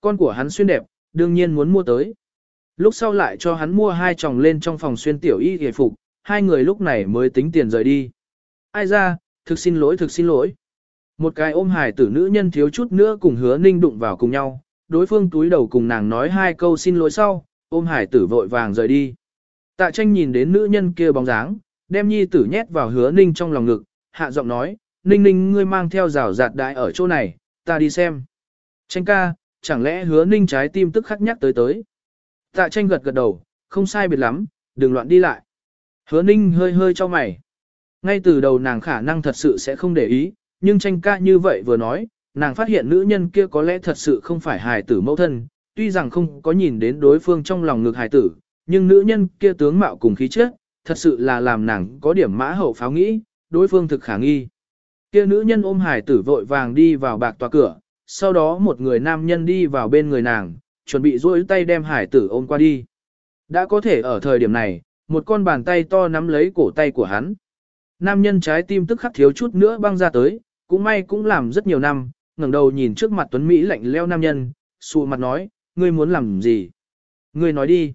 con của hắn xuyên đẹp, đương nhiên muốn mua tới. Lúc sau lại cho hắn mua hai chồng lên trong phòng xuyên tiểu y hề phục, hai người lúc này mới tính tiền rời đi. Ai ra, thực xin lỗi thực xin lỗi. Một cái ôm hài tử nữ nhân thiếu chút nữa cùng hứa ninh đụng vào cùng nhau, đối phương túi đầu cùng nàng nói hai câu xin lỗi sau, ôm hải tử vội vàng rời đi. Tạ tranh nhìn đến nữ nhân kia bóng dáng, đem nhi tử nhét vào hứa ninh trong lòng ngực, hạ giọng nói, ninh ninh ngươi mang theo rào rạt đại ở chỗ này, ta đi xem. Tranh ca, chẳng lẽ hứa ninh trái tim tức khắc nhắc tới tới. Tạ tranh gật gật đầu, không sai biệt lắm, đừng loạn đi lại. Hứa ninh hơi hơi cho mày. Ngay từ đầu nàng khả năng thật sự sẽ không để ý, nhưng tranh ca như vậy vừa nói, nàng phát hiện nữ nhân kia có lẽ thật sự không phải hài tử mẫu thân, tuy rằng không có nhìn đến đối phương trong lòng ngực hài tử, nhưng nữ nhân kia tướng mạo cùng khí chất, thật sự là làm nàng có điểm mã hậu pháo nghĩ, đối phương thực khả nghi. Kia nữ nhân ôm hài tử vội vàng đi vào bạc tòa cửa, sau đó một người nam nhân đi vào bên người nàng, chuẩn bị duỗi tay đem hải tử ôm qua đi. Đã có thể ở thời điểm này, một con bàn tay to nắm lấy cổ tay của hắn. Nam nhân trái tim tức khắc thiếu chút nữa băng ra tới, cũng may cũng làm rất nhiều năm, ngẩng đầu nhìn trước mặt Tuấn Mỹ lạnh leo nam nhân, sụ mặt nói, ngươi muốn làm gì? Ngươi nói đi.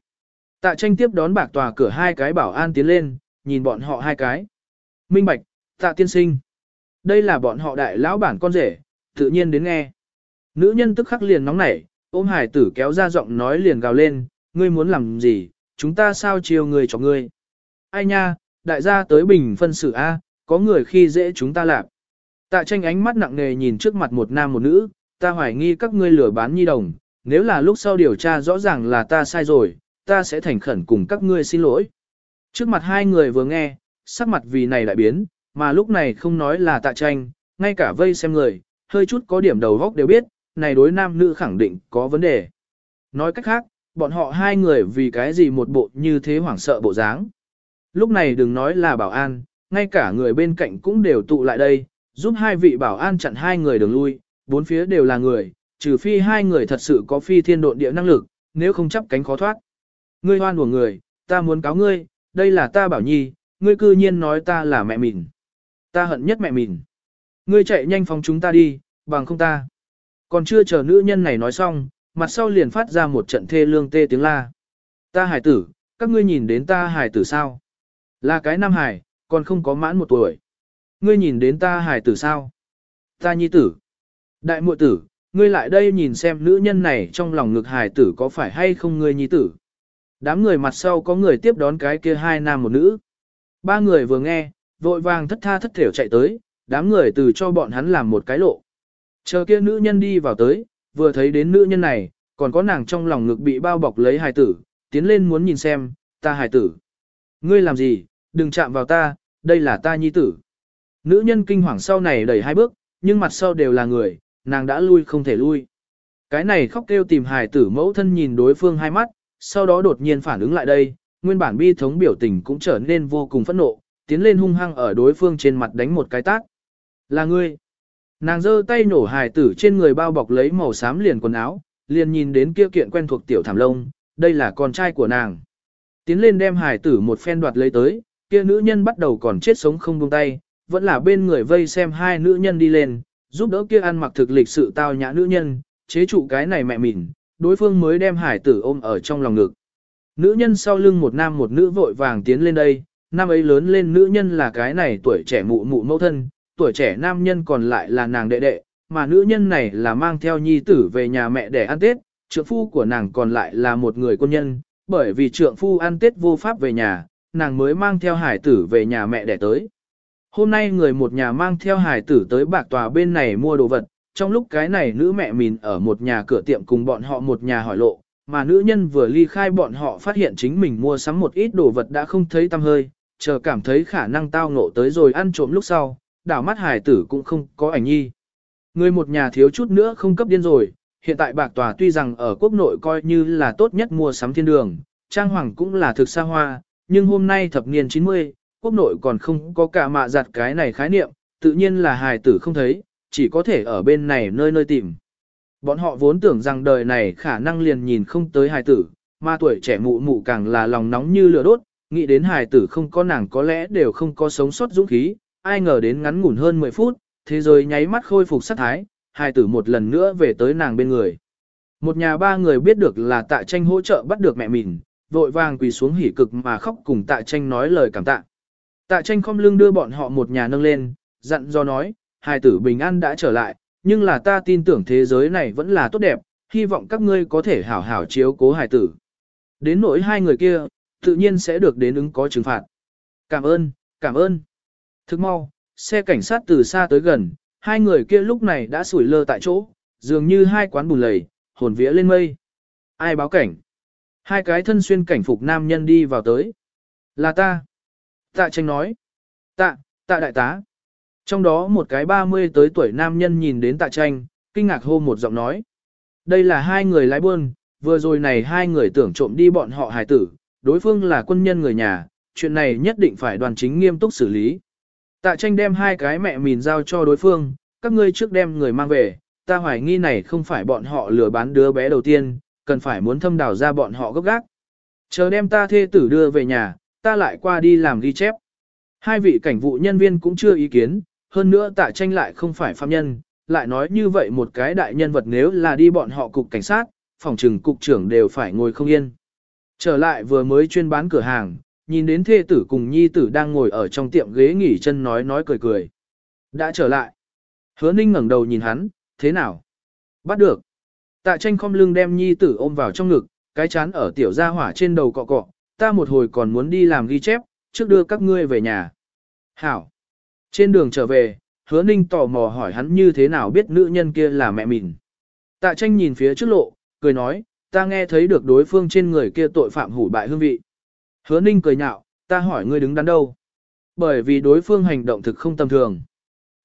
Tạ tranh tiếp đón bạc tòa cửa hai cái bảo an tiến lên, nhìn bọn họ hai cái. Minh bạch, tạ tiên sinh. Đây là bọn họ đại lão bản con rể, tự nhiên đến nghe. Nữ nhân tức khắc liền nóng nảy, ôm hải tử kéo ra giọng nói liền gào lên, ngươi muốn làm gì, chúng ta sao chiều người cho ngươi. Ai nha, đại gia tới bình phân xử A, có người khi dễ chúng ta làm. Tạ tranh ánh mắt nặng nề nhìn trước mặt một nam một nữ, ta hoài nghi các ngươi lừa bán nhi đồng, nếu là lúc sau điều tra rõ ràng là ta sai rồi, ta sẽ thành khẩn cùng các ngươi xin lỗi. Trước mặt hai người vừa nghe, sắc mặt vì này lại biến, mà lúc này không nói là tạ tranh, ngay cả vây xem người, hơi chút có điểm đầu góc đều biết, này đối nam nữ khẳng định có vấn đề. Nói cách khác, bọn họ hai người vì cái gì một bộ như thế hoảng sợ bộ dáng. Lúc này đừng nói là bảo an, ngay cả người bên cạnh cũng đều tụ lại đây, giúp hai vị bảo an chặn hai người đường lui, bốn phía đều là người, trừ phi hai người thật sự có phi thiên độn địa năng lực, nếu không chấp cánh khó thoát. Ngươi hoan của người, ta muốn cáo ngươi, đây là ta bảo nhi, ngươi cư nhiên nói ta là mẹ mình. Ta hận nhất mẹ mình. Ngươi chạy nhanh phòng chúng ta đi, bằng không ta. Còn chưa chờ nữ nhân này nói xong, mặt sau liền phát ra một trận thê lương tê tiếng la. Ta hải tử, các ngươi nhìn đến ta hải tử sao? Là cái nam hải, còn không có mãn một tuổi. Ngươi nhìn đến ta hải tử sao? Ta nhi tử. Đại muội tử, ngươi lại đây nhìn xem nữ nhân này trong lòng ngực hải tử có phải hay không ngươi nhi tử. Đám người mặt sau có người tiếp đón cái kia hai nam một nữ. Ba người vừa nghe, vội vàng thất tha thất thểu chạy tới, đám người từ cho bọn hắn làm một cái lộ. Chờ kia nữ nhân đi vào tới, vừa thấy đến nữ nhân này, còn có nàng trong lòng ngực bị bao bọc lấy hài tử, tiến lên muốn nhìn xem, ta hài tử. Ngươi làm gì, đừng chạm vào ta, đây là ta nhi tử. Nữ nhân kinh hoàng sau này đẩy hai bước, nhưng mặt sau đều là người, nàng đã lui không thể lui. Cái này khóc kêu tìm hài tử mẫu thân nhìn đối phương hai mắt, sau đó đột nhiên phản ứng lại đây, nguyên bản bi thống biểu tình cũng trở nên vô cùng phẫn nộ, tiến lên hung hăng ở đối phương trên mặt đánh một cái tác. Là ngươi. Nàng giơ tay nổ hài tử trên người bao bọc lấy màu xám liền quần áo, liền nhìn đến kia kiện quen thuộc tiểu thảm lông, đây là con trai của nàng. Tiến lên đem hài tử một phen đoạt lấy tới, kia nữ nhân bắt đầu còn chết sống không buông tay, vẫn là bên người vây xem hai nữ nhân đi lên, giúp đỡ kia ăn mặc thực lịch sự tao nhã nữ nhân, chế trụ cái này mẹ mình, đối phương mới đem hải tử ôm ở trong lòng ngực. Nữ nhân sau lưng một nam một nữ vội vàng tiến lên đây, nam ấy lớn lên nữ nhân là cái này tuổi trẻ mụ mụ mẫu thân, tuổi trẻ nam nhân còn lại là nàng đệ đệ, mà nữ nhân này là mang theo nhi tử về nhà mẹ để ăn Tết, trượng phu của nàng còn lại là một người quân nhân, bởi vì trượng phu ăn Tết vô pháp về nhà, nàng mới mang theo hải tử về nhà mẹ để tới. Hôm nay người một nhà mang theo hải tử tới bạc tòa bên này mua đồ vật, trong lúc cái này nữ mẹ mìn ở một nhà cửa tiệm cùng bọn họ một nhà hỏi lộ, mà nữ nhân vừa ly khai bọn họ phát hiện chính mình mua sắm một ít đồ vật đã không thấy tăm hơi, chờ cảm thấy khả năng tao ngộ tới rồi ăn trộm lúc sau, đảo mắt hải tử cũng không có ảnh nhi. Người một nhà thiếu chút nữa không cấp điên rồi, hiện tại bạc tòa tuy rằng ở quốc nội coi như là tốt nhất mua sắm thiên đường, trang hoàng cũng là thực xa hoa, nhưng hôm nay thập niên 90, quốc nội còn không có cả mạ giặt cái này khái niệm, tự nhiên là hài tử không thấy, chỉ có thể ở bên này nơi nơi tìm. Bọn họ vốn tưởng rằng đời này khả năng liền nhìn không tới hài tử, mà tuổi trẻ mụ mụ càng là lòng nóng như lửa đốt, nghĩ đến hài tử không có nàng có lẽ đều không có sống sót dũng khí, ai ngờ đến ngắn ngủn hơn 10 phút, thế giới nháy mắt khôi phục sát thái, hai tử một lần nữa về tới nàng bên người. Một nhà ba người biết được là tạ tranh hỗ trợ bắt được mẹ mình, vội vàng quỳ xuống hỉ cực mà khóc cùng tạ tranh nói lời cảm tạ. Tạ tranh không lưng đưa bọn họ một nhà nâng lên, dặn do nói, hai tử bình an đã trở lại, nhưng là ta tin tưởng thế giới này vẫn là tốt đẹp, hy vọng các ngươi có thể hảo hảo chiếu cố hài tử. Đến nỗi hai người kia, tự nhiên sẽ được đến ứng có trừng phạt. Cảm ơn, cảm ơn. Thức mau, xe cảnh sát từ xa tới gần, hai người kia lúc này đã sủi lơ tại chỗ, dường như hai quán bùn lầy, hồn vía lên mây. Ai báo cảnh? Hai cái thân xuyên cảnh phục nam nhân đi vào tới. Là ta. Tạ tranh nói. Tạ, tạ đại tá. Trong đó một cái 30 tới tuổi nam nhân nhìn đến tạ tranh, kinh ngạc hô một giọng nói. Đây là hai người lái buôn, vừa rồi này hai người tưởng trộm đi bọn họ hài tử, đối phương là quân nhân người nhà, chuyện này nhất định phải đoàn chính nghiêm túc xử lý. Tạ tranh đem hai cái mẹ mìn giao cho đối phương, các ngươi trước đem người mang về, ta hoài nghi này không phải bọn họ lừa bán đứa bé đầu tiên, cần phải muốn thâm đào ra bọn họ gấp gác. Chờ đem ta thê tử đưa về nhà, ta lại qua đi làm ghi chép. Hai vị cảnh vụ nhân viên cũng chưa ý kiến, hơn nữa tạ tranh lại không phải phạm nhân, lại nói như vậy một cái đại nhân vật nếu là đi bọn họ cục cảnh sát, phòng trừng cục trưởng đều phải ngồi không yên. Trở lại vừa mới chuyên bán cửa hàng, nhìn đến thê tử cùng nhi tử đang ngồi ở trong tiệm ghế nghỉ chân nói nói cười cười. Đã trở lại. Hứa ninh ngẩng đầu nhìn hắn, thế nào? Bắt được. Tạ tranh không lưng đem nhi tử ôm vào trong ngực, cái chán ở tiểu gia hỏa trên đầu cọ cọ, ta một hồi còn muốn đi làm ghi chép, trước đưa các ngươi về nhà. Hảo. Trên đường trở về, hứa ninh tò mò hỏi hắn như thế nào biết nữ nhân kia là mẹ mình. Tạ tranh nhìn phía trước lộ, cười nói, ta nghe thấy được đối phương trên người kia tội phạm hủ bại hương vị. Hứa ninh cười nhạo, ta hỏi ngươi đứng đắn đâu. Bởi vì đối phương hành động thực không tầm thường.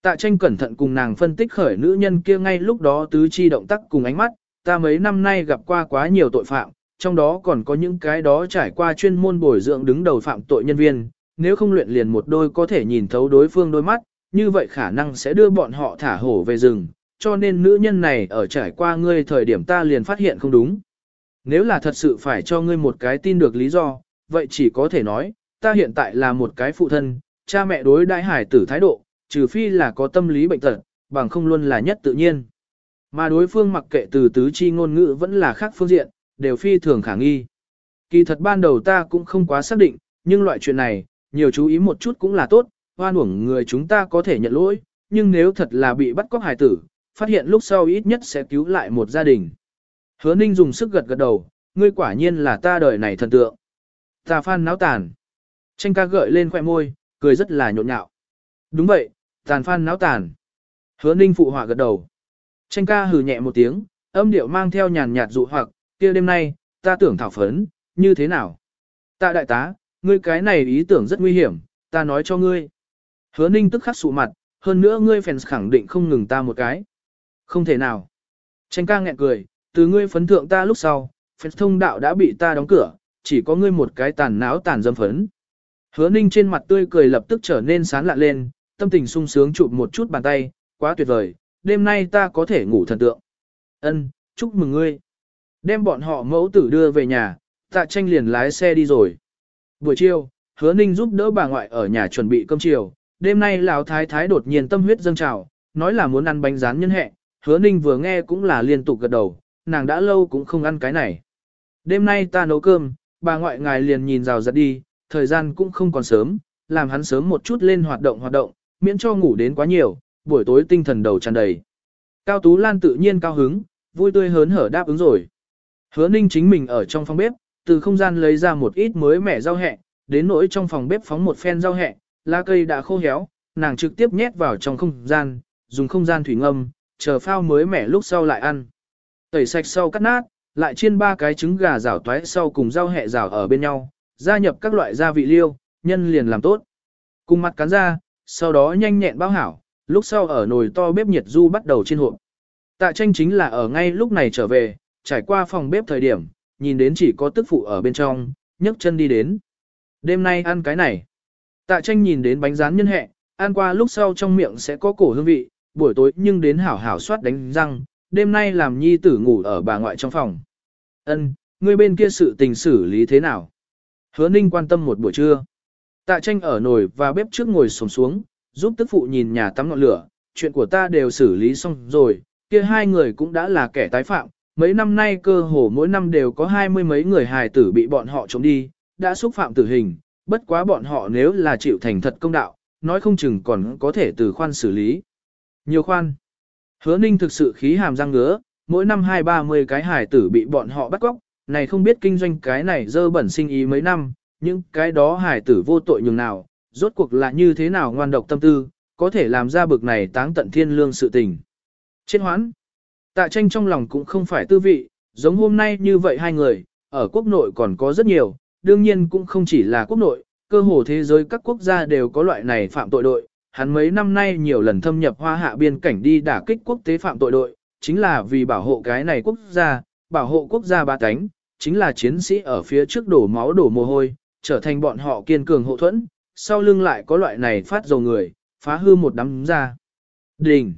Tạ tranh cẩn thận cùng nàng phân tích khởi nữ nhân kia ngay lúc đó tứ chi động tác cùng ánh mắt, ta mấy năm nay gặp qua quá nhiều tội phạm, trong đó còn có những cái đó trải qua chuyên môn bồi dưỡng đứng đầu phạm tội nhân viên, nếu không luyện liền một đôi có thể nhìn thấu đối phương đôi mắt, như vậy khả năng sẽ đưa bọn họ thả hổ về rừng, cho nên nữ nhân này ở trải qua ngươi thời điểm ta liền phát hiện không đúng. Nếu là thật sự phải cho ngươi một cái tin được lý do, vậy chỉ có thể nói, ta hiện tại là một cái phụ thân, cha mẹ đối đại hải tử thái độ, trừ phi là có tâm lý bệnh tật, bằng không luôn là nhất tự nhiên. Mà đối phương mặc kệ từ tứ chi ngôn ngữ vẫn là khác phương diện, đều phi thường khả nghi. Kỳ thật ban đầu ta cũng không quá xác định, nhưng loại chuyện này, nhiều chú ý một chút cũng là tốt, hoan uổng người chúng ta có thể nhận lỗi, nhưng nếu thật là bị bắt cóc hải tử, phát hiện lúc sau ít nhất sẽ cứu lại một gia đình. Hứa ninh dùng sức gật gật đầu, ngươi quả nhiên là ta đời này thần tượng. Ta phan náo tàn. Tranh ca gợi lên khoẻ môi, cười rất là nhộn nhạo. Đúng vậy, tàn phan náo tàn. Hứa ninh phụ họa gật đầu. Tranh ca hừ nhẹ một tiếng, âm điệu mang theo nhàn nhạt dụ hoặc, kia đêm nay, ta tưởng thảo phấn, như thế nào? Tạ đại tá, ngươi cái này ý tưởng rất nguy hiểm, ta nói cho ngươi. Hứa ninh tức khắc sụ mặt, hơn nữa ngươi fans khẳng định không ngừng ta một cái. Không thể nào. Tranh ca nghẹn cười, từ ngươi phấn thượng ta lúc sau, fans thông đạo đã bị ta đóng cửa, chỉ có ngươi một cái tàn náo tàn dâm phấn. Hứa ninh trên mặt tươi cười lập tức trở nên sán lạ lên, tâm tình sung sướng chụp một chút bàn tay, quá tuyệt vời, đêm nay ta có thể ngủ thần tượng. Ân, chúc mừng ngươi. Đem bọn họ mẫu tử đưa về nhà, tạ tranh liền lái xe đi rồi. Buổi chiều, hứa ninh giúp đỡ bà ngoại ở nhà chuẩn bị cơm chiều, đêm nay lão thái thái đột nhiên tâm huyết dâng trào, nói là muốn ăn bánh rán nhân hẹ, hứa ninh vừa nghe cũng là liên tục gật đầu, nàng đã lâu cũng không ăn cái này. Đêm nay ta nấu cơm, bà ngoại ngài liền nhìn rào rạt đi, thời gian cũng không còn sớm, làm hắn sớm một chút lên hoạt động hoạt động, miễn cho ngủ đến quá nhiều, buổi tối tinh thần đầu tràn đầy. Cao Tú Lan tự nhiên cao hứng, vui tươi hớn hở đáp ứng rồi. Hứa ninh chính mình ở trong phòng bếp, từ không gian lấy ra một ít mới mẻ rau hẹ, đến nỗi trong phòng bếp phóng một phen rau hẹ, lá cây đã khô héo, nàng trực tiếp nhét vào trong không gian, dùng không gian thủy ngâm, chờ phao mới mẻ lúc sau lại ăn. Tẩy sạch sau cắt nát, lại chiên ba cái trứng gà rảo toái sau cùng rau hẹ rảo ở bên nhau, gia nhập các loại gia vị liêu, nhân liền làm tốt. Cùng mặt cán ra, sau đó nhanh nhẹn bao hảo, lúc sau ở nồi to bếp nhiệt du bắt đầu trên hộp. Tạ tranh chính là ở ngay lúc này trở về, trải qua phòng bếp thời điểm, nhìn đến chỉ có tức phụ ở bên trong, nhấc chân đi đến. Đêm nay ăn cái này. Tạ tranh nhìn đến bánh rán nhân hẹ, ăn qua lúc sau trong miệng sẽ có cổ hương vị, buổi tối nhưng đến hảo hảo soát đánh răng, đêm nay làm nhi tử ngủ ở bà ngoại trong phòng. Ân, ngươi bên kia sự tình xử lý thế nào? Hứa ninh quan tâm một buổi trưa. Tạ tranh ở nồi và bếp trước ngồi sổng xuống, giúp tức phụ nhìn nhà tắm ngọn lửa, chuyện của ta đều xử lý xong rồi, kia hai người cũng đã là kẻ tái phạm, mấy năm nay cơ hồ mỗi năm đều có hai mươi mấy người hài tử bị bọn họ trộm đi, đã xúc phạm tử hình, bất quá bọn họ nếu là chịu thành thật công đạo, nói không chừng còn có thể từ khoan xử lý. Nhiều khoan. Hứa ninh thực sự khí hàm răng ngứa, mỗi năm hai ba mươi cái hải tử bị bọn họ bắt cóc, này không biết kinh doanh cái này dơ bẩn sinh ý mấy năm, những cái đó hải tử vô tội nhường nào, rốt cuộc là như thế nào ngoan độc tâm tư, có thể làm ra bực này táng tận thiên lương sự tình. Chết hoãn. Tạ tranh trong lòng cũng không phải tư vị, giống hôm nay như vậy hai người, ở quốc nội còn có rất nhiều, đương nhiên cũng không chỉ là quốc nội, cơ hồ thế giới các quốc gia đều có loại này phạm tội đội. Hắn mấy năm nay nhiều lần thâm nhập hoa hạ biên cảnh đi đả kích quốc tế phạm tội đội, chính là vì bảo hộ cái này quốc gia, bảo hộ quốc gia ba cánh, chính là chiến sĩ ở phía trước đổ máu đổ mồ hôi, trở thành bọn họ kiên cường hộ thuẫn, sau lưng lại có loại này phát dầu người, phá hư một đám ra. Đình!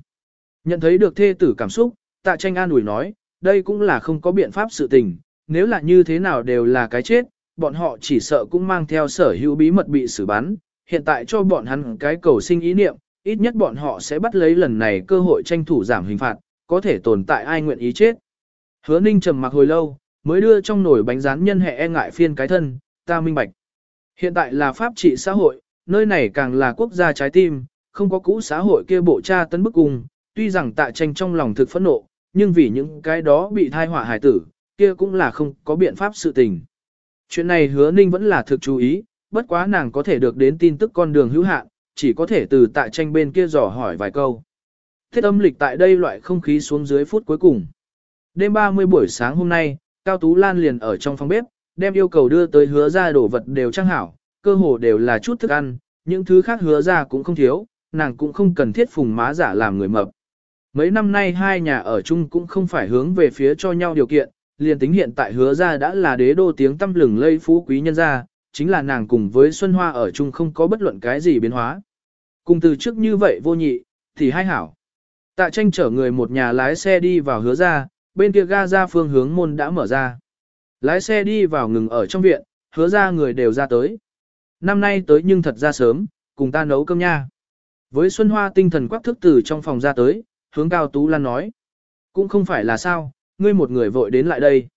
Nhận thấy được thê tử cảm xúc, tạ tranh an ủi nói, đây cũng là không có biện pháp sự tình, nếu là như thế nào đều là cái chết, bọn họ chỉ sợ cũng mang theo sở hữu bí mật bị xử bắn, hiện tại cho bọn hắn cái cầu sinh ý niệm, ít nhất bọn họ sẽ bắt lấy lần này cơ hội tranh thủ giảm hình phạt, có thể tồn tại ai nguyện ý chết. Hứa ninh trầm mặc hồi lâu, mới đưa trong nồi bánh rán nhân hệ e ngại phiên cái thân, ta minh bạch. Hiện tại là pháp trị xã hội, nơi này càng là quốc gia trái tim, không có cũ xã hội kia bộ cha tấn bức cùng, tuy rằng tạ tranh trong lòng thực phẫn nộ, nhưng vì những cái đó bị thai họa hải tử, kia cũng là không có biện pháp sự tình. Chuyện này hứa ninh vẫn là thực chú ý, bất quá nàng có thể được đến tin tức con đường hữu hạn, chỉ có thể từ tại tranh bên kia dò hỏi vài câu. Thiết âm lịch tại đây loại không khí xuống dưới phút cuối cùng. Đêm 30 buổi sáng hôm nay, Cao Tú Lan liền ở trong phòng bếp, đem yêu cầu đưa tới hứa ra đồ vật đều trang hảo, cơ hồ đều là chút thức ăn, những thứ khác hứa ra cũng không thiếu, nàng cũng không cần thiết phùng má giả làm người mập. Mấy năm nay hai nhà ở chung cũng không phải hướng về phía cho nhau điều kiện, liền tính hiện tại hứa ra đã là đế đô tiếng tâm lừng lây phú quý nhân gia, chính là nàng cùng với Xuân Hoa ở chung không có bất luận cái gì biến hóa. Cùng từ trước như vậy vô nhị, thì hai hảo. Tạ tranh chở người một nhà lái xe đi vào hứa ra, bên kia ga ra phương hướng môn đã mở ra. Lái xe đi vào ngừng ở trong viện, hứa ra người đều ra tới. Năm nay tới nhưng thật ra sớm, cùng ta nấu cơm nha. Với Xuân Hoa tinh thần quắc thức từ trong phòng ra tới, hướng Cao Tú Lan nói. Cũng không phải là sao, ngươi một người vội đến lại đây.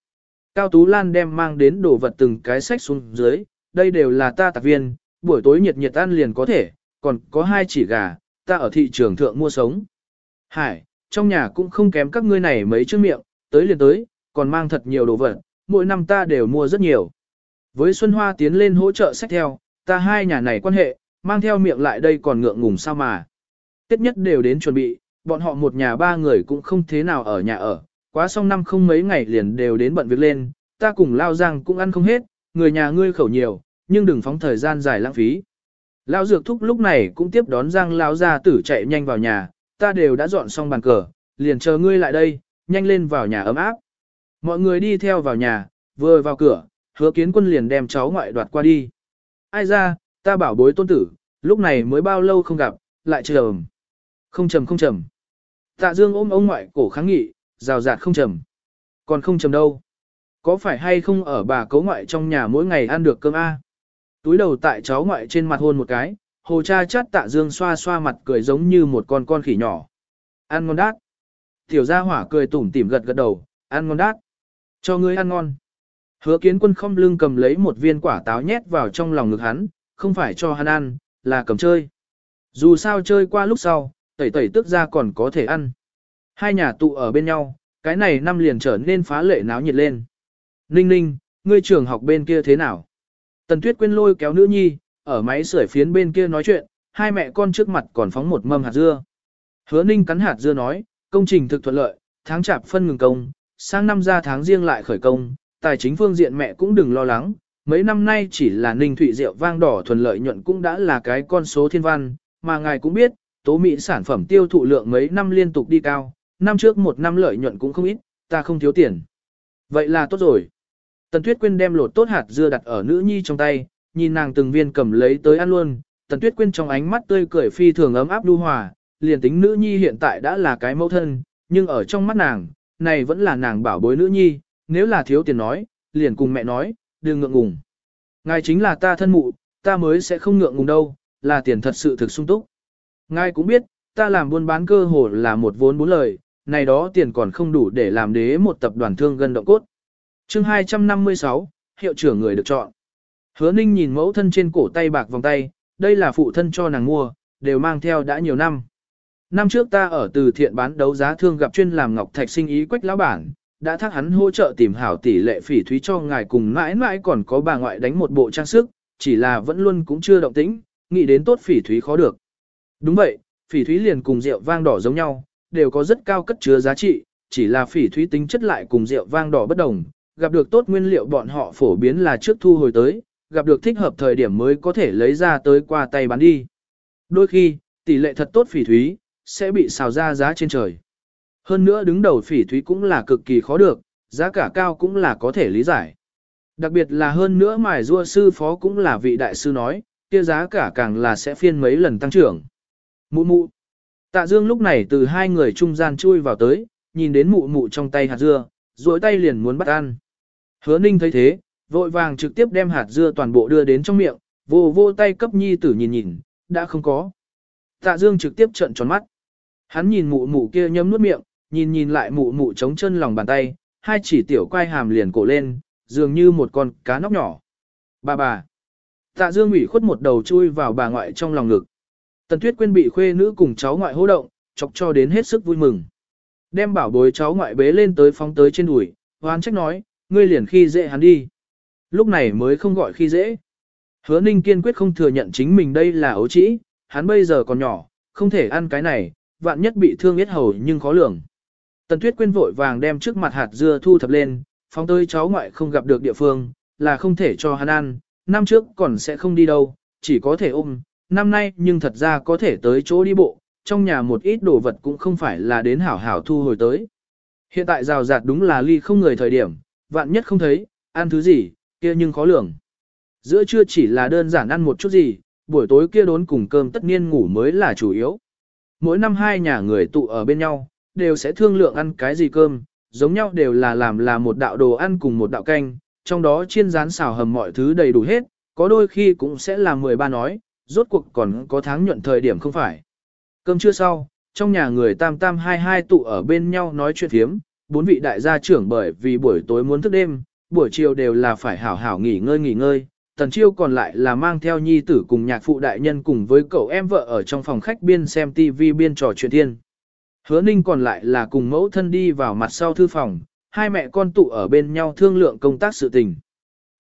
Cao Tú Lan đem mang đến đồ vật từng cái sách xuống dưới, đây đều là ta tạc viên, buổi tối nhiệt nhiệt ăn liền có thể, còn có hai chỉ gà, ta ở thị trường thượng mua sống. Hải, trong nhà cũng không kém các ngươi này mấy chiếc miệng, tới liền tới, còn mang thật nhiều đồ vật, mỗi năm ta đều mua rất nhiều. Với Xuân Hoa tiến lên hỗ trợ sách theo, ta hai nhà này quan hệ, mang theo miệng lại đây còn ngượng ngùng sao mà. Tết nhất đều đến chuẩn bị, bọn họ một nhà ba người cũng không thế nào ở nhà ở, quá xong năm không mấy ngày liền đều đến bận việc lên, ta cùng Lao Giang cũng ăn không hết, người nhà ngươi khẩu nhiều, nhưng đừng phóng thời gian dài lãng phí. lão Dược Thúc lúc này cũng tiếp đón Giang lão gia tử chạy nhanh vào nhà, ta đều đã dọn xong bàn cờ, liền chờ ngươi lại đây, nhanh lên vào nhà ấm áp. Mọi người đi theo vào nhà, vừa vào cửa, hứa kiến quân liền đem cháu ngoại đoạt qua đi. Ai ra, ta bảo bối tôn tử, lúc này mới bao lâu không gặp, lại trầm. Không trầm không trầm. Tạ Dương ôm ông ngoại cổ kháng nghị, rào rạt không trầm. Còn không trầm đâu. Có phải hay không ở bà cấu ngoại trong nhà mỗi ngày ăn được cơm A? Túi đầu tại cháu ngoại trên mặt hôn một cái, hồ cha chát tạ Dương xoa xoa mặt cười giống như một con con khỉ nhỏ. Ăn ngon đát. Tiểu gia hỏa cười tủm tỉm gật gật đầu, ăn ngon đát. Cho ngươi ăn ngon. Hứa kiến quân không lưng cầm lấy một viên quả táo nhét vào trong lòng ngực hắn, không phải cho hắn ăn, là cầm chơi. Dù sao chơi qua lúc sau, tẩy tẩy tức ra còn có thể ăn. Hai nhà tụ ở bên nhau, cái này năm liền trở nên phá lệ náo nhiệt lên. Ninh ninh, ngươi trường học bên kia thế nào? Tần Tuyết quên lôi kéo nữ nhi, ở máy sưởi phiến bên kia nói chuyện, hai mẹ con trước mặt còn phóng một mâm hạt dưa. Hứa ninh cắn hạt dưa nói, công trình thực thuận lợi, tháng chạp phân ngừng công, sang năm ra tháng riêng lại khởi công, tài chính phương diện mẹ cũng đừng lo lắng, mấy năm nay chỉ là ninh thụy rượu vang đỏ thuần lợi nhuận cũng đã là cái con số thiên văn, mà ngài cũng biết, tố mỹ sản phẩm tiêu thụ lượng mấy năm liên tục đi cao, năm trước một năm lợi nhuận cũng không ít, ta không thiếu tiền. Vậy là tốt rồi. Tần Tuyết Quyên đem lột tốt hạt dưa đặt ở nữ nhi trong tay, nhìn nàng từng viên cầm lấy tới ăn luôn. Tần Tuyết Quyên trong ánh mắt tươi cười phi thường ấm áp lưu hòa, liền tính nữ nhi hiện tại đã là cái mẫu thân, nhưng ở trong mắt nàng, này vẫn là nàng bảo bối nữ nhi, nếu là thiếu tiền nói, liền cùng mẹ nói, đừng ngượng ngùng. Ngài chính là ta thân mụ, ta mới sẽ không ngượng ngùng đâu, là tiền thật sự thực sung túc. Ngài cũng biết, ta làm buôn bán cơ hồ là một vốn bốn lời, này đó tiền còn không đủ để làm đế một tập đoàn thương gần động cốt chương 256, hiệu trưởng người được chọn. Hứa ninh nhìn mẫu thân trên cổ tay bạc vòng tay, đây là phụ thân cho nàng mua, đều mang theo đã nhiều năm. Năm trước ta ở từ thiện bán đấu giá thương gặp chuyên làm ngọc thạch sinh ý quách lão bản, đã thác hắn hỗ trợ tìm hảo tỷ lệ phỉ thúy cho ngài cùng mãi mãi còn có bà ngoại đánh một bộ trang sức, chỉ là vẫn luôn cũng chưa động tĩnh, nghĩ đến tốt phỉ thúy khó được. Đúng vậy, phỉ thúy liền cùng rượu vang đỏ giống nhau, đều có rất cao cất chứa giá trị, chỉ là phỉ thúy tính chất lại cùng rượu vang đỏ bất đồng, gặp được tốt nguyên liệu bọn họ phổ biến là trước thu hồi tới, gặp được thích hợp thời điểm mới có thể lấy ra tới qua tay bán đi. Đôi khi, tỷ lệ thật tốt phỉ thúy, sẽ bị xào ra giá trên trời. Hơn nữa đứng đầu phỉ thúy cũng là cực kỳ khó được, giá cả cao cũng là có thể lý giải. Đặc biệt là hơn nữa mài rua sư phó cũng là vị đại sư nói, kia giá cả càng là sẽ phiên mấy lần tăng trưởng. Mụ mụ. Tạ Dương lúc này từ hai người trung gian chui vào tới, nhìn đến mụ mụ trong tay hạt dưa, duỗi tay liền muốn bắt ăn. Hứa Ninh thấy thế, vội vàng trực tiếp đem hạt dưa toàn bộ đưa đến trong miệng, vô vô tay cấp nhi tử nhìn nhìn, đã không có. Tạ Dương trực tiếp trợn tròn mắt. Hắn nhìn mụ mụ kia nhấm nuốt miệng, nhìn nhìn lại mụ mụ chống chân lòng bàn tay, hai chỉ tiểu quai hàm liền cổ lên, dường như một con cá nóc nhỏ. Bà bà. Tạ Dương ủy khuất một đầu chui vào bà ngoại trong lòng ngực. Tần Tuyết Quyên bị khuê nữ cùng cháu ngoại hô động, chọc cho đến hết sức vui mừng. Đem bảo bối cháu ngoại bế lên tới phóng tới trên đùi, hoán trách nói, ngươi liền khi dễ hắn đi. Lúc này mới không gọi khi dễ. Hứa Ninh kiên quyết không thừa nhận chính mình đây là ấu trĩ, hắn bây giờ còn nhỏ, không thể ăn cái này, vạn nhất bị thương yết hầu nhưng khó lường. Tần Tuyết Quyên vội vàng đem trước mặt hạt dưa thu thập lên, phóng tới cháu ngoại không gặp được địa phương, là không thể cho hắn ăn, năm trước còn sẽ không đi đâu, chỉ có thể ôm, năm nay nhưng thật ra có thể tới chỗ đi bộ, trong nhà một ít đồ vật cũng không phải là đến hảo hảo thu hồi tới. Hiện tại rào rạt đúng là ly không người thời điểm, vạn nhất không thấy, ăn thứ gì, kia nhưng khó lường. Giữa trưa chỉ là đơn giản ăn một chút gì, buổi tối kia đốn cùng cơm tất nhiên ngủ mới là chủ yếu. Mỗi năm hai nhà người tụ ở bên nhau, đều sẽ thương lượng ăn cái gì cơm, giống nhau đều là làm là một đạo đồ ăn cùng một đạo canh, trong đó chiên rán xào hầm mọi thứ đầy đủ hết, có đôi khi cũng sẽ là 13 nói, rốt cuộc còn có tháng nhuận thời điểm không phải. Cơm trưa sau, trong nhà người tam tam hai hai tụ ở bên nhau nói chuyện thiếm, bốn vị đại gia trưởng bởi vì buổi tối muốn thức đêm, buổi chiều đều là phải hảo hảo nghỉ ngơi nghỉ ngơi, tần chiêu còn lại là mang theo nhi tử cùng nhạc phụ đại nhân cùng với cậu em vợ ở trong phòng khách biên xem TV biên trò chuyện thiên. Hứa ninh còn lại là cùng mẫu thân đi vào mặt sau thư phòng, hai mẹ con tụ ở bên nhau thương lượng công tác sự tình.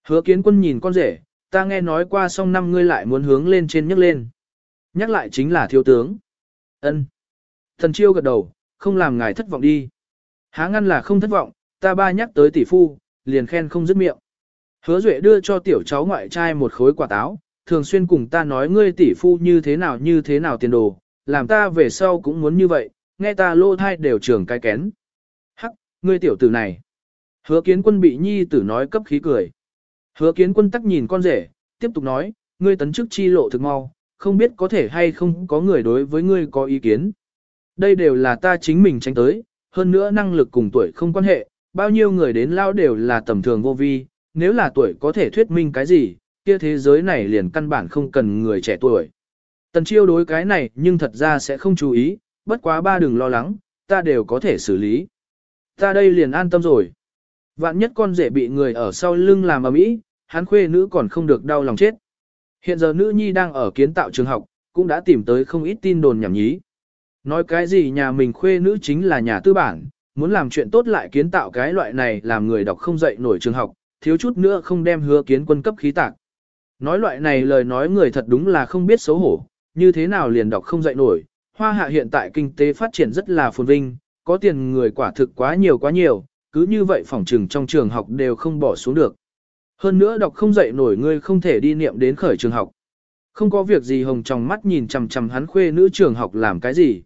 Hứa kiến quân nhìn con rể, ta nghe nói qua xong năm ngươi lại muốn hướng lên trên nhấc lên. Nhắc lại chính là thiếu tướng. ân Thần chiêu gật đầu, không làm ngài thất vọng đi. Há ngăn là không thất vọng, ta ba nhắc tới tỷ phu, liền khen không dứt miệng. Hứa Duệ đưa cho tiểu cháu ngoại trai một khối quả táo, thường xuyên cùng ta nói ngươi tỷ phu như thế nào như thế nào tiền đồ, làm ta về sau cũng muốn như vậy, nghe ta lô thai đều trường cái kén. Hắc, ngươi tiểu tử này. Hứa kiến quân bị nhi tử nói cấp khí cười. Hứa kiến quân tắc nhìn con rể, tiếp tục nói, ngươi tấn chức chi lộ thực mau, không biết có thể hay không có người đối với ngươi có ý kiến. Đây đều là ta chính mình tránh tới, hơn nữa năng lực cùng tuổi không quan hệ, bao nhiêu người đến lao đều là tầm thường vô vi, nếu là tuổi có thể thuyết minh cái gì, kia thế giới này liền căn bản không cần người trẻ tuổi. Tần chiêu đối cái này nhưng thật ra sẽ không chú ý, bất quá ba đừng lo lắng, ta đều có thể xử lý. Ta đây liền an tâm rồi. Vạn nhất con rể bị người ở sau lưng làm ở mỹ, hắn khuê nữ còn không được đau lòng chết. Hiện giờ nữ nhi đang ở kiến tạo trường học, cũng đã tìm tới không ít tin đồn nhảm nhí. Nói cái gì nhà mình khuê nữ chính là nhà tư bản, muốn làm chuyện tốt lại kiến tạo cái loại này làm người đọc không dậy nổi trường học, thiếu chút nữa không đem hứa kiến quân cấp khí tạc. Nói loại này lời nói người thật đúng là không biết xấu hổ, như thế nào liền đọc không dậy nổi. Hoa hạ hiện tại kinh tế phát triển rất là phồn vinh, có tiền người quả thực quá nhiều quá nhiều, cứ như vậy phòng trừng trong trường học đều không bỏ xuống được. Hơn nữa đọc không dậy nổi ngươi không thể đi niệm đến khởi trường học. Không có việc gì hồng trong mắt nhìn chằm chằm hắn khuê nữ trường học làm cái gì.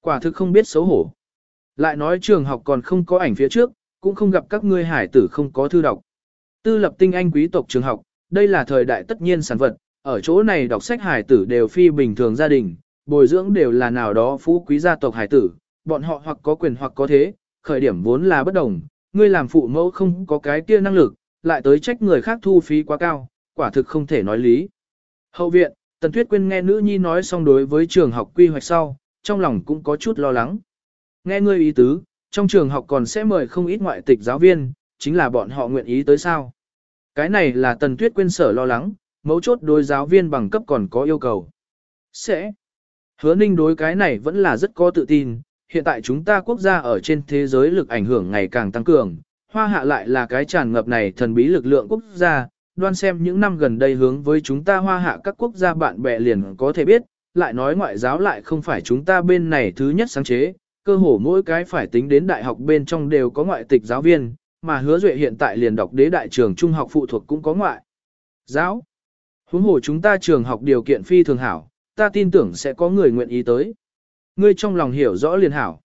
Quả thực không biết xấu hổ. Lại nói trường học còn không có ảnh phía trước, cũng không gặp các ngươi hải tử không có thư đọc. Tư lập tinh anh quý tộc trường học, đây là thời đại tất nhiên sản vật, ở chỗ này đọc sách hải tử đều phi bình thường gia đình, bồi dưỡng đều là nào đó phú quý gia tộc hải tử, bọn họ hoặc có quyền hoặc có thế, khởi điểm vốn là bất đồng, ngươi làm phụ mẫu không có cái kia năng lực, lại tới trách người khác thu phí quá cao, quả thực không thể nói lý. Hậu viện, Tần Tuyết Quyên nghe nữ nhi nói xong đối với trường học quy hoạch sau, trong lòng cũng có chút lo lắng. Nghe ngươi ý tứ, trong trường học còn sẽ mời không ít ngoại tịch giáo viên, chính là bọn họ nguyện ý tới sao. Cái này là Tần Tuyết quên sở lo lắng, mấu chốt đối giáo viên bằng cấp còn có yêu cầu. Sẽ. Hứa ninh đối cái này vẫn là rất có tự tin, hiện tại chúng ta quốc gia ở trên thế giới lực ảnh hưởng ngày càng tăng cường, hoa hạ lại là cái tràn ngập này thần bí lực lượng quốc gia, đoan xem những năm gần đây hướng với chúng ta hoa hạ các quốc gia bạn bè liền có thể biết, lại nói ngoại giáo lại không phải chúng ta bên này thứ nhất sáng chế, cơ hồ mỗi cái phải tính đến đại học bên trong đều có ngoại tịch giáo viên, mà hứa duệ hiện tại liền đọc đế đại trường trung học phụ thuộc cũng có ngoại. Giáo. Huống hồ chúng ta trường học điều kiện phi thường hảo, ta tin tưởng sẽ có người nguyện ý tới. Ngươi trong lòng hiểu rõ liền hảo.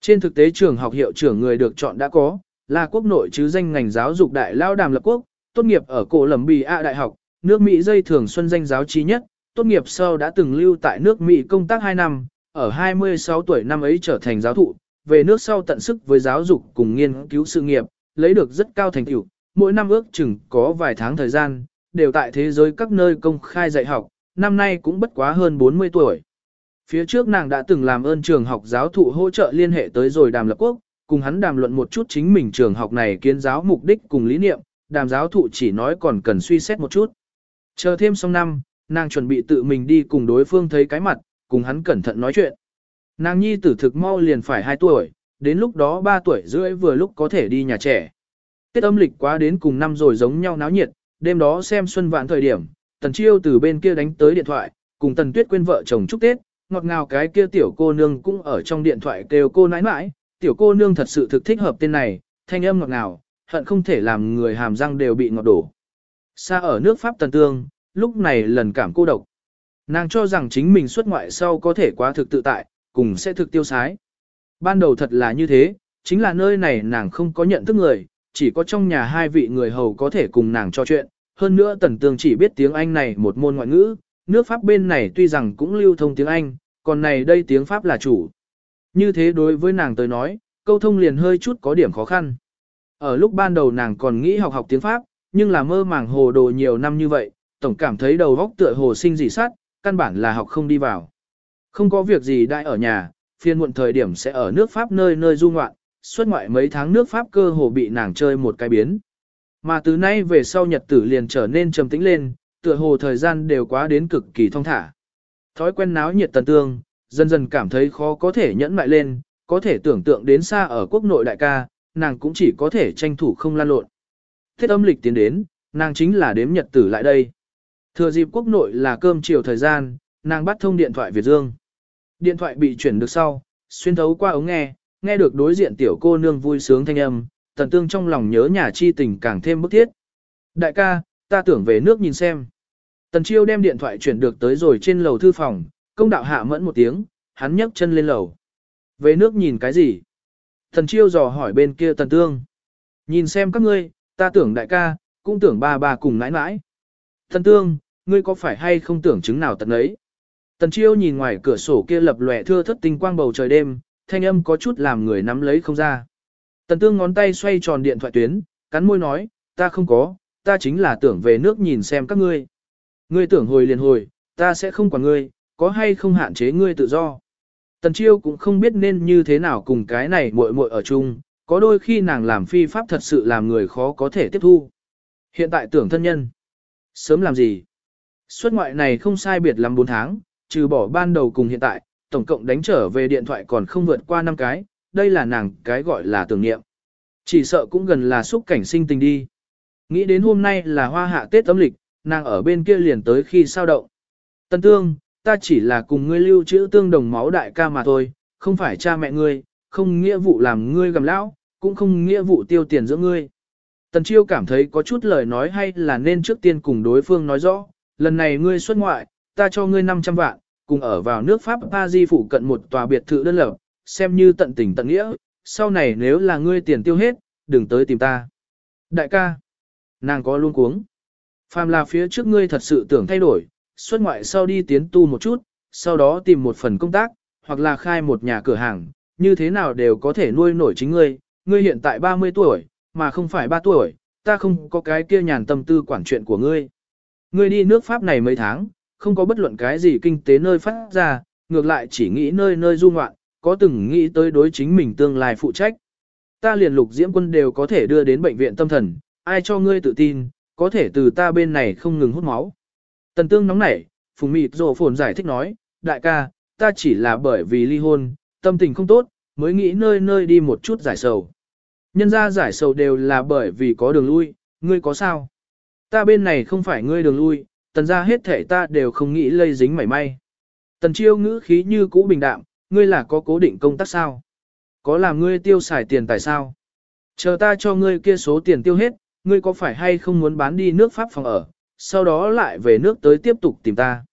Trên thực tế trường học hiệu trưởng người được chọn đã có, là quốc nội chứ danh ngành giáo dục đại lao đàm lập quốc, tốt nghiệp ở cổ lầm bì A đại học, nước Mỹ dây thường xuân danh giáo trí nhất, tốt nghiệp sau đã từng lưu tại nước Mỹ công tác 2 năm, ở 26 tuổi năm ấy trở thành giáo thụ, về nước sau tận sức với giáo dục cùng nghiên cứu sự nghiệp, lấy được rất cao thành tựu, mỗi năm ước chừng có vài tháng thời gian, đều tại thế giới các nơi công khai dạy học, năm nay cũng bất quá hơn 40 tuổi. Phía trước nàng đã từng làm ơn trường học giáo thụ hỗ trợ liên hệ tới rồi đàm lập quốc, cùng hắn đàm luận một chút chính mình trường học này kiến giáo mục đích cùng lý niệm, đàm giáo thụ chỉ nói còn cần suy xét một chút. Chờ thêm xong năm, nàng chuẩn bị tự mình đi cùng đối phương thấy cái mặt, cùng hắn cẩn thận nói chuyện. Nàng nhi tử thực mau liền phải 2 tuổi, đến lúc đó 3 tuổi rưỡi vừa lúc có thể đi nhà trẻ. Tết âm lịch quá đến cùng năm rồi giống nhau náo nhiệt, đêm đó xem xuân vạn thời điểm, Tần Chiêu từ bên kia đánh tới điện thoại, cùng Tần Tuyết quên vợ chồng chúc Tết, ngọt ngào cái kia tiểu cô nương cũng ở trong điện thoại kêu cô nãi nãi, tiểu cô nương thật sự thực thích hợp tên này, thanh âm ngọt ngào, hận không thể làm người hàm răng đều bị ngọt đổ. Xa ở nước Pháp Tần Tương, lúc này lần cảm cô độc. Nàng cho rằng chính mình xuất ngoại sau có thể quá thực tự tại, cùng sẽ thực tiêu sái. Ban đầu thật là như thế, chính là nơi này nàng không có nhận thức người, chỉ có trong nhà hai vị người hầu có thể cùng nàng trò chuyện. Hơn nữa Tần tường chỉ biết tiếng Anh này một môn ngoại ngữ, nước Pháp bên này tuy rằng cũng lưu thông tiếng Anh, còn này đây tiếng Pháp là chủ. Như thế đối với nàng tới nói, câu thông liền hơi chút có điểm khó khăn. Ở lúc ban đầu nàng còn nghĩ học học tiếng Pháp, nhưng là mơ màng hồ đồ nhiều năm như vậy, tổng cảm thấy đầu óc tựa hồ sinh dị sát, căn bản là học không đi vào. Không có việc gì đại ở nhà, phiên muộn thời điểm sẽ ở nước Pháp nơi nơi du ngoạn, suốt ngoại mấy tháng nước Pháp cơ hồ bị nàng chơi một cái biến. Mà từ nay về sau nhật tử liền trở nên trầm tĩnh lên, tựa hồ thời gian đều quá đến cực kỳ thong thả. Thói quen náo nhiệt tần tương, dần dần cảm thấy khó có thể nhẫn mại lên, có thể tưởng tượng đến xa ở quốc nội đại ca, nàng cũng chỉ có thể tranh thủ không lan lộn. Thiết âm lịch tiến đến, nàng chính là đếm nhật tử lại đây. Thừa dịp quốc nội là cơm chiều thời gian, nàng bắt thông điện thoại Việt Dương. Điện thoại bị chuyển được sau, xuyên thấu qua ống nghe, nghe được đối diện tiểu cô nương vui sướng thanh âm, tần tương trong lòng nhớ nhà chi tình càng thêm bức thiết. Đại ca, ta tưởng về nước nhìn xem. Tần chiêu đem điện thoại chuyển được tới rồi trên lầu thư phòng, công đạo hạ mẫn một tiếng, hắn nhấc chân lên lầu. Về nước nhìn cái gì? Tần chiêu dò hỏi bên kia tần tương. Nhìn xem các ngươi, ta tưởng đại ca, cũng tưởng ba bà cùng nãi nãi. Tần tương, ngươi có phải hay không tưởng chứng nào tận ấy? Tần chiêu nhìn ngoài cửa sổ kia lập lòe thưa thất tinh quang bầu trời đêm, thanh âm có chút làm người nắm lấy không ra. Tần tương ngón tay xoay tròn điện thoại tuyến, cắn môi nói, ta không có, ta chính là tưởng về nước nhìn xem các ngươi. Ngươi tưởng hồi liền hồi, ta sẽ không quản ngươi, có hay không hạn chế ngươi tự do. Tần chiêu cũng không biết nên như thế nào cùng cái này muội muội ở chung, có đôi khi nàng làm phi pháp thật sự làm người khó có thể tiếp thu. Hiện tại tưởng thân nhân. Sớm làm gì? Xuất ngoại này không sai biệt lắm 4 tháng, trừ bỏ ban đầu cùng hiện tại, tổng cộng đánh trở về điện thoại còn không vượt qua 5 cái, đây là nàng cái gọi là tưởng niệm. Chỉ sợ cũng gần là xúc cảnh sinh tình đi. Nghĩ đến hôm nay là hoa hạ Tết âm lịch, nàng ở bên kia liền tới khi sao động. Tân tương, ta chỉ là cùng ngươi lưu trữ tương đồng máu đại ca mà thôi, không phải cha mẹ ngươi, không nghĩa vụ làm ngươi gầm lão, cũng không nghĩa vụ tiêu tiền giữa ngươi. Tần chiêu cảm thấy có chút lời nói hay là nên trước tiên cùng đối phương nói rõ, lần này ngươi xuất ngoại, ta cho ngươi 500 vạn, cùng ở vào nước Pháp Paris phụ cận một tòa biệt thự đơn lập, xem như tận tình tận nghĩa, sau này nếu là ngươi tiền tiêu hết, đừng tới tìm ta. Đại ca, nàng có luôn cuống. Phàm là phía trước ngươi thật sự tưởng thay đổi, xuất ngoại sau đi tiến tu một chút, sau đó tìm một phần công tác, hoặc là khai một nhà cửa hàng, như thế nào đều có thể nuôi nổi chính ngươi, ngươi hiện tại 30 tuổi, mà không phải 3 tuổi, ta không có cái kia nhàn tâm tư quản chuyện của ngươi. Ngươi đi nước Pháp này mấy tháng, không có bất luận cái gì kinh tế nơi phát ra, ngược lại chỉ nghĩ nơi nơi du ngoạn, có từng nghĩ tới đối chính mình tương lai phụ trách. Ta liền lục diễm quân đều có thể đưa đến bệnh viện tâm thần, ai cho ngươi tự tin, có thể từ ta bên này không ngừng hút máu. Tần tương nóng nảy, phùng mịt rồ phồn giải thích nói, đại ca, ta chỉ là bởi vì ly hôn, tâm tình không tốt, mới nghĩ nơi nơi đi một chút giải sầu. Nhân ra giải sầu đều là bởi vì có đường lui, ngươi có sao? Ta bên này không phải ngươi đường lui, tần ra hết thể ta đều không nghĩ lây dính mảy may. Tần chiêu ngữ khí như cũ bình đạm, ngươi là có cố định công tác sao? Có làm ngươi tiêu xài tiền tại sao? Chờ ta cho ngươi kia số tiền tiêu hết, ngươi có phải hay không muốn bán đi nước Pháp phòng ở, sau đó lại về nước tới tiếp tục tìm ta?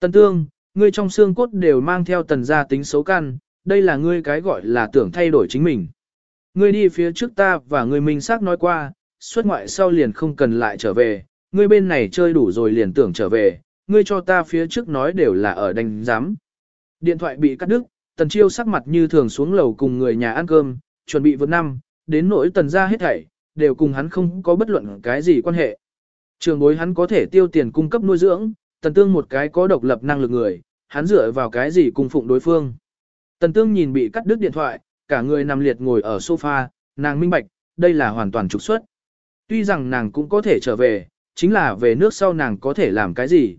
Tần tương, ngươi trong xương cốt đều mang theo tần gia tính xấu căn, đây là ngươi cái gọi là tưởng thay đổi chính mình. Ngươi đi phía trước ta và ngươi mình xác nói qua, xuất ngoại sau liền không cần lại trở về, ngươi bên này chơi đủ rồi liền tưởng trở về, ngươi cho ta phía trước nói đều là ở đánh giám. Điện thoại bị cắt đứt, tần chiêu sắc mặt như thường xuống lầu cùng người nhà ăn cơm, chuẩn bị vượt năm, đến nỗi tần ra hết thảy, đều cùng hắn không có bất luận cái gì quan hệ. Trường bối hắn có thể tiêu tiền cung cấp nuôi dưỡng, tần tương một cái có độc lập năng lực người, hắn dựa vào cái gì cung phụng đối phương. Tần tương nhìn bị cắt đứt điện thoại, cả người nằm liệt ngồi ở sofa, nàng minh bạch, đây là hoàn toàn trục xuất. Tuy rằng nàng cũng có thể trở về, chính là về nước sau nàng có thể làm cái gì.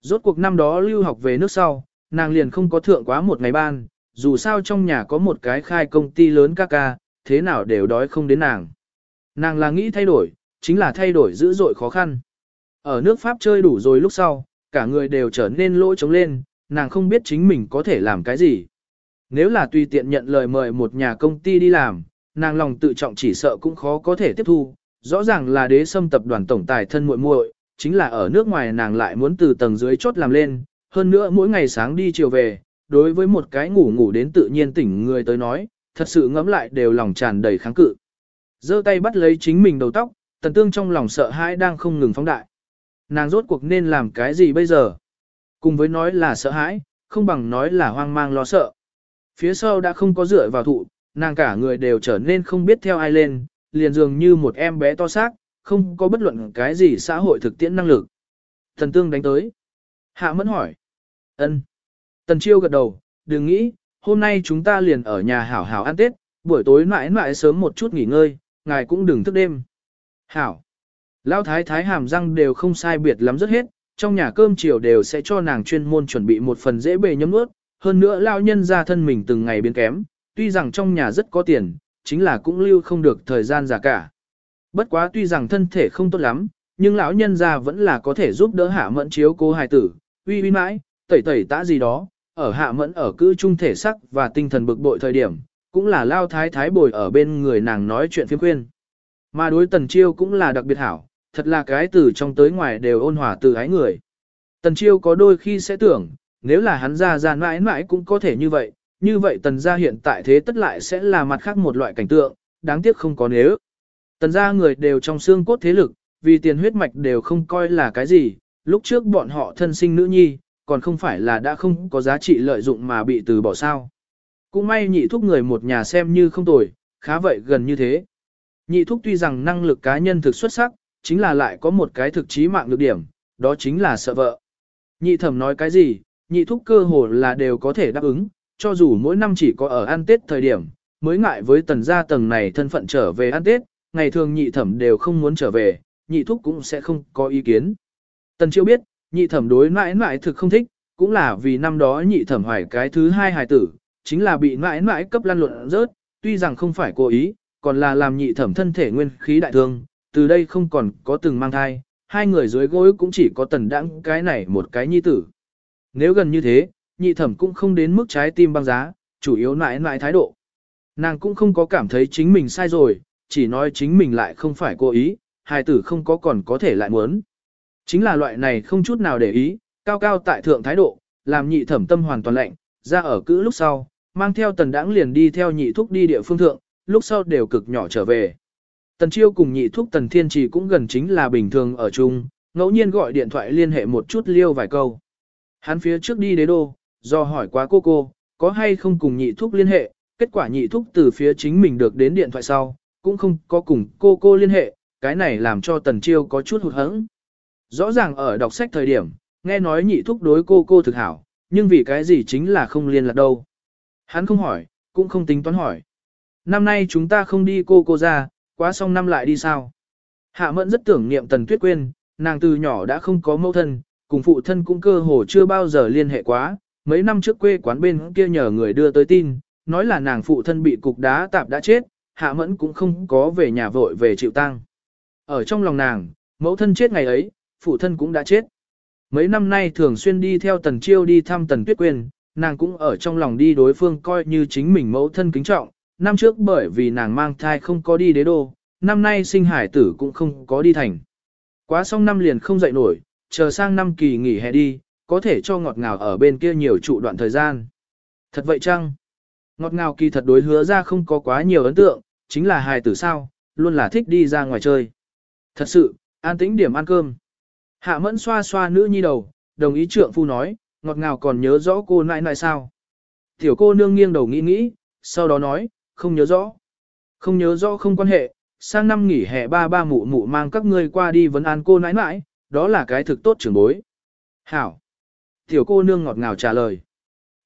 Rốt cuộc năm đó lưu học về nước sau, nàng liền không có thượng quá một ngày ban, dù sao trong nhà có một cái khai công ty lớn ca ca, thế nào đều đói không đến nàng. Nàng là nghĩ thay đổi, chính là thay đổi dữ dội khó khăn. Ở nước Pháp chơi đủ rồi lúc sau, cả người đều trở nên lỗ trống lên, nàng không biết chính mình có thể làm cái gì. Nếu là tùy tiện nhận lời mời một nhà công ty đi làm, nàng lòng tự trọng chỉ sợ cũng khó có thể tiếp thu. Rõ ràng là đế sâm tập đoàn tổng tài thân muội muội, chính là ở nước ngoài nàng lại muốn từ tầng dưới chốt làm lên, hơn nữa mỗi ngày sáng đi chiều về, đối với một cái ngủ ngủ đến tự nhiên tỉnh người tới nói, thật sự ngẫm lại đều lòng tràn đầy kháng cự. giơ tay bắt lấy chính mình đầu tóc, tần tương trong lòng sợ hãi đang không ngừng phóng đại. Nàng rốt cuộc nên làm cái gì bây giờ? Cùng với nói là sợ hãi, không bằng nói là hoang mang lo sợ. Phía sau đã không có dựa vào thụ, nàng cả người đều trở nên không biết theo ai lên, liền dường như một em bé to xác, không có bất luận cái gì xã hội thực tiễn năng lực. Thần tương đánh tới. Hạ mẫn hỏi. ân. Tần chiêu gật đầu, đừng nghĩ, hôm nay chúng ta liền ở nhà hảo hảo ăn tết, buổi tối mãi mãi sớm một chút nghỉ ngơi, ngài cũng đừng thức đêm. Hảo. Lão thái thái hàm răng đều không sai biệt lắm rất hết, trong nhà cơm chiều đều sẽ cho nàng chuyên môn chuẩn bị một phần dễ bề nhấm nuốt, hơn nữa lão nhân ra thân mình từng ngày biến kém, tuy rằng trong nhà rất có tiền, chính là cũng lưu không được thời gian giả cả. Bất quá tuy rằng thân thể không tốt lắm, nhưng lão nhân gia vẫn là có thể giúp đỡ hạ mẫn chiếu cô hài tử, uy uy mãi, tẩy tẩy tã gì đó, ở hạ mẫn ở cư trung thể sắc và tinh thần bực bội thời điểm, cũng là lao thái thái bồi ở bên người nàng nói chuyện phiếm khuyên. Mà đối tần chiêu cũng là đặc biệt hảo, thật là cái từ trong tới ngoài đều ôn hòa từ ái người. Tần chiêu có đôi khi sẽ tưởng, nếu là hắn ra ra mãi mãi cũng có thể như vậy, như vậy tần gia hiện tại thế tất lại sẽ là mặt khác một loại cảnh tượng, đáng tiếc không có nếu. Tần gia người đều trong xương cốt thế lực, vì tiền huyết mạch đều không coi là cái gì, lúc trước bọn họ thân sinh nữ nhi, còn không phải là đã không có giá trị lợi dụng mà bị từ bỏ sao. Cũng may nhị thúc người một nhà xem như không tồi, khá vậy gần như thế. Nhị thúc tuy rằng năng lực cá nhân thực xuất sắc, chính là lại có một cái thực chí mạng được điểm, đó chính là sợ vợ. Nhị thẩm nói cái gì, nhị thúc cơ hồ là đều có thể đáp ứng, cho dù mỗi năm chỉ có ở ăn Tết thời điểm, mới ngại với tần gia tầng này thân phận trở về ăn Tết, ngày thường nhị thẩm đều không muốn trở về, nhị thúc cũng sẽ không có ý kiến. Tần chiêu biết, nhị thẩm đối mãi mãi thực không thích, cũng là vì năm đó nhị thẩm hoài cái thứ hai hài tử, chính là bị mãi mãi cấp lăn luận rớt, tuy rằng không phải cố ý, còn là làm nhị thẩm thân thể nguyên khí đại thương, từ đây không còn có từng mang thai, hai người dưới gối cũng chỉ có tần đãng cái này một cái nhi tử. Nếu gần như thế, nhị thẩm cũng không đến mức trái tim băng giá, chủ yếu nại nại thái độ. Nàng cũng không có cảm thấy chính mình sai rồi, chỉ nói chính mình lại không phải cố ý, hài tử không có còn có thể lại muốn. Chính là loại này không chút nào để ý, cao cao tại thượng thái độ, làm nhị thẩm tâm hoàn toàn lạnh, ra ở cữ lúc sau, mang theo tần đãng liền đi theo nhị thúc đi địa phương thượng, lúc sau đều cực nhỏ trở về. Tần chiêu cùng nhị thúc tần thiên trì cũng gần chính là bình thường ở chung, ngẫu nhiên gọi điện thoại liên hệ một chút liêu vài câu. Hắn phía trước đi đế đô, do hỏi quá cô cô, có hay không cùng nhị thúc liên hệ, kết quả nhị thúc từ phía chính mình được đến điện thoại sau, cũng không có cùng cô cô liên hệ, cái này làm cho tần chiêu có chút hụt hẫng. Rõ ràng ở đọc sách thời điểm, nghe nói nhị thúc đối cô cô thực hảo, nhưng vì cái gì chính là không liên lạc đâu. Hắn không hỏi, cũng không tính toán hỏi. Năm nay chúng ta không đi cô cô ra, quá xong năm lại đi sao? Hạ mẫn rất tưởng niệm Tần Tuyết Quyên, nàng từ nhỏ đã không có mẫu thân, cùng phụ thân cũng cơ hồ chưa bao giờ liên hệ quá. Mấy năm trước quê quán bên kia nhờ người đưa tới tin, nói là nàng phụ thân bị cục đá tạp đã chết, hạ mẫn cũng không có về nhà vội về chịu tang. Ở trong lòng nàng, mẫu thân chết ngày ấy, phụ thân cũng đã chết. Mấy năm nay thường xuyên đi theo tần chiêu đi thăm tần tuyết quyên, nàng cũng ở trong lòng đi đối phương coi như chính mình mẫu thân kính trọng. Năm trước bởi vì nàng mang thai không có đi đế đô, năm nay sinh hải tử cũng không có đi thành. Quá xong năm liền không dậy nổi, chờ sang năm kỳ nghỉ hè đi, có thể cho ngọt ngào ở bên kia nhiều trụ đoạn thời gian. Thật vậy chăng? Ngọt ngào kỳ thật đối hứa ra không có quá nhiều ấn tượng, chính là hài tử sao, luôn là thích đi ra ngoài chơi. Thật sự, an tĩnh điểm ăn cơm. Hạ mẫn xoa xoa nữ nhi đầu, đồng ý trượng phu nói, ngọt ngào còn nhớ rõ cô nãi nãi sao. Tiểu cô nương nghiêng đầu nghĩ nghĩ, sau đó nói, không nhớ rõ. Không nhớ rõ không quan hệ, sang năm nghỉ hè ba ba mụ mụ mang các ngươi qua đi vấn an cô nãi nãi, đó là cái thực tốt trưởng bối. Hảo. Tiểu cô nương ngọt ngào trả lời.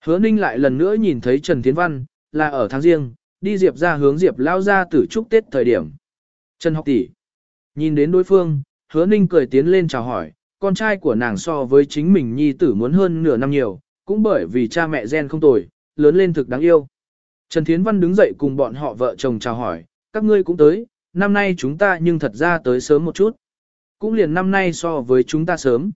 Hứa ninh lại lần nữa nhìn thấy Trần Tiến Văn, là ở tháng riêng, đi Diệp ra hướng Diệp lao ra tử chúc Tết thời điểm. Trần học tỷ Nhìn đến đối phương, hứa ninh cười tiến lên chào hỏi, con trai của nàng so với chính mình nhi tử muốn hơn nửa năm nhiều, cũng bởi vì cha mẹ gen không tồi, lớn lên thực đáng yêu. Trần Thiến Văn đứng dậy cùng bọn họ vợ chồng chào hỏi, các ngươi cũng tới, năm nay chúng ta nhưng thật ra tới sớm một chút. Cũng liền năm nay so với chúng ta sớm.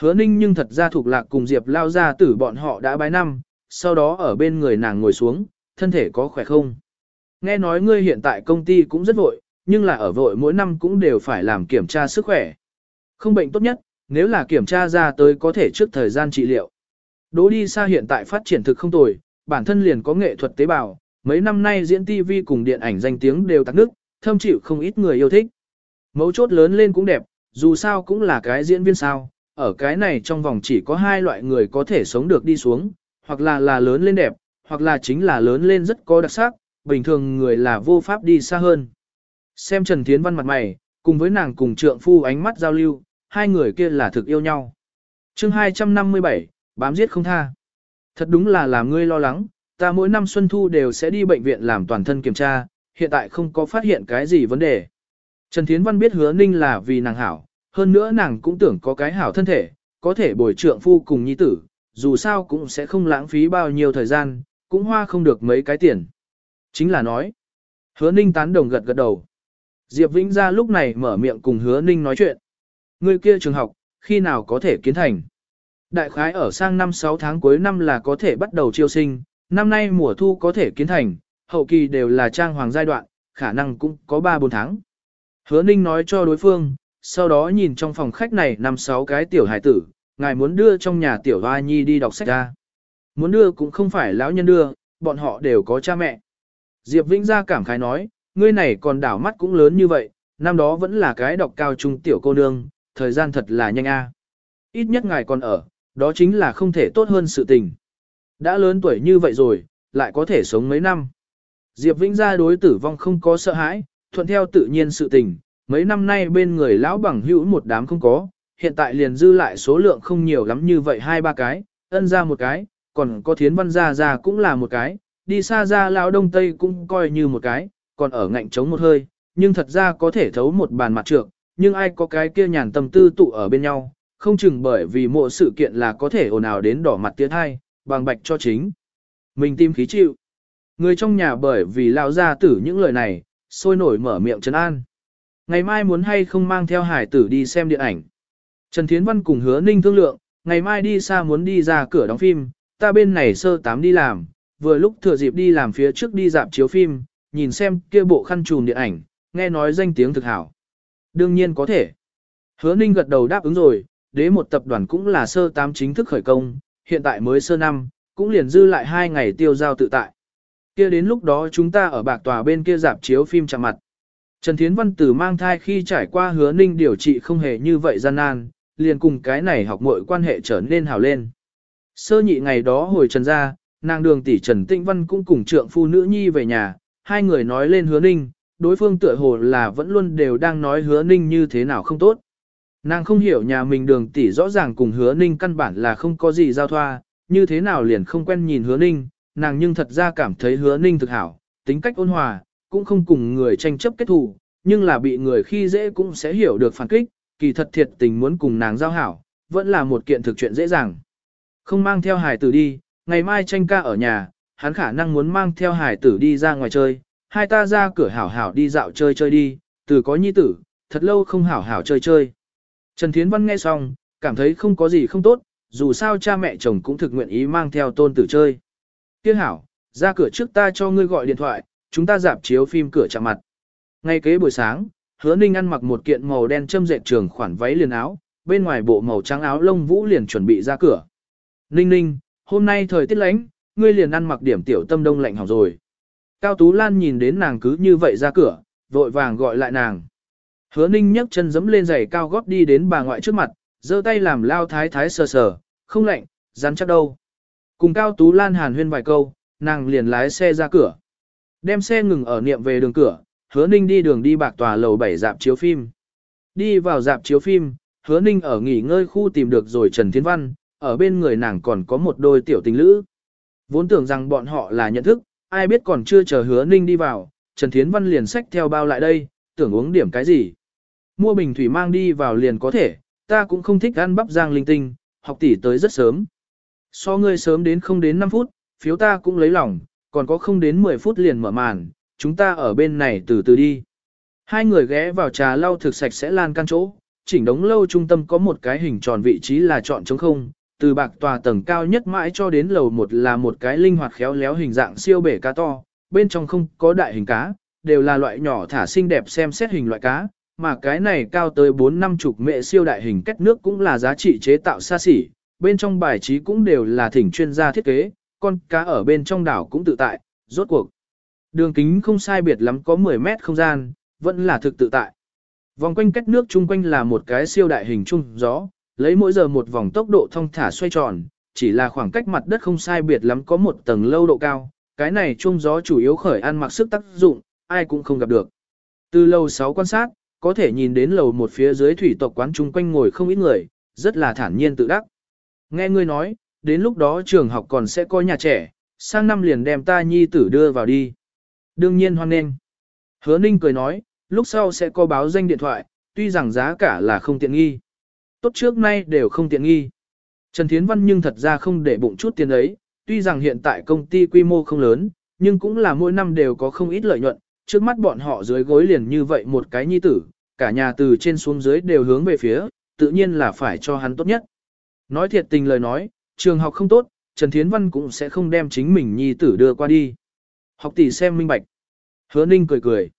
Hứa ninh nhưng thật ra thuộc lạc cùng Diệp lao ra tử bọn họ đã bái năm, sau đó ở bên người nàng ngồi xuống, thân thể có khỏe không? Nghe nói ngươi hiện tại công ty cũng rất vội, nhưng là ở vội mỗi năm cũng đều phải làm kiểm tra sức khỏe. Không bệnh tốt nhất, nếu là kiểm tra ra tới có thể trước thời gian trị liệu. Đỗ đi xa hiện tại phát triển thực không tồi, bản thân liền có nghệ thuật tế bào, mấy năm nay diễn TV cùng điện ảnh danh tiếng đều tắc nước, thâm chịu không ít người yêu thích. Mấu chốt lớn lên cũng đẹp, dù sao cũng là cái diễn viên sao, ở cái này trong vòng chỉ có hai loại người có thể sống được đi xuống, hoặc là là lớn lên đẹp, hoặc là chính là lớn lên rất có đặc sắc, bình thường người là vô pháp đi xa hơn. Xem Trần Thiến Văn mặt mày, cùng với nàng cùng trượng phu ánh mắt giao lưu, hai người kia là thực yêu nhau. chương 257, bám giết không tha. Thật đúng là làm ngươi lo lắng, ta mỗi năm xuân thu đều sẽ đi bệnh viện làm toàn thân kiểm tra, hiện tại không có phát hiện cái gì vấn đề. Trần Thiến Văn biết hứa ninh là vì nàng hảo, hơn nữa nàng cũng tưởng có cái hảo thân thể, có thể bồi trượng phu cùng nhi tử, dù sao cũng sẽ không lãng phí bao nhiêu thời gian, cũng hoa không được mấy cái tiền. Chính là nói, hứa ninh tán đồng gật gật đầu. Diệp Vĩnh ra lúc này mở miệng cùng hứa ninh nói chuyện. Người kia trường học, khi nào có thể kiến thành? Đại khái ở sang năm 6 tháng cuối năm là có thể bắt đầu chiêu sinh, năm nay mùa thu có thể kiến thành, hậu kỳ đều là trang hoàng giai đoạn, khả năng cũng có 3-4 tháng. Hứa ninh nói cho đối phương, sau đó nhìn trong phòng khách này năm sáu cái tiểu hải tử, ngài muốn đưa trong nhà tiểu hoa nhi đi đọc sách ra. Muốn đưa cũng không phải lão nhân đưa, bọn họ đều có cha mẹ. Diệp Vĩnh ra cảm khái nói, ngươi này còn đảo mắt cũng lớn như vậy, năm đó vẫn là cái đọc cao trung tiểu cô nương, thời gian thật là nhanh a. À. Ít nhất ngài còn ở, đó chính là không thể tốt hơn sự tình. Đã lớn tuổi như vậy rồi, lại có thể sống mấy năm. Diệp Vĩnh gia đối tử vong không có sợ hãi, thuận theo tự nhiên sự tình, mấy năm nay bên người lão bằng hữu một đám không có, hiện tại liền dư lại số lượng không nhiều lắm như vậy hai ba cái, ân ra một cái, còn có thiến văn gia ra cũng là một cái, đi xa ra lão đông tây cũng coi như một cái, còn ở ngạnh chống một hơi, nhưng thật ra có thể thấu một bàn mặt trượng, nhưng ai có cái kia nhàn tâm tư tụ ở bên nhau, không chừng bởi vì mỗi sự kiện là có thể ồn ào đến đỏ mặt tiến hai, bằng bạch cho chính. Mình tim khí chịu. Người trong nhà bởi vì lao ra tử những lời này, sôi nổi mở miệng trấn an. Ngày mai muốn hay không mang theo hải tử đi xem điện ảnh. Trần Thiến Văn cùng hứa ninh thương lượng, ngày mai đi xa muốn đi ra cửa đóng phim, ta bên này sơ tám đi làm, vừa lúc thừa dịp đi làm phía trước đi dạp chiếu phim, nhìn xem kia bộ khăn trùm điện ảnh, nghe nói danh tiếng thực hảo. Đương nhiên có thể. Hứa ninh gật đầu đáp ứng rồi, đế một tập đoàn cũng là sơ tám chính thức khởi công, hiện tại mới sơ năm, cũng liền dư lại hai ngày tiêu giao tự tại. Kia đến lúc đó chúng ta ở bạc tòa bên kia dạp chiếu phim chạm mặt. Trần Thiến Văn Tử mang thai khi trải qua hứa ninh điều trị không hề như vậy gian nan, liền cùng cái này học mọi quan hệ trở nên hào lên. Sơ nhị ngày đó hồi trần ra, nàng đường tỷ Trần Tĩnh Văn cũng cùng trượng phu nữ nhi về nhà, hai người nói lên hứa ninh, đối phương tựa hồ là vẫn luôn đều đang nói hứa ninh như thế nào không tốt. Nàng không hiểu nhà mình đường tỷ rõ ràng cùng hứa ninh căn bản là không có gì giao thoa, như thế nào liền không quen nhìn hứa ninh, nàng nhưng thật ra cảm thấy hứa ninh thực hảo, tính cách ôn hòa, cũng không cùng người tranh chấp kết thù, nhưng là bị người khi dễ cũng sẽ hiểu được phản kích, kỳ thật thiệt tình muốn cùng nàng giao hảo, vẫn là một kiện thực chuyện dễ dàng. Không mang theo hải tử đi, ngày mai tranh ca ở nhà, hắn khả năng muốn mang theo hải tử đi ra ngoài chơi, hai ta ra cửa hảo hảo đi dạo chơi chơi đi, từ có nhi tử, thật lâu không hảo hảo chơi chơi. Trần Thiến Văn nghe xong, cảm thấy không có gì không tốt, dù sao cha mẹ chồng cũng thực nguyện ý mang theo tôn tử chơi. Tiếc hảo, ra cửa trước ta cho ngươi gọi điện thoại, chúng ta dạp chiếu phim cửa chạm mặt. Ngay kế buổi sáng, hứa ninh ăn mặc một kiện màu đen châm dệt trường khoản váy liền áo, bên ngoài bộ màu trắng áo lông vũ liền chuẩn bị ra cửa. Ninh ninh, hôm nay thời tiết lạnh, ngươi liền ăn mặc điểm tiểu tâm đông lạnh hỏng rồi. Cao Tú Lan nhìn đến nàng cứ như vậy ra cửa, vội vàng gọi lại nàng. Hứa ninh nhấc chân dẫm lên giày cao gót đi đến bà ngoại trước mặt, giơ tay làm lao thái thái sờ sờ, không lạnh, rắn chắc đâu. Cùng Cao Tú Lan hàn huyên vài câu, nàng liền lái xe ra cửa. Đem xe ngừng ở niệm về đường cửa, hứa ninh đi đường đi bạc tòa lầu 7 dạp chiếu phim. Đi vào dạp chiếu phim, hứa ninh ở nghỉ ngơi khu tìm được rồi Trần Thiên Văn, ở bên người nàng còn có một đôi tiểu tình lữ. Vốn tưởng rằng bọn họ là nhận thức, ai biết còn chưa chờ hứa ninh đi vào, Trần Thiến Văn liền xách theo bao lại đây, tưởng uống điểm cái gì. Mua bình thủy mang đi vào liền có thể, ta cũng không thích ăn bắp giang linh tinh, học tỷ tới rất sớm. So ngươi sớm đến không đến 5 phút, phiếu ta cũng lấy lòng, còn có không đến 10 phút liền mở màn, chúng ta ở bên này từ từ đi. Hai người ghé vào trà lau thực sạch sẽ lan can chỗ, chỉnh đống lâu trung tâm có một cái hình tròn vị trí là chọn trống không, từ bạc tòa tầng cao nhất mãi cho đến lầu một là một cái linh hoạt khéo léo hình dạng siêu bể cá to, bên trong không có đại hình cá, đều là loại nhỏ thả xinh đẹp xem xét hình loại cá, mà cái này cao tới 4 năm chục mệ siêu đại hình kết nước cũng là giá trị chế tạo xa xỉ, bên trong bài trí cũng đều là thỉnh chuyên gia thiết kế, con cá ở bên trong đảo cũng tự tại, rốt cuộc. Đường kính không sai biệt lắm có 10 mét không gian, vẫn là thực tự tại. Vòng quanh cách nước chung quanh là một cái siêu đại hình trung gió, lấy mỗi giờ một vòng tốc độ thông thả xoay tròn, chỉ là khoảng cách mặt đất không sai biệt lắm có một tầng lâu độ cao, cái này trung gió chủ yếu khởi ăn mặc sức tác dụng, ai cũng không gặp được. Từ lầu 6 quan sát, có thể nhìn đến lầu một phía dưới thủy tộc quán chung quanh ngồi không ít người, rất là thản nhiên tự đắc. Nghe ngươi nói, đến lúc đó trường học còn sẽ có nhà trẻ, sang năm liền đem ta nhi tử đưa vào đi. Đương nhiên hoan nghênh. Hứa Ninh cười nói, lúc sau sẽ có báo danh điện thoại, tuy rằng giá cả là không tiện nghi. Tốt trước nay đều không tiện nghi. Trần Thiến Văn nhưng thật ra không để bụng chút tiền ấy, tuy rằng hiện tại công ty quy mô không lớn, nhưng cũng là mỗi năm đều có không ít lợi nhuận, trước mắt bọn họ dưới gối liền như vậy một cái nhi tử, cả nhà từ trên xuống dưới đều hướng về phía, tự nhiên là phải cho hắn tốt nhất. Nói thiệt tình lời nói, trường học không tốt, Trần Thiến Văn cũng sẽ không đem chính mình nhi tử đưa qua đi. Học tỷ xem minh bạch. Hứa Ninh cười cười.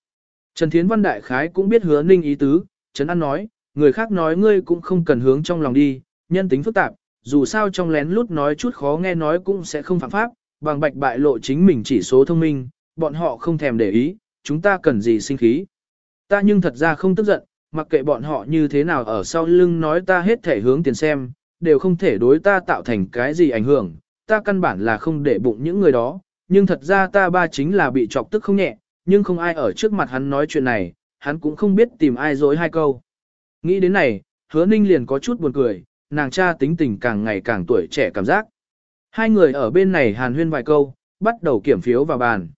Trần Thiến Văn đại khái cũng biết Hứa Ninh ý tứ, Trần An nói, người khác nói ngươi cũng không cần hướng trong lòng đi, nhân tính phức tạp, dù sao trong lén lút nói chút khó nghe nói cũng sẽ không phạm pháp, bằng bạch bại lộ chính mình chỉ số thông minh, bọn họ không thèm để ý, chúng ta cần gì sinh khí. Ta nhưng thật ra không tức giận, mặc kệ bọn họ như thế nào ở sau lưng nói ta hết thể hướng tiền xem, đều không thể đối ta tạo thành cái gì ảnh hưởng, ta căn bản là không để bụng những người đó, nhưng thật ra ta ba chính là bị chọc tức không nhẹ, nhưng không ai ở trước mặt hắn nói chuyện này, hắn cũng không biết tìm ai dối hai câu. Nghĩ đến này, hứa ninh liền có chút buồn cười, nàng cha tính tình càng ngày càng tuổi trẻ cảm giác. Hai người ở bên này hàn huyên vài câu, bắt đầu kiểm phiếu vào bàn.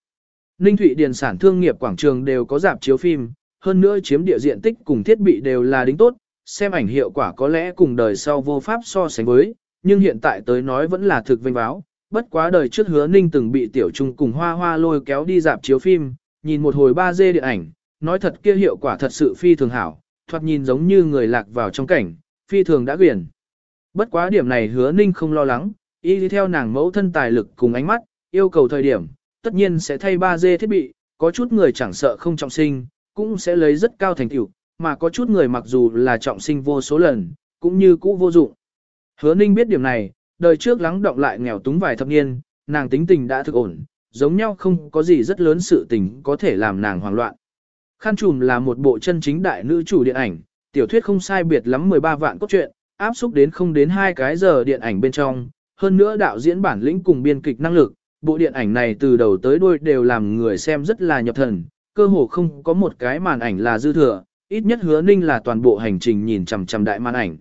Ninh Thụy Điền sản thương nghiệp quảng trường đều có dạp chiếu phim, hơn nữa chiếm địa diện tích cùng thiết bị đều là đính tốt, xem ảnh hiệu quả có lẽ cùng đời sau vô pháp so sánh với, nhưng hiện tại tới nói vẫn là thực vinh báo. Bất quá đời trước hứa ninh từng bị tiểu trung cùng hoa hoa lôi kéo đi dạp chiếu phim, nhìn một hồi 3D điện ảnh, nói thật kia hiệu quả thật sự phi thường hảo, thoạt nhìn giống như người lạc vào trong cảnh, phi thường đã quyển. Bất quá điểm này hứa ninh không lo lắng, y đi theo nàng mẫu thân tài lực cùng ánh mắt, yêu cầu thời điểm, tất nhiên sẽ thay 3D thiết bị, có chút người chẳng sợ không trọng sinh, cũng sẽ lấy rất cao thành tựu, mà có chút người mặc dù là trọng sinh vô số lần, cũng như cũ vô dụng. Hứa Ninh biết điểm này, đời trước lắng động lại nghèo túng vài thập niên, nàng tính tình đã thực ổn, giống nhau không có gì rất lớn sự tình có thể làm nàng hoảng loạn. Khăn trùm là một bộ chân chính đại nữ chủ điện ảnh, tiểu thuyết không sai biệt lắm 13 vạn cốt truyện, áp xúc đến không đến hai cái giờ điện ảnh bên trong, hơn nữa đạo diễn bản lĩnh cùng biên kịch năng lực, bộ điện ảnh này từ đầu tới đuôi đều làm người xem rất là nhập thần, cơ hồ không có một cái màn ảnh là dư thừa, ít nhất hứa ninh là toàn bộ hành trình nhìn chằm chằm đại màn ảnh.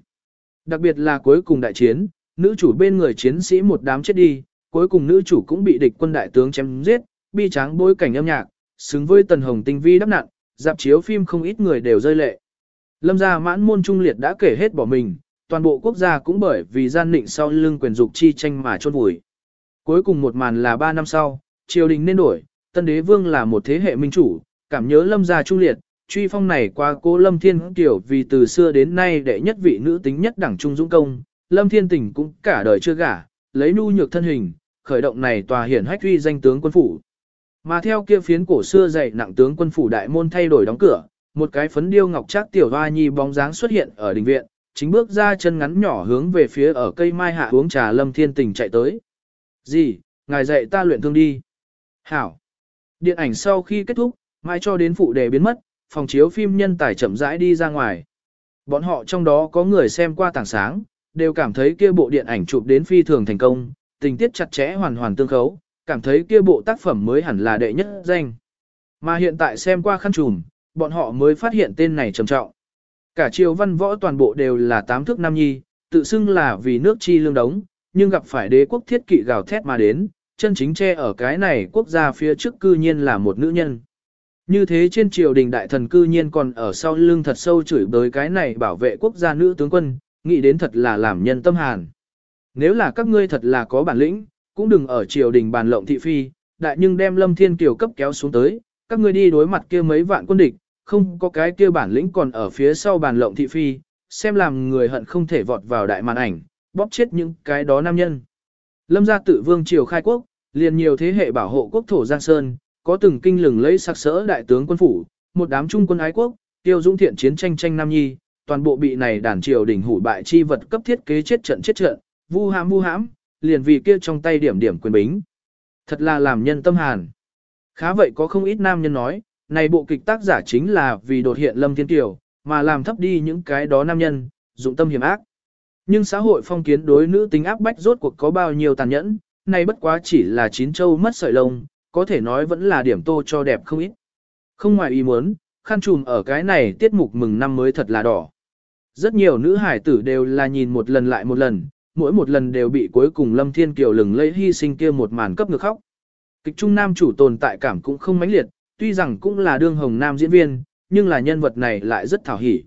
Đặc biệt là cuối cùng đại chiến, nữ chủ bên người chiến sĩ một đám chết đi, cuối cùng nữ chủ cũng bị địch quân đại tướng chém giết, bi tráng bối cảnh âm nhạc, xứng với tần hồng tinh vi đắp nặn, dạp chiếu phim không ít người đều rơi lệ. Lâm gia mãn môn trung liệt đã kể hết bỏ mình, toàn bộ quốc gia cũng bởi vì gian định sau lưng quyền dục chi tranh mà chôn vùi. Cuối cùng một màn là 3 năm sau, triều đình nên đổi, tân đế vương là một thế hệ minh chủ, cảm nhớ lâm gia trung liệt, truy phong này qua cố lâm thiên tiểu vì từ xưa đến nay đệ nhất vị nữ tính nhất đẳng trung dũng công, lâm thiên tình cũng cả đời chưa gả, lấy nu nhược thân hình, khởi động này tòa hiển hách uy danh tướng quân phủ. Mà theo kia phiến cổ xưa dày nặng tướng quân phủ đại môn thay đổi đóng cửa, một cái phấn điêu ngọc trác tiểu hoa nhi bóng dáng xuất hiện ở đình viện, chính bước ra chân ngắn nhỏ hướng về phía ở cây mai hạ uống trà lâm thiên tình chạy tới. Gì, ngài dạy ta luyện thương đi. Hảo. Điện ảnh sau khi kết thúc, mai cho đến phụ đề biến mất, phòng chiếu phim nhân tài chậm rãi đi ra ngoài. Bọn họ trong đó có người xem qua tảng sáng, đều cảm thấy kia bộ điện ảnh chụp đến phi thường thành công, tình tiết chặt chẽ hoàn hoàn tương khấu, cảm thấy kia bộ tác phẩm mới hẳn là đệ nhất danh. Mà hiện tại xem qua khăn trùm, bọn họ mới phát hiện tên này trầm trọng. Cả triều văn võ toàn bộ đều là tám thước nam nhi, tự xưng là vì nước chi lương đống, nhưng gặp phải đế quốc thiết kỵ gào thét mà đến, chân chính che ở cái này quốc gia phía trước cư nhiên là một nữ nhân. Như thế trên triều đình đại thần cư nhiên còn ở sau lưng thật sâu chửi bới cái này bảo vệ quốc gia nữ tướng quân, nghĩ đến thật là làm nhân tâm hàn. Nếu là các ngươi thật là có bản lĩnh, cũng đừng ở triều đình bàn lộng thị phi, đại nhưng đem lâm thiên kiều cấp kéo xuống tới, các ngươi đi đối mặt kia mấy vạn quân địch, không có cái kia bản lĩnh còn ở phía sau bàn lộng thị phi, xem làm người hận không thể vọt vào đại màn ảnh, bóp chết những cái đó nam nhân. Lâm gia tự vương triều khai quốc, liền nhiều thế hệ bảo hộ quốc thổ Giang Sơn, có từng kinh lừng lấy sắc sỡ đại tướng quân phủ, một đám trung quân ái quốc, tiêu dũng thiện chiến tranh tranh nam nhi, toàn bộ bị này đàn triều đỉnh hủ bại chi vật cấp thiết kế chết trận chết trận, vu hãm vu hãm, liền vì kia trong tay điểm điểm quyền bính. Thật là làm nhân tâm hàn. Khá vậy có không ít nam nhân nói, này bộ kịch tác giả chính là vì đột hiện Lâm Thiên Kiều, mà làm thấp đi những cái đó nam nhân, dụng tâm hiểm ác. Nhưng xã hội phong kiến đối nữ tính áp bách rốt cuộc có bao nhiêu tàn nhẫn, này bất quá chỉ là chín châu mất sợi lông, có thể nói vẫn là điểm tô cho đẹp không ít. Không ngoài ý muốn, khăn trùm ở cái này tiết mục mừng năm mới thật là đỏ. Rất nhiều nữ hải tử đều là nhìn một lần lại một lần, mỗi một lần đều bị cuối cùng Lâm Thiên Kiều lừng lấy hy sinh kia một màn cấp ngược khóc. Kịch trung nam chủ tồn tại cảm cũng không mãnh liệt, tuy rằng cũng là đương hồng nam diễn viên, nhưng là nhân vật này lại rất thảo hỉ.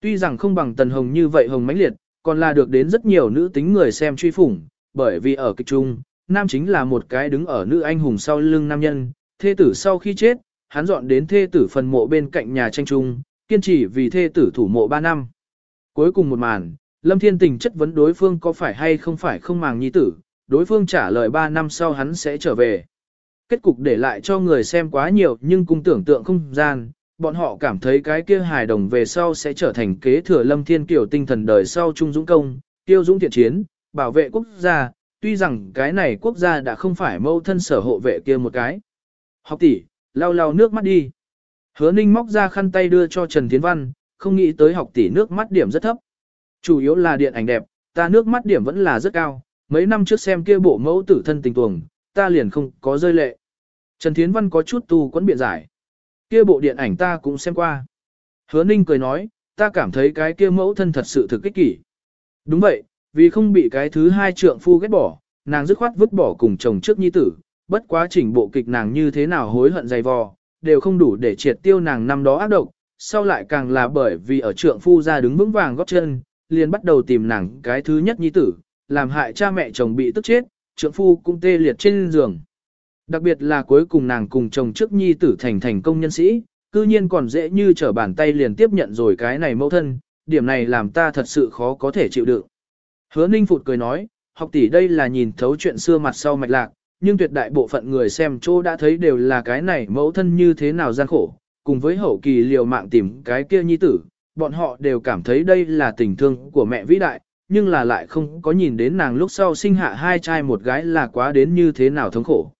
Tuy rằng không bằng tần hồng như vậy hồng mãnh liệt, còn là được đến rất nhiều nữ tính người xem truy phủng, bởi vì ở kịch trung, nam chính là một cái đứng ở nữ anh hùng sau lưng nam nhân, thê tử sau khi chết, hắn dọn đến thê tử phần mộ bên cạnh nhà tranh trung, kiên trì vì thê tử thủ mộ 3 năm. Cuối cùng một màn, Lâm Thiên Tình chất vấn đối phương có phải hay không phải không màng nhi tử, đối phương trả lời 3 năm sau hắn sẽ trở về. Kết cục để lại cho người xem quá nhiều nhưng cũng tưởng tượng không gian, bọn họ cảm thấy cái kia hài đồng về sau sẽ trở thành kế thừa Lâm Thiên Kiều tinh thần đời sau trung dũng công, tiêu dũng thiện chiến, bảo vệ quốc gia, tuy rằng cái này quốc gia đã không phải mâu thân sở hộ vệ kia một cái. Học tỷ, lau lau nước mắt đi. Hứa ninh móc ra khăn tay đưa cho Trần Thiến Văn, không nghĩ tới học tỷ nước mắt điểm rất thấp. Chủ yếu là điện ảnh đẹp, ta nước mắt điểm vẫn là rất cao, mấy năm trước xem kia bộ mẫu tử thân tình tuồng, ta liền không có rơi lệ. Trần Thiến Văn có chút tu quẫn biện giải. Kia bộ điện ảnh ta cũng xem qua. Hứa Ninh cười nói, ta cảm thấy cái kia mẫu thân thật sự thực kích kỷ. Đúng vậy, vì không bị cái thứ hai trượng phu ghét bỏ, nàng dứt khoát vứt bỏ cùng chồng trước nhi tử, bất quá chỉnh bộ kịch nàng như thế nào hối hận dày vò, đều không đủ để triệt tiêu nàng năm đó ác độc, sau lại càng là bởi vì ở trượng phu ra đứng vững vàng góp chân, liền bắt đầu tìm nàng cái thứ nhất nhi tử, làm hại cha mẹ chồng bị tức chết, trượng phu cũng tê liệt trên giường. Đặc biệt là cuối cùng nàng cùng chồng trước nhi tử thành thành công nhân sĩ, cư nhiên còn dễ như trở bàn tay liền tiếp nhận rồi cái này mẫu thân, điểm này làm ta thật sự khó có thể chịu đựng. Hứa Ninh Phụt cười nói, học tỷ đây là nhìn thấu chuyện xưa mặt sau mạch lạc, nhưng tuyệt đại bộ phận người xem chỗ đã thấy đều là cái này mẫu thân như thế nào gian khổ, cùng với hậu kỳ liều mạng tìm cái kia nhi tử, bọn họ đều cảm thấy đây là tình thương của mẹ vĩ đại, nhưng là lại không có nhìn đến nàng lúc sau sinh hạ hai trai một gái là quá đến như thế nào thống khổ.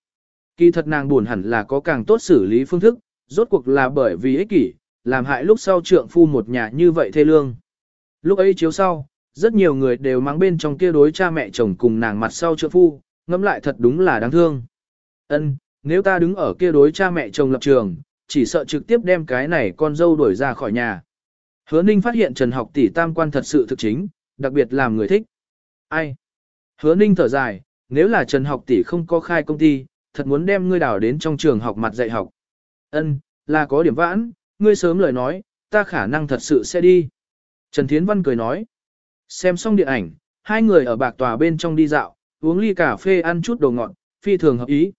Kỳ thật nàng buồn hẳn là có càng tốt xử lý phương thức, rốt cuộc là bởi vì ích kỷ, làm hại lúc sau trượng phu một nhà như vậy thê lương. Lúc ấy chiếu sau, rất nhiều người đều mang bên trong kia đối cha mẹ chồng cùng nàng mặt sau trượng phu, ngẫm lại thật đúng là đáng thương. Ân, nếu ta đứng ở kia đối cha mẹ chồng lập trường, chỉ sợ trực tiếp đem cái này con dâu đuổi ra khỏi nhà. Hứa Ninh phát hiện Trần học tỷ tam quan thật sự thực chính, đặc biệt làm người thích. Ai? Hứa Ninh thở dài, nếu là Trần học tỷ không có khai công ty, thật muốn đem ngươi đào đến trong trường học mặt dạy học. Ân, là có điểm vãn, ngươi sớm lời nói, ta khả năng thật sự sẽ đi. Trần Thiến Văn cười nói. Xem xong điện ảnh, hai người ở bạc tòa bên trong đi dạo, uống ly cà phê ăn chút đồ ngọt, phi thường hợp ý.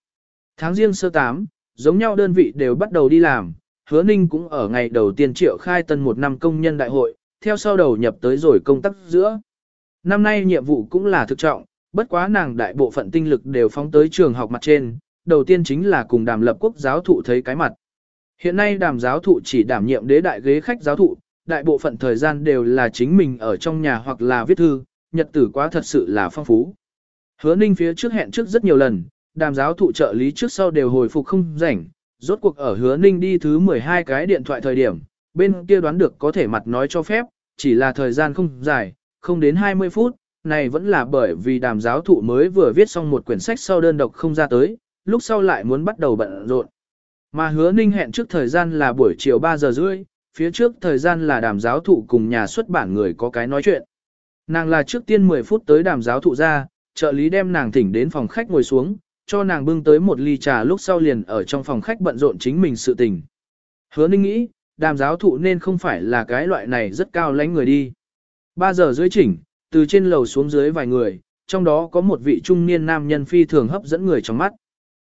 Tháng riêng sơ tám, giống nhau đơn vị đều bắt đầu đi làm, hứa ninh cũng ở ngày đầu tiên triệu khai tân một năm công nhân đại hội, theo sau đầu nhập tới rồi công tác giữa. Năm nay nhiệm vụ cũng là thực trọng, bất quá nàng đại bộ phận tinh lực đều phóng tới trường học mặt trên, đầu tiên chính là cùng đàm lập quốc giáo thụ thấy cái mặt. Hiện nay đàm giáo thụ chỉ đảm nhiệm đế đại ghế khách giáo thụ, đại bộ phận thời gian đều là chính mình ở trong nhà hoặc là viết thư, nhật tử quá thật sự là phong phú. Hứa ninh phía trước hẹn trước rất nhiều lần, đàm giáo thụ trợ lý trước sau đều hồi phục không rảnh, rốt cuộc ở hứa ninh đi thứ 12 cái điện thoại thời điểm, bên kia đoán được có thể mặt nói cho phép, chỉ là thời gian không dài, không đến 20 phút, này vẫn là bởi vì đàm giáo thụ mới vừa viết xong một quyển sách sau đơn độc không ra tới, lúc sau lại muốn bắt đầu bận rộn. Mà hứa ninh hẹn trước thời gian là buổi chiều 3 giờ rưỡi, phía trước thời gian là đàm giáo thụ cùng nhà xuất bản người có cái nói chuyện. Nàng là trước tiên 10 phút tới đàm giáo thụ ra, trợ lý đem nàng thỉnh đến phòng khách ngồi xuống, cho nàng bưng tới một ly trà lúc sau liền ở trong phòng khách bận rộn chính mình sự tình. Hứa ninh nghĩ, đàm giáo thụ nên không phải là cái loại này rất cao lãnh người đi. 3 giờ dưới chỉnh, từ trên lầu xuống dưới vài người, trong đó có một vị trung niên nam nhân phi thường hấp dẫn người trong mắt.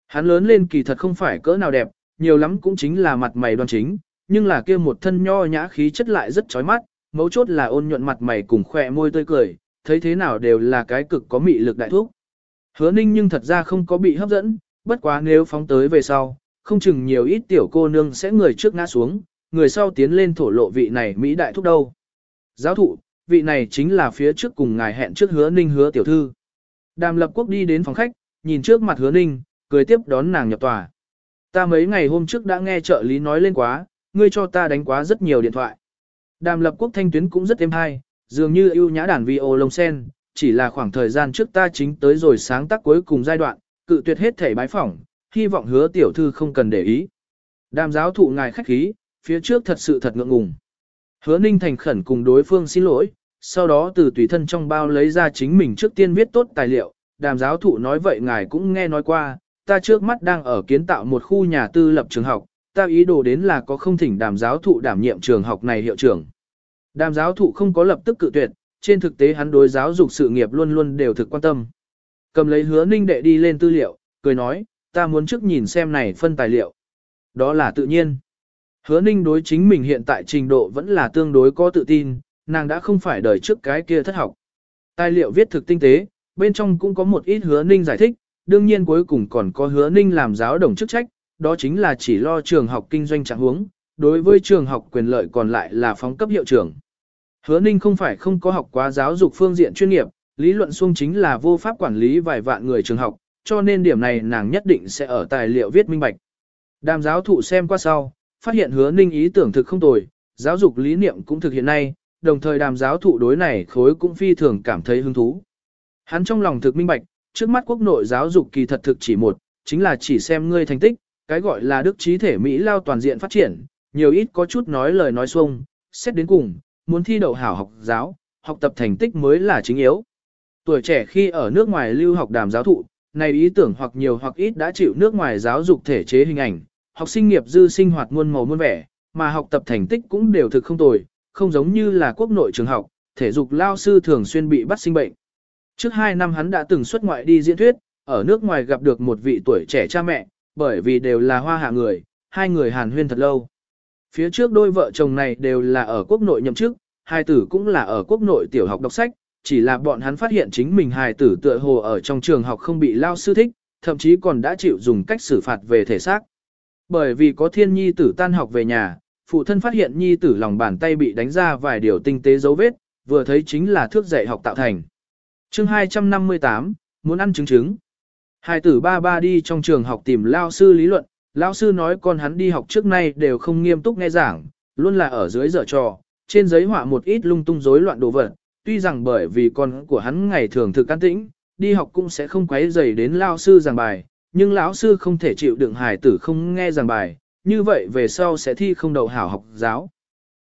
Hắn lớn lên kỳ thật không phải cỡ nào đẹp, nhiều lắm cũng chính là mặt mày đoan chính, nhưng là kia một thân nho nhã khí chất lại rất chói mắt, mấu chốt là ôn nhuận mặt mày cùng khỏe môi tươi cười, thấy thế nào đều là cái cực có mị lực đại thuốc. Hứa ninh nhưng thật ra không có bị hấp dẫn, bất quá nếu phóng tới về sau, không chừng nhiều ít tiểu cô nương sẽ người trước ngã xuống, người sau tiến lên thổ lộ vị này Mỹ đại thúc đâu. Giáo thụ, vị này chính là phía trước cùng ngài hẹn trước hứa ninh hứa tiểu thư. Đàm lập quốc đi đến phòng khách, nhìn trước mặt hứa ninh, cười tiếp đón nàng nhập tòa. Ta mấy ngày hôm trước đã nghe trợ lý nói lên quá, ngươi cho ta đánh quá rất nhiều điện thoại. Đàm lập quốc thanh tuyến cũng rất êm hay, dường như ưu nhã đàn vi ô lông sen, chỉ là khoảng thời gian trước ta chính tới rồi sáng tác cuối cùng giai đoạn, cự tuyệt hết thể bái phỏng, hy vọng hứa tiểu thư không cần để ý. Đàm giáo thụ ngài khách khí, phía trước thật sự thật ngượng ngùng. Hứa ninh thành khẩn cùng đối phương xin lỗi, sau đó từ tùy thân trong bao lấy ra chính mình trước tiên viết tốt tài liệu, đàm giáo thụ nói vậy ngài cũng nghe nói qua, ta trước mắt đang ở kiến tạo một khu nhà tư lập trường học, ta ý đồ đến là có không thỉnh đàm giáo thụ đảm nhiệm trường học này hiệu trưởng. Đàm giáo thụ không có lập tức cự tuyệt, trên thực tế hắn đối giáo dục sự nghiệp luôn luôn đều thực quan tâm. Cầm lấy hứa ninh đệ đi lên tư liệu, cười nói, ta muốn trước nhìn xem này phân tài liệu. Đó là tự nhiên. Hứa ninh đối chính mình hiện tại trình độ vẫn là tương đối có tự tin, nàng đã không phải đời trước cái kia thất học. Tài liệu viết thực tinh tế, bên trong cũng có một ít hứa ninh giải thích, đương nhiên cuối cùng còn có hứa ninh làm giáo đồng chức trách, đó chính là chỉ lo trường học kinh doanh trạng huống, đối với trường học quyền lợi còn lại là phóng cấp hiệu trưởng. Hứa ninh không phải không có học quá giáo dục phương diện chuyên nghiệp, lý luận xung chính là vô pháp quản lý vài vạn người trường học, cho nên điểm này nàng nhất định sẽ ở tài liệu viết minh bạch. Đàm giáo thụ xem qua sau, phát hiện hứa ninh ý tưởng thực không tồi, giáo dục lý niệm cũng thực hiện nay, đồng thời đàm giáo thụ đối này khối cũng phi thường cảm thấy hứng thú. Hắn trong lòng thực minh bạch, trước mắt quốc nội giáo dục kỳ thật thực chỉ một, chính là chỉ xem ngươi thành tích, cái gọi là đức trí thể Mỹ lao toàn diện phát triển, nhiều ít có chút nói lời nói xuông, xét đến cùng, muốn thi đậu hảo học giáo, học tập thành tích mới là chính yếu. Tuổi trẻ khi ở nước ngoài lưu học đàm giáo thụ, này ý tưởng hoặc nhiều hoặc ít đã chịu nước ngoài giáo dục thể chế hình ảnh, học sinh nghiệp dư sinh hoạt muôn màu muôn vẻ, mà học tập thành tích cũng đều thực không tồi, không giống như là quốc nội trường học, thể dục lao sư thường xuyên bị bắt sinh bệnh. Trước 2 năm hắn đã từng xuất ngoại đi diễn thuyết, ở nước ngoài gặp được một vị tuổi trẻ cha mẹ, bởi vì đều là hoa hạ người, hai người hàn huyên thật lâu. Phía trước đôi vợ chồng này đều là ở quốc nội nhậm chức, hai tử cũng là ở quốc nội tiểu học đọc sách, chỉ là bọn hắn phát hiện chính mình hài tử tựa hồ ở trong trường học không bị lao sư thích, thậm chí còn đã chịu dùng cách xử phạt về thể xác. Bởi vì có thiên nhi tử tan học về nhà, phụ thân phát hiện nhi tử lòng bàn tay bị đánh ra vài điều tinh tế dấu vết, vừa thấy chính là thước dạy học tạo thành. chương 258, muốn ăn trứng trứng. Hai tử ba ba đi trong trường học tìm lao sư lý luận, lao sư nói con hắn đi học trước nay đều không nghiêm túc nghe giảng, luôn là ở dưới dở trò, trên giấy họa một ít lung tung rối loạn đồ vật, tuy rằng bởi vì con của hắn ngày thường thực can tĩnh, đi học cũng sẽ không quấy rầy đến lao sư giảng bài, nhưng lão sư không thể chịu đựng hài tử không nghe giảng bài, như vậy về sau sẽ thi không đầu hảo học giáo.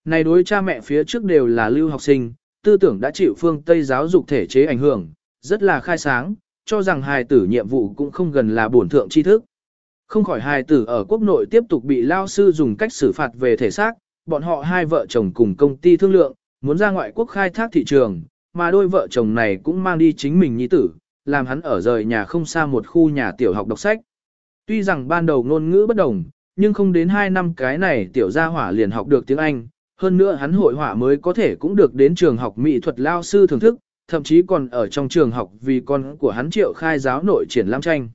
Này đối cha mẹ phía trước đều là lưu học sinh, tư tưởng đã chịu phương Tây giáo dục thể chế ảnh hưởng, rất là khai sáng, cho rằng hài tử nhiệm vụ cũng không gần là bổn thượng tri thức. Không khỏi hài tử ở quốc nội tiếp tục bị lao sư dùng cách xử phạt về thể xác, bọn họ hai vợ chồng cùng công ty thương lượng, muốn ra ngoại quốc khai thác thị trường, mà đôi vợ chồng này cũng mang đi chính mình nhi tử, làm hắn ở rời nhà không xa một khu nhà tiểu học đọc sách. Tuy rằng ban đầu ngôn ngữ bất đồng, nhưng không đến 2 năm cái này tiểu gia hỏa liền học được tiếng Anh, hơn nữa hắn hội họa mới có thể cũng được đến trường học mỹ thuật lao sư thưởng thức, thậm chí còn ở trong trường học vì con của hắn triệu khai giáo nội triển lãm tranh.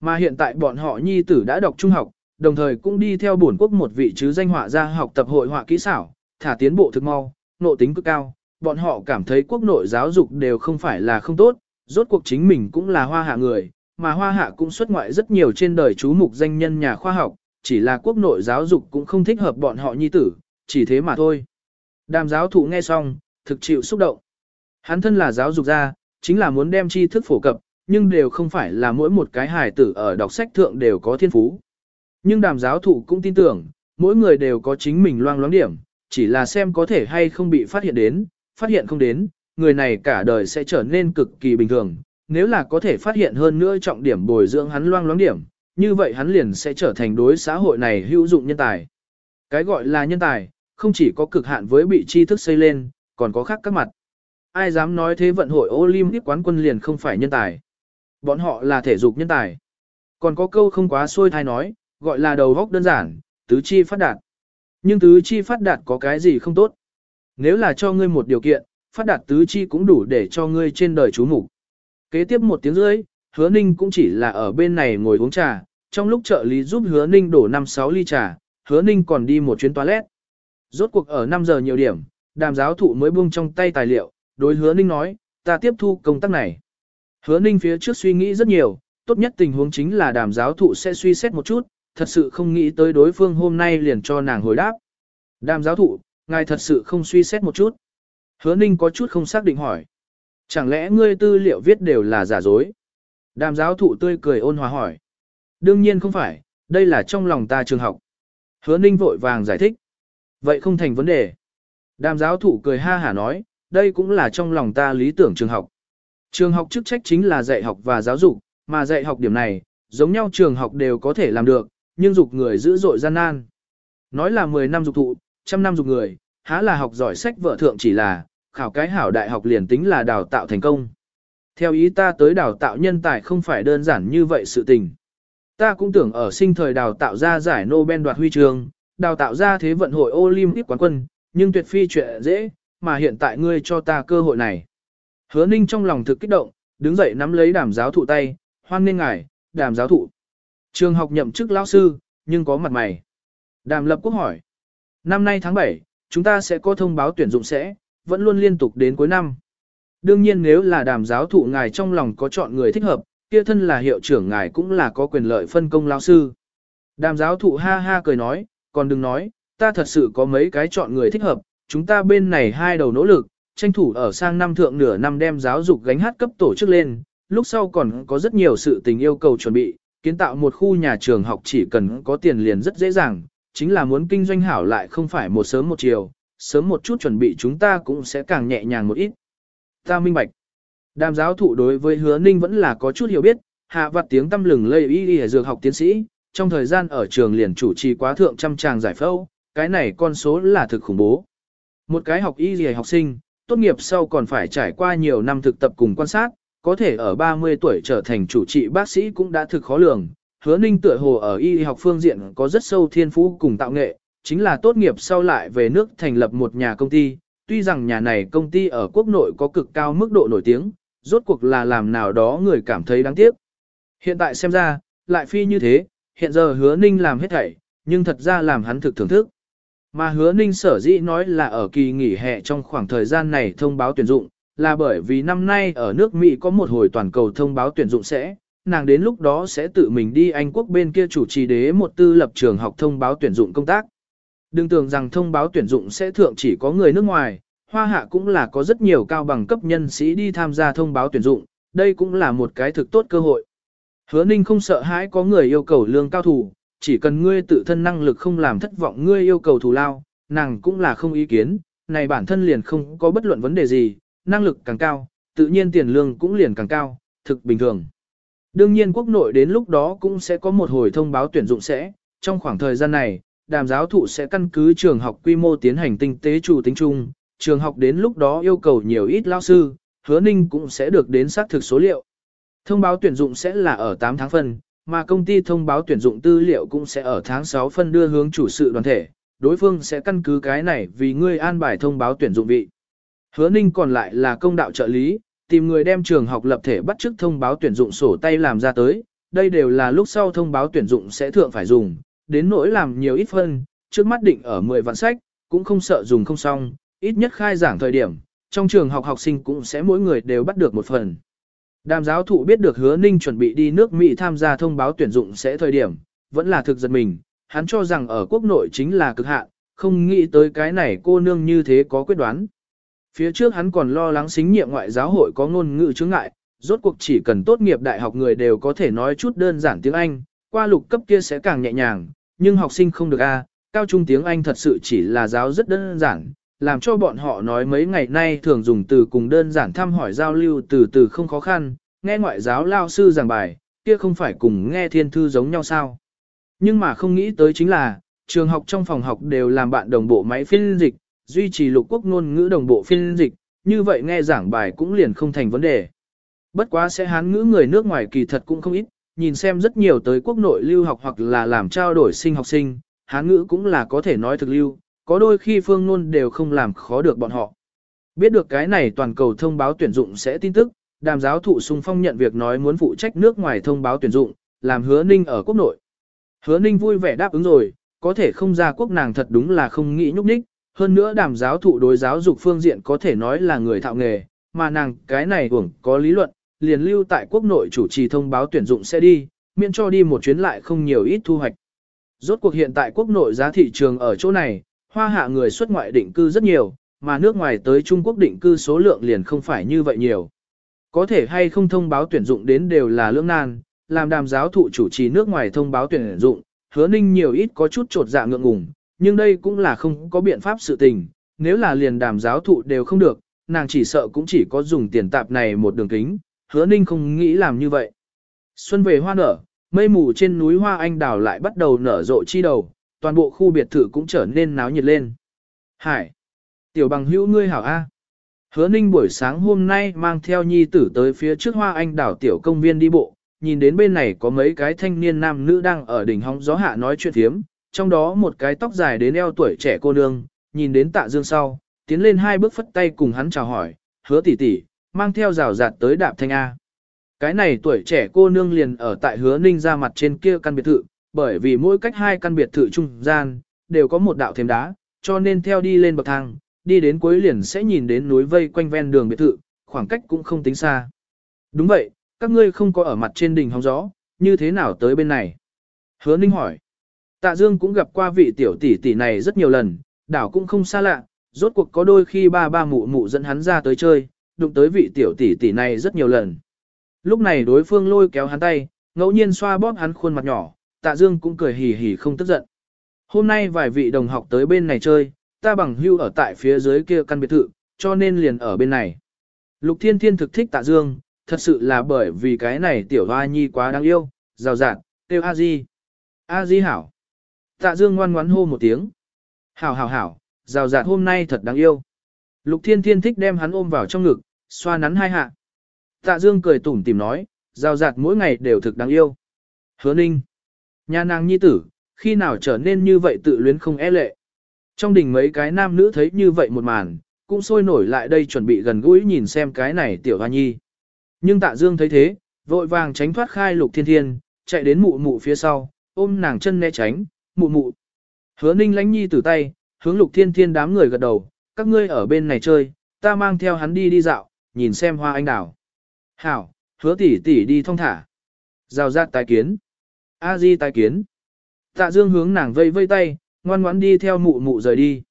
Mà hiện tại bọn họ nhi tử đã đọc trung học, đồng thời cũng đi theo bổn quốc một vị chứ danh họa gia học tập hội họa kỹ xảo, thả tiến bộ thực mau, nộ tính cực cao, bọn họ cảm thấy quốc nội giáo dục đều không phải là không tốt, rốt cuộc chính mình cũng là hoa hạ người, mà hoa hạ cũng xuất ngoại rất nhiều trên đời chú mục danh nhân nhà khoa học, chỉ là quốc nội giáo dục cũng không thích hợp bọn họ nhi tử, chỉ thế mà thôi. Đàm giáo thụ nghe xong, thực chịu xúc động. Hắn thân là giáo dục gia, chính là muốn đem tri thức phổ cập, nhưng đều không phải là mỗi một cái hài tử ở đọc sách thượng đều có thiên phú. Nhưng đàm giáo thụ cũng tin tưởng, mỗi người đều có chính mình loang loáng điểm, chỉ là xem có thể hay không bị phát hiện đến, phát hiện không đến, người này cả đời sẽ trở nên cực kỳ bình thường. Nếu là có thể phát hiện hơn nữa trọng điểm bồi dưỡng hắn loang loáng điểm, như vậy hắn liền sẽ trở thành đối xã hội này hữu dụng nhân tài. Cái gọi là nhân tài, không chỉ có cực hạn với bị tri thức xây lên, còn có khác các mặt. Ai dám nói thế vận hội Olympic quán quân liền không phải nhân tài. Bọn họ là thể dục nhân tài. Còn có câu không quá xôi thai nói, gọi là đầu góc đơn giản, tứ chi phát đạt. Nhưng tứ chi phát đạt có cái gì không tốt? Nếu là cho ngươi một điều kiện, phát đạt tứ chi cũng đủ để cho ngươi trên đời chú mục. Kế tiếp một tiếng rưỡi, hứa ninh cũng chỉ là ở bên này ngồi uống trà, trong lúc trợ lý giúp hứa ninh đổ 5-6 ly trà, hứa ninh còn đi một chuyến toilet. Rốt cuộc ở 5 giờ nhiều điểm, đàm giáo thụ mới buông trong tay tài liệu, đối hứa ninh nói, ta tiếp thu công tác này. Hứa ninh phía trước suy nghĩ rất nhiều, tốt nhất tình huống chính là đàm giáo thụ sẽ suy xét một chút, thật sự không nghĩ tới đối phương hôm nay liền cho nàng hồi đáp. Đàm giáo thụ, ngài thật sự không suy xét một chút. Hứa ninh có chút không xác định hỏi. Chẳng lẽ ngươi tư liệu viết đều là giả dối? Đàm giáo thụ tươi cười ôn hòa hỏi. Đương nhiên không phải, đây là trong lòng ta trường học. Hứa ninh vội vàng giải thích. Vậy không thành vấn đề. Đàm giáo thụ cười ha hả nói, đây cũng là trong lòng ta lý tưởng trường học. Trường học chức trách chính là dạy học và giáo dục, mà dạy học điểm này, giống nhau trường học đều có thể làm được, nhưng dục người dữ dội gian nan. Nói là 10 năm dục thụ, trăm năm dục người, há là học giỏi sách vợ thượng chỉ là, khảo cái hảo đại học liền tính là đào tạo thành công. Theo ý ta tới đào tạo nhân tài không phải đơn giản như vậy sự tình. Ta cũng tưởng ở sinh thời đào tạo ra giải Nobel đoạt huy chương, đào tạo ra thế vận hội Olympic quán quân, nhưng tuyệt phi chuyện dễ, mà hiện tại ngươi cho ta cơ hội này. Hứa ninh trong lòng thực kích động, đứng dậy nắm lấy đàm giáo thụ tay, hoan nghênh ngài, đàm giáo thụ. Trường học nhậm chức lão sư, nhưng có mặt mày. Đàm lập quốc hỏi. Năm nay tháng 7, chúng ta sẽ có thông báo tuyển dụng sẽ, vẫn luôn liên tục đến cuối năm. Đương nhiên nếu là đàm giáo thụ ngài trong lòng có chọn người thích hợp, kia thân là hiệu trưởng ngài cũng là có quyền lợi phân công lão sư. Đàm giáo thụ ha ha cười nói, còn đừng nói, ta thật sự có mấy cái chọn người thích hợp, chúng ta bên này hai đầu nỗ lực, tranh thủ ở sang năm thượng nửa năm đem giáo dục gánh hát cấp tổ chức lên, lúc sau còn có rất nhiều sự tình yêu cầu chuẩn bị, kiến tạo một khu nhà trường học chỉ cần có tiền liền rất dễ dàng, chính là muốn kinh doanh hảo lại không phải một sớm một chiều, sớm một chút chuẩn bị chúng ta cũng sẽ càng nhẹ nhàng một ít. Ta minh bạch. Đàm giáo thụ đối với hứa ninh vẫn là có chút hiểu biết, hạ vặt tiếng tâm lừng lây y y dược học tiến sĩ, trong thời gian ở trường liền chủ trì quá thượng trăm tràng giải phẫu, cái này con số là thực khủng bố. Một cái học y gì học sinh, tốt nghiệp sau còn phải trải qua nhiều năm thực tập cùng quan sát, có thể ở 30 tuổi trở thành chủ trị bác sĩ cũng đã thực khó lường. Hứa ninh tựa hồ ở y học phương diện có rất sâu thiên phú cùng tạo nghệ, chính là tốt nghiệp sau lại về nước thành lập một nhà công ty, tuy rằng nhà này công ty ở quốc nội có cực cao mức độ nổi tiếng, rốt cuộc là làm nào đó người cảm thấy đáng tiếc. Hiện tại xem ra, lại phi như thế, hiện giờ hứa ninh làm hết thảy, nhưng thật ra làm hắn thực thưởng thức. Mà hứa ninh sở dĩ nói là ở kỳ nghỉ hè trong khoảng thời gian này thông báo tuyển dụng, là bởi vì năm nay ở nước Mỹ có một hồi toàn cầu thông báo tuyển dụng sẽ, nàng đến lúc đó sẽ tự mình đi Anh quốc bên kia chủ trì đế một tư lập trường học thông báo tuyển dụng công tác. Đừng tưởng rằng thông báo tuyển dụng sẽ thượng chỉ có người nước ngoài, hoa hạ cũng là có rất nhiều cao bằng cấp nhân sĩ đi tham gia thông báo tuyển dụng, đây cũng là một cái thực tốt cơ hội. Hứa ninh không sợ hãi có người yêu cầu lương cao thủ, chỉ cần ngươi tự thân năng lực không làm thất vọng ngươi yêu cầu thù lao, nàng cũng là không ý kiến, này bản thân liền không có bất luận vấn đề gì, năng lực càng cao, tự nhiên tiền lương cũng liền càng cao, thực bình thường. Đương nhiên quốc nội đến lúc đó cũng sẽ có một hồi thông báo tuyển dụng sẽ, trong khoảng thời gian này, đàm giáo thụ sẽ căn cứ trường học quy mô tiến hành tinh tế chủ tính chung, trường học đến lúc đó yêu cầu nhiều ít lao sư, hứa ninh cũng sẽ được đến xác thực số liệu. Thông báo tuyển dụng sẽ là ở 8 tháng phân, mà công ty thông báo tuyển dụng tư liệu cũng sẽ ở tháng 6 phân đưa hướng chủ sự đoàn thể, đối phương sẽ căn cứ cái này vì ngươi an bài thông báo tuyển dụng vị. Hứa ninh còn lại là công đạo trợ lý, tìm người đem trường học lập thể bắt chức thông báo tuyển dụng sổ tay làm ra tới, đây đều là lúc sau thông báo tuyển dụng sẽ thượng phải dùng, đến nỗi làm nhiều ít phân, trước mắt định ở 10 vạn sách, cũng không sợ dùng không xong, ít nhất khai giảng thời điểm, trong trường học học sinh cũng sẽ mỗi người đều bắt được một phần. Đàm giáo thụ biết được hứa ninh chuẩn bị đi nước Mỹ tham gia thông báo tuyển dụng sẽ thời điểm, vẫn là thực giật mình, hắn cho rằng ở quốc nội chính là cực hạn, không nghĩ tới cái này cô nương như thế có quyết đoán. Phía trước hắn còn lo lắng xính nhiệm ngoại giáo hội có ngôn ngữ chướng ngại, rốt cuộc chỉ cần tốt nghiệp đại học người đều có thể nói chút đơn giản tiếng Anh, qua lục cấp kia sẽ càng nhẹ nhàng, nhưng học sinh không được a, cao trung tiếng Anh thật sự chỉ là giáo rất đơn giản, làm cho bọn họ nói mấy ngày nay thường dùng từ cùng đơn giản thăm hỏi giao lưu từ từ không khó khăn, nghe ngoại giáo lao sư giảng bài, kia không phải cùng nghe thiên thư giống nhau sao. Nhưng mà không nghĩ tới chính là, trường học trong phòng học đều làm bạn đồng bộ máy phiên dịch, duy trì lục quốc ngôn ngữ đồng bộ phiên dịch, như vậy nghe giảng bài cũng liền không thành vấn đề. Bất quá sẽ hán ngữ người nước ngoài kỳ thật cũng không ít, nhìn xem rất nhiều tới quốc nội lưu học hoặc là làm trao đổi sinh học sinh, hán ngữ cũng là có thể nói thực lưu, có đôi khi phương luôn đều không làm khó được bọn họ. Biết được cái này toàn cầu thông báo tuyển dụng sẽ tin tức, đàm giáo thụ sung phong nhận việc nói muốn phụ trách nước ngoài thông báo tuyển dụng, làm hứa ninh ở quốc nội. Hứa ninh vui vẻ đáp ứng rồi, có thể không ra quốc nàng thật đúng là không nghĩ nhúc nhích, hơn nữa đàm giáo thụ đối giáo dục phương diện có thể nói là người thạo nghề, mà nàng cái này uổng có lý luận, liền lưu tại quốc nội chủ trì thông báo tuyển dụng sẽ đi, miễn cho đi một chuyến lại không nhiều ít thu hoạch. Rốt cuộc hiện tại quốc nội giá thị trường ở chỗ này, hoa hạ người xuất ngoại định cư rất nhiều, mà nước ngoài tới Trung Quốc định cư số lượng liền không phải như vậy nhiều. Có thể hay không thông báo tuyển dụng đến đều là lưỡng nan, làm đàm giáo thụ chủ trì nước ngoài thông báo tuyển dụng, hứa ninh nhiều ít có chút trột dạ ngượng ngùng, nhưng đây cũng là không có biện pháp sự tình, nếu là liền đàm giáo thụ đều không được, nàng chỉ sợ cũng chỉ có dùng tiền tạp này một đường kính, hứa ninh không nghĩ làm như vậy. Xuân về hoa nở, mây mù trên núi hoa anh đào lại bắt đầu nở rộ chi đầu, toàn bộ khu biệt thự cũng trở nên náo nhiệt lên. Hải! Tiểu bằng hữu ngươi hảo A. Hứa ninh buổi sáng hôm nay mang theo nhi tử tới phía trước hoa anh đảo tiểu công viên đi bộ, nhìn đến bên này có mấy cái thanh niên nam nữ đang ở đỉnh hóng gió hạ nói chuyện thiếm, trong đó một cái tóc dài đến eo tuổi trẻ cô nương, nhìn đến tạ dương sau, tiến lên hai bước phất tay cùng hắn chào hỏi, hứa tỷ tỷ, mang theo rào rạt tới đạp thanh A. Cái này tuổi trẻ cô nương liền ở tại hứa ninh ra mặt trên kia căn biệt thự, bởi vì mỗi cách hai căn biệt thự trung gian, đều có một đạo thêm đá, cho nên theo đi lên bậc thang, đi đến cuối liền sẽ nhìn đến núi vây quanh ven đường biệt thự, khoảng cách cũng không tính xa. Đúng vậy, các ngươi không có ở mặt trên đỉnh hóng gió, như thế nào tới bên này? Hứa Ninh hỏi. Tạ Dương cũng gặp qua vị tiểu tỷ tỷ này rất nhiều lần, đảo cũng không xa lạ, rốt cuộc có đôi khi ba ba mụ mụ dẫn hắn ra tới chơi, đụng tới vị tiểu tỷ tỷ này rất nhiều lần. Lúc này đối phương lôi kéo hắn tay, ngẫu nhiên xoa bóp hắn khuôn mặt nhỏ, Tạ Dương cũng cười hì hì không tức giận. Hôm nay vài vị đồng học tới bên này chơi, ta bằng hưu ở tại phía dưới kia căn biệt thự, cho nên liền ở bên này. Lục Thiên Thiên thực thích Tạ Dương, thật sự là bởi vì cái này tiểu hoa nhi quá đáng yêu, rào rạt, kêu A Di. A Di hảo. Tạ Dương ngoan ngoãn hô một tiếng. Hảo hảo hảo, rào rạt hôm nay thật đáng yêu. Lục Thiên Thiên thích đem hắn ôm vào trong ngực, xoa nắn hai hạ. Tạ Dương cười tủm tìm nói, rào rạt mỗi ngày đều thực đáng yêu. Hứa Ninh. Nhà nàng nhi tử, khi nào trở nên như vậy tự luyến không e lệ. Trong đình mấy cái nam nữ thấy như vậy một màn, cũng sôi nổi lại đây chuẩn bị gần gũi nhìn xem cái này tiểu hoa nhi. Nhưng tạ dương thấy thế, vội vàng tránh thoát khai lục thiên thiên, chạy đến mụ mụ phía sau, ôm nàng chân né tránh, mụ mụ. Hứa ninh lánh nhi từ tay, hướng lục thiên thiên đám người gật đầu, các ngươi ở bên này chơi, ta mang theo hắn đi đi dạo, nhìn xem hoa anh đào. Hảo, hứa tỷ tỷ đi thong thả. Giao giác tái kiến. A di tái kiến. Tạ dương hướng nàng vây vây tay, ngoan ngoãn đi theo mụ mụ rời đi.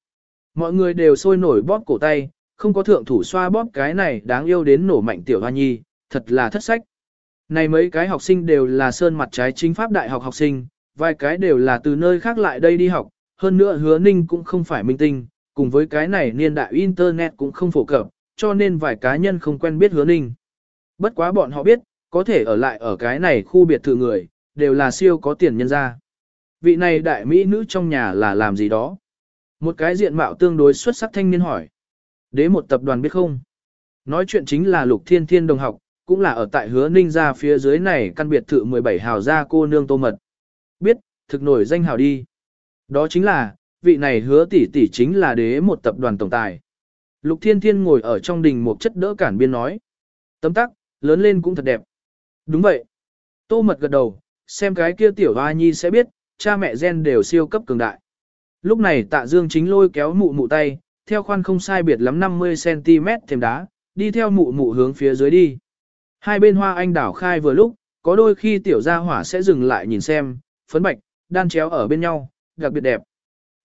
Mọi người đều sôi nổi bóp cổ tay, không có thượng thủ xoa bóp cái này đáng yêu đến nổ mạnh tiểu hoa nhi, thật là thất sách. Này mấy cái học sinh đều là sơn mặt trái chính pháp đại học học sinh, vài cái đều là từ nơi khác lại đây đi học, hơn nữa hứa ninh cũng không phải minh tinh, cùng với cái này niên đại internet cũng không phổ cập, cho nên vài cá nhân không quen biết hứa ninh. Bất quá bọn họ biết, có thể ở lại ở cái này khu biệt thự người, đều là siêu có tiền nhân ra. Vị này đại mỹ nữ trong nhà là làm gì đó? Một cái diện mạo tương đối xuất sắc thanh niên hỏi. Đế một tập đoàn biết không? Nói chuyện chính là Lục Thiên Thiên đồng học, cũng là ở tại hứa ninh ra phía dưới này căn biệt thự 17 hào gia cô nương tô mật. Biết, thực nổi danh hào đi. Đó chính là, vị này hứa tỷ tỷ chính là đế một tập đoàn tổng tài. Lục Thiên Thiên ngồi ở trong đình một chất đỡ cản biên nói. Tấm tắc, lớn lên cũng thật đẹp. Đúng vậy. Tô mật gật đầu, xem cái kia tiểu hoa nhi sẽ biết, cha mẹ gen đều siêu cấp cường đại. Lúc này tạ dương chính lôi kéo mụ mụ tay, theo khoan không sai biệt lắm 50cm thêm đá, đi theo mụ mụ hướng phía dưới đi. Hai bên hoa anh đảo khai vừa lúc, có đôi khi tiểu gia hỏa sẽ dừng lại nhìn xem, phấn bạch, đan chéo ở bên nhau, đặc biệt đẹp.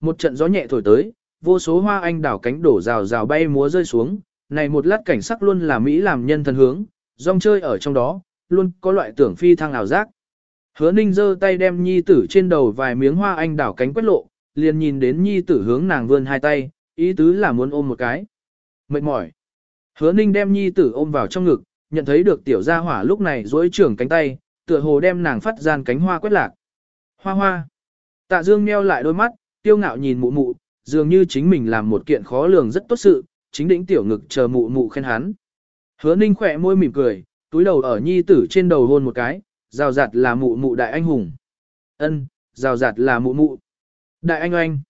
Một trận gió nhẹ thổi tới, vô số hoa anh đảo cánh đổ rào rào bay múa rơi xuống, này một lát cảnh sắc luôn là Mỹ làm nhân thần hướng, rong chơi ở trong đó, luôn có loại tưởng phi thăng ảo giác. Hứa ninh giơ tay đem nhi tử trên đầu vài miếng hoa anh đảo cánh quét lộ, liền nhìn đến nhi tử hướng nàng vươn hai tay, ý tứ là muốn ôm một cái. Mệt mỏi. Hứa ninh đem nhi tử ôm vào trong ngực, nhận thấy được tiểu gia hỏa lúc này duỗi trưởng cánh tay, tựa hồ đem nàng phát gian cánh hoa quét lạc. Hoa hoa. Tạ Dương nheo lại đôi mắt, tiêu ngạo nhìn mụ mụ, dường như chính mình làm một kiện khó lường rất tốt sự, chính đỉnh tiểu ngực chờ mụ mụ khen hắn. Hứa ninh khỏe môi mỉm cười, túi đầu ở nhi tử trên đầu hôn một cái, rào rạt là mụ mụ đại anh hùng. ân rào rạt là mụ mụ. Đại anh oanh.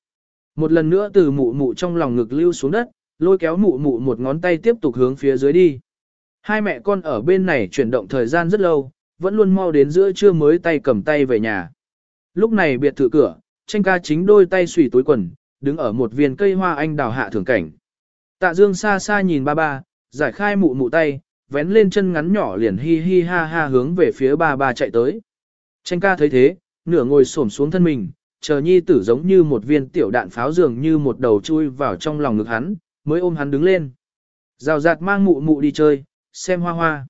Một lần nữa từ mụ mụ trong lòng ngực lưu xuống đất, lôi kéo mụ mụ một ngón tay tiếp tục hướng phía dưới đi. Hai mẹ con ở bên này chuyển động thời gian rất lâu, vẫn luôn mau đến giữa trưa mới tay cầm tay về nhà. Lúc này biệt thự cửa, tranh ca chính đôi tay xủy túi quần, đứng ở một viên cây hoa anh đào hạ thưởng cảnh. Tạ Dương xa xa nhìn ba ba, giải khai mụ mụ tay, vén lên chân ngắn nhỏ liền hi hi ha ha hướng về phía ba ba chạy tới. Tranh ca thấy thế, nửa ngồi xổm xuống thân mình, chờ nhi tử giống như một viên tiểu đạn pháo dường như một đầu chui vào trong lòng ngực hắn, mới ôm hắn đứng lên. Rào rạt mang mụ mụ đi chơi, xem hoa hoa.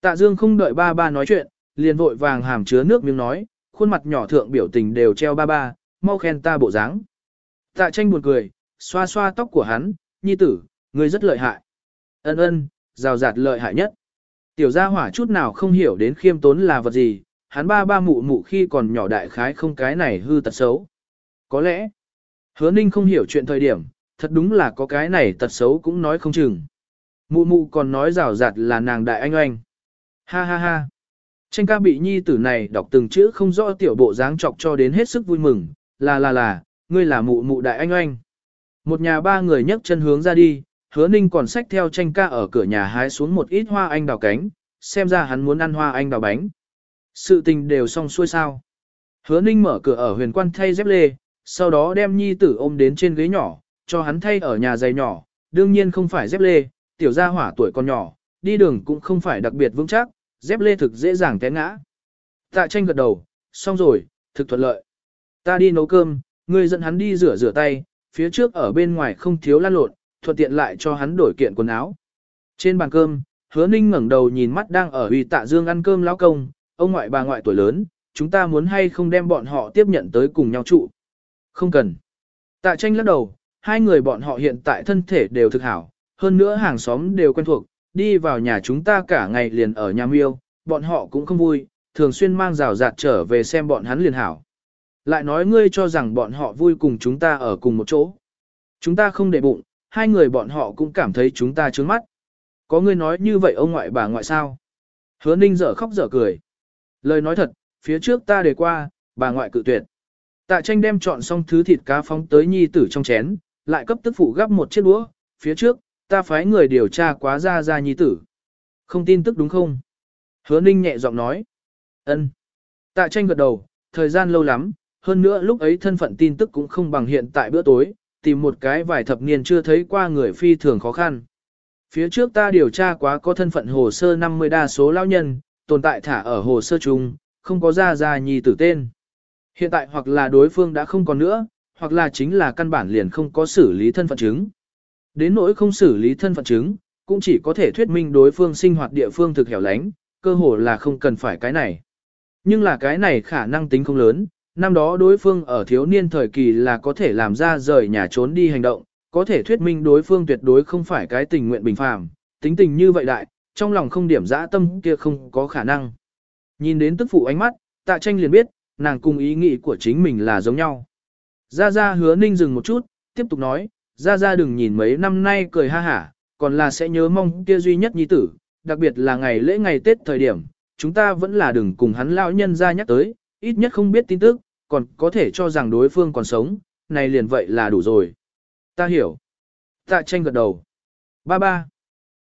Tạ Dương không đợi ba ba nói chuyện, liền vội vàng hàm chứa nước miếng nói, khuôn mặt nhỏ thượng biểu tình đều treo ba ba, mau khen ta bộ dáng. Tạ tranh buồn cười, xoa xoa tóc của hắn, nhi tử, ngươi rất lợi hại. Ân ân, rào rạt lợi hại nhất. Tiểu gia hỏa chút nào không hiểu đến khiêm tốn là vật gì, hắn ba ba mụ mụ khi còn nhỏ đại khái không cái này hư tật xấu. Có lẽ, hứa ninh không hiểu chuyện thời điểm, thật đúng là có cái này tật xấu cũng nói không chừng. Mụ mụ còn nói rào rạt là nàng đại anh oanh. Ha ha ha. Tranh ca bị nhi tử này đọc từng chữ không rõ tiểu bộ dáng chọc cho đến hết sức vui mừng, là là là, ngươi là mụ mụ đại anh oanh. Một nhà ba người nhấc chân hướng ra đi, hứa ninh còn xách theo tranh ca ở cửa nhà hái xuống một ít hoa anh đào cánh, xem ra hắn muốn ăn hoa anh đào bánh. Sự tình đều xong xuôi sao. Hứa ninh mở cửa ở huyền quan thay dép lê, sau đó đem nhi tử ôm đến trên ghế nhỏ, cho hắn thay ở nhà giày nhỏ, đương nhiên không phải dép lê, tiểu gia hỏa tuổi còn nhỏ, đi đường cũng không phải đặc biệt vững chắc, dép lê thực dễ dàng té ngã. Tạ tranh gật đầu, xong rồi, thực thuận lợi. Ta đi nấu cơm, ngươi dẫn hắn đi rửa rửa tay, phía trước ở bên ngoài không thiếu lan lộn, thuận tiện lại cho hắn đổi kiện quần áo. Trên bàn cơm, hứa ninh ngẩng đầu nhìn mắt đang ở uy tạ dương ăn cơm lão công, ông ngoại bà ngoại tuổi lớn, chúng ta muốn hay không đem bọn họ tiếp nhận tới cùng nhau trụ. Không cần. Tạ tranh lắc đầu, hai người bọn họ hiện tại thân thể đều thực hảo, hơn nữa hàng xóm đều quen thuộc, đi vào nhà chúng ta cả ngày liền ở nhà miêu, bọn họ cũng không vui, thường xuyên mang rào rạt trở về xem bọn hắn liền hảo. Lại nói ngươi cho rằng bọn họ vui cùng chúng ta ở cùng một chỗ. Chúng ta không để bụng, hai người bọn họ cũng cảm thấy chúng ta trướng mắt. Có người nói như vậy ông ngoại bà ngoại sao? Hứa ninh dở khóc dở cười. Lời nói thật, phía trước ta đề qua, bà ngoại cự tuyệt. Tạ tranh đem chọn xong thứ thịt cá phóng tới nhi tử trong chén, lại cấp tức phụ gắp một chiếc đũa, phía trước, ta phái người điều tra quá ra ra nhi tử. Không tin tức đúng không? Hứa ninh nhẹ giọng nói. ân. Tạ tranh gật đầu, thời gian lâu lắm, hơn nữa lúc ấy thân phận tin tức cũng không bằng hiện tại bữa tối, tìm một cái vài thập niên chưa thấy qua người phi thường khó khăn. Phía trước ta điều tra quá có thân phận hồ sơ 50 đa số lao nhân, tồn tại thả ở hồ sơ chung, không có ra ra nhi tử tên. Hiện tại hoặc là đối phương đã không còn nữa, hoặc là chính là căn bản liền không có xử lý thân phận chứng. Đến nỗi không xử lý thân phận chứng, cũng chỉ có thể thuyết minh đối phương sinh hoạt địa phương thực hẻo lánh, cơ hồ là không cần phải cái này. Nhưng là cái này khả năng tính không lớn, năm đó đối phương ở thiếu niên thời kỳ là có thể làm ra rời nhà trốn đi hành động, có thể thuyết minh đối phương tuyệt đối không phải cái tình nguyện bình phàm, tính tình như vậy đại, trong lòng không điểm dã tâm kia không có khả năng. Nhìn đến tức phụ ánh mắt, tạ tranh liền biết, nàng cùng ý nghĩ của chính mình là giống nhau. Gia Gia hứa ninh dừng một chút, tiếp tục nói, Gia Gia đừng nhìn mấy năm nay cười ha hả, còn là sẽ nhớ mong kia duy nhất nhi tử, đặc biệt là ngày lễ ngày Tết thời điểm, chúng ta vẫn là đừng cùng hắn lão nhân ra nhắc tới, ít nhất không biết tin tức, còn có thể cho rằng đối phương còn sống, này liền vậy là đủ rồi. Ta hiểu. Tạ tranh gật đầu. Ba ba.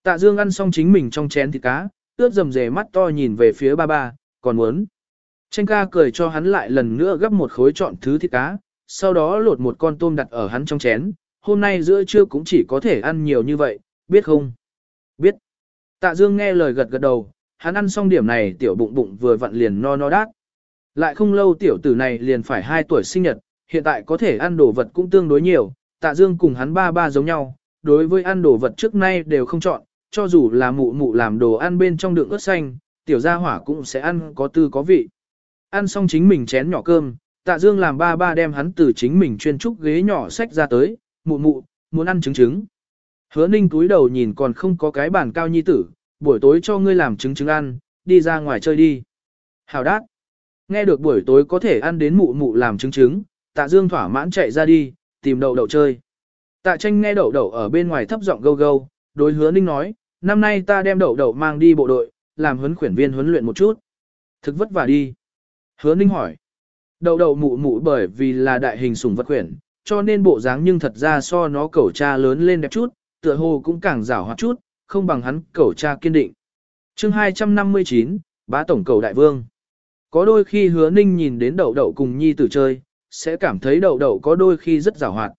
Tạ Dương ăn xong chính mình trong chén thịt cá, ướt dầm dề mắt to nhìn về phía ba ba, còn muốn. Tranh ca cười cho hắn lại lần nữa gấp một khối trọn thứ thịt cá, sau đó lột một con tôm đặt ở hắn trong chén. Hôm nay giữa trưa cũng chỉ có thể ăn nhiều như vậy, biết không? Biết. Tạ Dương nghe lời gật gật đầu, hắn ăn xong điểm này tiểu bụng bụng vừa vặn liền no no đát. Lại không lâu tiểu tử này liền phải 2 tuổi sinh nhật, hiện tại có thể ăn đồ vật cũng tương đối nhiều, tạ dương cùng hắn ba ba giống nhau, đối với ăn đồ vật trước nay đều không chọn, cho dù là mụ mụ làm đồ ăn bên trong đựng ớt xanh, tiểu gia hỏa cũng sẽ ăn có tư có vị. Ăn xong chính mình chén nhỏ cơm, tạ dương làm ba ba đem hắn từ chính mình chuyên trúc ghế nhỏ sách ra tới, mụ mụ, muốn ăn trứng trứng. Hứa ninh túi đầu nhìn còn không có cái bàn cao nhi tử, buổi tối cho ngươi làm trứng trứng ăn, đi ra ngoài chơi đi. Hào đát. Nghe được buổi tối có thể ăn đến mụ mụ làm trứng trứng, tạ dương thỏa mãn chạy ra đi, tìm đậu đậu chơi. Tạ tranh nghe đậu đậu ở bên ngoài thấp giọng gâu gâu, đối hứa ninh nói, năm nay ta đem đậu đậu mang đi bộ đội, làm huấn khuyển viên huấn luyện một chút. Thực vất vả đi. Hứa ninh hỏi. Đậu đậu mụ mụ bởi vì là đại hình sủng vật khuyển, cho nên bộ dáng nhưng thật ra so nó cẩu cha lớn lên đẹp chút, tựa hồ cũng càng rảo hoạt chút, không bằng hắn cẩu cha kiên định. chương 259, bá tổng cầu đại vương. Có đôi khi hứa ninh nhìn đến đậu đậu cùng nhi tử chơi, sẽ cảm thấy đậu đậu có đôi khi rất rào hoạt.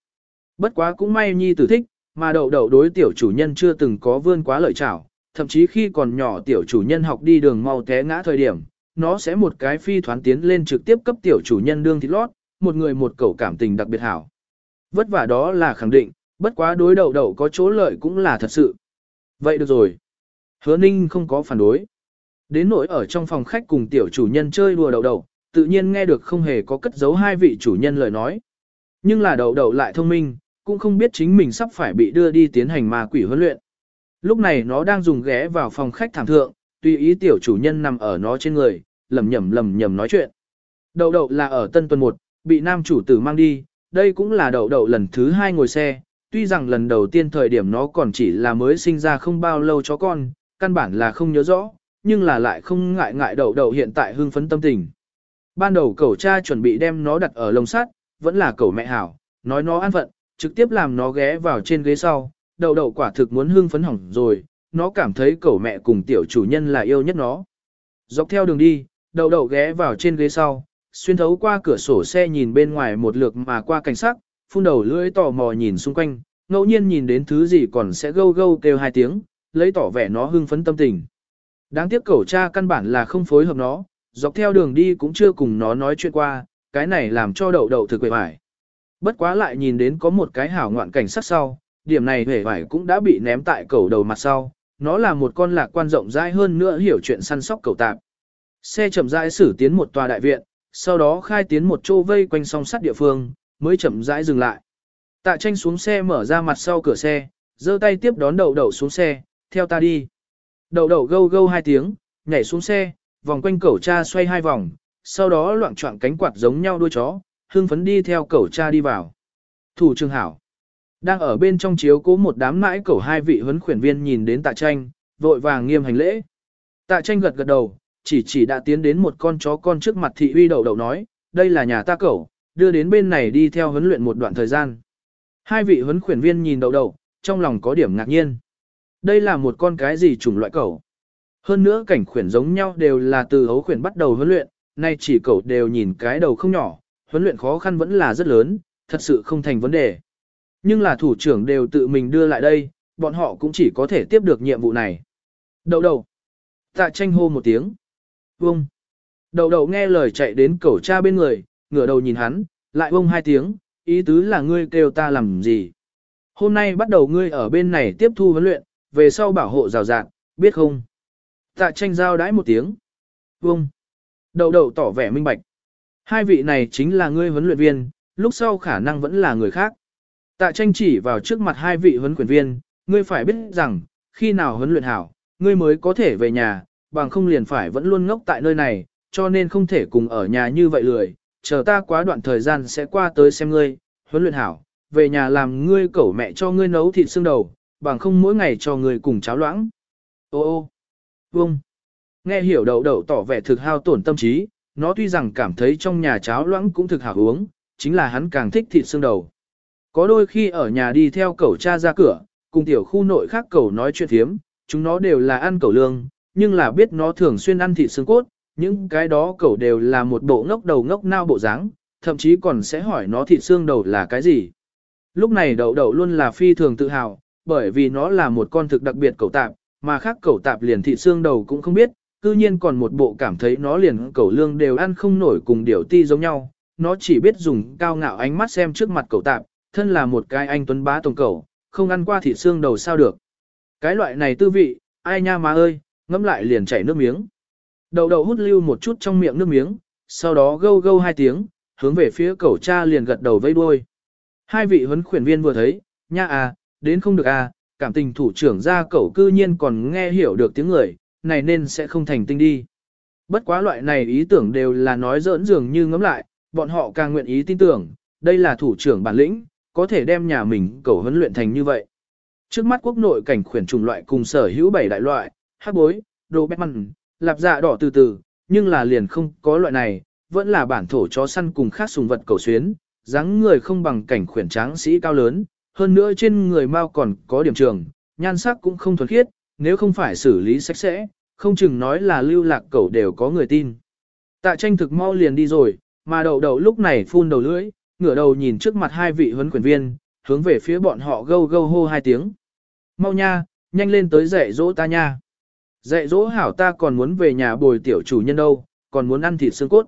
Bất quá cũng may nhi tử thích, mà đậu đậu đối tiểu chủ nhân chưa từng có vươn quá lợi chảo, thậm chí khi còn nhỏ tiểu chủ nhân học đi đường mau té ngã thời điểm, nó sẽ một cái phi thoán tiến lên trực tiếp cấp tiểu chủ nhân đương thịt lót, một người một cẩu cảm tình đặc biệt hảo. Vất vả đó là khẳng định, bất quá đối đậu đậu có chỗ lợi cũng là thật sự. Vậy được rồi. Hứa ninh không có phản đối. Đến nỗi ở trong phòng khách cùng tiểu chủ nhân chơi đùa đầu đầu tự nhiên nghe được không hề có cất giấu hai vị chủ nhân lời nói. Nhưng là đầu đầu lại thông minh, cũng không biết chính mình sắp phải bị đưa đi tiến hành ma quỷ huấn luyện. Lúc này nó đang dùng ghé vào phòng khách thảm thượng, tùy ý tiểu chủ nhân nằm ở nó trên người, lầm nhầm lầm nhầm nói chuyện. Đậu đậu là ở tân tuần 1, bị nam chủ tử mang đi, đây cũng là đậu đậu lần thứ hai ngồi xe, tuy rằng lần đầu tiên thời điểm nó còn chỉ là mới sinh ra không bao lâu chó con, căn bản là không nhớ rõ, nhưng là lại không ngại ngại đầu đầu hiện tại hưng phấn tâm tình. Ban đầu cậu cha chuẩn bị đem nó đặt ở lồng sắt, vẫn là cậu mẹ hảo, nói nó an phận, trực tiếp làm nó ghé vào trên ghế sau, đầu đầu quả thực muốn hưng phấn hỏng rồi, nó cảm thấy cậu mẹ cùng tiểu chủ nhân là yêu nhất nó. Dọc theo đường đi, đầu đầu ghé vào trên ghế sau, xuyên thấu qua cửa sổ xe nhìn bên ngoài một lượt mà qua cảnh sắc, phun đầu lưỡi tò mò nhìn xung quanh, ngẫu nhiên nhìn đến thứ gì còn sẽ gâu gâu kêu hai tiếng, lấy tỏ vẻ nó hưng phấn tâm tình. Đáng tiếc cậu cha căn bản là không phối hợp nó, dọc theo đường đi cũng chưa cùng nó nói chuyện qua, cái này làm cho đậu đậu thực quệ vải. Bất quá lại nhìn đến có một cái hảo ngoạn cảnh sát sau, điểm này hề vải cũng đã bị ném tại cầu đầu mặt sau, nó là một con lạc quan rộng rãi hơn nữa hiểu chuyện săn sóc cầu tạp. Xe chậm rãi xử tiến một tòa đại viện, sau đó khai tiến một chỗ vây quanh song sắt địa phương, mới chậm rãi dừng lại. Tạ tranh xuống xe mở ra mặt sau cửa xe, giơ tay tiếp đón đậu đậu xuống xe, theo ta đi. Đậu đậu gâu gâu hai tiếng, nhảy xuống xe, vòng quanh cẩu cha xoay hai vòng, sau đó loạn trọng cánh quạt giống nhau đuôi chó, hưng phấn đi theo cẩu cha đi vào. Thủ trường hảo. Đang ở bên trong chiếu cố một đám mãi cẩu hai vị huấn khuyển viên nhìn đến tạ tranh, vội vàng nghiêm hành lễ. Tạ tranh gật gật đầu, chỉ chỉ đã tiến đến một con chó con trước mặt thị uy đậu đậu nói, đây là nhà ta cẩu, đưa đến bên này đi theo huấn luyện một đoạn thời gian. Hai vị huấn khuyển viên nhìn đậu đậu, trong lòng có điểm ngạc nhiên. Đây là một con cái gì chủng loại cẩu? Hơn nữa cảnh khuyển giống nhau đều là từ hấu khuyển bắt đầu huấn luyện, nay chỉ cẩu đều nhìn cái đầu không nhỏ, huấn luyện khó khăn vẫn là rất lớn, thật sự không thành vấn đề. Nhưng là thủ trưởng đều tự mình đưa lại đây, bọn họ cũng chỉ có thể tiếp được nhiệm vụ này. Đậu đầu. Tạ tranh hô một tiếng. Vông. Đậu đầu nghe lời chạy đến cẩu cha bên người, ngửa đầu nhìn hắn, lại vông hai tiếng, ý tứ là ngươi kêu ta làm gì. Hôm nay bắt đầu ngươi ở bên này tiếp thu huấn luyện, về sau bảo hộ rào rạt, biết không? Tạ tranh giao đãi một tiếng. Vông. Đầu đầu tỏ vẻ minh bạch. Hai vị này chính là ngươi huấn luyện viên, lúc sau khả năng vẫn là người khác. Tạ tranh chỉ vào trước mặt hai vị huấn luyện viên, ngươi phải biết rằng, khi nào huấn luyện hảo, ngươi mới có thể về nhà, bằng không liền phải vẫn luôn ngốc tại nơi này, cho nên không thể cùng ở nhà như vậy lười, chờ ta quá đoạn thời gian sẽ qua tới xem ngươi, huấn luyện hảo, về nhà làm ngươi cẩu mẹ cho ngươi nấu thịt xương đầu, bằng không mỗi ngày cho người cùng cháo loãng. Ô ô, vông. Nghe hiểu đậu đậu tỏ vẻ thực hao tổn tâm trí, nó tuy rằng cảm thấy trong nhà cháo loãng cũng thực hảo uống, chính là hắn càng thích thịt xương đầu. Có đôi khi ở nhà đi theo cậu cha ra cửa, cùng tiểu khu nội khác cậu nói chuyện thiếm, chúng nó đều là ăn cậu lương, nhưng là biết nó thường xuyên ăn thịt xương cốt, những cái đó cậu đều là một bộ ngốc đầu ngốc nao bộ dáng, thậm chí còn sẽ hỏi nó thịt xương đầu là cái gì. Lúc này đậu đậu luôn là phi thường tự hào, bởi vì nó là một con thực đặc biệt cẩu tạp, mà khác cẩu tạp liền thị xương đầu cũng không biết, cư nhiên còn một bộ cảm thấy nó liền cẩu lương đều ăn không nổi cùng điểu ti giống nhau, nó chỉ biết dùng cao ngạo ánh mắt xem trước mặt cẩu tạp, thân là một cái anh tuấn bá tổng cẩu, không ăn qua thịt xương đầu sao được. Cái loại này tư vị, ai nha má ơi, ngẫm lại liền chảy nước miếng. Đầu đầu hút lưu một chút trong miệng nước miếng, sau đó gâu gâu hai tiếng, hướng về phía cẩu cha liền gật đầu vây đuôi. Hai vị huấn khuyển viên vừa thấy, nha à, đến không được à, cảm tình thủ trưởng ra cẩu cư nhiên còn nghe hiểu được tiếng người, này nên sẽ không thành tinh đi. Bất quá loại này ý tưởng đều là nói giỡn dường như ngấm lại, bọn họ càng nguyện ý tin tưởng, đây là thủ trưởng bản lĩnh, có thể đem nhà mình cẩu huấn luyện thành như vậy. Trước mắt quốc nội cảnh khuyển trùng loại cùng sở hữu bảy đại loại, hắc bối, đồ bét mặn, lạp dạ đỏ từ từ, nhưng là liền không có loại này, vẫn là bản thổ chó săn cùng khác sùng vật cầu xuyến, dáng người không bằng cảnh khuyển tráng sĩ cao lớn, hơn nữa trên người mau còn có điểm trường, nhan sắc cũng không thuần khiết, nếu không phải xử lý sạch sẽ, không chừng nói là lưu lạc cẩu đều có người tin. Tạ tranh thực mau liền đi rồi, mà đậu đậu lúc này phun đầu lưỡi, ngửa đầu nhìn trước mặt hai vị huấn quyền viên, hướng về phía bọn họ gâu gâu hô hai tiếng. Mau nha, nhanh lên tới dạy dỗ ta nha. Dạy dỗ hảo ta còn muốn về nhà bồi tiểu chủ nhân đâu, còn muốn ăn thịt xương cốt.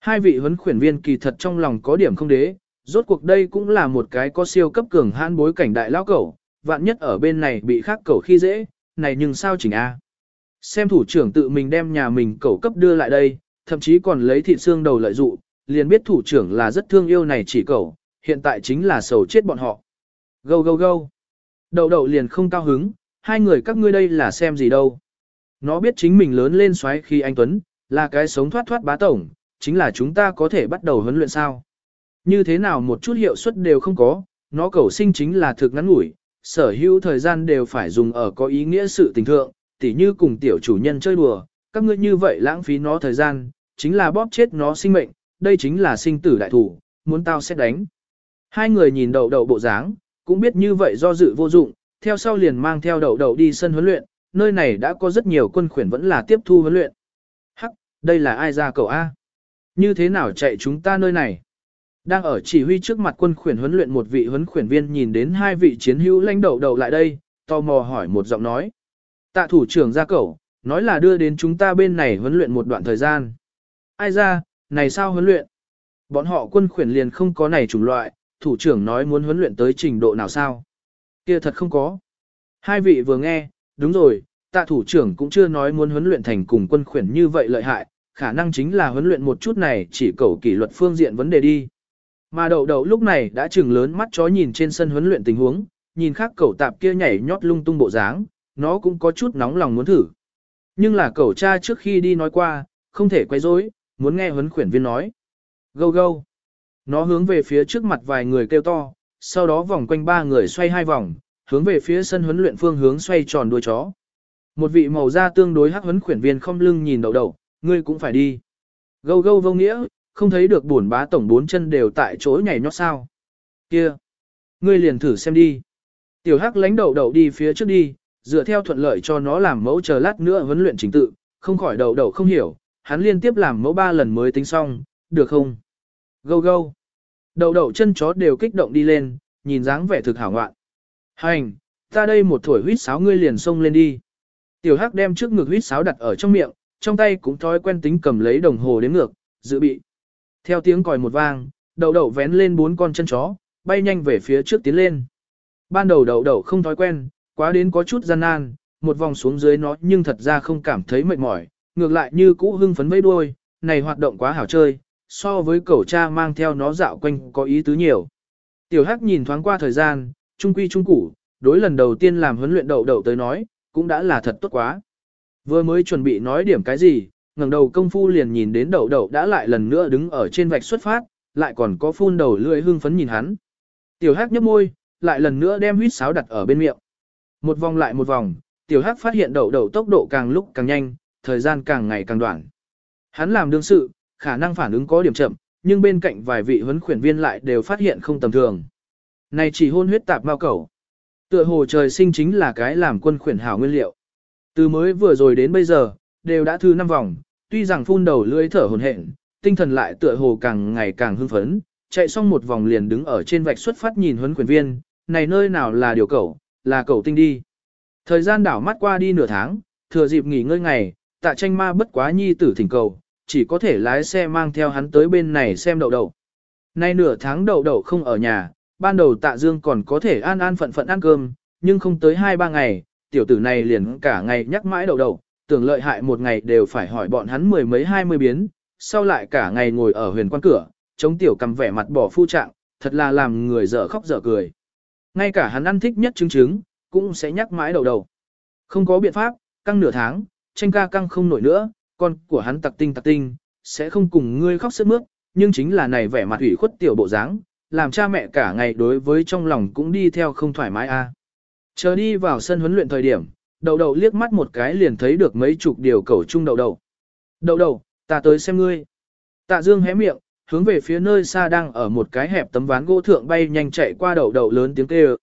Hai vị huấn khuyển viên kỳ thật trong lòng có điểm không đế, rốt cuộc đây cũng là một cái có siêu cấp cường hãn bối cảnh đại lao cẩu, vạn nhất ở bên này bị khác cẩu khi dễ, này nhưng sao chỉnh a? Xem thủ trưởng tự mình đem nhà mình cẩu cấp đưa lại đây, thậm chí còn lấy thịt xương đầu lợi dụ, liền biết thủ trưởng là rất thương yêu này chỉ cẩu, hiện tại chính là sầu chết bọn họ. Gâu gâu gâu. Đậu đậu liền không cao hứng, hai người các ngươi đây là xem gì đâu. Nó biết chính mình lớn lên xoáy khi anh Tuấn, là cái sống thoát thoát bá tổng, chính là chúng ta có thể bắt đầu huấn luyện sao. Như thế nào một chút hiệu suất đều không có, nó cầu sinh chính là thực ngắn ngủi, sở hữu thời gian đều phải dùng ở có ý nghĩa sự tình thượng, tỉ như cùng tiểu chủ nhân chơi đùa, các ngươi như vậy lãng phí nó thời gian, chính là bóp chết nó sinh mệnh, đây chính là sinh tử đại thủ, muốn tao sẽ đánh. Hai người nhìn đầu đầu bộ dáng, cũng biết như vậy do dự vô dụng, theo sau liền mang theo đầu đầu đi sân huấn luyện, nơi này đã có rất nhiều quân khuyển vẫn là tiếp thu huấn luyện. Hắc, đây là ai ra cậu A? Như thế nào chạy chúng ta nơi này? Đang ở chỉ huy trước mặt quân khuyển huấn luyện một vị huấn khuyển viên nhìn đến hai vị chiến hữu lãnh đầu đầu lại đây, tò mò hỏi một giọng nói. Tạ thủ trưởng ra cẩu nói là đưa đến chúng ta bên này huấn luyện một đoạn thời gian. Ai ra, này sao huấn luyện? Bọn họ quân khuyển liền không có này chủng loại, thủ trưởng nói muốn huấn luyện tới trình độ nào sao? kia thật không có. Hai vị vừa nghe, đúng rồi, tạ thủ trưởng cũng chưa nói muốn huấn luyện thành cùng quân khuyển như vậy lợi hại, khả năng chính là huấn luyện một chút này chỉ cầu kỷ luật phương diện vấn đề đi. Mà đậu đậu lúc này đã chừng lớn mắt chó nhìn trên sân huấn luyện tình huống, nhìn khác cẩu tạp kia nhảy nhót lung tung bộ dáng, nó cũng có chút nóng lòng muốn thử. Nhưng là cẩu cha trước khi đi nói qua, không thể quay rối, muốn nghe huấn khuyển viên nói. Gâu gâu. Nó hướng về phía trước mặt vài người kêu to, sau đó vòng quanh ba người xoay hai vòng, hướng về phía sân huấn luyện phương hướng xoay tròn đuôi chó. Một vị màu da tương đối hắc huấn khuyển viên không lưng nhìn đậu đậu, ngươi cũng phải đi. Gâu gâu vô nghĩa, không thấy được buồn bá tổng bốn chân đều tại chỗ nhảy nhót sao. Kia, ngươi liền thử xem đi. Tiểu hắc lánh đầu đầu đi phía trước đi, dựa theo thuận lợi cho nó làm mẫu chờ lát nữa huấn luyện trình tự, không khỏi đầu đầu không hiểu, hắn liên tiếp làm mẫu ba lần mới tính xong, được không? Gâu gâu. đầu đầu chân chó đều kích động đi lên, nhìn dáng vẻ thực hảo ngoạn. Hành, ta đây một thổi huýt sáo ngươi liền xông lên đi. Tiểu Hắc đem trước ngực huýt sáo đặt ở trong miệng, trong tay cũng thói quen tính cầm lấy đồng hồ đếm ngược, dự bị. Theo tiếng còi một vang, đậu đậu vén lên bốn con chân chó, bay nhanh về phía trước tiến lên. Ban đầu đậu đậu không thói quen, quá đến có chút gian nan, một vòng xuống dưới nó nhưng thật ra không cảm thấy mệt mỏi, ngược lại như cũ hưng phấn vẫy đuôi, này hoạt động quá hảo chơi, so với cẩu cha mang theo nó dạo quanh có ý tứ nhiều. Tiểu Hắc nhìn thoáng qua thời gian, trung quy trung củ, đối lần đầu tiên làm huấn luyện đậu đậu tới nói, cũng đã là thật tốt quá. Vừa mới chuẩn bị nói điểm cái gì, ngẩng đầu công phu liền nhìn đến đậu đậu đã lại lần nữa đứng ở trên vạch xuất phát, lại còn có phun đầu lưỡi hưng phấn nhìn hắn. Tiểu Hắc nhấp môi, lại lần nữa đem huýt sáo đặt ở bên miệng. Một vòng lại một vòng, Tiểu Hắc phát hiện đậu đậu tốc độ càng lúc càng nhanh, thời gian càng ngày càng đoạn. Hắn làm đương sự, khả năng phản ứng có điểm chậm, nhưng bên cạnh vài vị huấn khuyển viên lại đều phát hiện không tầm thường. Này chỉ hôn huyết tạp mao cẩu. Tựa hồ trời sinh chính là cái làm quân khuyển hảo nguyên liệu. Từ mới vừa rồi đến bây giờ, đều đã thư năm vòng, tuy rằng phun đầu lưỡi thở hồn hển, tinh thần lại tựa hồ càng ngày càng hưng phấn, chạy xong một vòng liền đứng ở trên vạch xuất phát nhìn huấn quyền viên, này nơi nào là điều cẩu, là cẩu tinh đi. Thời gian đảo mắt qua đi nửa tháng, thừa dịp nghỉ ngơi ngày, tạ tranh ma bất quá nhi tử thỉnh cầu, chỉ có thể lái xe mang theo hắn tới bên này xem đậu đậu. Nay nửa tháng đậu đậu không ở nhà, ban đầu tạ dương còn có thể an an phận phận ăn cơm, nhưng không tới 2-3 ngày, tiểu tử này liền cả ngày nhắc mãi đậu đậu, tưởng lợi hại một ngày đều phải hỏi bọn hắn mười mấy hai mươi biến, sau lại cả ngày ngồi ở huyền quan cửa, chống tiểu cầm vẻ mặt bỏ phu trạng, thật là làm người dở khóc dở cười. Ngay cả hắn ăn thích nhất trứng trứng, cũng sẽ nhắc mãi đầu đầu. Không có biện pháp, căng nửa tháng, tranh ca căng không nổi nữa, con của hắn tặc tinh tặc tinh, sẽ không cùng ngươi khóc sức mướt, nhưng chính là này vẻ mặt ủy khuất tiểu bộ dáng, làm cha mẹ cả ngày đối với trong lòng cũng đi theo không thoải mái a. Chờ đi vào sân huấn luyện thời điểm, đầu đầu liếc mắt một cái liền thấy được mấy chục điều cầu chung đầu đầu đầu đầu ta tới xem ngươi. Tạ Dương hé miệng, hướng về phía nơi xa đang ở một cái hẹp tấm ván gỗ thượng bay nhanh chạy qua đầu đầu lớn tiếng kêu.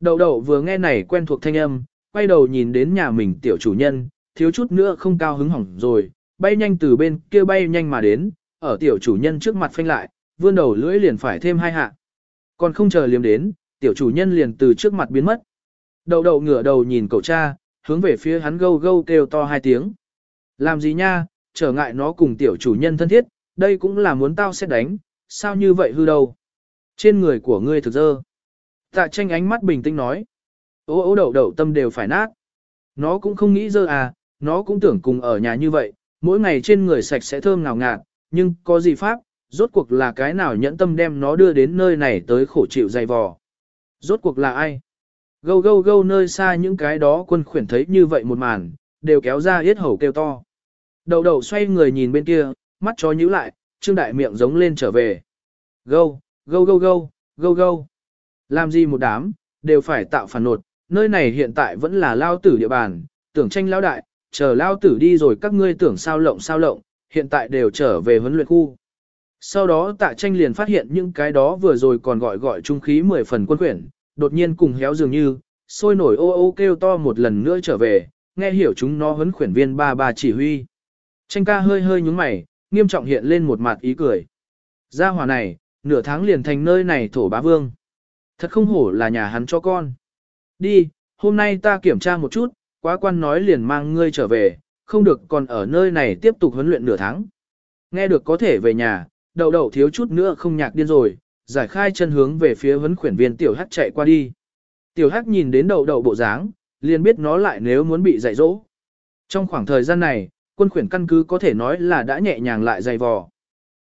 đầu đầu vừa nghe này quen thuộc thanh âm, quay đầu nhìn đến nhà mình tiểu chủ nhân, thiếu chút nữa không cao hứng hỏng rồi, bay nhanh từ bên kia bay nhanh mà đến, ở tiểu chủ nhân trước mặt phanh lại, vươn đầu lưỡi liền phải thêm hai hạ. Còn không chờ liếm đến, tiểu chủ nhân liền từ trước mặt biến mất. đầu đầu ngửa đầu nhìn cậu cha, hướng về phía hắn gâu gâu kêu to hai tiếng. Làm gì nha, trở ngại nó cùng tiểu chủ nhân thân thiết, đây cũng là muốn tao sẽ đánh, sao như vậy hư đâu. Trên người của ngươi thực dơ. Tạ tranh ánh mắt bình tĩnh nói. Ô ô đậu đậu tâm đều phải nát. Nó cũng không nghĩ dơ à, nó cũng tưởng cùng ở nhà như vậy, mỗi ngày trên người sạch sẽ thơm ngào ngạt, nhưng có gì pháp, rốt cuộc là cái nào nhẫn tâm đem nó đưa đến nơi này tới khổ chịu dày vò. Rốt cuộc là ai? Gâu gâu gâu nơi xa những cái đó quân khuyển thấy như vậy một màn, đều kéo ra yết hầu kêu to. Đầu đầu xoay người nhìn bên kia, mắt chó nhíu lại, trương đại miệng giống lên trở về. Gâu, gâu gâu gâu, gâu gâu. Làm gì một đám, đều phải tạo phản nột, nơi này hiện tại vẫn là lao tử địa bàn, tưởng tranh lao đại, chờ lao tử đi rồi các ngươi tưởng sao lộng sao lộng, hiện tại đều trở về huấn luyện khu. Sau đó tạ tranh liền phát hiện những cái đó vừa rồi còn gọi gọi trung khí mười phần quân quyển, đột nhiên cùng héo dường như, sôi nổi ô ô kêu to một lần nữa trở về, nghe hiểu chúng nó huấn khuyển viên ba ba chỉ huy. Tranh ca hơi hơi nhúng mày, nghiêm trọng hiện lên một mặt ý cười. Gia hỏa này, nửa tháng liền thành nơi này thổ bá vương. Thật không hổ là nhà hắn cho con. Đi, hôm nay ta kiểm tra một chút, quá quan nói liền mang ngươi trở về, không được còn ở nơi này tiếp tục huấn luyện nửa tháng. Nghe được có thể về nhà, đầu đầu thiếu chút nữa không nhạc điên rồi, giải khai chân hướng về phía huấn khuyển viên tiểu hắc chạy qua đi. Tiểu hắc nhìn đến đầu đầu bộ dáng, liền biết nó lại nếu muốn bị dạy dỗ. Trong khoảng thời gian này, quân khuyển căn cứ có thể nói là đã nhẹ nhàng lại dày vò.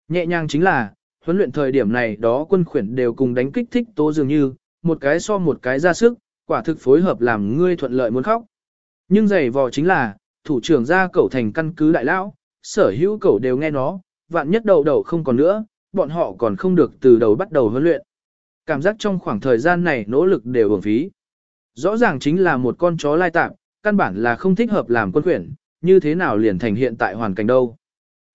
Nhẹ nhàng chính là, huấn luyện thời điểm này đó quân khuyển đều cùng đánh kích thích tố dường như, một cái so một cái ra sức, quả thực phối hợp làm ngươi thuận lợi muốn khóc. Nhưng dày vò chính là, thủ trưởng ra cẩu thành căn cứ đại lão, sở hữu cẩu đều nghe nó, vạn nhất đầu đầu không còn nữa, bọn họ còn không được từ đầu bắt đầu huấn luyện. Cảm giác trong khoảng thời gian này nỗ lực đều uổng phí. Rõ ràng chính là một con chó lai tạm, căn bản là không thích hợp làm quân quyển, như thế nào liền thành hiện tại hoàn cảnh đâu.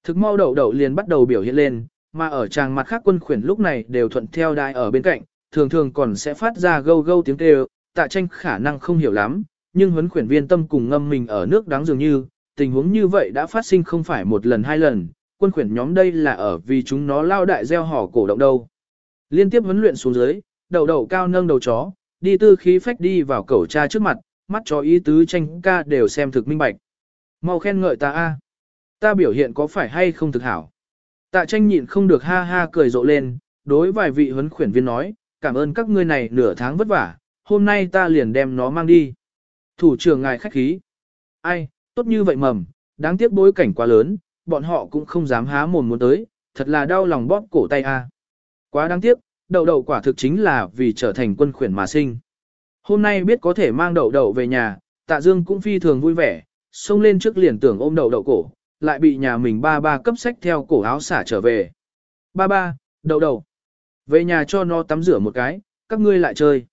Thực mau đậu đậu liền bắt đầu biểu hiện lên, mà ở tràng mặt khác quân khuyển lúc này đều thuận theo đai ở bên cạnh, thường thường còn sẽ phát ra gâu gâu tiếng kêu, tạ tranh khả năng không hiểu lắm, nhưng huấn khuyển viên tâm cùng ngâm mình ở nước đáng dường như, tình huống như vậy đã phát sinh không phải một lần hai lần, quân khuyển nhóm đây là ở vì chúng nó lao đại gieo hò cổ động đâu. Liên tiếp huấn luyện xuống dưới, đầu đầu cao nâng đầu chó, đi tư khí phách đi vào cẩu cha trước mặt, mắt chó ý tứ tranh ca đều xem thực minh bạch. Mau khen ngợi ta a, Ta biểu hiện có phải hay không thực hảo? Tạ tranh nhịn không được ha ha cười rộ lên, đối vài vị huấn khuyển viên nói, cảm ơn các ngươi này nửa tháng vất vả, hôm nay ta liền đem nó mang đi. Thủ trưởng ngài khách khí. Ai, tốt như vậy mầm, đáng tiếc bối cảnh quá lớn, bọn họ cũng không dám há mồm muốn tới, thật là đau lòng bóp cổ tay a. Quá đáng tiếc, đậu đậu quả thực chính là vì trở thành quân khuyển mà sinh. Hôm nay biết có thể mang đậu đậu về nhà, Tạ Dương cũng phi thường vui vẻ, xông lên trước liền tưởng ôm đậu đậu cổ, lại bị nhà mình ba ba cấp sách theo cổ áo xả trở về. Ba ba, đậu đậu. Về nhà cho nó tắm rửa một cái, các ngươi lại chơi.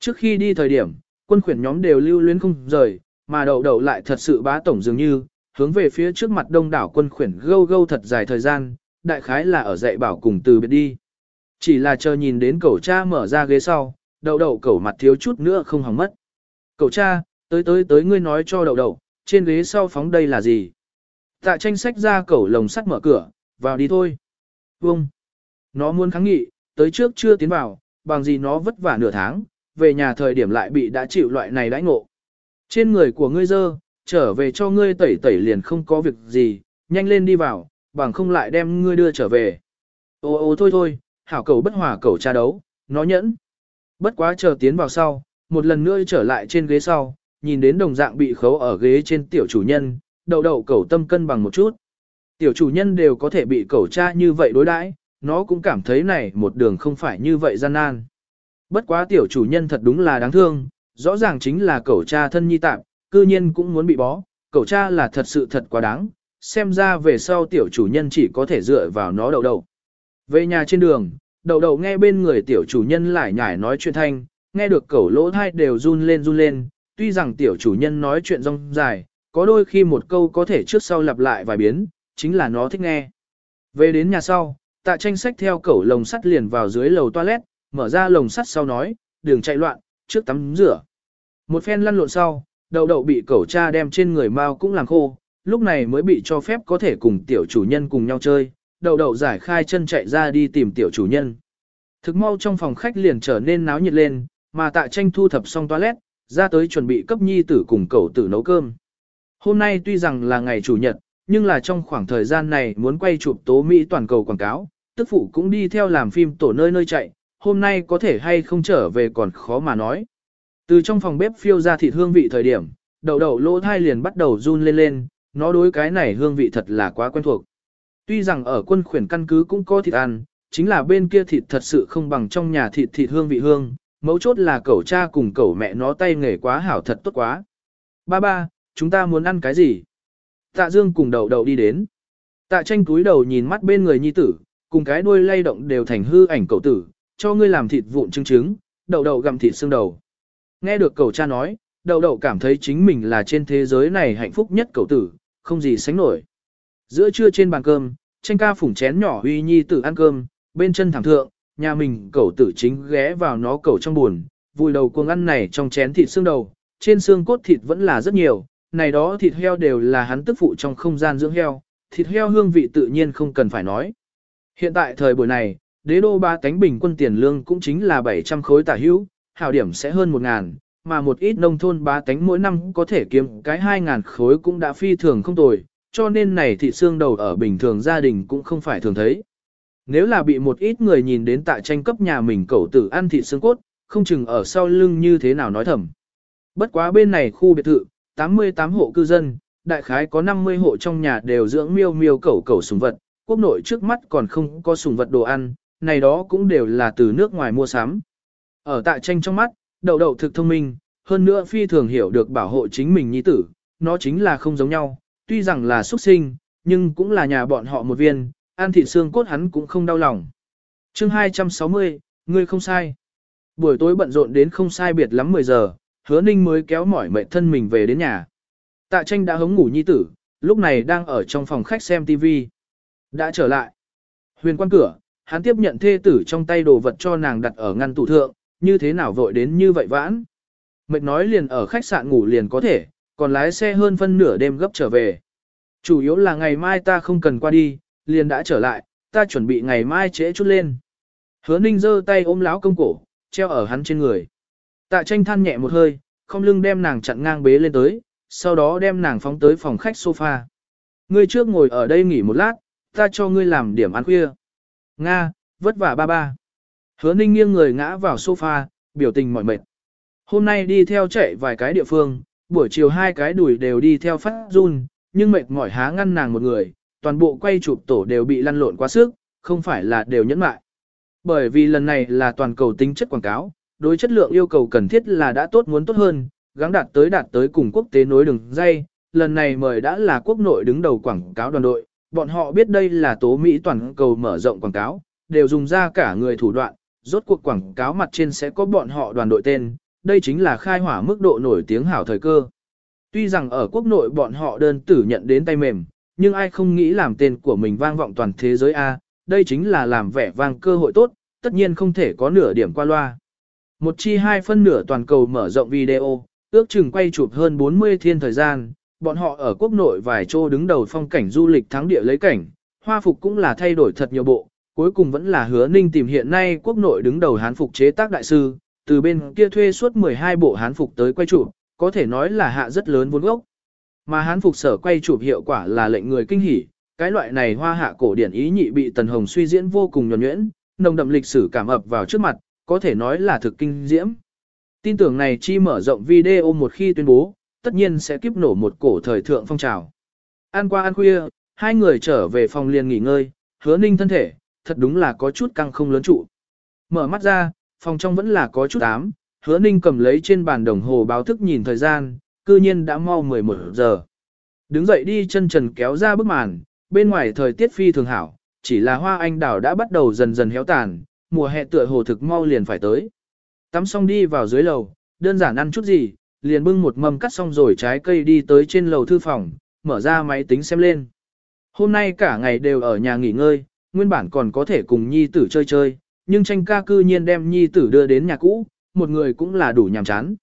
Trước khi đi thời điểm, quân khuyển nhóm đều lưu luyến không rời, mà đậu đậu lại thật sự bá tổng dường như, hướng về phía trước mặt đông đảo quân khuyển gâu gâu thật dài thời gian, đại khái là ở dạy bảo cùng từ biệt đi. Chỉ là chờ nhìn đến cậu cha mở ra ghế sau, đậu đậu cậu mặt thiếu chút nữa không hỏng mất. Cậu cha, tới tới tới ngươi nói cho đậu đậu, trên ghế sau phóng đây là gì? Tạ tranh sách ra cậu lồng sắt mở cửa, vào đi thôi. Vông. Nó muốn kháng nghị, tới trước chưa tiến vào, bằng gì nó vất vả nửa tháng, về nhà thời điểm lại bị đã chịu loại này đãi ngộ. Trên người của ngươi dơ, trở về cho ngươi tẩy tẩy liền không có việc gì, nhanh lên đi vào, bằng không lại đem ngươi đưa trở về. Ô ô thôi thôi, hảo cầu bất hòa cầu tra đấu, nó nhẫn. Bất quá chờ tiến vào sau, một lần nữa trở lại trên ghế sau, nhìn đến đồng dạng bị khấu ở ghế trên tiểu chủ nhân, đầu đầu cầu tâm cân bằng một chút. Tiểu chủ nhân đều có thể bị cầu tra như vậy đối đãi, nó cũng cảm thấy này một đường không phải như vậy gian nan. Bất quá tiểu chủ nhân thật đúng là đáng thương, rõ ràng chính là cầu cha thân nhi tạm, cư nhiên cũng muốn bị bó, cậu cha là thật sự thật quá đáng, xem ra về sau tiểu chủ nhân chỉ có thể dựa vào nó đầu đầu. Về nhà trên đường, đầu đầu nghe bên người tiểu chủ nhân lại nhải nói chuyện thanh, nghe được cậu lỗ thai đều run lên run lên, tuy rằng tiểu chủ nhân nói chuyện rong dài, có đôi khi một câu có thể trước sau lặp lại vài biến, chính là nó thích nghe. Về đến nhà sau, tạ tranh sách theo cẩu lồng sắt liền vào dưới lầu toilet, mở ra lồng sắt sau nói, đường chạy loạn, trước tắm rửa. Một phen lăn lộn sau, đậu đậu bị cẩu cha đem trên người mau cũng làm khô, lúc này mới bị cho phép có thể cùng tiểu chủ nhân cùng nhau chơi, Đậu đậu giải khai chân chạy ra đi tìm tiểu chủ nhân. Thực mau trong phòng khách liền trở nên náo nhiệt lên, mà tạ tranh thu thập xong toilet, ra tới chuẩn bị cấp nhi tử cùng cậu tử nấu cơm. Hôm nay tuy rằng là ngày chủ nhật, nhưng là trong khoảng thời gian này muốn quay chụp tố Mỹ toàn cầu quảng cáo, tức phụ cũng đi theo làm phim tổ nơi nơi chạy, hôm nay có thể hay không trở về còn khó mà nói. Từ trong phòng bếp phiêu ra thịt hương vị thời điểm, đậu đậu lỗ thai liền bắt đầu run lên lên, nó đối cái này hương vị thật là quá quen thuộc. Tuy rằng ở quân khuyển căn cứ cũng có thịt ăn, chính là bên kia thịt thật sự không bằng trong nhà thịt thịt hương vị hương, mấu chốt là cậu cha cùng cậu mẹ nó tay nghề quá hảo thật tốt quá. Ba ba, chúng ta muốn ăn cái gì? Tạ Dương cùng đầu đầu đi đến. Tạ tranh túi đầu nhìn mắt bên người nhi tử, cùng cái đuôi lay động đều thành hư ảnh cậu tử, cho ngươi làm thịt vụn trứng trứng, đầu đầu gặm thịt xương đầu. Nghe được cậu cha nói, đầu đầu cảm thấy chính mình là trên thế giới này hạnh phúc nhất cậu tử, không gì sánh nổi. Giữa trưa trên bàn cơm, tranh ca phủng chén nhỏ huy nhi tử ăn cơm, bên chân thảm thượng, nhà mình cậu tử chính ghé vào nó cậu trong buồn, vùi đầu cuồng ăn này trong chén thịt xương đầu, trên xương cốt thịt vẫn là rất nhiều, này đó thịt heo đều là hắn tức phụ trong không gian dưỡng heo, thịt heo hương vị tự nhiên không cần phải nói. Hiện tại thời buổi này, đế đô ba tánh bình quân tiền lương cũng chính là 700 khối tả hữu, hảo điểm sẽ hơn 1.000, mà một ít nông thôn bá tánh mỗi năm có thể kiếm cái 2.000 khối cũng đã phi thường không tồi, cho nên này thịt xương đầu ở bình thường gia đình cũng không phải thường thấy. Nếu là bị một ít người nhìn đến tại tranh cấp nhà mình cẩu tử ăn thịt xương cốt, không chừng ở sau lưng như thế nào nói thầm. Bất quá bên này khu biệt thự, 88 hộ cư dân, đại khái có 50 hộ trong nhà đều dưỡng miêu miêu cẩu cẩu sùng vật, quốc nội trước mắt còn không có sùng vật đồ ăn, này đó cũng đều là từ nước ngoài mua sắm. Ở tại tranh trong mắt, đậu đậu thực thông minh, hơn nữa phi thường hiểu được bảo hộ chính mình nhi tử, nó chính là không giống nhau, tuy rằng là xuất sinh, nhưng cũng là nhà bọn họ một viên, ăn thịt xương cốt hắn cũng không đau lòng. chương 260, ngươi không sai. Buổi tối bận rộn đến không sai biệt lắm 10 giờ, hứa ninh mới kéo mỏi mệt thân mình về đến nhà. Tạ tranh đã hống ngủ nhi tử, lúc này đang ở trong phòng khách xem TV. Đã trở lại. Huyền quan cửa, hắn tiếp nhận thê tử trong tay đồ vật cho nàng đặt ở ngăn tủ thượng, như thế nào vội đến như vậy vãn. Mệt nói liền ở khách sạn ngủ liền có thể, còn lái xe hơn phân nửa đêm gấp trở về. Chủ yếu là ngày mai ta không cần qua đi, liền đã trở lại, ta chuẩn bị ngày mai trễ chút lên. Hứa ninh giơ tay ôm láo công cổ, treo ở hắn trên người. Tạ tranh than nhẹ một hơi, không lưng đem nàng chặn ngang bế lên tới, sau đó đem nàng phóng tới phòng khách sofa. Ngươi trước ngồi ở đây nghỉ một lát, ta cho ngươi làm điểm ăn khuya. Nga, vất vả ba ba. Hứa ninh nghiêng người ngã vào sofa, biểu tình mỏi mệt. Hôm nay đi theo chạy vài cái địa phương, buổi chiều hai cái đùi đều đi theo phát run, nhưng mệt mỏi há ngăn nàng một người, toàn bộ quay chụp tổ đều bị lăn lộn quá sức, không phải là đều nhẫn mại. Bởi vì lần này là toàn cầu tính chất quảng cáo, đối chất lượng yêu cầu cần thiết là đã tốt muốn tốt hơn, gắng đạt tới đạt tới cùng quốc tế nối đường dây, lần này mời đã là quốc nội đứng đầu quảng cáo đoàn đội, bọn họ biết đây là tố Mỹ toàn cầu mở rộng quảng cáo, đều dùng ra cả người thủ đoạn, rốt cuộc quảng cáo mặt trên sẽ có bọn họ đoàn đội tên, đây chính là khai hỏa mức độ nổi tiếng hảo thời cơ. Tuy rằng ở quốc nội bọn họ đơn tử nhận đến tay mềm, nhưng ai không nghĩ làm tên của mình vang vọng toàn thế giới A, đây chính là làm vẻ vang cơ hội tốt, tất nhiên không thể có nửa điểm qua loa. Một chi hai phân nửa toàn cầu mở rộng video, ước chừng quay chụp hơn 40 thiên thời gian, bọn họ ở quốc nội vài chỗ đứng đầu phong cảnh du lịch thắng địa lấy cảnh, hoa phục cũng là thay đổi thật nhiều bộ, cuối cùng vẫn là hứa ninh tìm hiện nay quốc nội đứng đầu hán phục chế tác đại sư, từ bên kia thuê suốt 12 bộ hán phục tới quay chụp, có thể nói là hạ rất lớn vốn gốc. Mà hán phục sở quay chụp hiệu quả là lệnh người kinh hỉ, cái loại này hoa hạ cổ điển ý nhị bị Tần Hồng suy diễn vô cùng nhuần nhuyễn, nồng đậm lịch sử cảm ập vào trước mặt, có thể nói là thực kinh diễm. Tin tưởng này chi mở rộng video một khi tuyên bố, tất nhiên sẽ kiếp nổ một cổ thời thượng phong trào. Ăn qua ăn khuya, hai người trở về phòng liền nghỉ ngơi, hứa ninh thân thể, thật đúng là có chút căng không lớn trụ. Mở mắt ra, phòng trong vẫn là có chút ám, hứa ninh cầm lấy trên bàn đồng hồ báo thức nhìn thời gian, cư nhiên đã mau 11 giờ. Đứng dậy đi chân trần kéo ra bức màn, bên ngoài thời tiết phi thường hảo, chỉ là hoa anh đào đã bắt đầu dần dần héo tàn, mùa hè tựa hồ thực mau liền phải tới. Tắm xong đi vào dưới lầu, đơn giản ăn chút gì, liền bưng một mâm cắt xong rồi trái cây đi tới trên lầu thư phòng, mở ra máy tính xem lên. Hôm nay cả ngày đều ở nhà nghỉ ngơi, nguyên bản còn có thể cùng nhi tử chơi chơi, nhưng tranh ca cư nhiên đem nhi tử đưa đến nhà cũ, một người cũng là đủ nhàm chán.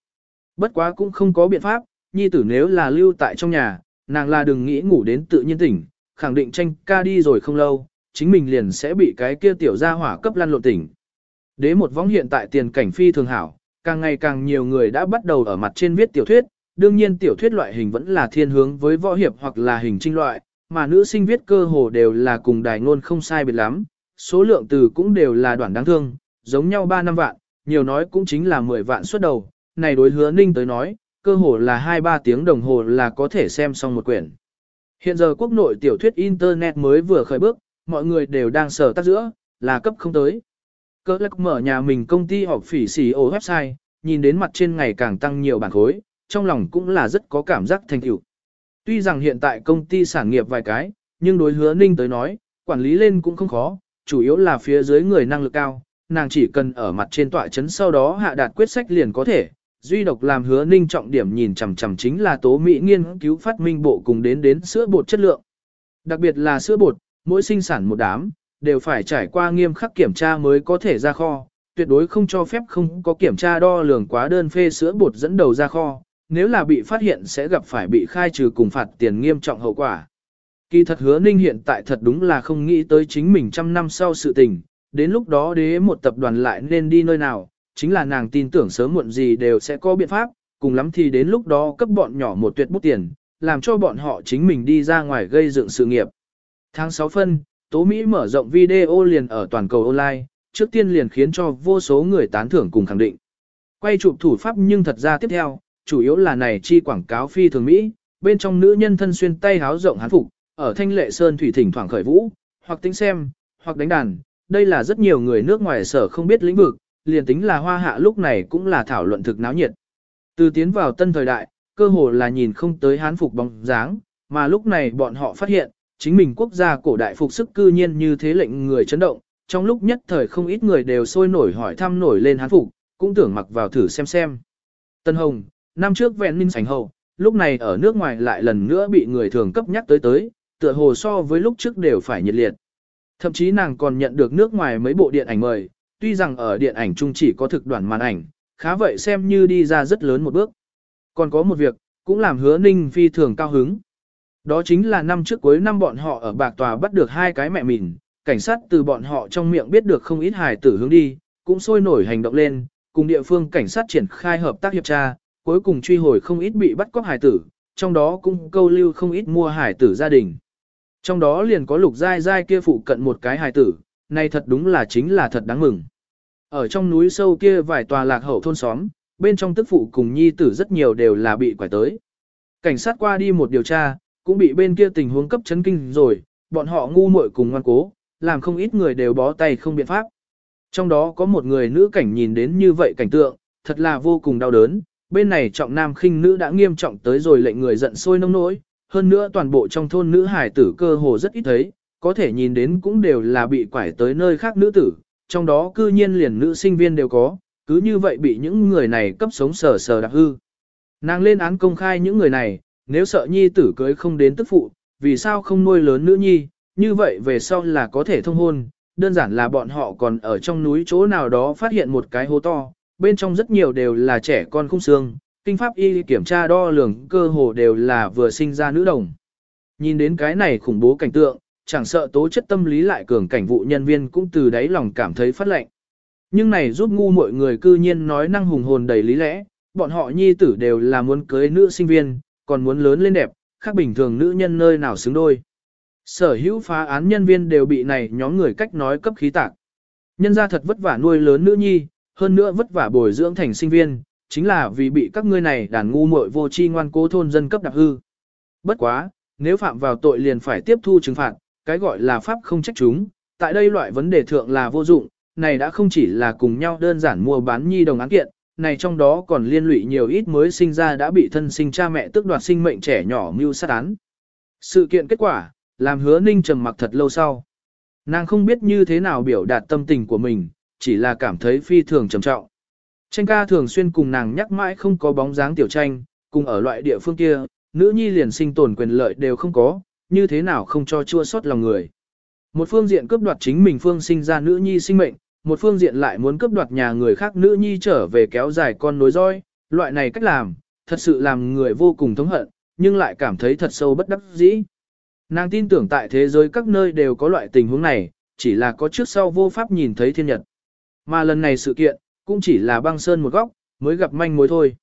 Bất quá cũng không có biện pháp, nhi tử nếu là lưu tại trong nhà, nàng là đừng nghĩ ngủ đến tự nhiên tỉnh, khẳng định tranh ca đi rồi không lâu, chính mình liền sẽ bị cái kia tiểu gia hỏa cấp lăn lộn tỉnh. Đế một võng hiện tại tiền cảnh phi thường hảo, càng ngày càng nhiều người đã bắt đầu ở mặt trên viết tiểu thuyết, đương nhiên tiểu thuyết loại hình vẫn là thiên hướng với võ hiệp hoặc là hình trinh loại, mà nữ sinh viết cơ hồ đều là cùng đài ngôn không sai biệt lắm, số lượng từ cũng đều là đoạn đáng thương, giống nhau 3 năm vạn, nhiều nói cũng chính là 10 vạn xuất đầu, này đối hứa ninh tới nói, cơ hồ là 2-3 tiếng đồng hồ là có thể xem xong một quyển. Hiện giờ quốc nội tiểu thuyết Internet mới vừa khởi bước, mọi người đều đang sở tác giữa, là cấp không tới. Cơ lắc mở nhà mình công ty họp phỉ xì ổ website, nhìn đến mặt trên ngày càng tăng nhiều bản khối, trong lòng cũng là rất có cảm giác thành tựu. Tuy rằng hiện tại công ty sản nghiệp vài cái, nhưng đối hứa ninh tới nói, quản lý lên cũng không khó, chủ yếu là phía dưới người năng lực cao, nàng chỉ cần ở mặt trên tọa chấn sau đó hạ đạt quyết sách liền có thể. Duy độc làm hứa ninh trọng điểm nhìn chằm chằm chính là tố mỹ nghiên cứu phát minh bộ cùng đến đến sữa bột chất lượng. Đặc biệt là sữa bột, mỗi sinh sản một đám, đều phải trải qua nghiêm khắc kiểm tra mới có thể ra kho, tuyệt đối không cho phép không có kiểm tra đo lường quá đơn phê sữa bột dẫn đầu ra kho, nếu là bị phát hiện sẽ gặp phải bị khai trừ cùng phạt tiền nghiêm trọng hậu quả. Kỳ thật hứa ninh hiện tại thật đúng là không nghĩ tới chính mình trăm năm sau sự tình, đến lúc đó đế một tập đoàn lại nên đi nơi nào, chính là nàng tin tưởng sớm muộn gì đều sẽ có biện pháp, cùng lắm thì đến lúc đó cấp bọn nhỏ một tuyệt bút tiền, làm cho bọn họ chính mình đi ra ngoài gây dựng sự nghiệp. Tháng 6 phân, Tố Mỹ mở rộng video liền ở toàn cầu online, trước tiên liền khiến cho vô số người tán thưởng cùng khẳng định. Quay chụp thủ pháp nhưng thật ra tiếp theo, chủ yếu là này chi quảng cáo phi thường Mỹ, bên trong nữ nhân thân xuyên tay háo rộng hán phục, ở thanh lệ sơn thủy thỉnh thoảng khởi vũ, hoặc tính xem, hoặc đánh đàn, đây là rất nhiều người nước ngoài sở không biết lĩnh vực, liền tính là hoa hạ lúc này cũng là thảo luận thực náo nhiệt. Từ tiến vào tân thời đại, cơ hồ là nhìn không tới hán phục bóng dáng, mà lúc này bọn họ phát hiện, chính mình quốc gia cổ đại phục sức cư nhiên như thế lệnh người chấn động, trong lúc nhất thời không ít người đều sôi nổi hỏi thăm nổi lên hán phục, cũng tưởng mặc vào thử xem xem. Tân Hồng, năm trước vẹn minh sảnh hậu, lúc này ở nước ngoài lại lần nữa bị người thường cấp nhắc tới tới, tựa hồ so với lúc trước đều phải nhiệt liệt. Thậm chí nàng còn nhận được nước ngoài mấy bộ điện ảnh mời, tuy rằng ở điện ảnh chung chỉ có thực đoạn màn ảnh, khá vậy xem như đi ra rất lớn một bước. Còn có một việc, cũng làm hứa ninh phi thường cao hứng. Đó chính là năm trước cuối năm bọn họ ở bạc tòa bắt được hai cái mẹ mìn, cảnh sát từ bọn họ trong miệng biết được không ít hài tử hướng đi, cũng sôi nổi hành động lên, cùng địa phương cảnh sát triển khai hợp tác hiệp tra, cuối cùng truy hồi không ít bị bắt cóc hải tử, trong đó cũng câu lưu không ít mua hải tử gia đình. Trong đó liền có lục dai dai kia phụ cận một cái hải tử, này thật đúng là chính là thật đáng mừng. Ở trong núi sâu kia vài tòa lạc hậu thôn xóm, bên trong tức phụ cùng nhi tử rất nhiều đều là bị quải tới. Cảnh sát qua đi một điều tra, cũng bị bên kia tình huống cấp chấn kinh rồi, bọn họ ngu muội cùng ngoan cố, làm không ít người đều bó tay không biện pháp. Trong đó có một người nữ cảnh nhìn đến như vậy cảnh tượng, thật là vô cùng đau đớn, bên này trọng nam khinh nữ đã nghiêm trọng tới rồi lệnh người giận sôi nông nỗi, hơn nữa toàn bộ trong thôn nữ hải tử cơ hồ rất ít thấy, có thể nhìn đến cũng đều là bị quải tới nơi khác nữ tử, trong đó cư nhiên liền nữ sinh viên đều có, cứ như vậy bị những người này cấp sống sờ sờ đạp hư. Nàng lên án công khai những người này, nếu sợ nhi tử cưới không đến tức phụ, vì sao không nuôi lớn nữ nhi, như vậy về sau là có thể thông hôn, đơn giản là bọn họ còn ở trong núi chỗ nào đó phát hiện một cái hố to, bên trong rất nhiều đều là trẻ con khung xương, kinh pháp y kiểm tra đo lường cơ hồ đều là vừa sinh ra nữ đồng. Nhìn đến cái này khủng bố cảnh tượng, chẳng sợ tố chất tâm lý lại cường cảnh vụ nhân viên cũng từ đáy lòng cảm thấy phát lệnh. Nhưng này giúp ngu mọi người cư nhiên nói năng hùng hồn đầy lý lẽ, bọn họ nhi tử đều là muốn cưới nữ sinh viên, còn muốn lớn lên đẹp, khác bình thường nữ nhân nơi nào xứng đôi. Sở hữu phá án nhân viên đều bị này nhóm người cách nói cấp khí tạc. Nhân ra thật vất vả nuôi lớn nữ nhi, hơn nữa vất vả bồi dưỡng thành sinh viên, chính là vì bị các ngươi này đàn ngu muội vô tri ngoan cố thôn dân cấp đặc hư. Bất quá, nếu phạm vào tội liền phải tiếp thu trừng phạt, cái gọi là pháp không trách chúng, tại đây loại vấn đề thượng là vô dụng, này đã không chỉ là cùng nhau đơn giản mua bán nhi đồng án kiện, này trong đó còn liên lụy nhiều ít mới sinh ra đã bị thân sinh cha mẹ tước đoạt sinh mệnh trẻ nhỏ mưu sát án. Sự kiện kết quả, làm hứa ninh trầm mặc thật lâu sau. Nàng không biết như thế nào biểu đạt tâm tình của mình, chỉ là cảm thấy phi thường trầm trọng. Tranh ca thường xuyên cùng nàng nhắc mãi không có bóng dáng tiểu tranh, cùng ở loại địa phương kia, nữ nhi liền sinh tồn quyền lợi đều không có, như thế nào không cho chua sót lòng người. Một phương diện cướp đoạt chính mình phương sinh ra nữ nhi sinh mệnh, một phương diện lại muốn cướp đoạt nhà người khác nữ nhi trở về kéo dài con nối roi, loại này cách làm, thật sự làm người vô cùng thống hận, nhưng lại cảm thấy thật sâu bất đắc dĩ. Nàng tin tưởng tại thế giới các nơi đều có loại tình huống này, chỉ là có trước sau vô pháp nhìn thấy thiên nhật. Mà lần này sự kiện, cũng chỉ là băng sơn một góc, mới gặp manh mối thôi.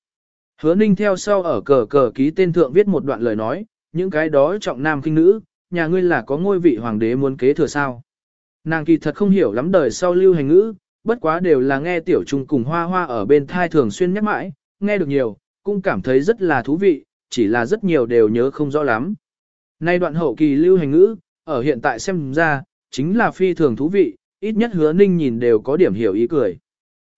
Hứa ninh theo sau ở cờ cờ ký tên thượng viết một đoạn lời nói, những cái đó trọng nam kinh nữ, nhà ngươi là có ngôi vị hoàng đế muốn kế thừa sao. Nàng kỳ thật không hiểu lắm đời sau lưu hành ngữ, bất quá đều là nghe tiểu trung cùng hoa hoa ở bên thai thường xuyên nhắc mãi, nghe được nhiều, cũng cảm thấy rất là thú vị, chỉ là rất nhiều đều nhớ không rõ lắm. Nay đoạn hậu kỳ lưu hành ngữ, ở hiện tại xem ra, chính là phi thường thú vị, ít nhất hứa ninh nhìn đều có điểm hiểu ý cười.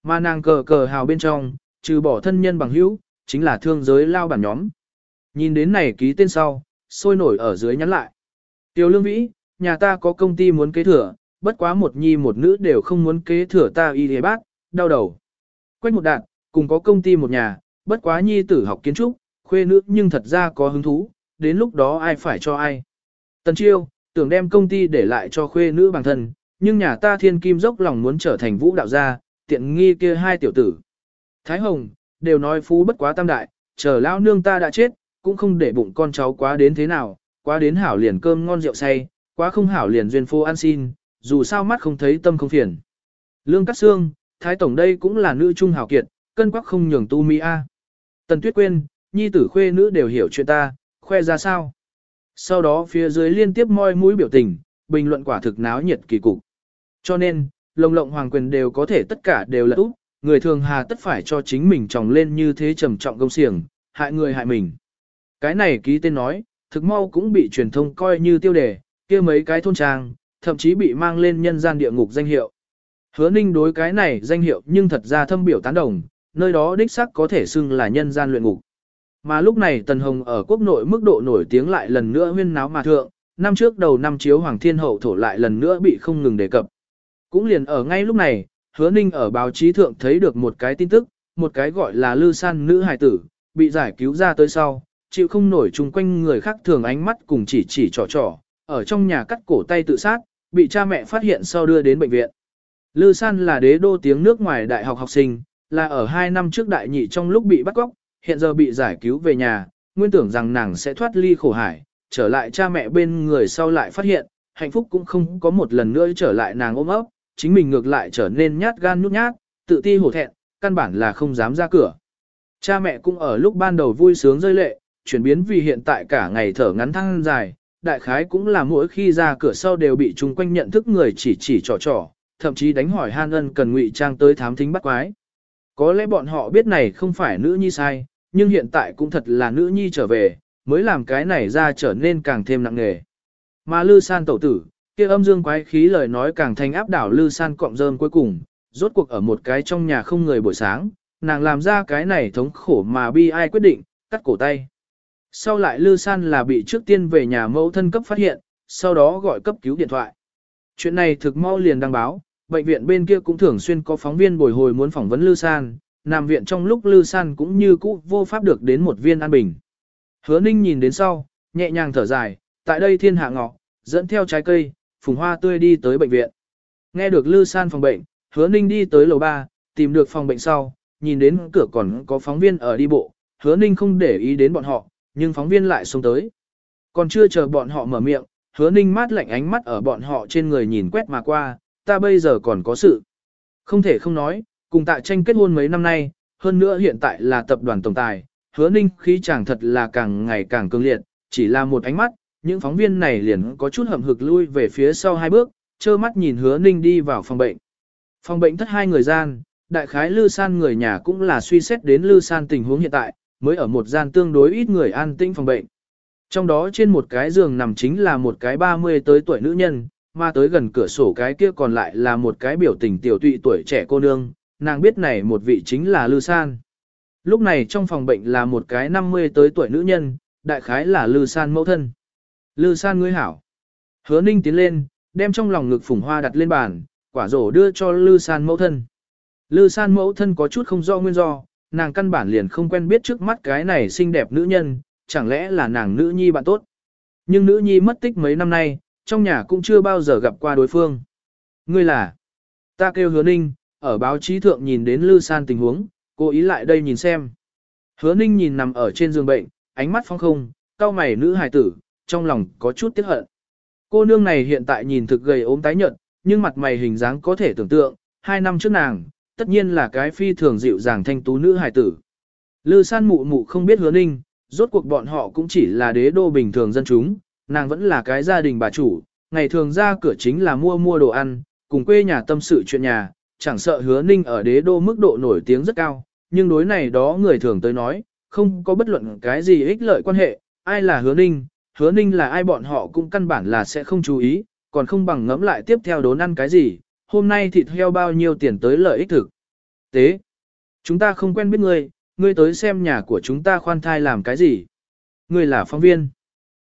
Mà nàng cờ cờ hào bên trong, trừ bỏ thân nhân bằng hữu, chính là thương giới lao bản nhóm. Nhìn đến này ký tên sau, sôi nổi ở dưới nhắn lại. Tiểu lương vĩ, nhà ta có công ty muốn kế thừa, bất quá một nhi một nữ đều không muốn kế thừa ta y thế bác, đau đầu. Quách một đạn, cùng có công ty một nhà, bất quá nhi tử học kiến trúc, khuê nữ nhưng thật ra có hứng thú, đến lúc đó ai phải cho ai. Tần chiêu, tưởng đem công ty để lại cho khuê nữ bằng thân, nhưng nhà ta thiên kim dốc lòng muốn trở thành vũ đạo gia, tiện nghi kia hai tiểu tử. Thái Hồng, đều nói phú bất quá tam đại, chờ lao nương ta đã chết, cũng không để bụng con cháu quá đến thế nào, quá đến hảo liền cơm ngon rượu say, quá không hảo liền duyên phô ăn xin, dù sao mắt không thấy tâm không phiền. Lương Cát Sương, Thái Tổng đây cũng là nữ trung hảo kiệt, cân quắc không nhường tu mi a. Tần Tuyết Quyên, nhi tử khuê nữ đều hiểu chuyện ta, khoe ra sao. Sau đó phía dưới liên tiếp moi mũi biểu tình, bình luận quả thực náo nhiệt kỳ cục. Cho nên, lồng lộng hoàng quyền đều có thể tất cả đều là úp, người thường hà tất phải cho chính mình tròng lên như thế trầm trọng công xiềng, hại người hại mình. Cái này ký tên nói, thực mau cũng bị truyền thông coi như tiêu đề, kia mấy cái thôn trang, thậm chí bị mang lên nhân gian địa ngục danh hiệu. Hứa ninh đối cái này danh hiệu nhưng thật ra thâm biểu tán đồng, nơi đó đích sắc có thể xưng là nhân gian luyện ngục. Mà lúc này Tần Hồng ở quốc nội mức độ nổi tiếng lại lần nữa huyên náo mà thượng, năm trước đầu năm chiếu Hoàng Thiên Hậu thổ lại lần nữa bị không ngừng đề cập. Cũng liền ở ngay lúc này, hứa ninh ở báo chí thượng thấy được một cái tin tức, một cái gọi là lư san nữ hài tử, bị giải cứu ra tới sau, chịu không nổi chung quanh người khác thường ánh mắt cùng chỉ chỉ trò trò, ở trong nhà cắt cổ tay tự sát, bị cha mẹ phát hiện sau đưa đến bệnh viện. Lư San là đế đô tiếng nước ngoài đại học học sinh, là ở 2 năm trước đại nhị trong lúc bị bắt cóc, hiện giờ bị giải cứu về nhà, nguyên tưởng rằng nàng sẽ thoát ly khổ hải, trở lại cha mẹ bên người sau lại phát hiện, hạnh phúc cũng không có một lần nữa trở lại nàng ôm ấp, chính mình ngược lại trở nên nhát gan nhút nhát, tự ti hổ thẹn, căn bản là không dám ra cửa. Cha mẹ cũng ở lúc ban đầu vui sướng rơi lệ, chuyển biến vì hiện tại cả ngày thở ngắn thăng dài, đại khái cũng là mỗi khi ra cửa sau đều bị chung quanh nhận thức người chỉ chỉ trò trò, thậm chí đánh hỏi han ân cần ngụy trang tới thám thính bắt quái. Có lẽ bọn họ biết này không phải nữ nhi sai, nhưng hiện tại cũng thật là nữ nhi trở về, mới làm cái này ra trở nên càng thêm nặng nề. Mà Lư San tẩu tử, kia âm dương quái khí lời nói càng thành áp đảo Lư San cọng rơm cuối cùng, rốt cuộc ở một cái trong nhà không người buổi sáng, nàng làm ra cái này thống khổ mà bi ai quyết định, cắt cổ tay. Sau lại Lư San là bị trước tiên về nhà mẫu thân cấp phát hiện, sau đó gọi cấp cứu điện thoại. Chuyện này thực mau liền đăng báo, bệnh viện bên kia cũng thường xuyên có phóng viên bồi hồi muốn phỏng vấn Lư San, nằm viện trong lúc Lư San cũng như cũ vô pháp được đến một viên an bình. Hứa Ninh nhìn đến sau, nhẹ nhàng thở dài, tại đây thiên hạ ngọ, dẫn theo trái cây, phùng hoa tươi đi tới bệnh viện. Nghe được Lư San phòng bệnh, Hứa Ninh đi tới lầu 3, tìm được phòng bệnh sau, nhìn đến cửa còn có phóng viên ở đi bộ, Hứa Ninh không để ý đến bọn họ, nhưng phóng viên lại xông tới. Còn chưa chờ bọn họ mở miệng, Hứa Ninh mát lạnh ánh mắt ở bọn họ trên người nhìn quét mà qua, ta bây giờ còn có sự. Không thể không nói, cùng tại tranh kết hôn mấy năm nay, hơn nữa hiện tại là tập đoàn tổng tài, hứa ninh khí chàng thật là càng ngày càng cương liệt, chỉ là một ánh mắt, những phóng viên này liền có chút hậm hực lui về phía sau hai bước, trơ mắt nhìn hứa ninh đi vào phòng bệnh. Phòng bệnh thất hai người gian, đại khái Lư San người nhà cũng là suy xét đến Lư San tình huống hiện tại, mới ở một gian tương đối ít người an tĩnh phòng bệnh. Trong đó trên một cái giường nằm chính là một cái 30 tới tuổi nữ nhân, mà tới gần cửa sổ cái kia còn lại là một cái biểu tình tiểu tụy tuổi trẻ cô nương, nàng biết này một vị chính là Lư San. Lúc này trong phòng bệnh là một cái 50 tới tuổi nữ nhân, đại khái là Lư San mẫu thân. Lư San ngươi hảo. Hứa Ninh tiến lên, đem trong lòng ngực phùng hoa đặt lên bàn, quả rổ đưa cho Lư San mẫu thân. Lư San mẫu thân có chút không do nguyên do, nàng căn bản liền không quen biết trước mắt cái này xinh đẹp nữ nhân, chẳng lẽ là nàng nữ nhi bạn tốt. Nhưng nữ nhi mất tích mấy năm nay, trong nhà cũng chưa bao giờ gặp qua đối phương. Ngươi là, ta kêu hứa ninh, ở báo chí thượng nhìn đến Lư San tình huống, cô ý lại đây nhìn xem. Hứa ninh nhìn nằm ở trên giường bệnh, ánh mắt phong không, cao mày nữ hài tử, trong lòng có chút tiếc hận. Cô nương này hiện tại nhìn thực gầy ốm tái nhợt, nhưng mặt mày hình dáng có thể tưởng tượng, hai năm trước nàng, tất nhiên là cái phi thường dịu dàng thanh tú nữ hài tử. Lư san mụ mụ không biết hứa ninh, rốt cuộc bọn họ cũng chỉ là đế đô bình thường dân chúng, nàng vẫn là cái gia đình bà chủ, ngày thường ra cửa chính là mua mua đồ ăn, cùng quê nhà tâm sự chuyện nhà, chẳng sợ hứa ninh ở đế đô mức độ nổi tiếng rất cao, nhưng đối này đó người thường tới nói, không có bất luận cái gì ích lợi quan hệ, ai là hứa ninh, hứa ninh là ai bọn họ cũng căn bản là sẽ không chú ý, còn không bằng ngẫm lại tiếp theo đốn ăn cái gì, hôm nay thịt heo bao nhiêu tiền tới lợi ích thực. Tế, chúng ta không quen biết ngươi, ngươi tới xem nhà của chúng ta khoan thai làm cái gì. Ngươi là phóng viên.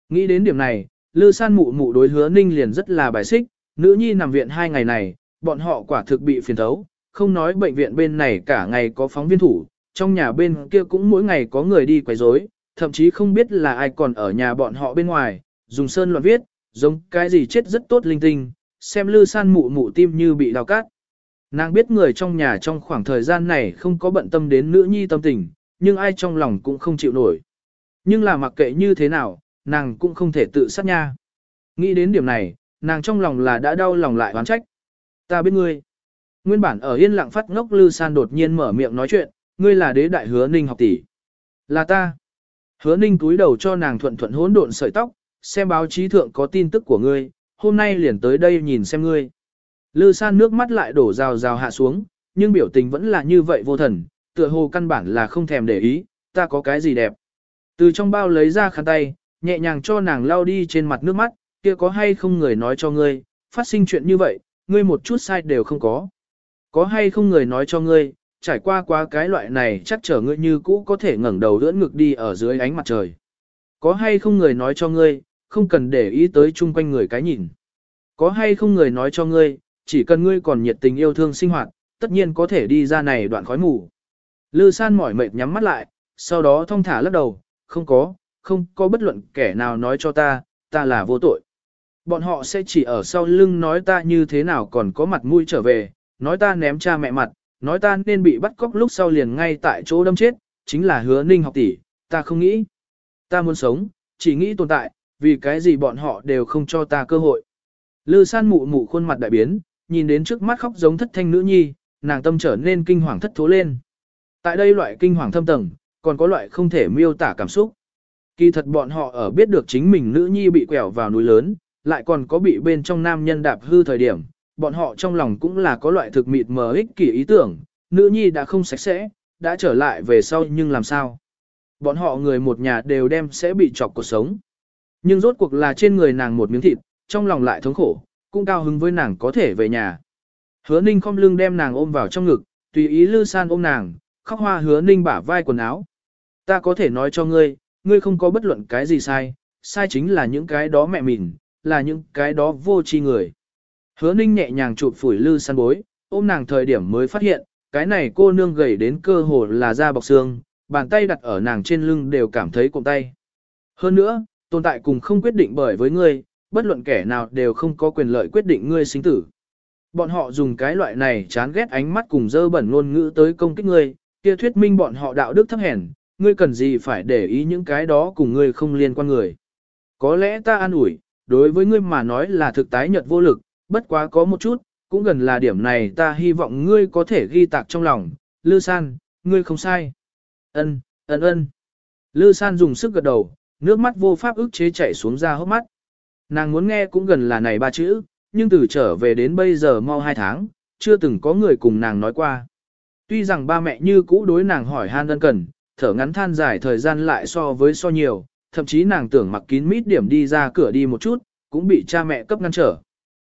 Nghĩ đến điểm này, Lư San mụ mụ đối hứa ninh liền rất là bài xích, nữ nhi nằm viện hai ngày này, bọn họ quả thực bị phiền thấu, không nói bệnh viện bên này cả ngày có phóng viên thủ, trong nhà bên kia cũng mỗi ngày có người đi quấy rối, thậm chí không biết là ai còn ở nhà bọn họ bên ngoài, dùng sơn loạn viết, giống cái gì chết rất tốt linh tinh, xem Lư San mụ mụ tim như bị đào cát. Nàng biết người trong nhà trong khoảng thời gian này không có bận tâm đến nữ nhi tâm tình, nhưng ai trong lòng cũng không chịu nổi. Nhưng là mặc kệ như thế nào, nàng cũng không thể tự sát nha. Nghĩ đến điểm này, nàng trong lòng là đã đau lòng lại oán trách. Ta biết ngươi. Nguyên bản ở yên lặng phát ngốc Lư San đột nhiên mở miệng nói chuyện, ngươi là đế đại hứa ninh học tỷ. Là ta. Hứa ninh túi đầu cho nàng thuận thuận hỗn độn sợi tóc, xem báo chí thượng có tin tức của ngươi, hôm nay liền tới đây nhìn xem ngươi. Lư San nước mắt lại đổ rào rào hạ xuống, nhưng biểu tình vẫn là như vậy vô thần, tựa hồ căn bản là không thèm để ý, ta có cái gì đẹp. Từ trong bao lấy ra khăn tay, nhẹ nhàng cho nàng lau đi trên mặt nước mắt, kia có hay không người nói cho ngươi, phát sinh chuyện như vậy, ngươi một chút sai đều không có. Có hay không người nói cho ngươi, trải qua qua cái loại này chắc trở ngươi như cũ có thể ngẩng đầu đỡ ngực đi ở dưới ánh mặt trời. Có hay không người nói cho ngươi, không cần để ý tới chung quanh người cái nhìn. Có hay không người nói cho ngươi, chỉ cần ngươi còn nhiệt tình yêu thương sinh hoạt, tất nhiên có thể đi ra này đoạn khói mù. Lư san mỏi mệt nhắm mắt lại, sau đó thong thả lắc đầu, không có, không có bất luận kẻ nào nói cho ta, ta là vô tội. Bọn họ sẽ chỉ ở sau lưng nói ta như thế nào còn có mặt mũi trở về, nói ta ném cha mẹ mặt, nói ta nên bị bắt cóc lúc sau liền ngay tại chỗ đâm chết, chính là hứa ninh học tỷ, ta không nghĩ. Ta muốn sống, chỉ nghĩ tồn tại, vì cái gì bọn họ đều không cho ta cơ hội. Lư san mụ mụ khuôn mặt đại biến, nhìn đến trước mắt khóc giống thất thanh nữ nhi, nàng tâm trở nên kinh hoàng thất thố lên. Tại đây loại kinh hoàng thâm tầng, còn có loại không thể miêu tả cảm xúc. Kỳ thật bọn họ ở biết được chính mình nữ nhi bị quẹo vào núi lớn, lại còn có bị bên trong nam nhân đạp hư thời điểm, bọn họ trong lòng cũng là có loại thực mịt mờ ích kỷ ý tưởng, nữ nhi đã không sạch sẽ, đã trở lại về sau nhưng làm sao? Bọn họ người một nhà đều đem sẽ bị chọc cuộc sống. Nhưng rốt cuộc là trên người nàng một miếng thịt, trong lòng lại thống khổ, cũng cao hứng với nàng có thể về nhà. Hứa ninh không lưng đem nàng ôm vào trong ngực, tùy ý lư san ôm nàng, khóc hoa hứa ninh bả vai quần áo. Ta có thể nói cho ngươi, ngươi không có bất luận cái gì sai, sai chính là những cái đó mẹ mình, là những cái đó vô tri người. Hứa ninh nhẹ nhàng chụp phủi lư săn bối, ôm nàng thời điểm mới phát hiện, cái này cô nương gầy đến cơ hồ là da bọc xương, bàn tay đặt ở nàng trên lưng đều cảm thấy cộm tay. Hơn nữa, tồn tại cùng không quyết định bởi với ngươi, bất luận kẻ nào đều không có quyền lợi quyết định ngươi sinh tử. Bọn họ dùng cái loại này chán ghét ánh mắt cùng dơ bẩn ngôn ngữ tới công kích ngươi, kia thuyết minh bọn họ đạo đức thấp hèn, ngươi cần gì phải để ý những cái đó cùng ngươi không liên quan người. Có lẽ ta an ủi, đối với ngươi mà nói là thực tái nhật vô lực, bất quá có một chút, cũng gần là điểm này ta hy vọng ngươi có thể ghi tạc trong lòng, Lư San, ngươi không sai. Ân, ân ân. Lư San dùng sức gật đầu, nước mắt vô pháp ức chế chảy xuống ra hốc mắt. Nàng muốn nghe cũng gần là này ba chữ, nhưng từ trở về đến bây giờ mau hai tháng, chưa từng có người cùng nàng nói qua. Tuy rằng ba mẹ như cũ đối nàng hỏi han ân cần, thở ngắn than dài thời gian lại so với so nhiều, thậm chí nàng tưởng mặc kín mít điểm đi ra cửa đi một chút, cũng bị cha mẹ cấp ngăn trở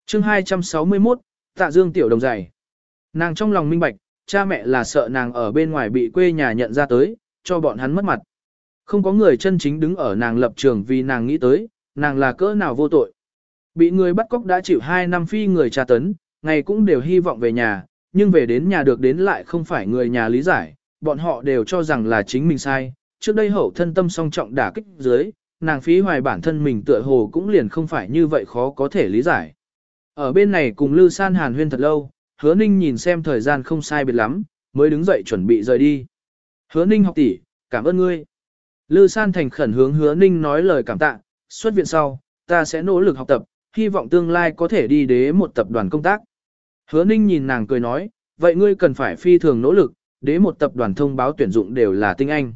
chương 261, Tạ Dương tiểu đồng dày. Nàng trong lòng minh bạch, cha mẹ là sợ nàng ở bên ngoài bị quê nhà nhận ra tới, cho bọn hắn mất mặt. Không có người chân chính đứng ở nàng lập trường vì nàng nghĩ tới, nàng là cỡ nào vô tội. Bị người bắt cóc đã chịu 2 năm phi người tra tấn, ngày cũng đều hy vọng về nhà, nhưng về đến nhà được đến lại không phải người nhà lý giải, bọn họ đều cho rằng là chính mình sai. Trước đây hậu thân tâm song trọng đả kích dưới, nàng phí hoài bản thân mình tựa hồ cũng liền không phải như vậy khó có thể lý giải. Ở bên này cùng Lư San Hàn huyên thật lâu, hứa ninh nhìn xem thời gian không sai biệt lắm, mới đứng dậy chuẩn bị rời đi. Hứa ninh học tỷ, cảm ơn ngươi. Lư San thành khẩn hướng hứa ninh nói lời cảm tạ, xuất viện sau, ta sẽ nỗ lực học tập, hy vọng tương lai có thể đi đế một tập đoàn công tác. Hứa ninh nhìn nàng cười nói, vậy ngươi cần phải phi thường nỗ lực, đế một tập đoàn thông báo tuyển dụng đều là tinh anh.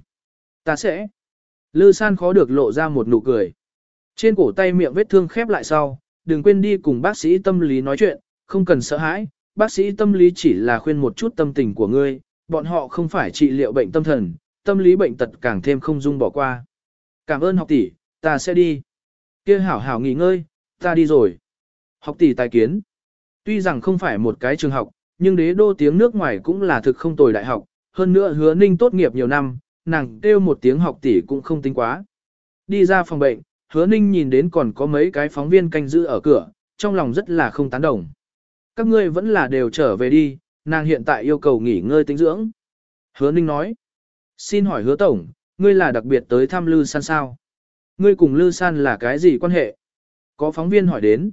Ta sẽ. Lư San khó được lộ ra một nụ cười. Trên cổ tay miệng vết thương khép lại sau, đừng quên đi cùng bác sĩ tâm lý nói chuyện, không cần sợ hãi, bác sĩ tâm lý chỉ là khuyên một chút tâm tình của ngươi, bọn họ không phải trị liệu bệnh tâm thần, tâm lý bệnh tật càng thêm không dung bỏ qua. Cảm ơn học tỷ, ta sẽ đi. Kia hảo hảo nghỉ ngơi, ta đi rồi. Học tỷ tài kiến. Tuy rằng không phải một cái trường học, nhưng đế đô tiếng nước ngoài cũng là thực không tồi đại học, hơn nữa hứa ninh tốt nghiệp nhiều năm, nàng kêu một tiếng học tỷ cũng không tính quá. Đi ra phòng bệnh, hứa ninh nhìn đến còn có mấy cái phóng viên canh giữ ở cửa, trong lòng rất là không tán đồng. Các ngươi vẫn là đều trở về đi, nàng hiện tại yêu cầu nghỉ ngơi tính dưỡng. Hứa ninh nói, xin hỏi hứa tổng, ngươi là đặc biệt tới thăm Lư San sao? Ngươi cùng Lư San là cái gì quan hệ? Có phóng viên hỏi đến.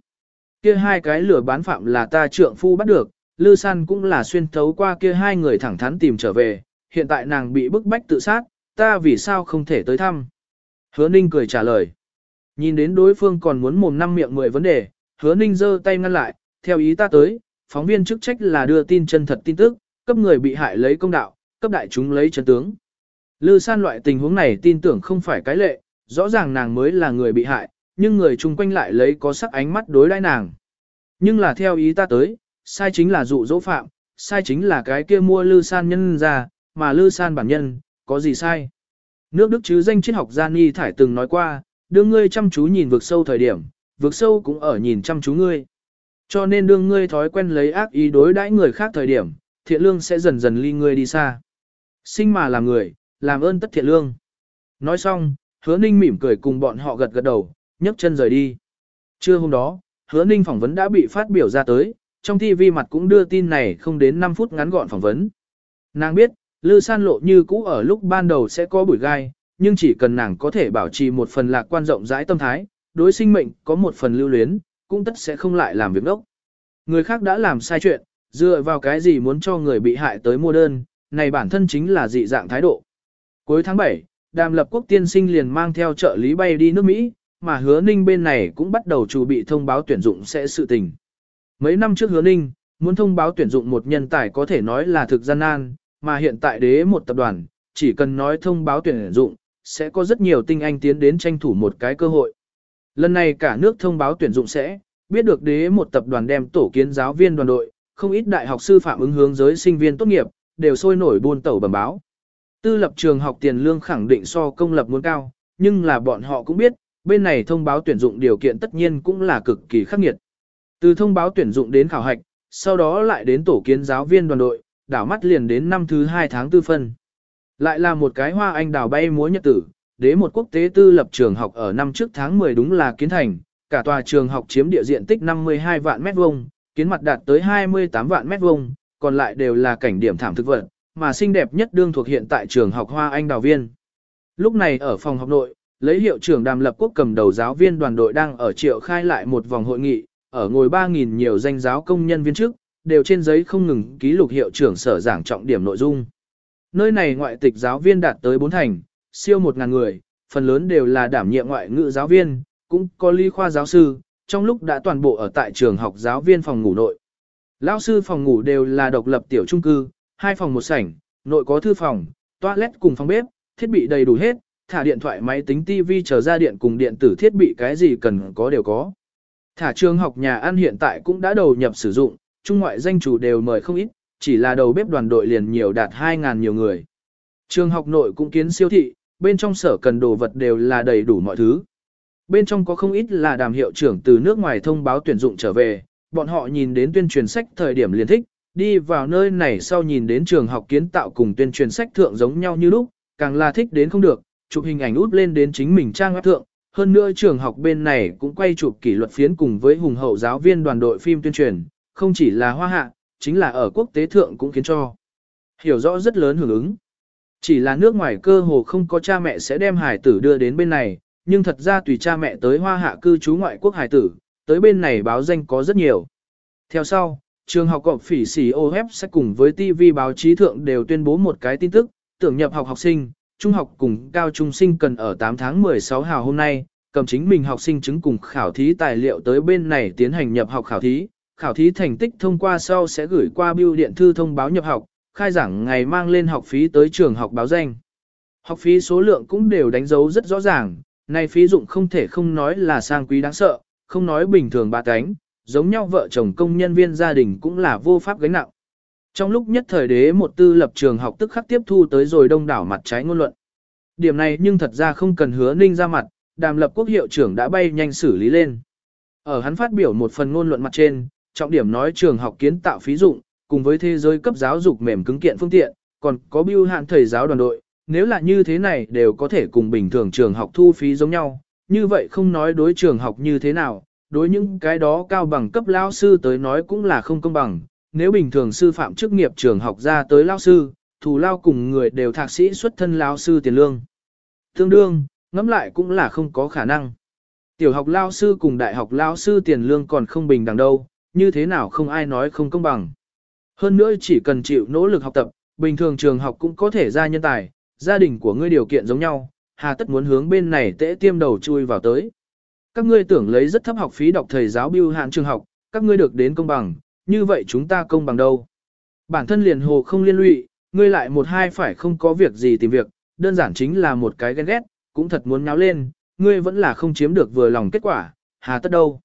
Kia hai cái lửa bán phạm là ta trượng phu bắt được, Lư San cũng là xuyên thấu qua kia hai người thẳng thắn tìm trở về, hiện tại nàng bị bức bách tự sát, ta vì sao không thể tới thăm? Hứa Ninh cười trả lời. Nhìn đến đối phương còn muốn mồm năm miệng mười vấn đề, hứa Ninh giơ tay ngăn lại, theo ý ta tới, phóng viên chức trách là đưa tin chân thật tin tức, cấp người bị hại lấy công đạo, cấp đại chúng lấy chân tướng. Lư San loại tình huống này tin tưởng không phải cái lệ, rõ ràng nàng mới là người bị hại, nhưng người chung quanh lại lấy có sắc ánh mắt đối đãi nàng. Nhưng là theo ý ta tới, sai chính là dụ dỗ phạm, sai chính là cái kia mua lư san nhân ra, mà lư san bản nhân, có gì sai. Nước Đức chứ danh triết học gia Ni Thải từng nói qua, đương ngươi chăm chú nhìn vực sâu thời điểm, vực sâu cũng ở nhìn chăm chú ngươi. Cho nên đương ngươi thói quen lấy ác ý đối đãi người khác thời điểm, thiện lương sẽ dần dần ly ngươi đi xa. Sinh mà làm người, làm ơn tất thiện lương. Nói xong, hứa ninh mỉm cười cùng bọn họ gật gật đầu, nhấc chân rời đi. Trưa hôm đó, hứa ninh phỏng vấn đã bị phát biểu ra tới, trong TV mặt cũng đưa tin này không đến 5 phút ngắn gọn phỏng vấn. Nàng biết, Lư San lộ như cũ ở lúc ban đầu sẽ có buổi gai, nhưng chỉ cần nàng có thể bảo trì một phần lạc quan rộng rãi tâm thái, đối sinh mệnh có một phần lưu luyến, cũng tất sẽ không lại làm việc đốc. Người khác đã làm sai chuyện, dựa vào cái gì muốn cho người bị hại tới mua đơn, này bản thân chính là dị dạng thái độ. Cuối tháng 7, Đàm Lập Quốc tiên sinh liền mang theo trợ lý bay đi nước Mỹ, mà hứa ninh bên này cũng bắt đầu chuẩn bị thông báo tuyển dụng sẽ sự tình. Mấy năm trước hứa ninh, muốn thông báo tuyển dụng một nhân tài có thể nói là thực gian nan, mà hiện tại đế một tập đoàn, chỉ cần nói thông báo tuyển dụng, sẽ có rất nhiều tinh anh tiến đến tranh thủ một cái cơ hội. Lần này cả nước thông báo tuyển dụng sẽ, biết được đế một tập đoàn đem tổ kiến giáo viên đoàn đội, không ít đại học sư phạm ứng hướng giới sinh viên tốt nghiệp, đều sôi nổi buôn tẩu bẩm báo. Tư lập trường học tiền lương khẳng định so công lập muốn cao, nhưng là bọn họ cũng biết, bên này thông báo tuyển dụng điều kiện tất nhiên cũng là cực kỳ khắc nghiệt. Từ thông báo tuyển dụng đến khảo hạch, sau đó lại đến tổ kiến giáo viên đoàn đội, đảo mắt liền đến năm thứ hai tháng tư phân. Lại là một cái hoa anh đào bay múa nhật tử, đế một quốc tế tư lập trường học ở năm trước tháng 10 đúng là kiến thành, cả tòa trường học chiếm địa diện tích 52 vạn mét vuông, kiến mặt đạt tới 28 vạn mét vuông, còn lại đều là cảnh điểm thảm thực vật, mà xinh đẹp nhất đương thuộc hiện tại trường học Hoa Anh Đào Viên. Lúc này ở phòng học nội, lấy hiệu trưởng Đàm Lập Quốc cầm đầu giáo viên đoàn đội đang ở triệu khai lại một vòng hội nghị, ở ngồi 3.000 nhiều danh giáo công nhân viên chức, đều trên giấy không ngừng ký lục hiệu trưởng sở giảng trọng điểm nội dung. Nơi này ngoại tịch giáo viên đạt tới 4 thành, siêu 1.000 người, phần lớn đều là đảm nhiệm ngoại ngữ giáo viên, cũng có ly khoa giáo sư, trong lúc đã toàn bộ ở tại trường học giáo viên phòng ngủ nội. Lao sư phòng ngủ đều là độc lập tiểu trung cư, hai phòng một sảnh, nội có thư phòng, toilet cùng phòng bếp, thiết bị đầy đủ hết, thả điện thoại máy tính TV trở ra điện cùng điện tử thiết bị cái gì cần có đều có. Thả trường học nhà ăn hiện tại cũng đã đầu nhập sử dụng, trung ngoại danh chủ đều mời không ít, chỉ là đầu bếp đoàn đội liền nhiều đạt 2.000 nhiều người. Trường học nội cũng kiến siêu thị, bên trong sở cần đồ vật đều là đầy đủ mọi thứ. Bên trong có không ít là đàm hiệu trưởng từ nước ngoài thông báo tuyển dụng trở về, bọn họ nhìn đến tuyên truyền sách thời điểm liền thích, đi vào nơi này sau nhìn đến trường học kiến tạo cùng tuyên truyền sách thượng giống nhau như lúc, càng là thích đến không được, chụp hình ảnh út lên đến chính mình trang web thượng. Hơn nữa trường học bên này cũng quay chụp kỷ luật phiến cùng với hùng hậu giáo viên đoàn đội phim tuyên truyền, không chỉ là hoa hạ, chính là ở quốc tế thượng cũng khiến cho. Hiểu rõ rất lớn hưởng ứng. Chỉ là nước ngoài cơ hồ không có cha mẹ sẽ đem hải tử đưa đến bên này, nhưng thật ra tùy cha mẹ tới hoa hạ cư trú ngoại quốc hải tử, tới bên này báo danh có rất nhiều. Theo sau, trường học cộng phỉ xỉ OF sẽ cùng với TV báo chí thượng đều tuyên bố một cái tin tức, tưởng nhập học học sinh, trung học cùng cao trung sinh cần ở 8 tháng 16 hào hôm nay, cầm chính mình học sinh chứng cùng khảo thí tài liệu tới bên này tiến hành nhập học khảo thí, khảo thí thành tích thông qua sau sẽ gửi qua bưu điện thư thông báo nhập học, khai giảng ngày mang lên học phí tới trường học báo danh. Học phí số lượng cũng đều đánh dấu rất rõ ràng, này phí dụng không thể không nói là sang quý đáng sợ, không nói bình thường ba cánh, giống nhau vợ chồng công nhân viên gia đình cũng là vô pháp gánh nặng. Trong lúc nhất thời đế một tư lập trường học tức khắc tiếp thu tới rồi đông đảo mặt trái ngôn luận. Điểm này nhưng thật ra không cần hứa ninh ra mặt, đàm lập quốc hiệu trưởng đã bay nhanh xử lý lên. Ở hắn phát biểu một phần ngôn luận mặt trên, trọng điểm nói trường học kiến tạo phí dụng, cùng với thế giới cấp giáo dục mềm cứng kiện phương tiện, còn có biêu hạn thầy giáo đoàn đội, nếu là như thế này đều có thể cùng bình thường trường học thu phí giống nhau, như vậy không nói đối trường học như thế nào, đối những cái đó cao bằng cấp lao sư tới nói cũng là không công bằng, nếu bình thường sư phạm chức nghiệp trường học ra tới lao sư, thù lao cùng người đều thạc sĩ xuất thân lao sư tiền lương. Tương đương, ngẫm lại cũng là không có khả năng. Tiểu học lao sư cùng đại học lao sư tiền lương còn không bình đẳng đâu, như thế nào không ai nói không công bằng. Hơn nữa chỉ cần chịu nỗ lực học tập, bình thường trường học cũng có thể ra nhân tài, gia đình của ngươi điều kiện giống nhau, hà tất muốn hướng bên này tễ tiêm đầu chui vào tới. Các ngươi tưởng lấy rất thấp học phí đọc thầy giáo biêu hạn trường học, các ngươi được đến công bằng, như vậy chúng ta công bằng đâu. Bản thân liền hồ không liên lụy, ngươi lại một hai phải không có việc gì tìm việc, đơn giản chính là một cái ghen ghét, cũng thật muốn nháo lên, ngươi vẫn là không chiếm được vừa lòng kết quả, hà tất đâu.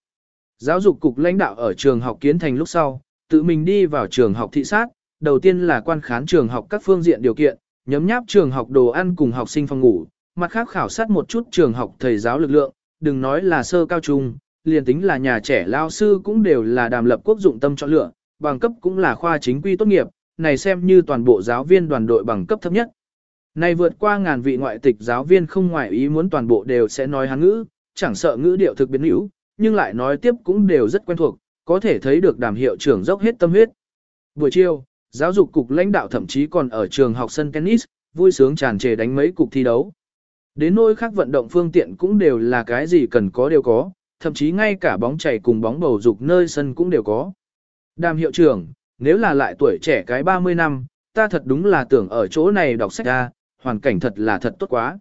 Giáo dục cục lãnh đạo ở trường học kiến thành lúc sau, tự mình đi vào trường học thị sát, đầu tiên là quan khán trường học các phương diện điều kiện, nhấm nháp trường học đồ ăn cùng học sinh phòng ngủ, mặt khác khảo sát một chút trường học thầy giáo lực lượng, đừng nói là sơ cao trung, liền tính là nhà trẻ lao sư cũng đều là đàm lập quốc dụng tâm chọn lựa, bằng cấp cũng là khoa chính quy tốt nghiệp, này xem như toàn bộ giáo viên đoàn đội bằng cấp thấp nhất. Này vượt qua ngàn vị ngoại tịch giáo viên không ngoại ý muốn toàn bộ đều sẽ nói hán ngữ, chẳng sợ ngữ điệu thực biến hữu, nhưng lại nói tiếp cũng đều rất quen thuộc, có thể thấy được đàm hiệu trưởng dốc hết tâm huyết. Buổi chiều, giáo dục cục lãnh đạo thậm chí còn ở trường học sân tennis, vui sướng tràn trề đánh mấy cục thi đấu. Đến nỗi khác vận động phương tiện cũng đều là cái gì cần có đều có, thậm chí ngay cả bóng chảy cùng bóng bầu dục nơi sân cũng đều có. Đàm hiệu trưởng, nếu là lại tuổi trẻ cái 30 năm, ta thật đúng là tưởng ở chỗ này đọc sách ra, hoàn cảnh thật là thật tốt quá.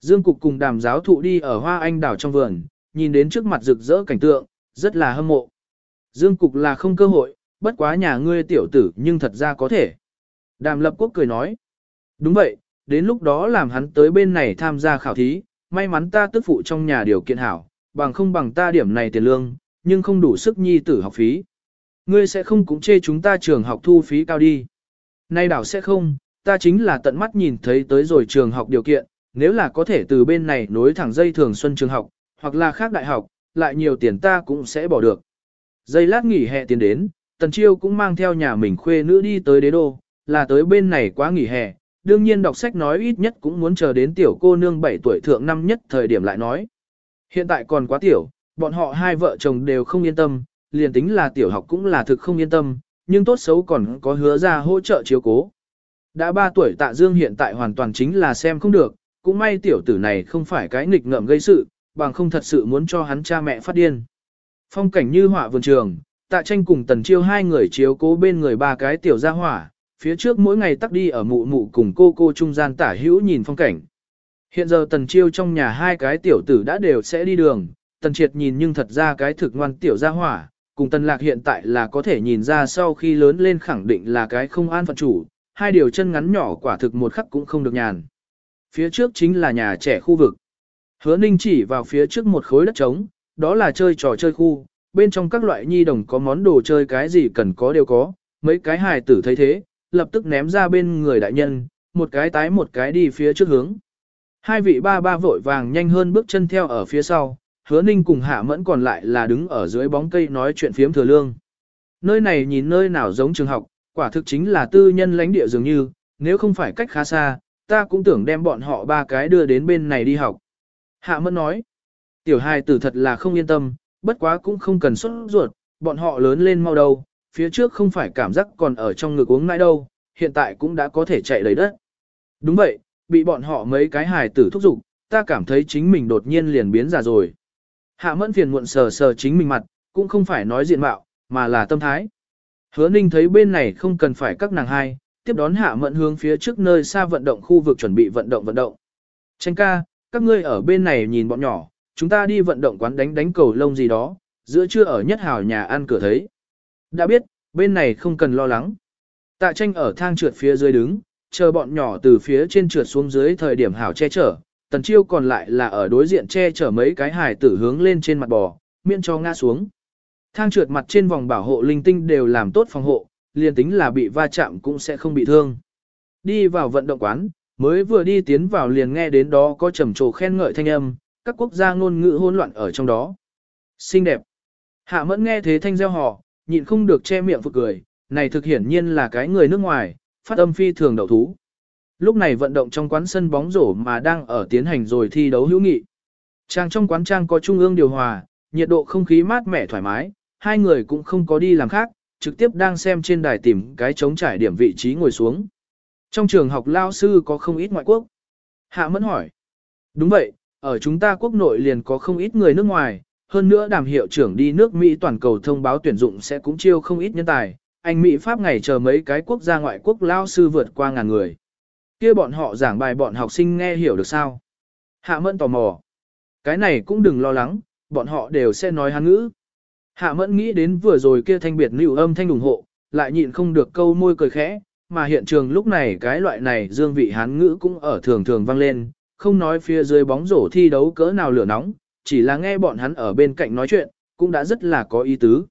Dương Cục cùng đàm giáo thụ đi ở hoa anh đảo trong vườn, nhìn đến trước mặt rực rỡ cảnh tượng, rất là hâm mộ. Dương Cục là không cơ hội, bất quá nhà ngươi tiểu tử nhưng thật ra có thể. Đàm lập quốc cười nói. Đúng vậy, đến lúc đó làm hắn tới bên này tham gia khảo thí, may mắn ta tức phụ trong nhà điều kiện hảo, bằng không bằng ta điểm này tiền lương, nhưng không đủ sức nhi tử học phí. Ngươi sẽ không cũng chê chúng ta trường học thu phí cao đi. Nay đảo sẽ không, ta chính là tận mắt nhìn thấy tới rồi trường học điều kiện, nếu là có thể từ bên này nối thẳng dây thường xuân trường học, hoặc là khác đại học, lại nhiều tiền ta cũng sẽ bỏ được. Giây lát nghỉ hè tiền đến, Tần Chiêu cũng mang theo nhà mình khuê nữ đi tới đế đô, là tới bên này quá nghỉ hè, đương nhiên đọc sách nói ít nhất cũng muốn chờ đến tiểu cô nương 7 tuổi thượng năm nhất thời điểm lại nói. Hiện tại còn quá tiểu, bọn họ hai vợ chồng đều không yên tâm, liền tính là tiểu học cũng là thực không yên tâm, nhưng tốt xấu còn có hứa ra hỗ trợ chiếu cố. Đã 3 tuổi tạ dương hiện tại hoàn toàn chính là xem không được, cũng may tiểu tử này không phải cái nghịch ngợm gây sự, bằng không thật sự muốn cho hắn cha mẹ phát điên. Phong cảnh như họa vườn trường, tạ tranh cùng tần chiêu hai người chiếu cố bên người ba cái tiểu gia hỏa, phía trước mỗi ngày tắc đi ở mụ mụ cùng cô cô trung gian tả hữu nhìn phong cảnh. Hiện giờ tần chiêu trong nhà hai cái tiểu tử đã đều sẽ đi đường, tần triệt nhìn nhưng thật ra cái thực ngoan tiểu gia hỏa, cùng tần lạc hiện tại là có thể nhìn ra sau khi lớn lên khẳng định là cái không an phận chủ, hai điều chân ngắn nhỏ quả thực một khắc cũng không được nhàn. Phía trước chính là nhà trẻ khu vực. Hứa ninh chỉ vào phía trước một khối đất trống, đó là chơi trò chơi khu, bên trong các loại nhi đồng có món đồ chơi cái gì cần có đều có, mấy cái hài tử thấy thế, lập tức ném ra bên người đại nhân, một cái tái một cái đi phía trước hướng. Hai vị ba ba vội vàng nhanh hơn bước chân theo ở phía sau, hứa ninh cùng hạ mẫn còn lại là đứng ở dưới bóng cây nói chuyện phiếm thừa lương. Nơi này nhìn nơi nào giống trường học, quả thực chính là tư nhân lãnh địa dường như, nếu không phải cách khá xa, ta cũng tưởng đem bọn họ ba cái đưa đến bên này đi học. Hạ mẫn nói, tiểu hài tử thật là không yên tâm, bất quá cũng không cần xuất ruột, bọn họ lớn lên mau đâu, phía trước không phải cảm giác còn ở trong ngực uống nãi đâu, hiện tại cũng đã có thể chạy lấy đất. Đúng vậy, bị bọn họ mấy cái hài tử thúc giục, ta cảm thấy chính mình đột nhiên liền biến già rồi. Hạ mẫn phiền muộn sờ sờ chính mình mặt, cũng không phải nói diện mạo, mà là tâm thái. Hứa ninh thấy bên này không cần phải các nàng hai, tiếp đón hạ mẫn hướng phía trước nơi xa vận động khu vực chuẩn bị vận động vận động. Tranh ca, các ngươi ở bên này nhìn bọn nhỏ, chúng ta đi vận động quán đánh đánh cầu lông gì đó, giữa trưa ở nhất hào nhà ăn cửa thấy. Đã biết, bên này không cần lo lắng. Tạ tranh ở thang trượt phía dưới đứng, chờ bọn nhỏ từ phía trên trượt xuống dưới thời điểm hảo che chở, tần chiêu còn lại là ở đối diện che chở mấy cái hài tử hướng lên trên mặt bò, miễn cho ngã xuống. Thang trượt mặt trên vòng bảo hộ linh tinh đều làm tốt phòng hộ, liền tính là bị va chạm cũng sẽ không bị thương. Đi vào vận động quán, mới vừa đi tiến vào liền nghe đến đó có trầm trồ khen ngợi thanh âm, các quốc gia ngôn ngữ hỗn loạn ở trong đó. Xinh đẹp. Hạ mẫn nghe thế thanh gieo họ, nhịn không được che miệng phục cười, này thực hiển nhiên là cái người nước ngoài, phát âm phi thường đầu thú. Lúc này vận động trong quán sân bóng rổ mà đang ở tiến hành rồi thi đấu hữu nghị. Trang trong quán trang có trung ương điều hòa, nhiệt độ không khí mát mẻ thoải mái, hai người cũng không có đi làm khác, trực tiếp đang xem trên đài tìm cái trống trải điểm vị trí ngồi xuống. Trong trường học lao sư có không ít ngoại quốc. Hạ mẫn hỏi. Đúng vậy, ở chúng ta quốc nội liền có không ít người nước ngoài, hơn nữa đàm hiệu trưởng đi nước Mỹ toàn cầu thông báo tuyển dụng sẽ cũng chiêu không ít nhân tài, anh Mỹ Pháp ngày chờ mấy cái quốc gia ngoại quốc lao sư vượt qua ngàn người. kia bọn họ giảng bài bọn học sinh nghe hiểu được sao? Hạ mẫn tò mò. Cái này cũng đừng lo lắng, bọn họ đều sẽ nói hán ngữ. Hạ mẫn nghĩ đến vừa rồi kia thanh biệt lưu âm thanh ủng hộ, lại nhịn không được câu môi cười khẽ, mà hiện trường lúc này cái loại này dương vị hán ngữ cũng ở thường thường vang lên, không nói phía dưới bóng rổ thi đấu cỡ nào lửa nóng, chỉ là nghe bọn hắn ở bên cạnh nói chuyện, cũng đã rất là có ý tứ.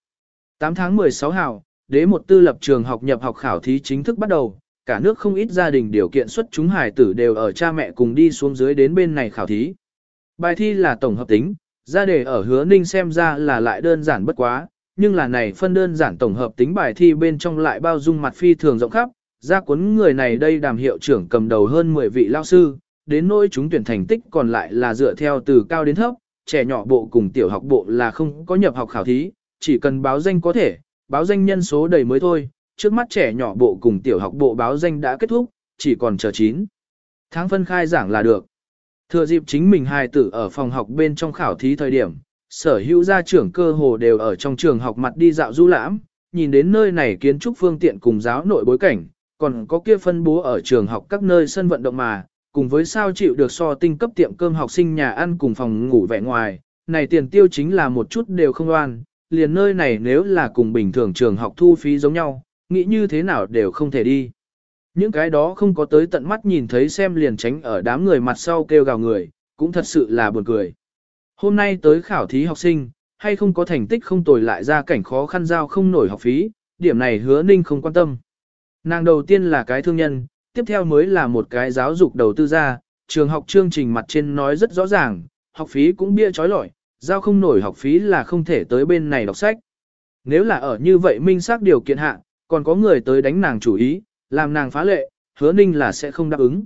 8 tháng 16 hào, đế một tư lập trường học nhập học khảo thí chính thức bắt đầu, cả nước không ít gia đình điều kiện xuất chúng hải tử đều ở cha mẹ cùng đi xuống dưới đến bên này khảo thí. Bài thi là tổng hợp tính, ra đề ở hứa ninh xem ra là lại đơn giản bất quá, nhưng là này phân đơn giản tổng hợp tính bài thi bên trong lại bao dung mặt phi thường rộng khắp, ra cuốn người này đây đàm hiệu trưởng cầm đầu hơn 10 vị lao sư, đến nỗi chúng tuyển thành tích còn lại là dựa theo từ cao đến thấp, trẻ nhỏ bộ cùng tiểu học bộ là không có nhập học khảo thí, chỉ cần báo danh có thể, báo danh nhân số đầy mới thôi, trước mắt trẻ nhỏ bộ cùng tiểu học bộ báo danh đã kết thúc, chỉ còn chờ 9. Tháng phân khai giảng là được. Thừa dịp chính mình hài tử ở phòng học bên trong khảo thí thời điểm, sở hữu gia trưởng cơ hồ đều ở trong trường học mặt đi dạo du lãm, nhìn đến nơi này kiến trúc phương tiện cùng giáo nội bối cảnh, còn có kia phân bố ở trường học các nơi sân vận động mà, cùng với sao chịu được so tinh cấp tiệm cơm học sinh nhà ăn cùng phòng ngủ vẻ ngoài, này tiền tiêu chính là một chút đều không oan, liền nơi này nếu là cùng bình thường trường học thu phí giống nhau, nghĩ như thế nào đều không thể đi. Những cái đó không có tới tận mắt nhìn thấy xem liền tránh ở đám người mặt sau kêu gào người, cũng thật sự là buồn cười. Hôm nay tới khảo thí học sinh, hay không có thành tích không tồi lại ra cảnh khó khăn giao không nổi học phí, điểm này hứa ninh không quan tâm. Nàng đầu tiên là cái thương nhân, tiếp theo mới là một cái giáo dục đầu tư gia, trường học chương trình mặt trên nói rất rõ ràng, học phí cũng bia trói lọi, giao không nổi học phí là không thể tới bên này đọc sách. Nếu là ở như vậy minh xác điều kiện hạ, còn có người tới đánh nàng chủ ý, làm nàng phá lệ, hứa ninh là sẽ không đáp ứng.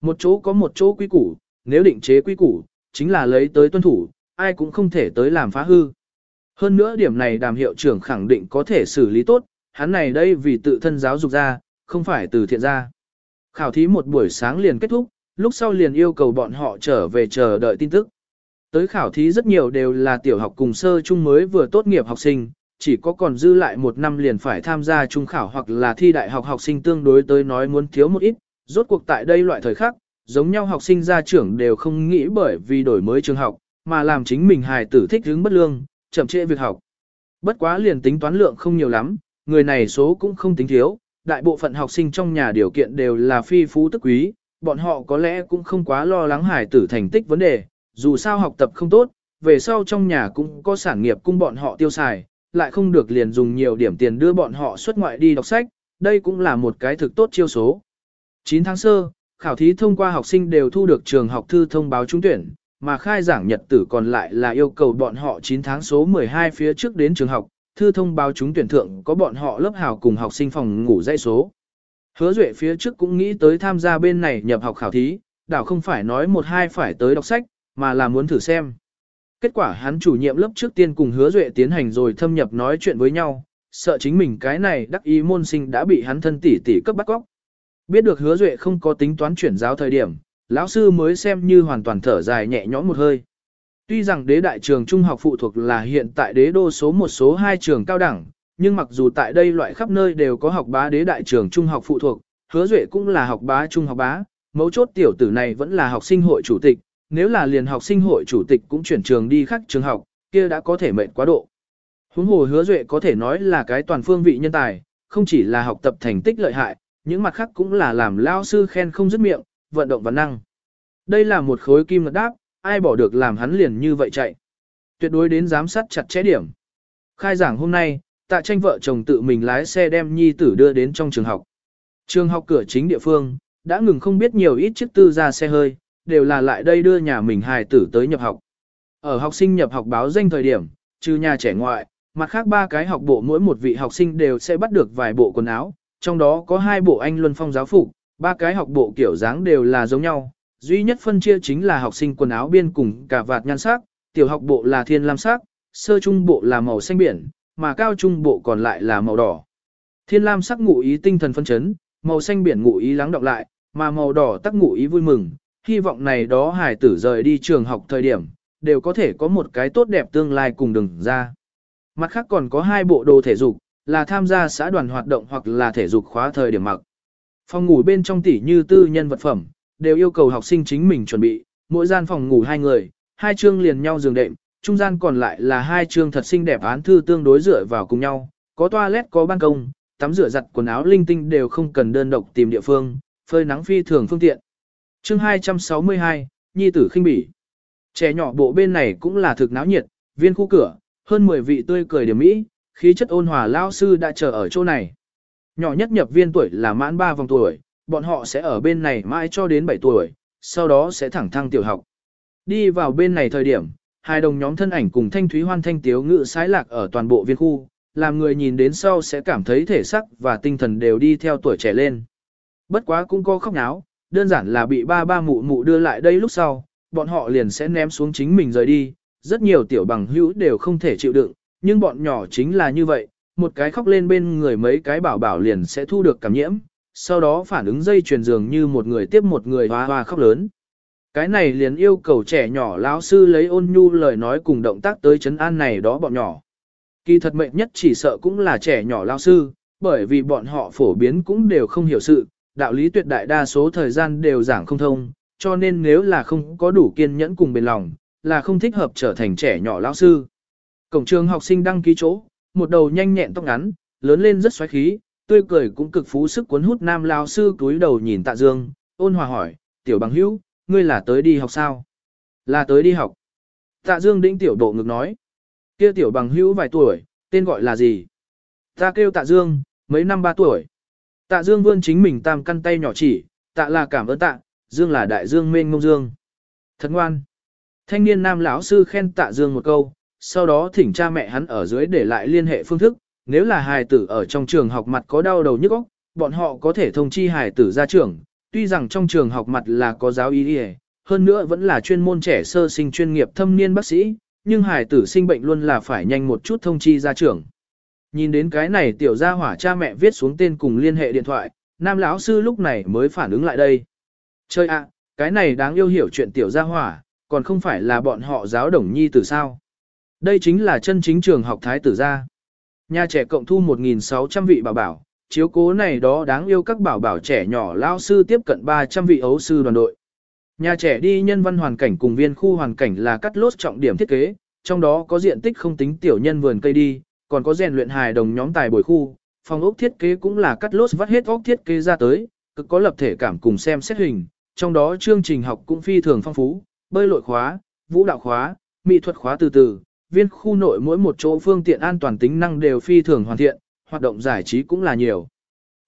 Một chỗ có một chỗ quy củ, nếu định chế quy củ, chính là lấy tới tuân thủ, ai cũng không thể tới làm phá hư. Hơn nữa điểm này đàm hiệu trưởng khẳng định có thể xử lý tốt, hắn này đây vì tự thân giáo dục ra, không phải từ thiện ra. Khảo thí một buổi sáng liền kết thúc, lúc sau liền yêu cầu bọn họ trở về chờ đợi tin tức. Tới khảo thí rất nhiều đều là tiểu học cùng sơ trung mới vừa tốt nghiệp học sinh, chỉ có còn dư lại một năm liền phải tham gia trung khảo hoặc là thi đại học học sinh tương đối tới nói muốn thiếu một ít, rốt cuộc tại đây loại thời khắc, giống nhau học sinh gia trưởng đều không nghĩ bởi vì đổi mới trường học, mà làm chính mình hài tử thích hướng bất lương, chậm trễ việc học. Bất quá liền tính toán lượng không nhiều lắm, người này số cũng không tính thiếu, đại bộ phận học sinh trong nhà điều kiện đều là phi phú tức quý, bọn họ có lẽ cũng không quá lo lắng hải tử thành tích vấn đề, dù sao học tập không tốt, về sau trong nhà cũng có sản nghiệp cung bọn họ tiêu xài, lại không được liền dùng nhiều điểm tiền đưa bọn họ xuất ngoại đi đọc sách, đây cũng là một cái thực tốt chiêu số. 9 tháng sơ, khảo thí thông qua học sinh đều thu được trường học thư thông báo trúng tuyển, mà khai giảng nhật tử còn lại là yêu cầu bọn họ 9 tháng số 12 phía trước đến trường học, thư thông báo chúng tuyển thượng có bọn họ lớp hào cùng học sinh phòng ngủ dãy số. Hứa Duệ phía trước cũng nghĩ tới tham gia bên này nhập học khảo thí, đảo không phải nói một hai phải tới đọc sách, mà là muốn thử xem. Kết quả hắn chủ nhiệm lớp trước tiên cùng hứa duệ tiến hành rồi thâm nhập nói chuyện với nhau, sợ chính mình cái này đắc ý môn sinh đã bị hắn thân tỷ tỷ cấp bắt góc. Biết được hứa duệ không có tính toán chuyển giáo thời điểm, lão sư mới xem như hoàn toàn thở dài nhẹ nhõm một hơi. Tuy rằng đế đại trường trung học phụ thuộc là hiện tại đế đô số một số hai trường cao đẳng, nhưng mặc dù tại đây loại khắp nơi đều có học bá đế đại trường trung học phụ thuộc, hứa duệ cũng là học bá trung học bá, mấu chốt tiểu tử này vẫn là học sinh hội chủ tịch, nếu là liền học sinh hội chủ tịch cũng chuyển trường đi khác trường học, kia đã có thể mệnh quá độ. Huống hồ hứa duệ có thể nói là cái toàn phương vị nhân tài, không chỉ là học tập thành tích lợi hại, những mặt khác cũng là làm lao sư khen không dứt miệng, vận động và năng. Đây là một khối kim ngật đáp, ai bỏ được làm hắn liền như vậy chạy. Tuyệt đối đến giám sát chặt chẽ điểm. Khai giảng hôm nay, tạ tranh vợ chồng tự mình lái xe đem nhi tử đưa đến trong trường học. Trường học cửa chính địa phương, đã ngừng không biết nhiều ít chiếc tư ra xe hơi, đều là lại đây đưa nhà mình hài tử tới nhập học. Ở học sinh nhập học báo danh thời điểm, trừ nhà trẻ ngoại, mặt khác ba cái học bộ mỗi một vị học sinh đều sẽ bắt được vài bộ quần áo, trong đó có hai bộ anh luân phong giáo phục, ba cái học bộ kiểu dáng đều là giống nhau, duy nhất phân chia chính là học sinh quần áo biên cùng cả vạt nhan sắc, tiểu học bộ là thiên lam sắc, sơ trung bộ là màu xanh biển, mà cao trung bộ còn lại là màu đỏ. Thiên lam sắc ngụ ý tinh thần phân chấn, màu xanh biển ngụ ý lắng đọng lại, mà màu đỏ tắc ngụ ý vui mừng, hy vọng này đó hải tử rời đi trường học thời điểm, đều có thể có một cái tốt đẹp tương lai cùng đừng ra. Mặt khác còn có hai bộ đồ thể dục, là tham gia xã đoàn hoạt động hoặc là thể dục khóa thời điểm mặc. Phòng ngủ bên trong tỉ như tư nhân vật phẩm, đều yêu cầu học sinh chính mình chuẩn bị, mỗi gian phòng ngủ hai người, hai chương liền nhau giường đệm, trung gian còn lại là hai chương thật xinh đẹp án thư tương đối dựa vào cùng nhau, có toilet có ban công, tắm rửa giặt quần áo linh tinh đều không cần đơn độc tìm địa phương, phơi nắng phi thường phương tiện chương 262, Nhi tử khinh bỉ. Trẻ nhỏ bộ bên này cũng là thực náo nhiệt, viên khu cửa, hơn 10 vị tươi cười điểm mỹ, khí chất ôn hòa lao sư đã chờ ở chỗ này. Nhỏ nhất nhập viên tuổi là mãn 3 vòng tuổi, bọn họ sẽ ở bên này mãi cho đến 7 tuổi, sau đó sẽ thẳng thăng tiểu học. Đi vào bên này thời điểm, hai đồng nhóm thân ảnh cùng thanh thúy hoan thanh tiếu ngự sái lạc ở toàn bộ viên khu, làm người nhìn đến sau sẽ cảm thấy thể sắc và tinh thần đều đi theo tuổi trẻ lên. Bất quá cũng có khóc náo, đơn giản là bị ba ba mụ mụ đưa lại đây lúc sau, bọn họ liền sẽ ném xuống chính mình rời đi, rất nhiều tiểu bằng hữu đều không thể chịu đựng, nhưng bọn nhỏ chính là như vậy, một cái khóc lên bên người mấy cái bảo bảo liền sẽ thu được cảm nhiễm, sau đó phản ứng dây truyền dường như một người tiếp một người hoa hoa khóc lớn. Cái này liền yêu cầu trẻ nhỏ lão sư lấy ôn nhu lời nói cùng động tác tới chấn an này đó bọn nhỏ. Kỳ thật mệnh nhất chỉ sợ cũng là trẻ nhỏ lão sư, bởi vì bọn họ phổ biến cũng đều không hiểu sự, đạo lý tuyệt đại đa số thời gian đều giảng không thông, cho nên nếu là không có đủ kiên nhẫn cùng bền lòng, là không thích hợp trở thành trẻ nhỏ lão sư. Cổng trường học sinh đăng ký chỗ, một đầu nhanh nhẹn tóc ngắn, lớn lên rất xoáy khí, tươi cười cũng cực phú sức cuốn hút nam lão sư túi đầu nhìn Tạ Dương, ôn hòa hỏi, "Tiểu bằng hữu, ngươi là tới đi học sao?" "Là tới đi học." Tạ Dương đĩnh tiểu độ ngực nói, "Kia tiểu bằng hữu vài tuổi, tên gọi là gì?" "Ta kêu Tạ Dương, mấy năm ba tuổi." Tạ Dương vươn chính mình tam căn tay nhỏ chỉ, tạ là cảm ơn tạ, Dương là đại dương mênh ngông Dương. Thật ngoan. Thanh niên nam lão sư khen tạ Dương một câu, sau đó thỉnh cha mẹ hắn ở dưới để lại liên hệ phương thức, nếu là hài tử ở trong trường học mặt có đau đầu nhức óc, bọn họ có thể thông chi hài tử ra trưởng, tuy rằng trong trường học mặt là có giáo y y, hơn nữa vẫn là chuyên môn trẻ sơ sinh chuyên nghiệp thâm niên bác sĩ, nhưng hài tử sinh bệnh luôn là phải nhanh một chút thông chi ra trưởng. Nhìn đến cái này tiểu gia hỏa cha mẹ viết xuống tên cùng liên hệ điện thoại, nam lão sư lúc này mới phản ứng lại đây. Chơi ạ, cái này đáng yêu hiểu chuyện tiểu gia hỏa, còn không phải là bọn họ giáo đồng nhi tử sao. Đây chính là chân chính trường học thái tử gia. Nhà trẻ cộng thu 1.600 vị bảo bảo, chiếu cố này đó đáng yêu các bảo bảo trẻ nhỏ lao sư tiếp cận 300 vị ấu sư đoàn đội. Nhà trẻ đi nhân văn hoàn cảnh cùng viên khu hoàn cảnh là cắt lốt trọng điểm thiết kế, trong đó có diện tích không tính tiểu nhân vườn cây đi, còn có rèn luyện hài đồng nhóm tài bồi khu, phòng ốc thiết kế cũng là cắt lốt vắt hết ốc thiết kế ra tới, cực có lập thể cảm cùng xem xét hình, trong đó chương trình học cũng phi thường phong phú, bơi lội khóa, vũ đạo khóa, mỹ thuật khóa từ từ, viên khu nội mỗi một chỗ phương tiện an toàn tính năng đều phi thường hoàn thiện, hoạt động giải trí cũng là nhiều.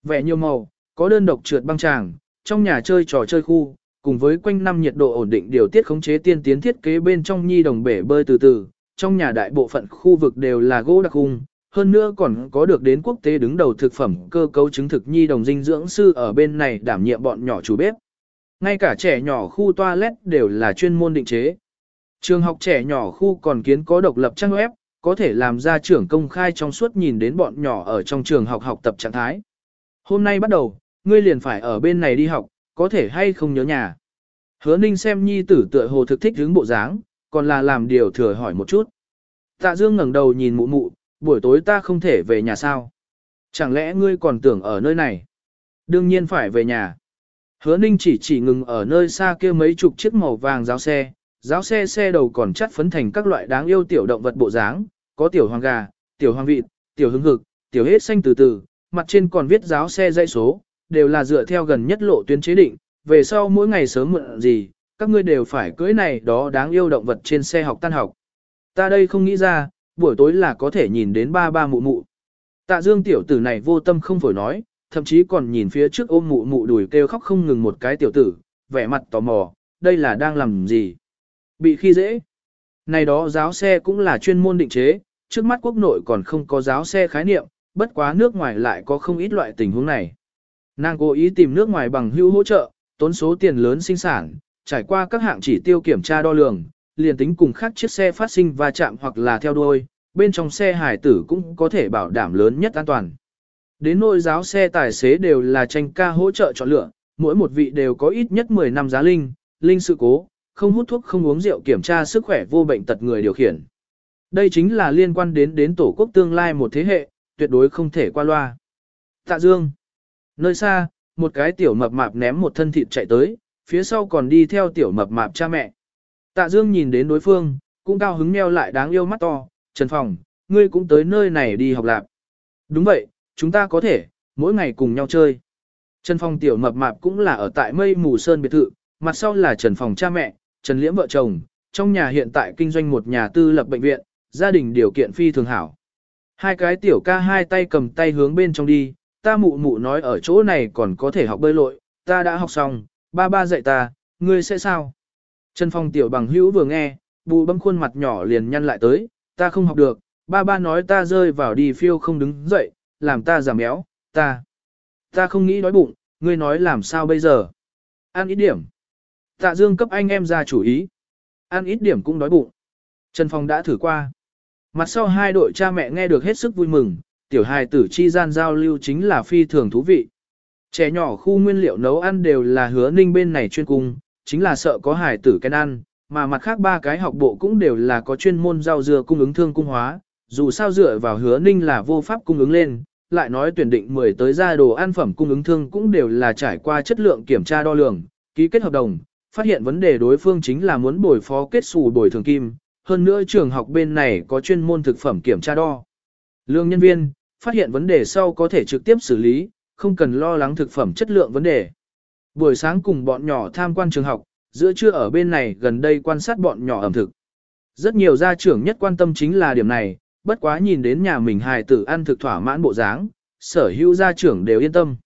Vẻ nhiều màu, có đơn độc trượt băng tràng, trong nhà chơi trò chơi khu, cùng với quanh năm nhiệt độ ổn định điều tiết khống chế tiên tiến thiết kế bên trong nhi đồng bể bơi từ từ, trong nhà đại bộ phận khu vực đều là gỗ đặc hung, hơn nữa còn có được đến quốc tế đứng đầu thực phẩm cơ cấu chứng thực nhi đồng dinh dưỡng sư ở bên này đảm nhiệm bọn nhỏ chủ bếp. Ngay cả trẻ nhỏ khu toilet đều là chuyên môn định chế. Trường học trẻ nhỏ khu còn kiến có độc lập trang web, có thể làm ra trưởng công khai trong suốt nhìn đến bọn nhỏ ở trong trường học học tập trạng thái. Hôm nay bắt đầu, ngươi liền phải ở bên này đi học, có thể hay không nhớ nhà. Hứa ninh xem nhi tử tựa hồ thực thích hướng bộ dáng, còn là làm điều thừa hỏi một chút. Tạ Dương ngẩng đầu nhìn mụ mụ, buổi tối ta không thể về nhà sao? Chẳng lẽ ngươi còn tưởng ở nơi này? Đương nhiên phải về nhà. Hứa ninh chỉ chỉ ngừng ở nơi xa kia mấy chục chiếc màu vàng giáo xe, giáo xe xe đầu còn chắt phấn thành các loại đáng yêu tiểu động vật bộ dáng, có tiểu hoàng gà, tiểu hoàng vịt, tiểu hứng hực, tiểu hết xanh từ từ, mặt trên còn viết giáo xe dãy số, đều là dựa theo gần nhất lộ tuyến chế định, về sau mỗi ngày sớm muộn gì, các ngươi đều phải cưới này đó đáng yêu động vật trên xe học tan học. Ta đây không nghĩ ra, buổi tối là có thể nhìn đến ba ba mụ mụ. Tạ dương tiểu tử này vô tâm không phổi nói, thậm chí còn nhìn phía trước ôm mụ mụ đùi kêu khóc không ngừng một cái tiểu tử, vẻ mặt tò mò, đây là đang làm gì? Bị khi dễ. Này đó giáo xe cũng là chuyên môn định chế, trước mắt quốc nội còn không có giáo xe khái niệm, bất quá nước ngoài lại có không ít loại tình huống này. Nàng cố ý tìm nước ngoài bằng hữu hỗ trợ, tốn số tiền lớn sinh sản, trải qua các hạng chỉ tiêu kiểm tra đo lường, liền tính cùng khác chiếc xe phát sinh va chạm hoặc là theo đuôi, bên trong xe hải tử cũng có thể bảo đảm lớn nhất an toàn. Đến nỗi giáo xe tài xế đều là tranh ca hỗ trợ chọn lựa, mỗi một vị đều có ít nhất 10 năm giá linh, linh sự cố, không hút thuốc không uống rượu kiểm tra sức khỏe vô bệnh tật người điều khiển. Đây chính là liên quan đến đến tổ quốc tương lai một thế hệ, tuyệt đối không thể qua loa. Tạ Dương. Nơi xa, một cái tiểu mập mạp ném một thân thịt chạy tới, phía sau còn đi theo tiểu mập mạp cha mẹ. Tạ Dương nhìn đến đối phương, cũng cao hứng meo lại đáng yêu mắt to, Trần Phòng, ngươi cũng tới nơi này đi học lạc. Đúng vậy, chúng ta có thể, mỗi ngày cùng nhau chơi. Trần Phong tiểu mập mạp cũng là ở tại mây mù sơn biệt thự, mặt sau là Trần Phòng cha mẹ, Trần Liễm vợ chồng, trong nhà hiện tại kinh doanh một nhà tư lập bệnh viện, gia đình điều kiện phi thường hảo. Hai cái tiểu ca hai tay cầm tay hướng bên trong đi, ta mụ mụ nói ở chỗ này còn có thể học bơi lội, ta đã học xong, ba ba dạy ta, ngươi sẽ sao? Trần Phong tiểu bằng hữu vừa nghe, bù bấm khuôn mặt nhỏ liền nhăn lại tới, ta không học được, ba ba nói ta rơi vào đi phiêu không đứng dậy, làm ta giảm béo, ta, ta không nghĩ đói bụng, ngươi nói làm sao bây giờ? Ăn ít điểm. Tạ Dương cấp anh em ra chủ ý. Ăn ít điểm cũng đói bụng. Trần Phong đã thử qua. Mặt sau hai đội cha mẹ nghe được hết sức vui mừng, tiểu hài tử chi gian giao lưu chính là phi thường thú vị. Trẻ nhỏ khu nguyên liệu nấu ăn đều là hứa ninh bên này chuyên cung, chính là sợ có hài tử kén ăn, mà mặt khác ba cái học bộ cũng đều là có chuyên môn rau dưa cung ứng thương cung hóa, dù sao dựa vào hứa ninh là vô pháp cung ứng lên, lại nói tuyển định 10 tới ra đồ ăn phẩm cung ứng thương cũng đều là trải qua chất lượng kiểm tra đo lường, ký kết hợp đồng, phát hiện vấn đề đối phương chính là muốn bồi phó kết xù bồi thường kim, hơn nữa trường học bên này có chuyên môn thực phẩm kiểm tra đo. Lương nhân viên, phát hiện vấn đề sau có thể trực tiếp xử lý, không cần lo lắng thực phẩm chất lượng vấn đề. Buổi sáng cùng bọn nhỏ tham quan trường học, giữa trưa ở bên này gần đây quan sát bọn nhỏ ẩm thực. Rất nhiều gia trưởng nhất quan tâm chính là điểm này, bất quá nhìn đến nhà mình hài tử ăn thực thỏa mãn bộ dáng, sở hữu gia trưởng đều yên tâm.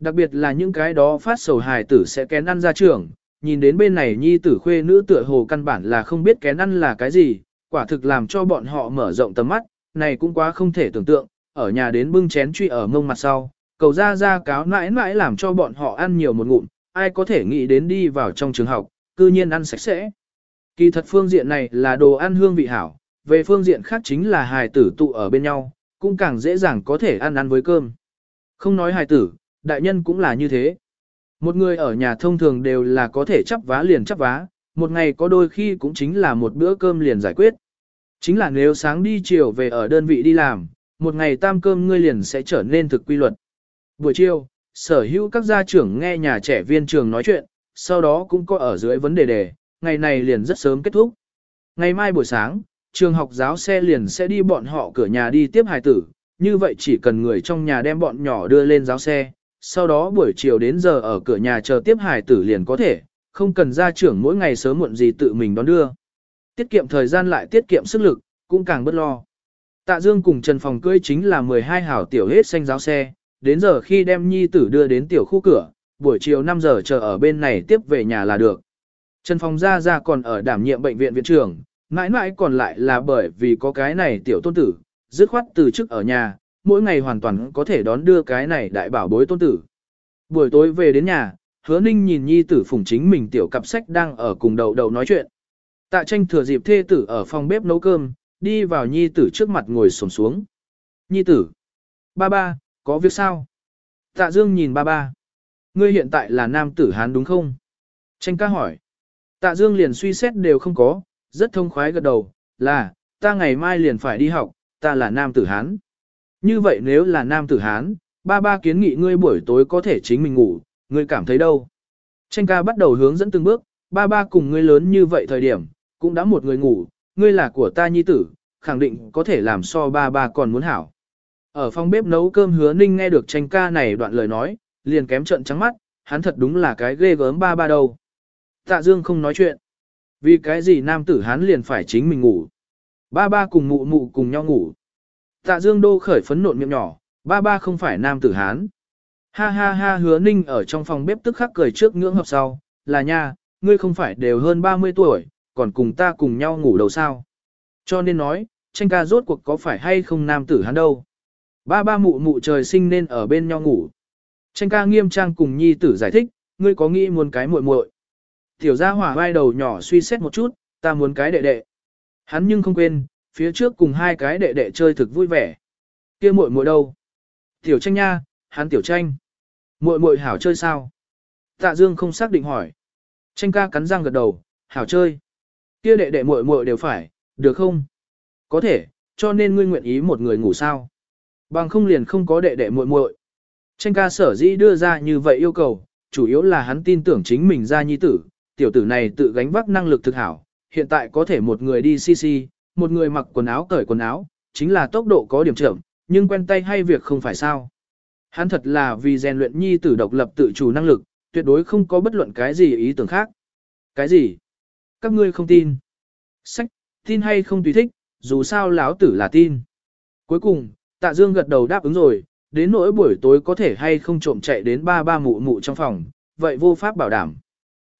Đặc biệt là những cái đó phát sầu hài tử sẽ kén ăn gia trưởng, nhìn đến bên này nhi tử khuê nữ tựa hồ căn bản là không biết kén ăn là cái gì, quả thực làm cho bọn họ mở rộng tầm mắt, này cũng quá không thể tưởng tượng, ở nhà đến bưng chén truy ở mông mặt sau, Cầu ra ra cáo mãi mãi làm cho bọn họ ăn nhiều một ngụm, ai có thể nghĩ đến đi vào trong trường học, cư nhiên ăn sạch sẽ. Kỳ thật phương diện này là đồ ăn hương vị hảo, về phương diện khác chính là hài tử tụ ở bên nhau, cũng càng dễ dàng có thể ăn ăn với cơm. Không nói hài tử, đại nhân cũng là như thế. Một người ở nhà thông thường đều là có thể chấp vá liền chấp vá, một ngày có đôi khi cũng chính là một bữa cơm liền giải quyết. Chính là nếu sáng đi chiều về ở đơn vị đi làm, một ngày tam cơm ngươi liền sẽ trở nên thực quy luật. Buổi chiều, sở hữu các gia trưởng nghe nhà trẻ viên trường nói chuyện, sau đó cũng có ở dưới vấn đề đề, ngày này liền rất sớm kết thúc. Ngày mai buổi sáng, trường học giáo xe liền sẽ đi bọn họ cửa nhà đi tiếp hài tử, như vậy chỉ cần người trong nhà đem bọn nhỏ đưa lên giáo xe, sau đó buổi chiều đến giờ ở cửa nhà chờ tiếp hải tử liền có thể, không cần gia trưởng mỗi ngày sớm muộn gì tự mình đón đưa. Tiết kiệm thời gian lại tiết kiệm sức lực, cũng càng bất lo. Tạ Dương cùng Trần Phòng cưới chính là 12 hảo tiểu hết xanh giáo xe, đến giờ khi đem nhi tử đưa đến tiểu khu cửa, buổi chiều 5 giờ chờ ở bên này tiếp về nhà là được. Trần Phong ra ra còn ở đảm nhiệm bệnh viện viện trưởng, mãi mãi còn lại là bởi vì có cái này tiểu tôn tử, dứt khoát từ chức ở nhà, mỗi ngày hoàn toàn có thể đón đưa cái này đại bảo bối tôn tử. Buổi tối về đến nhà, hứa ninh nhìn nhi tử phùng chính mình tiểu cặp sách đang ở cùng đầu đầu nói chuyện. Tạ tranh thừa dịp thê tử ở phòng bếp nấu cơm, đi vào nhi tử trước mặt ngồi sổm xuống. Nhi tử. Ba ba, có việc sao? Tạ dương nhìn ba ba. Ngươi hiện tại là nam tử Hán đúng không? Tranh ca hỏi. Tạ Dương liền suy xét đều không có, rất thông khoái gật đầu, là, ta ngày mai liền phải đi học, ta là nam tử Hán. Như vậy nếu là nam tử Hán, ba ba kiến nghị ngươi buổi tối có thể chính mình ngủ, ngươi cảm thấy đâu? Tranh ca bắt đầu hướng dẫn từng bước, ba ba cùng ngươi lớn như vậy thời điểm, cũng đã một người ngủ, ngươi là của ta nhi tử, khẳng định có thể làm so ba ba còn muốn hảo. Ở phòng bếp nấu cơm hứa ninh nghe được tranh ca này đoạn lời nói, liền kém trận trắng mắt, hắn thật đúng là cái ghê gớm ba ba đâu. Tạ Dương không nói chuyện. Vì cái gì nam tử hắn liền phải chính mình ngủ. Ba ba cùng mụ mụ cùng nhau ngủ. Tạ Dương đô khởi phấn nộn miệng nhỏ, ba ba không phải nam tử hán. Ha ha ha hứa ninh ở trong phòng bếp tức khắc cười trước ngưỡng hợp sau, là nha, ngươi không phải đều hơn 30 tuổi, còn cùng ta cùng nhau ngủ đầu sao. Cho nên nói, tranh ca rốt cuộc có phải hay không nam tử hán đâu. Ba ba mụ mụ trời sinh nên ở bên nhau ngủ. Tranh ca nghiêm trang cùng nhi tử giải thích, ngươi có nghĩ muốn cái muội muội? Tiểu gia hỏa vai đầu nhỏ suy xét một chút, ta muốn cái đệ đệ. Hắn nhưng không quên, phía trước cùng hai cái đệ đệ chơi thực vui vẻ. Kia muội muội đâu? Tiểu tranh nha, hắn tiểu tranh. Muội muội hảo chơi sao? Tạ Dương không xác định hỏi. Tranh ca cắn răng gật đầu, hảo chơi. Kia đệ đệ muội muội đều phải, được không? Có thể, cho nên ngươi nguyện ý một người ngủ sao? Bằng không liền không có đệ đệ muội muội. Tranh ca sở dĩ đưa ra như vậy yêu cầu, chủ yếu là hắn tin tưởng chính mình ra nhi tử, tiểu tử này tự gánh vác năng lực thực hảo, hiện tại có thể một người đi CC, một người mặc quần áo cởi quần áo, chính là tốc độ có điểm chậm, nhưng quen tay hay việc không phải sao. Hắn thật là vì rèn luyện nhi tử độc lập tự chủ năng lực, tuyệt đối không có bất luận cái gì ý tưởng khác. Cái gì? Các ngươi không tin. Sách, tin hay không tùy thích, dù sao lão tử là tin. Cuối cùng, tạ dương gật đầu đáp ứng rồi, đến nỗi buổi tối có thể hay không trộm chạy đến ba ba mụ mụ trong phòng, vậy vô pháp bảo đảm.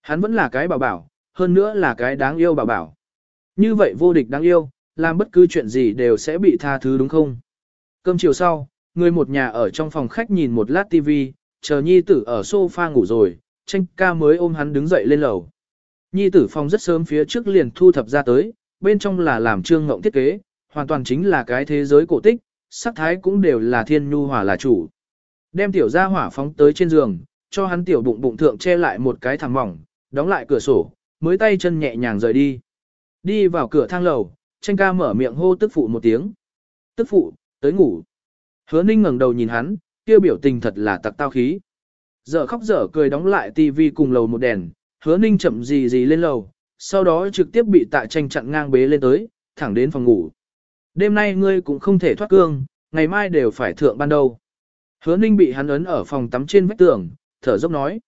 Hắn vẫn là cái bảo bảo, hơn nữa là cái đáng yêu bảo bảo. Như vậy vô địch đáng yêu, làm bất cứ chuyện gì đều sẽ bị tha thứ đúng không? Cơm chiều sau, người một nhà ở trong phòng khách nhìn một lát TV, chờ nhi tử ở sofa ngủ rồi, tranh ca mới ôm hắn đứng dậy lên lầu. Nhi tử phòng rất sớm phía trước liền thu thập ra tới, bên trong là làm trương ngộng thiết kế, hoàn toàn chính là cái thế giới cổ tích, sắc thái cũng đều là thiên nhu hỏa là chủ. Đem tiểu gia hỏa phóng tới trên giường, cho hắn tiểu bụng bụng thượng che lại một cái thẳng mỏng, đóng lại cửa sổ, mới tay chân nhẹ nhàng rời đi. Đi vào cửa thang lầu, tranh ca mở miệng hô tức phụ một tiếng. Tức phụ, tới ngủ. Hứa ninh ngẩng đầu nhìn hắn, kia biểu tình thật là tặc tao khí. Giờ khóc dở cười đóng lại tivi cùng lầu một đèn, hứa ninh chậm gì gì lên lầu, sau đó trực tiếp bị tạ tranh chặn ngang bế lên tới, thẳng đến phòng ngủ. Đêm nay ngươi cũng không thể thoát cương, ngày mai đều phải thượng ban đầu. Hứa ninh bị hắn ấn ở phòng tắm trên vách tường, thở dốc nói.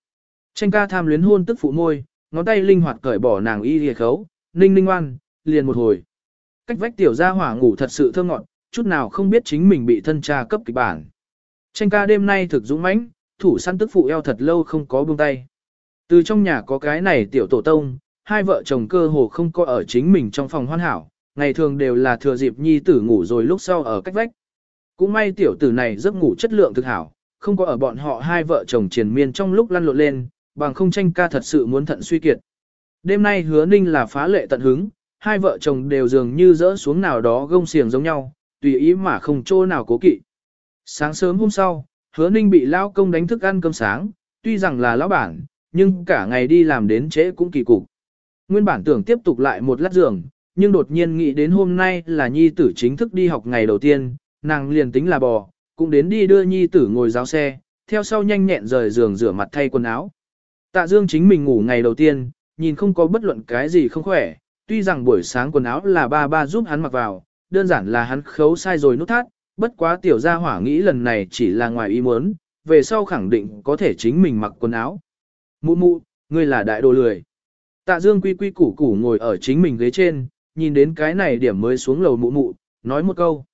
Tranh ca tham luyến hôn tức phụ môi, ngón tay linh hoạt cởi bỏ nàng y hề khấu, ninh ninh oan, liền một hồi. Cách vách tiểu gia hỏa ngủ thật sự thơ ngọn, chút nào không biết chính mình bị thân cha cấp kịch bản. Tranh ca đêm nay thực dũng mãnh, thủ săn tức phụ eo thật lâu không có buông tay. Từ trong nhà có cái này tiểu tổ tông, hai vợ chồng cơ hồ không có ở chính mình trong phòng hoàn hảo, ngày thường đều là thừa dịp nhi tử ngủ rồi lúc sau ở cách vách. Cũng may tiểu tử này giấc ngủ chất lượng thực hảo, không có ở bọn họ hai vợ chồng triền miên trong lúc lăn lộn lên, bằng không tranh ca thật sự muốn thận suy kiệt. Đêm nay hứa ninh là phá lệ tận hứng, hai vợ chồng đều dường như rỡ xuống nào đó gông xiềng giống nhau, tùy ý mà không chỗ nào cố kỵ. Sáng sớm hôm sau, hứa ninh bị lao công đánh thức ăn cơm sáng, tuy rằng là lão bản, nhưng cả ngày đi làm đến trễ cũng kỳ cục. Nguyên bản tưởng tiếp tục lại một lát giường, nhưng đột nhiên nghĩ đến hôm nay là nhi tử chính thức đi học ngày đầu tiên, nàng liền tính là bò, cũng đến đi đưa nhi tử ngồi giáo xe, theo sau nhanh nhẹn rời giường rửa mặt thay quần áo. Tạ Dương chính mình ngủ ngày đầu tiên, nhìn không có bất luận cái gì không khỏe, tuy rằng buổi sáng quần áo là ba ba giúp hắn mặc vào, đơn giản là hắn khấu sai rồi nút thắt, bất quá tiểu gia hỏa nghĩ lần này chỉ là ngoài ý muốn, về sau khẳng định có thể chính mình mặc quần áo. Mụ mụ, ngươi là đại đồ lười. Tạ Dương quy quy củ củ ngồi ở chính mình ghế trên, nhìn đến cái này điểm mới xuống lầu mụ mụ, nói một câu.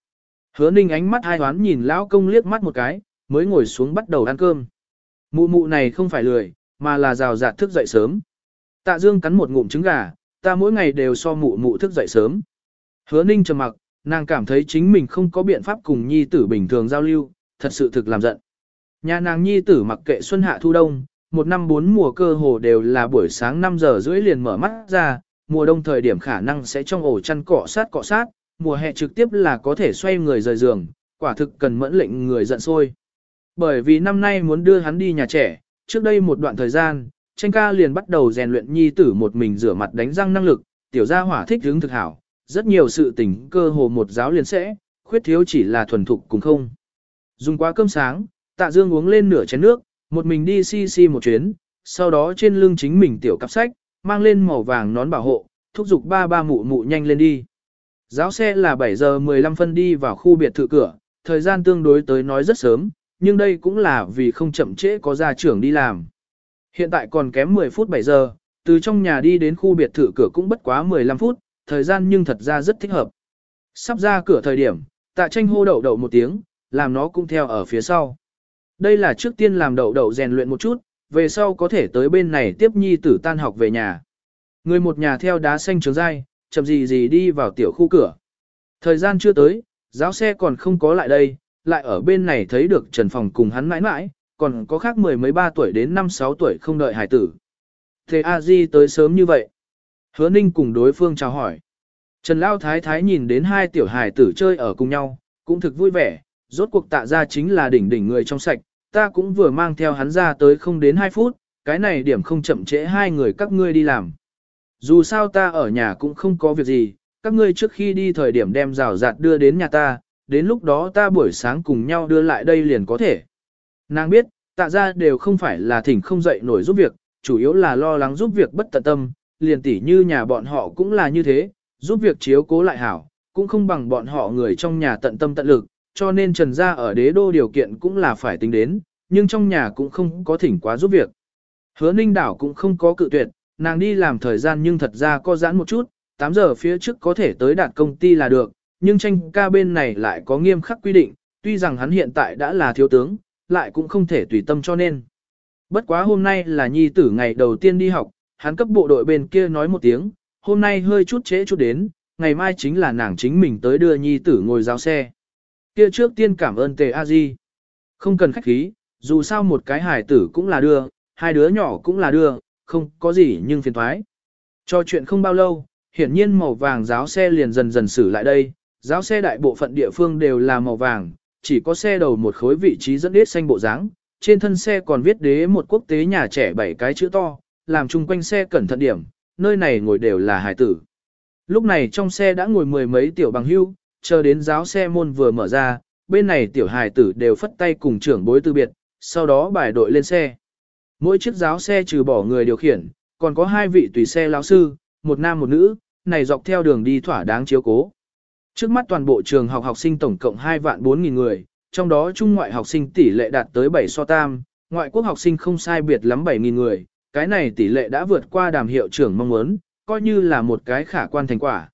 Hứa ninh ánh mắt hai hoán nhìn lão công liếc mắt một cái, mới ngồi xuống bắt đầu ăn cơm. Mụ mụ này không phải lười, mà là rào rạt thức dậy sớm. Tạ Dương cắn một ngụm trứng gà, ta mỗi ngày đều so mụ mụ thức dậy sớm. Hứa ninh trầm mặc, nàng cảm thấy chính mình không có biện pháp cùng nhi tử bình thường giao lưu, thật sự thực làm giận. Nhà nàng nhi tử mặc kệ xuân hạ thu đông, một năm bốn mùa cơ hồ đều là buổi sáng 5 giờ rưỡi liền mở mắt ra, mùa đông thời điểm khả năng sẽ trong ổ chăn cọ sát cọ sát, mùa hè trực tiếp là có thể xoay người rời giường, quả thực cần mẫn lệnh người giận sôi. Bởi vì năm nay muốn đưa hắn đi nhà trẻ, trước đây một đoạn thời gian, tranh ca liền bắt đầu rèn luyện nhi tử một mình rửa mặt đánh răng năng lực, tiểu gia hỏa thích hướng thực hảo, rất nhiều sự tình cơ hồ một giáo liền sẽ, khuyết thiếu chỉ là thuần thục cùng không. Dùng quá cơm sáng, tạ dương uống lên nửa chén nước, một mình đi si si một chuyến, sau đó trên lưng chính mình tiểu cặp sách, mang lên màu vàng nón bảo hộ, thúc giục ba ba mụ mụ nhanh lên đi. Giáo xe là 7 giờ 15 phân đi vào khu biệt thự cửa, thời gian tương đối tới nói rất sớm, nhưng đây cũng là vì không chậm trễ có gia trưởng đi làm. Hiện tại còn kém 10 phút 7 giờ, từ trong nhà đi đến khu biệt thự cửa cũng bất quá 15 phút, thời gian nhưng thật ra rất thích hợp. Sắp ra cửa thời điểm, tạ tranh hô đậu đậu một tiếng, làm nó cũng theo ở phía sau. Đây là trước tiên làm đậu đậu rèn luyện một chút, về sau có thể tới bên này tiếp nhi tử tan học về nhà. Người một nhà theo đá xanh trường dai, chậm gì gì đi vào tiểu khu cửa. Thời gian chưa tới, giáo xe còn không có lại đây, lại ở bên này thấy được Trần Phòng cùng hắn mãi mãi, còn có khác mười mấy ba tuổi đến năm sáu tuổi không đợi hải tử. Thế a di tới sớm như vậy. Hứa ninh cùng đối phương chào hỏi. Trần Lao Thái Thái nhìn đến hai tiểu hải tử chơi ở cùng nhau, cũng thực vui vẻ, rốt cuộc tạ ra chính là đỉnh đỉnh người trong sạch, ta cũng vừa mang theo hắn ra tới không đến 2 phút, cái này điểm không chậm trễ hai người các ngươi đi làm. Dù sao ta ở nhà cũng không có việc gì, các ngươi trước khi đi thời điểm đem rào rạt đưa đến nhà ta, đến lúc đó ta buổi sáng cùng nhau đưa lại đây liền có thể. Nàng biết, tạ ra đều không phải là thỉnh không dậy nổi giúp việc, chủ yếu là lo lắng giúp việc bất tận tâm, liền tỉ như nhà bọn họ cũng là như thế, giúp việc chiếu cố lại hảo, cũng không bằng bọn họ người trong nhà tận tâm tận lực, cho nên trần gia ở đế đô điều kiện cũng là phải tính đến, nhưng trong nhà cũng không có thỉnh quá giúp việc. Hứa ninh đảo cũng không có cự tuyệt, nàng đi làm thời gian nhưng thật ra có giãn một chút, 8 giờ phía trước có thể tới đạt công ty là được, nhưng tranh ca bên này lại có nghiêm khắc quy định, tuy rằng hắn hiện tại đã là thiếu tướng, lại cũng không thể tùy tâm cho nên. Bất quá hôm nay là nhi tử ngày đầu tiên đi học, hắn cấp bộ đội bên kia nói một tiếng, hôm nay hơi chút trễ chút đến, ngày mai chính là nàng chính mình tới đưa nhi tử ngồi giao xe. Kia trước tiên cảm ơn tề a di. Không cần khách khí, dù sao một cái hải tử cũng là đưa, hai đứa nhỏ cũng là đưa, không có gì nhưng phiền thoái. Cho chuyện không bao lâu, hiển nhiên màu vàng giáo xe liền dần dần xử lại đây, giáo xe đại bộ phận địa phương đều là màu vàng, chỉ có xe đầu một khối vị trí dẫn đế xanh bộ dáng, trên thân xe còn viết đế một quốc tế nhà trẻ bảy cái chữ to, làm chung quanh xe cẩn thận điểm, nơi này ngồi đều là hải tử. Lúc này trong xe đã ngồi mười mấy tiểu bằng hưu, chờ đến giáo xe môn vừa mở ra, bên này tiểu hải tử đều phất tay cùng trưởng bối từ biệt, sau đó bài đội lên xe. Mỗi chiếc giáo xe trừ bỏ người điều khiển, còn có hai vị tùy xe lão sư, một nam một nữ, này dọc theo đường đi thỏa đáng chiếu cố. Trước mắt toàn bộ trường học học sinh tổng cộng 2 vạn 4 nghìn người, trong đó trung ngoại học sinh tỷ lệ đạt tới 7 so tam, ngoại quốc học sinh không sai biệt lắm 7 nghìn người, cái này tỷ lệ đã vượt qua đàm hiệu trưởng mong muốn, coi như là một cái khả quan thành quả.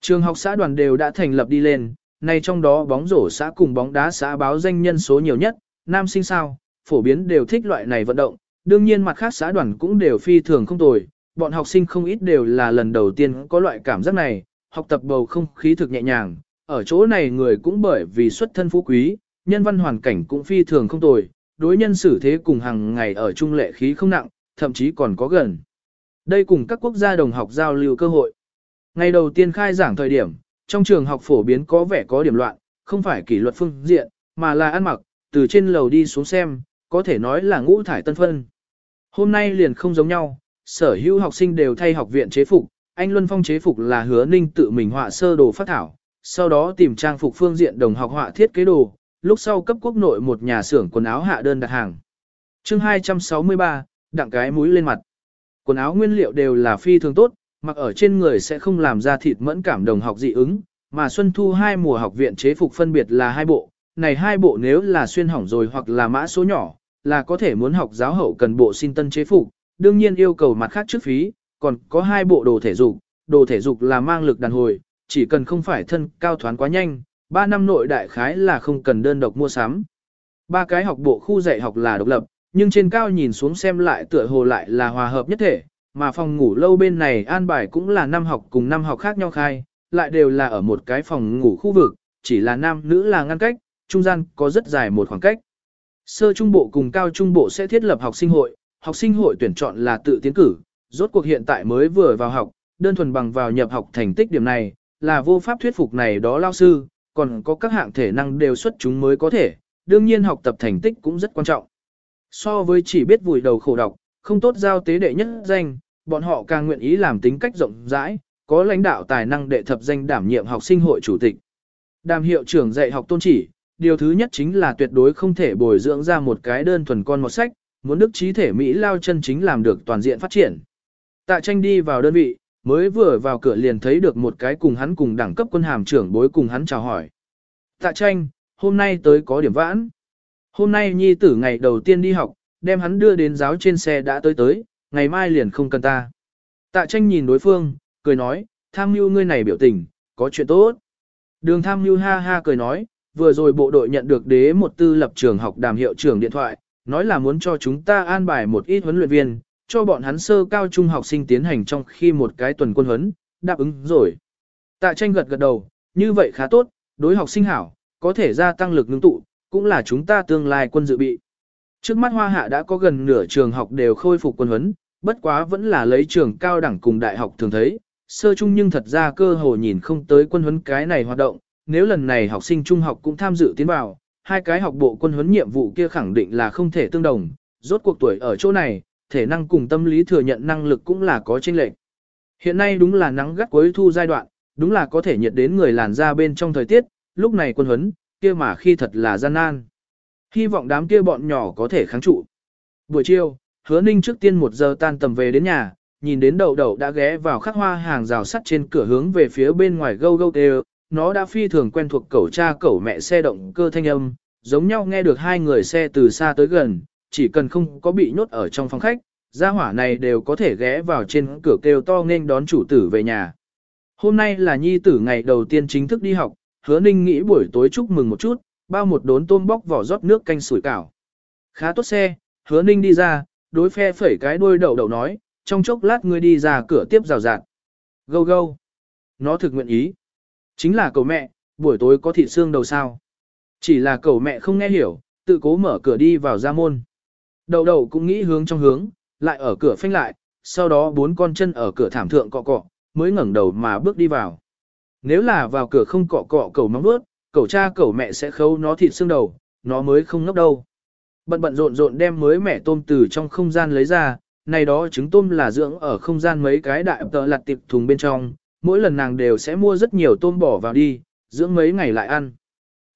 Trường học xã đoàn đều đã thành lập đi lên, nay trong đó bóng rổ xã cùng bóng đá xã báo danh nhân số nhiều nhất, nam sinh sao, phổ biến đều thích loại này vận động, đương nhiên mặt khác xã đoàn cũng đều phi thường không tồi, bọn học sinh không ít đều là lần đầu tiên có loại cảm giác này, học tập bầu không khí thực nhẹ nhàng, ở chỗ này người cũng bởi vì xuất thân phú quý, nhân văn hoàn cảnh cũng phi thường không tồi, đối nhân xử thế cùng hàng ngày ở trung lệ khí không nặng, thậm chí còn có gần. Đây cùng các quốc gia đồng học giao lưu cơ hội. Ngày đầu tiên khai giảng thời điểm, trong trường học phổ biến có vẻ có điểm loạn, không phải kỷ luật phương diện, mà là ăn mặc, từ trên lầu đi xuống xem, có thể nói là ngũ thải tân phân. Hôm nay liền không giống nhau, sở hữu học sinh đều thay học viện chế phục, anh Luân Phong chế phục là hứa ninh tự mình họa sơ đồ phát thảo, sau đó tìm trang phục phương diện đồng học họa thiết kế đồ, lúc sau cấp quốc nội một nhà xưởng quần áo hạ đơn đặt hàng. chương 263, đặng cái mũi lên mặt. Quần áo nguyên liệu đều là phi thường tốt, mặc ở trên người sẽ không làm ra thịt mẫn cảm đồng học dị ứng, mà Xuân Thu hai mùa học viện chế phục phân biệt là hai bộ, này hai bộ nếu là xuyên hỏng rồi hoặc là mã số nhỏ, là có thể muốn học giáo hậu cần bộ xin tân chế phục, đương nhiên yêu cầu mặt khác trước phí, còn có hai bộ đồ thể dục, đồ thể dục là mang lực đàn hồi, chỉ cần không phải thân cao thoán quá nhanh, 3 năm nội đại khái là không cần đơn độc mua sắm. Ba cái học bộ khu dạy học là độc lập, nhưng trên cao nhìn xuống xem lại tựa hồ lại là hòa hợp nhất thể, mà phòng ngủ lâu bên này an bài cũng là năm học cùng năm học khác nhau khai, lại đều là ở một cái phòng ngủ khu vực, chỉ là nam nữ là ngăn cách, trung gian có rất dài một khoảng cách. Sơ trung bộ cùng cao trung bộ sẽ thiết lập học sinh hội, học sinh hội tuyển chọn là tự tiến cử, rốt cuộc hiện tại mới vừa vào học, đơn thuần bằng vào nhập học thành tích điểm này, là vô pháp thuyết phục này đó lao sư, còn có các hạng thể năng đều xuất chúng mới có thể, đương nhiên học tập thành tích cũng rất quan trọng. So với chỉ biết vùi đầu khổ đọc, không tốt giao tế đệ nhất danh, bọn họ càng nguyện ý làm tính cách rộng rãi, có lãnh đạo tài năng đệ thập danh đảm nhiệm học sinh hội chủ tịch. Đàm hiệu trưởng dạy học tôn chỉ, điều thứ nhất chính là tuyệt đối không thể bồi dưỡng ra một cái đơn thuần con một sách, muốn đức trí thể Mỹ lao chân chính làm được toàn diện phát triển. Tạ tranh đi vào đơn vị, mới vừa vào cửa liền thấy được một cái cùng hắn cùng đẳng cấp quân hàm trưởng bối cùng hắn chào hỏi. Tạ tranh, hôm nay tới có điểm vãn. Hôm nay nhi tử ngày đầu tiên đi học, đem hắn đưa đến giáo trên xe đã tới tới, ngày mai liền không cần ta. Tạ tranh nhìn đối phương, cười nói, tham mưu ngươi này biểu tình, có chuyện tốt. Đường tham mưu ha ha cười nói, vừa rồi bộ đội nhận được đế một tư lập trường học đàm hiệu trưởng điện thoại, nói là muốn cho chúng ta an bài một ít huấn luyện viên, cho bọn hắn sơ cao trung học sinh tiến hành trong khi một cái tuần quân huấn, đáp ứng rồi. Tạ tranh gật gật đầu, như vậy khá tốt, đối học sinh hảo, có thể gia tăng lực ngưng tụ, cũng là chúng ta tương lai quân dự bị. Trước mắt Hoa Hạ đã có gần nửa trường học đều khôi phục quân huấn, bất quá vẫn là lấy trường cao đẳng cùng đại học thường thấy, sơ trung nhưng thật ra cơ hồ nhìn không tới quân huấn cái này hoạt động, nếu lần này học sinh trung học cũng tham dự tiến vào, hai cái học bộ quân huấn nhiệm vụ kia khẳng định là không thể tương đồng, rốt cuộc tuổi ở chỗ này, thể năng cùng tâm lý thừa nhận năng lực cũng là có chênh lệch. Hiện nay đúng là nắng gắt cuối thu giai đoạn, đúng là có thể nhiệt đến người làn ra bên trong thời tiết, lúc này quân huấn, kia mà khi thật là gian nan. Hy vọng đám kia bọn nhỏ có thể kháng trụ. Buổi chiều, hứa ninh trước tiên một giờ tan tầm về đến nhà, nhìn đến đầu đầu đã ghé vào khắc hoa hàng rào sắt trên cửa hướng về phía bên ngoài gâu gâu tê nó đã phi thường quen thuộc cẩu cha cẩu mẹ xe động cơ thanh âm, giống nhau nghe được hai người xe từ xa tới gần, chỉ cần không có bị nhốt ở trong phòng khách, gia hỏa này đều có thể ghé vào trên cửa kêu to nghênh đón chủ tử về nhà. Hôm nay là nhi tử ngày đầu tiên chính thức đi học, hứa ninh nghĩ buổi tối chúc mừng một chút, bao một đốn tôm bóc vỏ rót nước canh sủi cảo. Khá tốt xe, hứa ninh đi ra, đối phe phẩy cái đuôi đầu đầu nói, trong chốc lát ngươi đi ra cửa tiếp rào rạt. Gâu gâu. Nó thực nguyện ý. Chính là cầu mẹ, buổi tối có thịt xương đầu sao. Chỉ là cầu mẹ không nghe hiểu, tự cố mở cửa đi vào ra môn. Đầu đầu cũng nghĩ hướng trong hướng, lại ở cửa phanh lại, sau đó bốn con chân ở cửa thảm thượng cọ cọ, mới ngẩng đầu mà bước đi vào. Nếu là vào cửa không cọ cọ cầu móng bước, cầu cha cầu mẹ sẽ khâu nó thịt xương đầu, nó mới không ngốc đâu. Bận bận rộn rộn đem mới mẹ tôm từ trong không gian lấy ra, này đó trứng tôm là dưỡng ở không gian mấy cái đại tờ lặt tiệp thùng bên trong, mỗi lần nàng đều sẽ mua rất nhiều tôm bỏ vào đi, dưỡng mấy ngày lại ăn.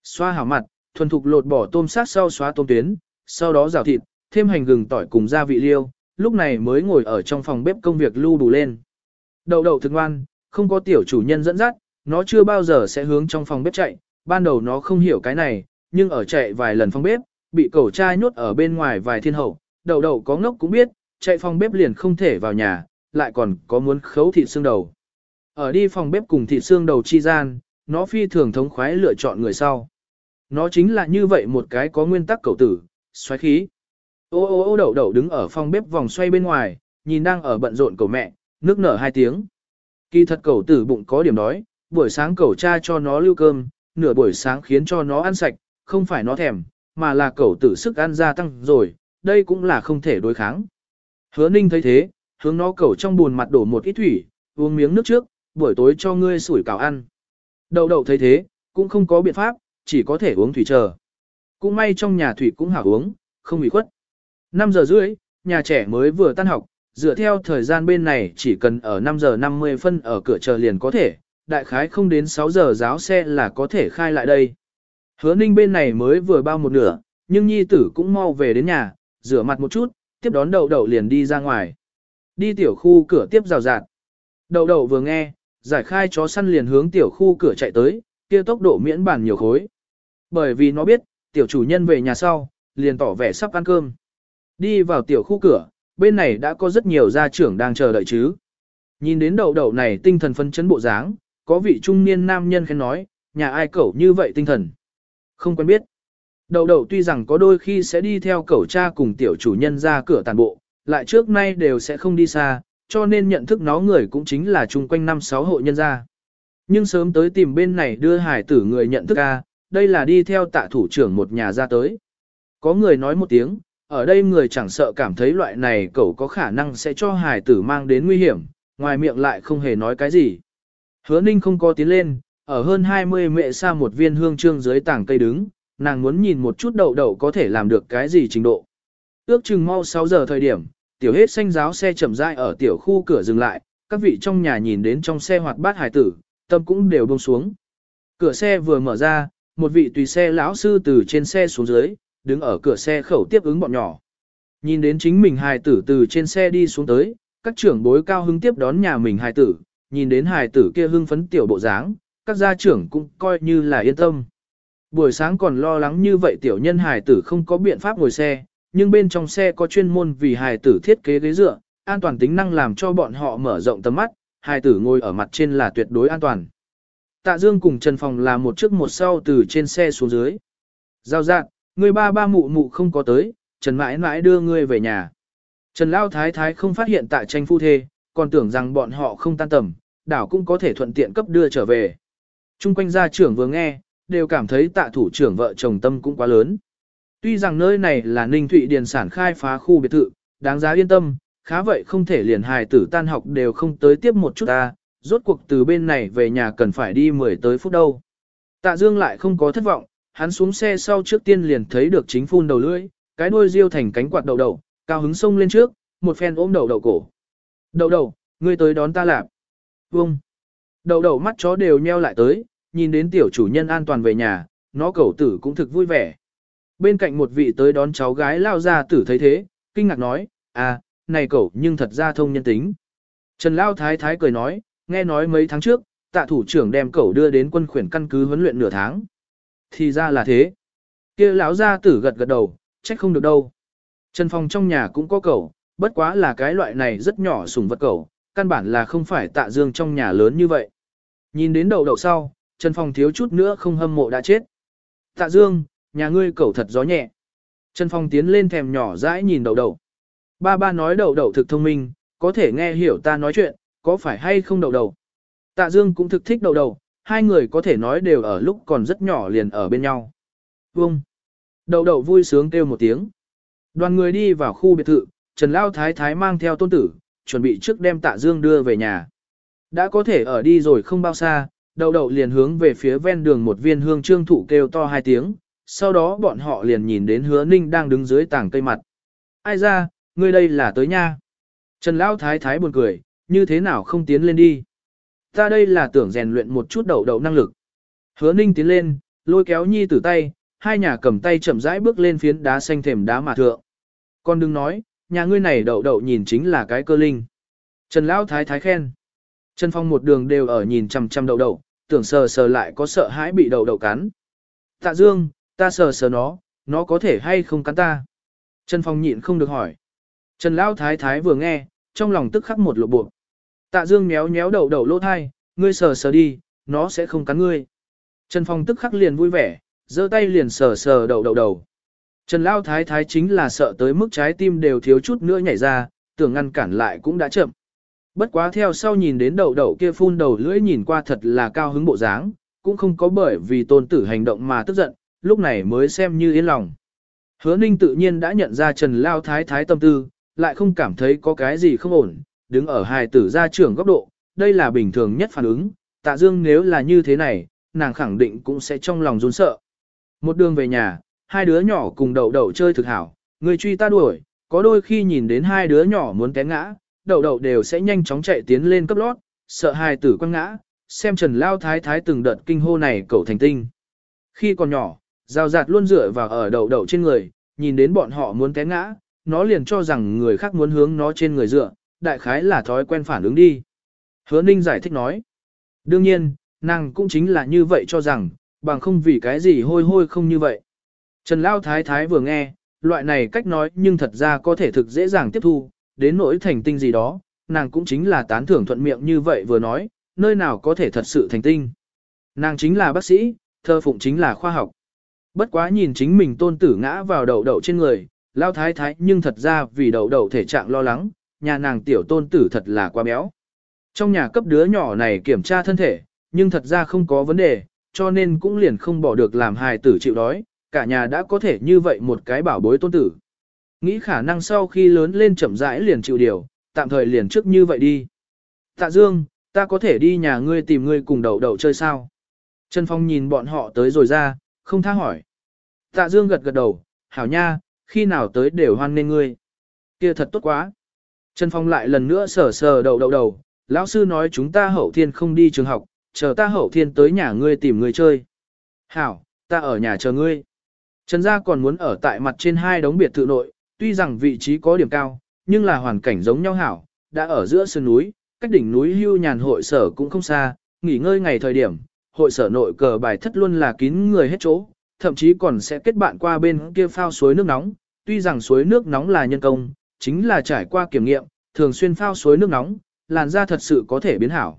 Xoa hảo mặt, thuần thục lột bỏ tôm sát sau xóa tôm tuyến, sau đó rào thịt, thêm hành gừng tỏi cùng gia vị liêu, lúc này mới ngồi ở trong phòng bếp công việc lưu đủ lên. Đậu đậu thực ngoan, không có tiểu chủ nhân dẫn dắt, nó chưa bao giờ sẽ hướng trong phòng bếp chạy, ban đầu nó không hiểu cái này, nhưng ở chạy vài lần phòng bếp, bị cẩu trai nhốt ở bên ngoài vài thiên hậu, đậu đậu có ngốc cũng biết, chạy phòng bếp liền không thể vào nhà, lại còn có muốn khấu thịt xương đầu. Ở đi phòng bếp cùng thịt xương đầu chi gian, nó phi thường thống khoái lựa chọn người sau. Nó chính là như vậy một cái có nguyên tắc cầu tử, xoáy khí. Ô ô ô đậu đậu đứng ở phòng bếp vòng xoay bên ngoài, nhìn đang ở bận rộn cậu mẹ, nước nở hai tiếng. Kỳ thật cậu tử bụng có điểm đói, buổi sáng cậu cha cho nó lưu cơm, nửa buổi sáng khiến cho nó ăn sạch, không phải nó thèm, mà là cẩu tử sức ăn gia tăng rồi, đây cũng là không thể đối kháng. Hứa ninh thấy thế, hướng nó cẩu trong buồn mặt đổ một ít thủy, uống miếng nước trước, buổi tối cho ngươi sủi cảo ăn. Đậu đậu thấy thế, cũng không có biện pháp, chỉ có thể uống thủy chờ. Cũng may trong nhà thủy cũng hảo uống, không bị khuất. 5 giờ rưỡi, nhà trẻ mới vừa tan học, dựa theo thời gian bên này chỉ cần ở 5 giờ 50 phân ở cửa chờ liền có thể, đại khái không đến 6 giờ giáo xe là có thể khai lại đây. Hứa ninh bên này mới vừa bao một nửa, nhưng nhi tử cũng mau về đến nhà, rửa mặt một chút, tiếp đón đậu đậu liền đi ra ngoài. Đi tiểu khu cửa tiếp rào rạt. Đậu đậu vừa nghe, giải khai chó săn liền hướng tiểu khu cửa chạy tới, kia tốc độ miễn bản nhiều khối. Bởi vì nó biết, tiểu chủ nhân về nhà sau, liền tỏ vẻ sắp ăn cơm. Đi vào tiểu khu cửa, bên này đã có rất nhiều gia trưởng đang chờ đợi chứ. Nhìn đến đậu đậu này tinh thần phân chấn bộ dáng, có vị trung niên nam nhân khen nói, nhà ai cẩu như vậy tinh thần. Không quen biết. Đậu đậu tuy rằng có đôi khi sẽ đi theo cẩu cha cùng tiểu chủ nhân ra cửa tàn bộ, lại trước nay đều sẽ không đi xa, cho nên nhận thức nó người cũng chính là chung quanh năm sáu hộ nhân gia. Nhưng sớm tới tìm bên này đưa hải tử người nhận thức a, đây là đi theo tạ thủ trưởng một nhà ra tới. Có người nói một tiếng, ở đây người chẳng sợ cảm thấy loại này cậu có khả năng sẽ cho hải tử mang đến nguy hiểm, ngoài miệng lại không hề nói cái gì. Hứa ninh không có tiến lên, ở hơn 20 mẹ xa một viên hương trương dưới tảng cây đứng, nàng muốn nhìn một chút đậu đậu có thể làm được cái gì trình độ. Ước chừng mau 6 giờ thời điểm, tiểu hết xanh giáo xe chậm rãi ở tiểu khu cửa dừng lại, các vị trong nhà nhìn đến trong xe hoạt bát hải tử, tâm cũng đều buông xuống. Cửa xe vừa mở ra, một vị tùy xe lão sư từ trên xe xuống dưới, đứng ở cửa xe khẩu tiếp ứng bọn nhỏ. Nhìn đến chính mình hài tử từ trên xe đi xuống tới, các trưởng bối cao hứng tiếp đón nhà mình hài tử, nhìn đến hài tử kia hưng phấn tiểu bộ dáng, các gia trưởng cũng coi như là yên tâm. Buổi sáng còn lo lắng như vậy tiểu nhân hài tử không có biện pháp ngồi xe, nhưng bên trong xe có chuyên môn vì hài tử thiết kế ghế dựa, an toàn tính năng làm cho bọn họ mở rộng tầm mắt, hài tử ngồi ở mặt trên là tuyệt đối an toàn. Tạ Dương cùng Trần Phòng là một trước một sau từ trên xe xuống dưới. Giao dạng, người ba ba mụ mụ không có tới, Trần mãi mãi đưa ngươi về nhà. Trần Lao Thái Thái không phát hiện tại tranh phu thê, còn tưởng rằng bọn họ không tan tầm, đảo cũng có thể thuận tiện cấp đưa trở về. Trung quanh gia trưởng vừa nghe, đều cảm thấy tạ thủ trưởng vợ chồng tâm cũng quá lớn. Tuy rằng nơi này là Ninh Thụy Điền sản khai phá khu biệt thự, đáng giá yên tâm, khá vậy không thể liền hài tử tan học đều không tới tiếp một chút ta, rốt cuộc từ bên này về nhà cần phải đi 10 tới phút đâu. Tạ Dương lại không có thất vọng, hắn xuống xe sau trước tiên liền thấy được chính phun đầu lưỡi, cái đuôi riêu thành cánh quạt đầu đầu, cao hứng sông lên trước, một phen ôm đầu đầu cổ. Đầu đầu, ngươi tới đón ta lạp. Vông. Đầu đầu mắt chó đều nheo lại tới, nhìn đến tiểu chủ nhân an toàn về nhà, nó cẩu tử cũng thực vui vẻ. Bên cạnh một vị tới đón cháu gái lao ra tử thấy thế, kinh ngạc nói, à, này cậu nhưng thật ra thông nhân tính. Trần Lao Thái Thái cười nói, nghe nói mấy tháng trước, tạ thủ trưởng đem cậu đưa đến quân khuyển căn cứ huấn luyện nửa tháng. Thì ra là thế. kia lão gia tử gật gật đầu, trách không được đâu. Trần Phong trong nhà cũng có cẩu, bất quá là cái loại này rất nhỏ sủng vật cẩu, căn bản là không phải tạ dương trong nhà lớn như vậy. Nhìn đến đầu đầu sau, Trần Phong thiếu chút nữa không hâm mộ đã chết. Tạ dương, nhà ngươi cẩu thật gió nhẹ. Trần Phong tiến lên thèm nhỏ dãi nhìn đầu đầu. Ba ba nói đầu đầu thực thông minh, có thể nghe hiểu ta nói chuyện, có phải hay không đầu đầu? Tạ Dương cũng thực thích đầu đầu hai người có thể nói đều ở lúc còn rất nhỏ liền ở bên nhau. Vông! đầu đậu vui sướng kêu một tiếng. Đoàn người đi vào khu biệt thự, Trần Lao Thái Thái mang theo tôn tử, chuẩn bị trước đem Tạ Dương đưa về nhà. Đã có thể ở đi rồi không bao xa, đầu đậu liền hướng về phía ven đường một viên hương trương thụ kêu to hai tiếng, sau đó bọn họ liền nhìn đến hứa ninh đang đứng dưới tảng cây mặt. Ai ra, ngươi đây là tới nha. Trần Lão Thái Thái buồn cười, như thế nào không tiến lên đi. Ta đây là tưởng rèn luyện một chút đầu đầu năng lực. Hứa ninh tiến lên, lôi kéo nhi tử tay, hai nhà cầm tay chậm rãi bước lên phiến đá xanh thềm đá mà thượng. Con đừng nói, nhà ngươi này đậu đậu nhìn chính là cái cơ linh. Trần Lão Thái Thái khen. Trần Phong một đường đều ở nhìn chằm chằm đậu đậu, tưởng sờ sờ lại có sợ hãi bị đậu đậu cắn. Tạ Dương, ta sờ sờ nó, nó có thể hay không cắn ta. Trần Phong nhịn không được hỏi. Trần Lão Thái Thái vừa nghe, trong lòng tức khắc một lộ bộ. Tạ Dương méo méo đầu đầu lỗ thai, ngươi sờ sờ đi, nó sẽ không cắn ngươi. Trần Phong tức khắc liền vui vẻ, giơ tay liền sờ sờ đầu đầu đầu. Trần Lão Thái Thái chính là sợ tới mức trái tim đều thiếu chút nữa nhảy ra, tưởng ngăn cản lại cũng đã chậm. Bất quá theo sau nhìn đến đầu đầu kia phun đầu lưỡi nhìn qua thật là cao hứng bộ dáng, cũng không có bởi vì tôn tử hành động mà tức giận, lúc này mới xem như yên lòng. Hứa ninh tự nhiên đã nhận ra Trần Lao Thái Thái tâm tư, lại không cảm thấy có cái gì không ổn, đứng ở hài tử gia trưởng góc độ, đây là bình thường nhất phản ứng, tạ dương nếu là như thế này, nàng khẳng định cũng sẽ trong lòng run sợ. Một đường về nhà, hai đứa nhỏ cùng đậu đậu chơi thực hảo, người truy ta đuổi, có đôi khi nhìn đến hai đứa nhỏ muốn té ngã, đậu đậu đều sẽ nhanh chóng chạy tiến lên cấp lót, sợ hài tử quăng ngã, xem Trần Lao Thái Thái từng đợt kinh hô này cậu thành tinh. Khi còn nhỏ, rào rạt luôn dựa vào ở đậu đậu trên người, nhìn đến bọn họ muốn té ngã, nó liền cho rằng người khác muốn hướng nó trên người dựa, đại khái là thói quen phản ứng đi. Hứa Ninh giải thích nói. Đương nhiên, nàng cũng chính là như vậy cho rằng, bằng không vì cái gì hôi hôi không như vậy. Trần Lao Thái Thái vừa nghe, loại này cách nói nhưng thật ra có thể thực dễ dàng tiếp thu, đến nỗi thành tinh gì đó, nàng cũng chính là tán thưởng thuận miệng như vậy vừa nói, nơi nào có thể thật sự thành tinh. Nàng chính là bác sĩ, thơ phụng chính là khoa học. Bất quá nhìn chính mình tôn tử ngã vào đầu đầu trên người, lao thái thái nhưng thật ra vì đầu đầu thể trạng lo lắng, nhà nàng tiểu tôn tử thật là quá béo. Trong nhà cấp đứa nhỏ này kiểm tra thân thể, nhưng thật ra không có vấn đề, cho nên cũng liền không bỏ được làm hài tử chịu đói, cả nhà đã có thể như vậy một cái bảo bối tôn tử. Nghĩ khả năng sau khi lớn lên chậm rãi liền chịu điều, tạm thời liền trước như vậy đi. Tạ Dương, ta có thể đi nhà ngươi tìm ngươi cùng đầu đầu chơi sao? Trần Phong nhìn bọn họ tới rồi ra, không tha hỏi. Tạ Dương gật gật đầu, hảo nha, khi nào tới đều hoan nên ngươi. Kia thật tốt quá. Trần Phong lại lần nữa sờ sờ đầu đầu đầu, lão sư nói chúng ta hậu thiên không đi trường học, chờ ta hậu thiên tới nhà ngươi tìm ngươi chơi. Hảo, ta ở nhà chờ ngươi. Trần gia còn muốn ở tại mặt trên hai đống biệt thự nội, tuy rằng vị trí có điểm cao, nhưng là hoàn cảnh giống nhau hảo, đã ở giữa sơn núi, cách đỉnh núi hưu nhàn hội sở cũng không xa, nghỉ ngơi ngày thời điểm, hội sở nội cờ bài thất luôn là kín người hết chỗ, thậm chí còn sẽ kết bạn qua bên kia phao suối nước nóng, tuy rằng suối nước nóng là nhân công, chính là trải qua kiểm nghiệm, thường xuyên phao suối nước nóng, làn da thật sự có thể biến hảo.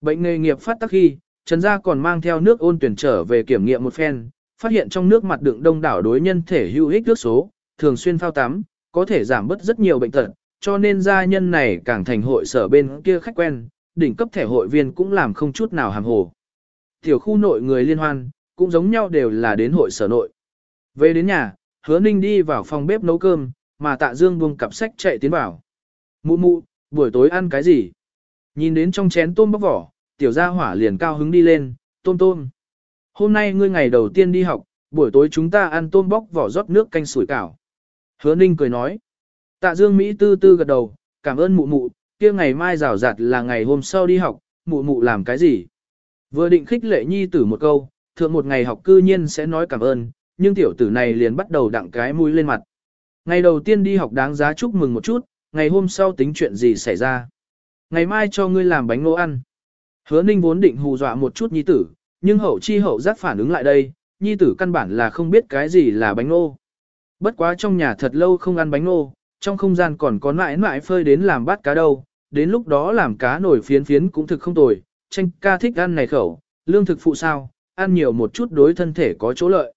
Bệnh nghề nghiệp phát tác khi, Trần Gia còn mang theo nước ôn tuyển trở về kiểm nghiệm một phen, phát hiện trong nước mặt đựng đông đảo đối nhân thể hữu ích nước số, thường xuyên phao tắm, có thể giảm bớt rất nhiều bệnh tật, cho nên gia nhân này càng thành hội sở bên kia khách quen, đỉnh cấp thẻ hội viên cũng làm không chút nào hàm hồ. Tiểu khu nội người liên hoan, cũng giống nhau đều là đến hội sở nội. Về đến nhà, hứa ninh đi vào phòng bếp nấu cơm, mà tạ dương buông cặp sách chạy tiến vào. Mụ mụ, buổi tối ăn cái gì? Nhìn đến trong chén tôm bóc vỏ, tiểu gia hỏa liền cao hứng đi lên, tôm tôm. Hôm nay ngươi ngày đầu tiên đi học, buổi tối chúng ta ăn tôm bóc vỏ rót nước canh sủi cảo. Hứa ninh cười nói. Tạ dương Mỹ tư tư gật đầu, cảm ơn mụ mụ, kia ngày mai rào rạt là ngày hôm sau đi học, mụ mụ làm cái gì? Vừa định khích lệ nhi tử một câu, thượng một ngày học cư nhiên sẽ nói cảm ơn, nhưng tiểu tử này liền bắt đầu đặng cái mũi lên mặt. Ngày đầu tiên đi học đáng giá chúc mừng một chút, ngày hôm sau tính chuyện gì xảy ra. Ngày mai cho ngươi làm bánh ngô ăn. Hứa ninh vốn định hù dọa một chút nhi tử, nhưng hậu chi hậu giác phản ứng lại đây, nhi tử căn bản là không biết cái gì là bánh ngô. Bất quá trong nhà thật lâu không ăn bánh ngô, trong không gian còn có mãi mãi phơi đến làm bát cá đâu, đến lúc đó làm cá nổi phiến phiến cũng thực không tồi, tranh ca thích ăn này khẩu, lương thực phụ sao, ăn nhiều một chút đối thân thể có chỗ lợi.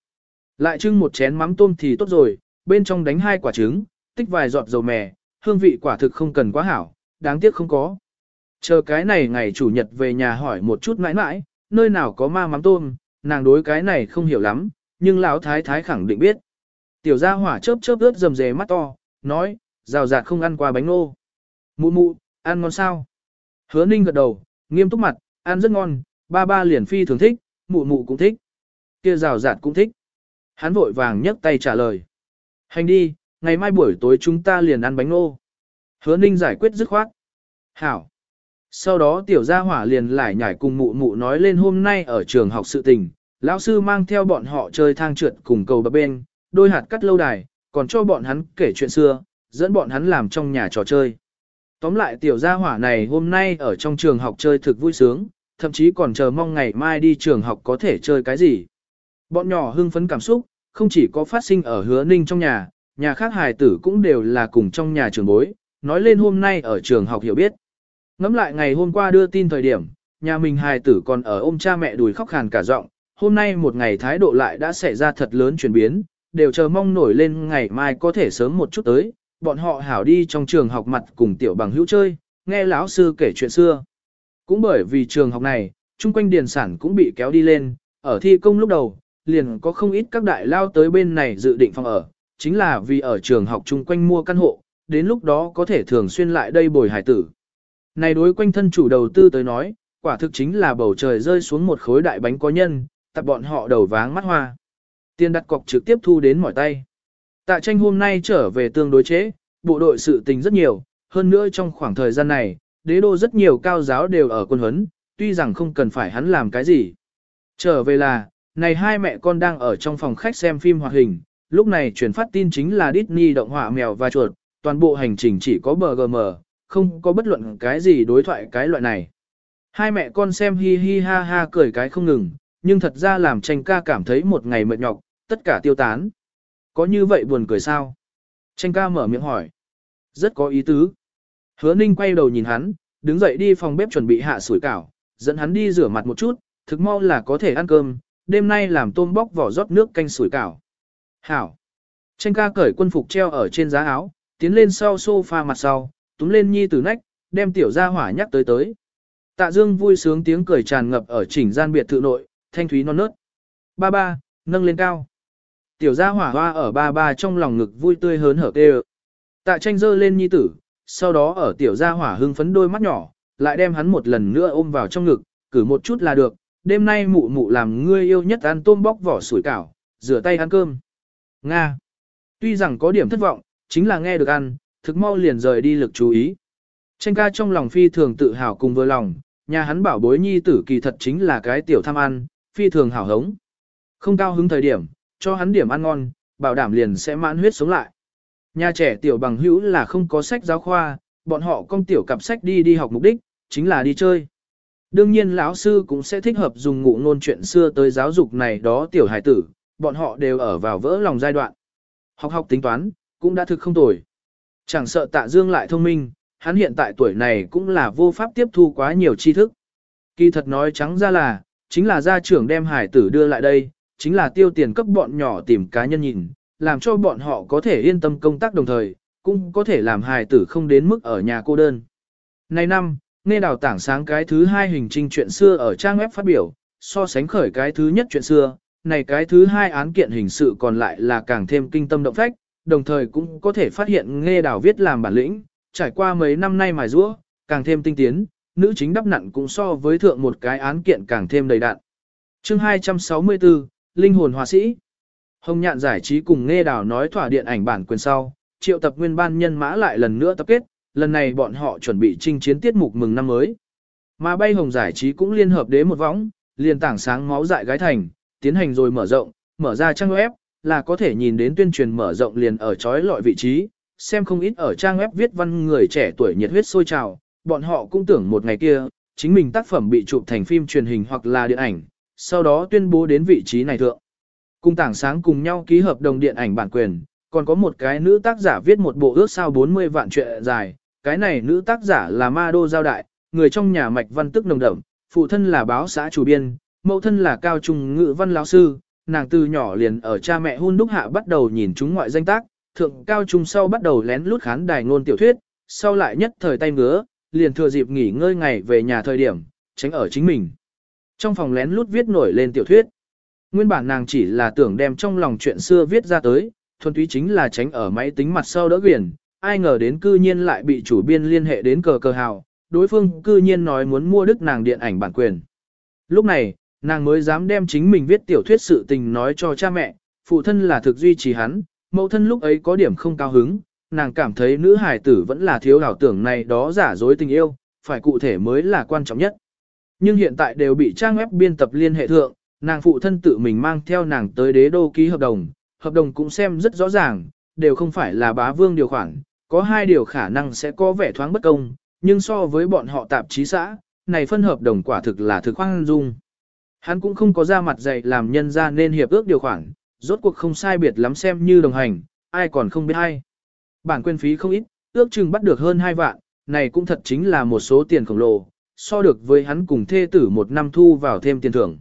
Lại trưng một chén mắm tôm thì tốt rồi, bên trong đánh hai quả trứng, tích vài giọt dầu mè, hương vị quả thực không cần quá hảo, đáng tiếc không có. Chờ cái này ngày chủ nhật về nhà hỏi một chút mãi mãi, nơi nào có ma mắm tôm, nàng đối cái này không hiểu lắm, nhưng lão thái thái khẳng định biết. Tiểu gia hỏa chớp chớp ướt dầm dề mắt to, nói, rào rạt không ăn qua bánh nô. Mụ mụ, ăn ngon sao? Hứa ninh gật đầu, nghiêm túc mặt, ăn rất ngon, ba ba liền phi thường thích, mụ mụ cũng thích. Kia rào rạt cũng thích. Hắn vội vàng nhấc tay trả lời. Hành đi, ngày mai buổi tối chúng ta liền ăn bánh nô. Hứa ninh giải quyết dứt khoát. Hảo. Sau đó tiểu gia hỏa liền lại nhảy cùng mụ mụ nói lên hôm nay ở trường học sự tình. Lão sư mang theo bọn họ chơi thang trượt cùng cầu bập bên, đôi hạt cắt lâu đài, còn cho bọn hắn kể chuyện xưa, dẫn bọn hắn làm trong nhà trò chơi. Tóm lại tiểu gia hỏa này hôm nay ở trong trường học chơi thực vui sướng, thậm chí còn chờ mong ngày mai đi trường học có thể chơi cái gì. Bọn nhỏ hưng phấn cảm xúc, không chỉ có phát sinh ở hứa ninh trong nhà, nhà khác hài tử cũng đều là cùng trong nhà trường bối, nói lên hôm nay ở trường học hiểu biết. Ngắm lại ngày hôm qua đưa tin thời điểm, nhà mình hài tử còn ở ôm cha mẹ đùi khóc khàn cả giọng, hôm nay một ngày thái độ lại đã xảy ra thật lớn chuyển biến, đều chờ mong nổi lên ngày mai có thể sớm một chút tới, bọn họ hảo đi trong trường học mặt cùng tiểu bằng hữu chơi, nghe lão sư kể chuyện xưa. Cũng bởi vì trường học này, chung quanh điền sản cũng bị kéo đi lên, ở thi công lúc đầu, liền có không ít các đại lao tới bên này dự định phòng ở, chính là vì ở trường học chung quanh mua căn hộ, đến lúc đó có thể thường xuyên lại đây bồi hải tử. Này đối quanh thân chủ đầu tư tới nói, quả thực chính là bầu trời rơi xuống một khối đại bánh có nhân, tập bọn họ đầu váng mắt hoa. Tiền đặt cọc trực tiếp thu đến mỏi tay. Tạ tranh hôm nay trở về tương đối chế, bộ đội sự tình rất nhiều, hơn nữa trong khoảng thời gian này, đế đô rất nhiều cao giáo đều ở quân huấn, tuy rằng không cần phải hắn làm cái gì. Trở về là, này hai mẹ con đang ở trong phòng khách xem phim hoạt hình, lúc này truyền phát tin chính là Disney động họa mèo và chuột, toàn bộ hành trình chỉ có BGM, không có bất luận cái gì đối thoại cái loại này. Hai mẹ con xem hi hi ha ha cười cái không ngừng, nhưng thật ra làm tranh ca cảm thấy một ngày mệt nhọc, tất cả tiêu tán. Có như vậy buồn cười sao? Tranh ca mở miệng hỏi. Rất có ý tứ. Hứa ninh quay đầu nhìn hắn, đứng dậy đi phòng bếp chuẩn bị hạ sủi cảo, dẫn hắn đi rửa mặt một chút, thực mau là có thể ăn cơm, đêm nay làm tôm bóc vỏ rót nước canh sủi cảo. Hảo. Tranh ca cởi quân phục treo ở trên giá áo, tiến lên sau sofa mặt sau, túm lên nhi tử nách, đem tiểu gia hỏa nhắc tới tới. Tạ Dương vui sướng tiếng cười tràn ngập ở chỉnh gian biệt thự nội, thanh thúy non nớt. Ba ba, nâng lên cao. Tiểu gia hỏa hoa ở ba ba trong lòng ngực vui tươi hớn hở kêu. Tạ tranh dơ lên nhi tử, sau đó ở tiểu gia hỏa hưng phấn đôi mắt nhỏ, lại đem hắn một lần nữa ôm vào trong ngực, cử một chút là được, đêm nay mụ mụ làm ngươi yêu nhất ăn tôm bóc vỏ sủi cảo, rửa tay ăn cơm. Nga. Tuy rằng có điểm thất vọng, chính là nghe được ăn, thực mau liền rời đi lực chú ý. Tranh ca trong lòng phi thường tự hào cùng với lòng, nhà hắn bảo bối nhi tử kỳ thật chính là cái tiểu tham ăn, phi thường hảo hống. Không cao hứng thời điểm, cho hắn điểm ăn ngon, bảo đảm liền sẽ mãn huyết sống lại. Nhà trẻ tiểu bằng hữu là không có sách giáo khoa, bọn họ con tiểu cặp sách đi đi học mục đích, chính là đi chơi. Đương nhiên lão sư cũng sẽ thích hợp dùng ngụ ngôn chuyện xưa tới giáo dục này đó tiểu hải tử, bọn họ đều ở vào vỡ lòng giai đoạn. Học học tính toán, cũng đã thực không tồi. Chẳng sợ tạ dương lại thông minh, hắn hiện tại tuổi này cũng là vô pháp tiếp thu quá nhiều tri thức. Kỳ thật nói trắng ra là, chính là gia trưởng đem hải tử đưa lại đây, chính là tiêu tiền cấp bọn nhỏ tìm cá nhân nhìn, làm cho bọn họ có thể yên tâm công tác đồng thời, cũng có thể làm hài tử không đến mức ở nhà cô đơn. Nay năm, nghe đào tảng sáng cái thứ hai hình trinh chuyện xưa ở trang web phát biểu, so sánh khởi cái thứ nhất chuyện xưa, này cái thứ hai án kiện hình sự còn lại là càng thêm kinh tâm động phách, đồng thời cũng có thể phát hiện nghe đào viết làm bản lĩnh, trải qua mấy năm nay mài rũa, càng thêm tinh tiến, nữ chính đắp nặn cũng so với thượng một cái án kiện càng thêm đầy đạn. Chương 264, Linh hồn hòa sĩ Hồng nhạn giải trí cùng nghe đào nói thỏa điện ảnh bản quyền sau, triệu tập nguyên ban nhân mã lại lần nữa tập kết, lần này bọn họ chuẩn bị chinh chiến tiết mục mừng năm mới. Mà bay hồng giải trí cũng liên hợp đế một võng, liền tảng sáng máu dại gái thành, tiến hành rồi mở rộng, mở ra trang web, là có thể nhìn đến tuyên truyền mở rộng liền ở chói lọi vị trí, xem không ít ở trang web viết văn người trẻ tuổi nhiệt huyết sôi trào, bọn họ cũng tưởng một ngày kia, chính mình tác phẩm bị chụp thành phim truyền hình hoặc là điện ảnh, sau đó tuyên bố đến vị trí này thượng. Cùng tảng sáng cùng nhau ký hợp đồng điện ảnh bản quyền, còn có một cái nữ tác giả viết một bộ ước sao 40 vạn chuyện dài, cái này nữ tác giả là Ma Đô Giao Đại, người trong nhà mạch văn tức nồng đậm, phụ thân là báo xã chủ biên, mẫu thân là cao trung ngữ văn lão sư, nàng từ nhỏ liền ở cha mẹ hôn đúc hạ bắt đầu nhìn chúng ngoại danh tác, thượng cao trung sau bắt đầu lén lút khán đài ngôn tiểu thuyết, sau lại nhất thời tay ngứa, liền thừa dịp nghỉ ngơi ngày về nhà thời điểm, tránh ở chính mình. Trong phòng lén lút viết nổi lên tiểu thuyết. Nguyên bản nàng chỉ là tưởng đem trong lòng chuyện xưa viết ra tới, thuần túy chính là tránh ở máy tính mặt sau đỡ quyền, ai ngờ đến cư nhiên lại bị chủ biên liên hệ đến cờ cờ hào, đối phương cư nhiên nói muốn mua đức nàng điện ảnh bản quyền. Lúc này, nàng mới dám đem chính mình viết tiểu thuyết sự tình nói cho cha mẹ, phụ thân là thực duy trì hắn, mẫu thân lúc ấy có điểm không cao hứng, nàng cảm thấy nữ hài tử vẫn là thiếu ảo tưởng này đó giả dối tình yêu, phải cụ thể mới là quan trọng nhất. Nhưng hiện tại đều bị trang web biên tập liên hệ thượng, nàng phụ thân tự mình mang theo nàng tới đế đô ký hợp đồng, hợp đồng cũng xem rất rõ ràng, đều không phải là bá vương điều khoản, có hai điều khả năng sẽ có vẻ thoáng bất công, nhưng so với bọn họ tạp chí xã, này phân hợp đồng quả thực là thực khoan dung. Hắn cũng không có ra mặt dạy làm nhân ra nên hiệp ước điều khoản, rốt cuộc không sai biệt lắm xem như đồng hành, ai còn không biết hay. Bản quyền phí không ít, ước chừng bắt được hơn 2 vạn, này cũng thật chính là một số tiền khổng lồ, so được với hắn cùng thê tử một năm thu vào thêm tiền thưởng.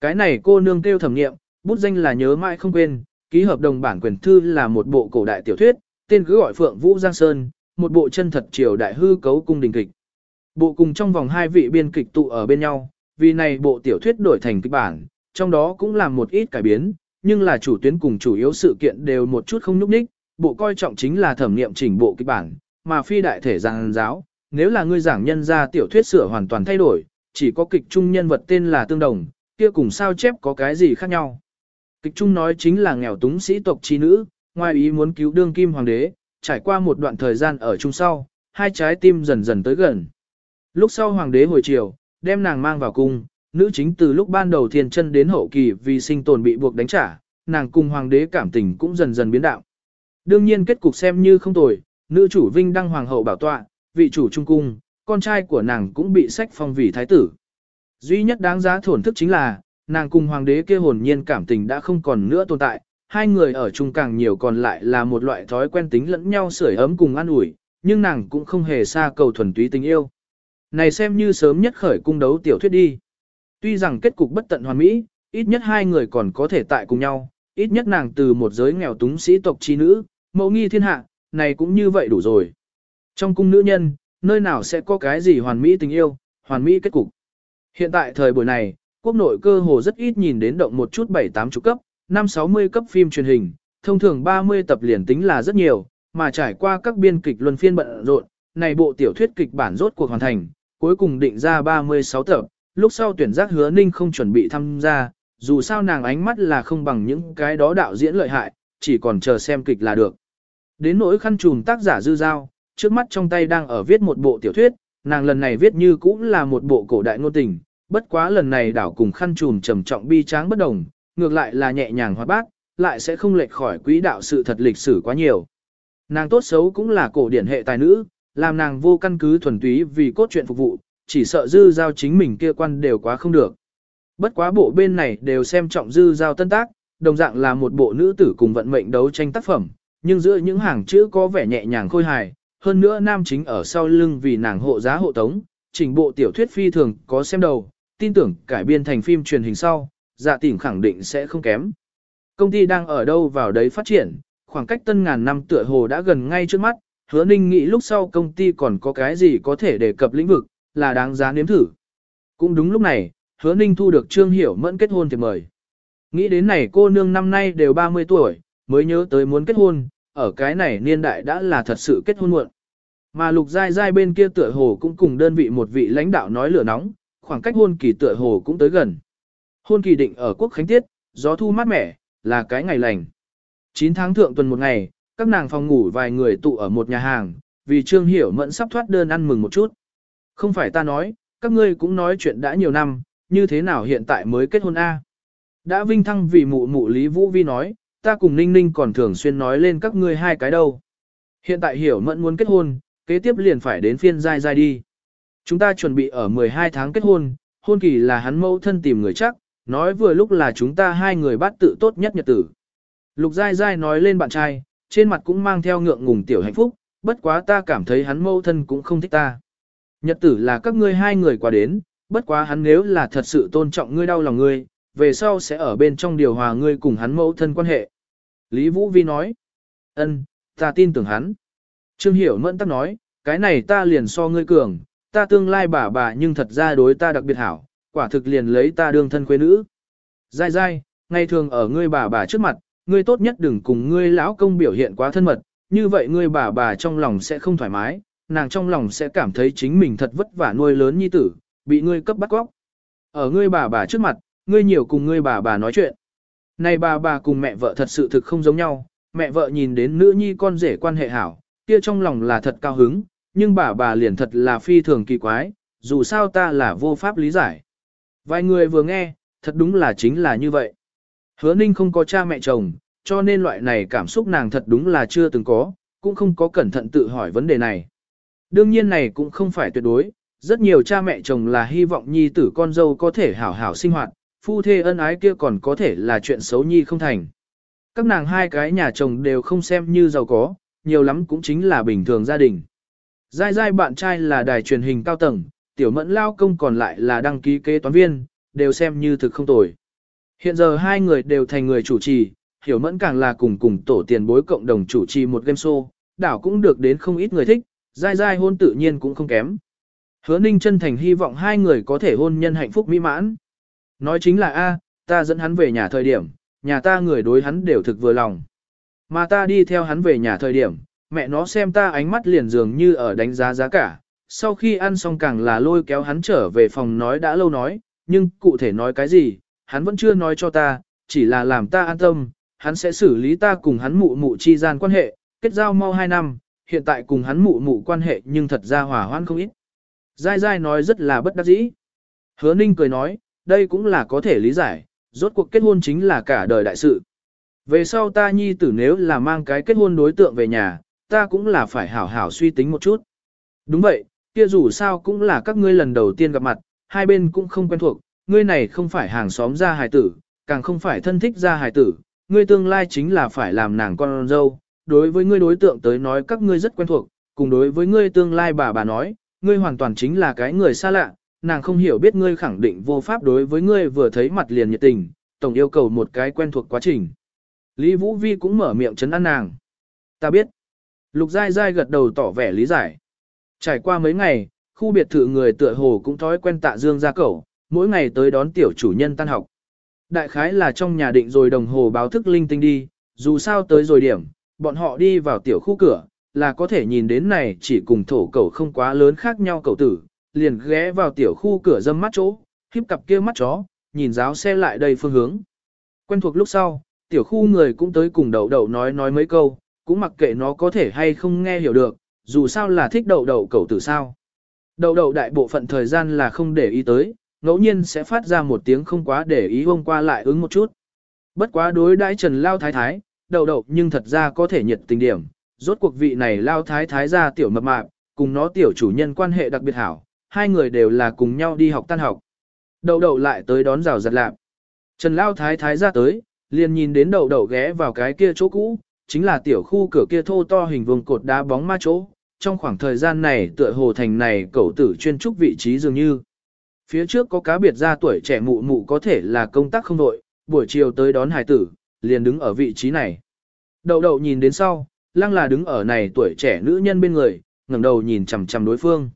Cái này cô nương kêu thẩm nghiệm, bút danh là nhớ mãi không quên, ký hợp đồng bản quyền thư là một bộ cổ đại tiểu thuyết, tên cứ gọi Phượng Vũ Giang Sơn, một bộ chân thật triều đại hư cấu cung đình kịch. Bộ cùng trong vòng hai vị biên kịch tụ ở bên nhau, vì này bộ tiểu thuyết đổi thành kịch bản, trong đó cũng làm một ít cải biến, nhưng là chủ tuyến cùng chủ yếu sự kiện đều một chút không nhúc nhích, bộ coi trọng chính là thẩm nghiệm chỉnh bộ kịch bản, mà phi đại thể giảng giáo, nếu là ngươi giảng nhân ra tiểu thuyết sửa hoàn toàn thay đổi, chỉ có kịch trung nhân vật tên là tương đồng, kia cùng sao chép có cái gì khác nhau. Kịch trung nói chính là nghèo túng sĩ tộc chi nữ, ngoài ý muốn cứu đương kim hoàng đế, trải qua một đoạn thời gian ở chung sau, hai trái tim dần dần tới gần. Lúc sau hoàng đế hồi chiều, đem nàng mang vào cung, nữ chính từ lúc ban đầu thiên chân đến hậu kỳ vì sinh tồn bị buộc đánh trả, nàng cùng hoàng đế cảm tình cũng dần dần biến đạo. Đương nhiên kết cục xem như không tồi, nữ chủ vinh đăng hoàng hậu bảo tọa, vị chủ trung cung, con trai của nàng cũng bị sách phong vì thái tử. Duy nhất đáng giá thổn thức chính là, nàng cùng hoàng đế kia hồn nhiên cảm tình đã không còn nữa tồn tại, hai người ở chung càng nhiều còn lại là một loại thói quen tính lẫn nhau sưởi ấm cùng ăn ủi, nhưng nàng cũng không hề xa cầu thuần túy tình yêu. Này xem như sớm nhất khởi cung đấu tiểu thuyết đi. Tuy rằng kết cục bất tận hoàn mỹ, ít nhất hai người còn có thể tại cùng nhau, ít nhất nàng từ một giới nghèo túng sĩ tộc chi nữ, mẫu nghi thiên hạ, này cũng như vậy đủ rồi. Trong cung nữ nhân, nơi nào sẽ có cái gì hoàn mỹ tình yêu, hoàn mỹ kết cục. Hiện tại thời buổi này, quốc nội cơ hồ rất ít nhìn đến động một chút 7-8 chục cấp, 5-60 cấp phim truyền hình, thông thường 30 tập liền tính là rất nhiều, mà trải qua các biên kịch luân phiên bận rộn, này bộ tiểu thuyết kịch bản rốt cuộc hoàn thành, cuối cùng định ra 36 tập, lúc sau tuyển giác hứa ninh không chuẩn bị tham gia, dù sao nàng ánh mắt là không bằng những cái đó đạo diễn lợi hại, chỉ còn chờ xem kịch là được. Đến nỗi khăn trùm tác giả dư giao, trước mắt trong tay đang ở viết một bộ tiểu thuyết, nàng lần này viết như cũng là một bộ cổ đại ngôn tình, bất quá lần này đảo cùng khăn trùm trầm trọng bi tráng bất đồng, ngược lại là nhẹ nhàng hoạt bát, lại sẽ không lệch khỏi quỹ đạo sự thật lịch sử quá nhiều. Nàng tốt xấu cũng là cổ điển hệ tài nữ, làm nàng vô căn cứ thuần túy vì cốt truyện phục vụ, chỉ sợ dư giao chính mình kia quan đều quá không được. Bất quá bộ bên này đều xem trọng dư giao tân tác, đồng dạng là một bộ nữ tử cùng vận mệnh đấu tranh tác phẩm, nhưng giữa những hàng chữ có vẻ nhẹ nhàng khôi hài, hơn nữa nam chính ở sau lưng vì nàng hộ giá hộ tống, chỉnh bộ tiểu thuyết phi thường có xem đầu, tin tưởng cải biên thành phim truyền hình sau, dạ tỉnh khẳng định sẽ không kém. Công ty đang ở đâu vào đấy phát triển, khoảng cách tân ngàn năm tựa hồ đã gần ngay trước mắt, hứa ninh nghĩ lúc sau công ty còn có cái gì có thể đề cập lĩnh vực, là đáng giá nếm thử. Cũng đúng lúc này, hứa ninh thu được Trương Hiểu Mẫn kết hôn thì mời. Nghĩ đến này cô nương năm nay đều 30 tuổi, mới nhớ tới muốn kết hôn, ở cái này niên đại đã là thật sự kết hôn muộn. Mà lục giai giai bên kia tựa hồ cũng cùng đơn vị một vị lãnh đạo nói lửa nóng, khoảng cách hôn kỳ tựa hồ cũng tới gần. Hôn kỳ định ở quốc khánh tiết, gió thu mát mẻ, là cái ngày lành. 9 tháng thượng tuần một ngày, các nàng phòng ngủ vài người tụ ở một nhà hàng, vì Trương Hiểu Mẫn sắp thoát đơn ăn mừng một chút. Không phải ta nói, các ngươi cũng nói chuyện đã nhiều năm, như thế nào hiện tại mới kết hôn A. Đã vinh thăng vì mụ mụ Lý Vũ Vi nói, ta cùng Ninh Ninh còn thường xuyên nói lên các ngươi hai cái đâu. Hiện tại Hiểu Mẫn muốn kết hôn, kế tiếp liền phải đến phiên dai dai đi. Chúng ta chuẩn bị ở 12 tháng kết hôn, hôn kỳ là hắn mẫu thân tìm người chắc, nói vừa lúc là chúng ta hai người bắt tự tốt nhất nhật tử. Lục dai dai nói lên bạn trai, trên mặt cũng mang theo ngượng ngùng tiểu hạnh phúc, bất quá ta cảm thấy hắn mẫu thân cũng không thích ta. Nhật tử là các ngươi hai người qua đến, bất quá hắn nếu là thật sự tôn trọng ngươi đau lòng ngươi, về sau sẽ ở bên trong điều hòa ngươi cùng hắn mẫu thân quan hệ. Lý Vũ Vi nói, ân, ta tin tưởng hắn. Trương Hiểu Mẫn tắc nói, cái này ta liền so ngươi cường, ta tương lai bà bà nhưng thật ra đối ta đặc biệt hảo, quả thực liền lấy ta đương thân quê nữ. Dai dai, ngày thường ở ngươi bà bà trước mặt, ngươi tốt nhất đừng cùng ngươi lão công biểu hiện quá thân mật, như vậy ngươi bà bà trong lòng sẽ không thoải mái, nàng trong lòng sẽ cảm thấy chính mình thật vất vả nuôi lớn nhi tử, bị ngươi cấp bắt góc. Ở ngươi bà bà trước mặt, ngươi nhiều cùng ngươi bà bà nói chuyện. Này bà bà cùng mẹ vợ thật sự thực không giống nhau, mẹ vợ nhìn đến nữ nhi con rể quan hệ hảo, kia trong lòng là thật cao hứng, nhưng bà bà liền thật là phi thường kỳ quái, dù sao ta là vô pháp lý giải. Vài người vừa nghe, thật đúng là chính là như vậy. Hứa ninh không có cha mẹ chồng, cho nên loại này cảm xúc nàng thật đúng là chưa từng có, cũng không có cẩn thận tự hỏi vấn đề này. Đương nhiên này cũng không phải tuyệt đối, rất nhiều cha mẹ chồng là hy vọng nhi tử con dâu có thể hảo hảo sinh hoạt, phu thê ân ái kia còn có thể là chuyện xấu nhi không thành. Các nàng hai cái nhà chồng đều không xem như giàu có, nhiều lắm cũng chính là bình thường gia đình. Giai giai bạn trai là đài truyền hình cao tầng, tiểu mẫn lao công còn lại là đăng ký kế toán viên, đều xem như thực không tồi. Hiện giờ hai người đều thành người chủ trì, hiểu mẫn càng là cùng cùng tổ tiền bối cộng đồng chủ trì một game show, đảo cũng được đến không ít người thích, dai dai hôn tự nhiên cũng không kém. Hứa ninh chân thành hy vọng hai người có thể hôn nhân hạnh phúc mỹ mãn. Nói chính là A, ta dẫn hắn về nhà thời điểm, nhà ta người đối hắn đều thực vừa lòng. Mà ta đi theo hắn về nhà thời điểm, mẹ nó xem ta ánh mắt liền dường như ở đánh giá giá cả. Sau khi ăn xong càng là lôi kéo hắn trở về phòng nói đã lâu nói, nhưng cụ thể nói cái gì, hắn vẫn chưa nói cho ta, chỉ là làm ta an tâm, hắn sẽ xử lý ta cùng hắn mụ mụ chi gian quan hệ, kết giao mau 2 năm, hiện tại cùng hắn mụ mụ quan hệ nhưng thật ra hòa hoan không ít. Giai Giai nói rất là bất đắc dĩ. Hứa Ninh cười nói, đây cũng là có thể lý giải, rốt cuộc kết hôn chính là cả đời đại sự. Về sau ta nhi tử nếu là mang cái kết hôn đối tượng về nhà, ta cũng là phải hảo hảo suy tính một chút. Đúng vậy, kia dù sao cũng là các ngươi lần đầu tiên gặp mặt, hai bên cũng không quen thuộc, ngươi này không phải hàng xóm gia hài tử, càng không phải thân thích gia hài tử, ngươi tương lai chính là phải làm nàng con dâu. Đối với ngươi đối tượng tới nói các ngươi rất quen thuộc, cùng đối với ngươi tương lai bà bà nói, ngươi hoàn toàn chính là cái người xa lạ, nàng không hiểu biết ngươi khẳng định vô pháp đối với ngươi vừa thấy mặt liền nhiệt tình, tổng yêu cầu một cái quen thuộc quá trình. Lý Vũ Vi cũng mở miệng chấn an nàng. Ta biết. Lục Giai Giai gật đầu tỏ vẻ lý giải. Trải qua mấy ngày, khu biệt thự người tựa hồ cũng thói quen tạ dương ra cẩu, mỗi ngày tới đón tiểu chủ nhân tan học. Đại khái là trong nhà định rồi đồng hồ báo thức linh tinh đi, dù sao tới rồi điểm, bọn họ đi vào tiểu khu cửa, là có thể nhìn đến này chỉ cùng thổ cẩu không quá lớn khác nhau cậu tử, liền ghé vào tiểu khu cửa dâm mắt chỗ, khiếp cặp kia mắt chó, nhìn giáo xe lại đây phương hướng. Quen thuộc lúc sau, tiểu khu người cũng tới cùng đầu đầu nói nói mấy câu, cũng mặc kệ nó có thể hay không nghe hiểu được, dù sao là thích đậu đậu cậu tử sao. Đậu đậu đại bộ phận thời gian là không để ý tới, ngẫu nhiên sẽ phát ra một tiếng không quá để ý hôm qua lại ứng một chút. Bất quá đối đãi trần lao thái thái, đậu đậu nhưng thật ra có thể nhiệt tình điểm, rốt cuộc vị này lao thái thái ra tiểu mập mạp, cùng nó tiểu chủ nhân quan hệ đặc biệt hảo, hai người đều là cùng nhau đi học tan học. Đậu đậu lại tới đón rào giật lạp. Trần lao thái thái ra tới, liền nhìn đến đậu đậu ghé vào cái kia chỗ cũ, chính là tiểu khu cửa kia thô to hình vuông cột đá bóng ma chỗ. Trong khoảng thời gian này tựa hồ thành này cậu tử chuyên trúc vị trí dường như. Phía trước có cá biệt ra tuổi trẻ mụ mụ có thể là công tác không đội, buổi chiều tới đón hài tử, liền đứng ở vị trí này. Đậu đậu nhìn đến sau, lăng là đứng ở này tuổi trẻ nữ nhân bên người, ngẩng đầu nhìn chằm chằm đối phương.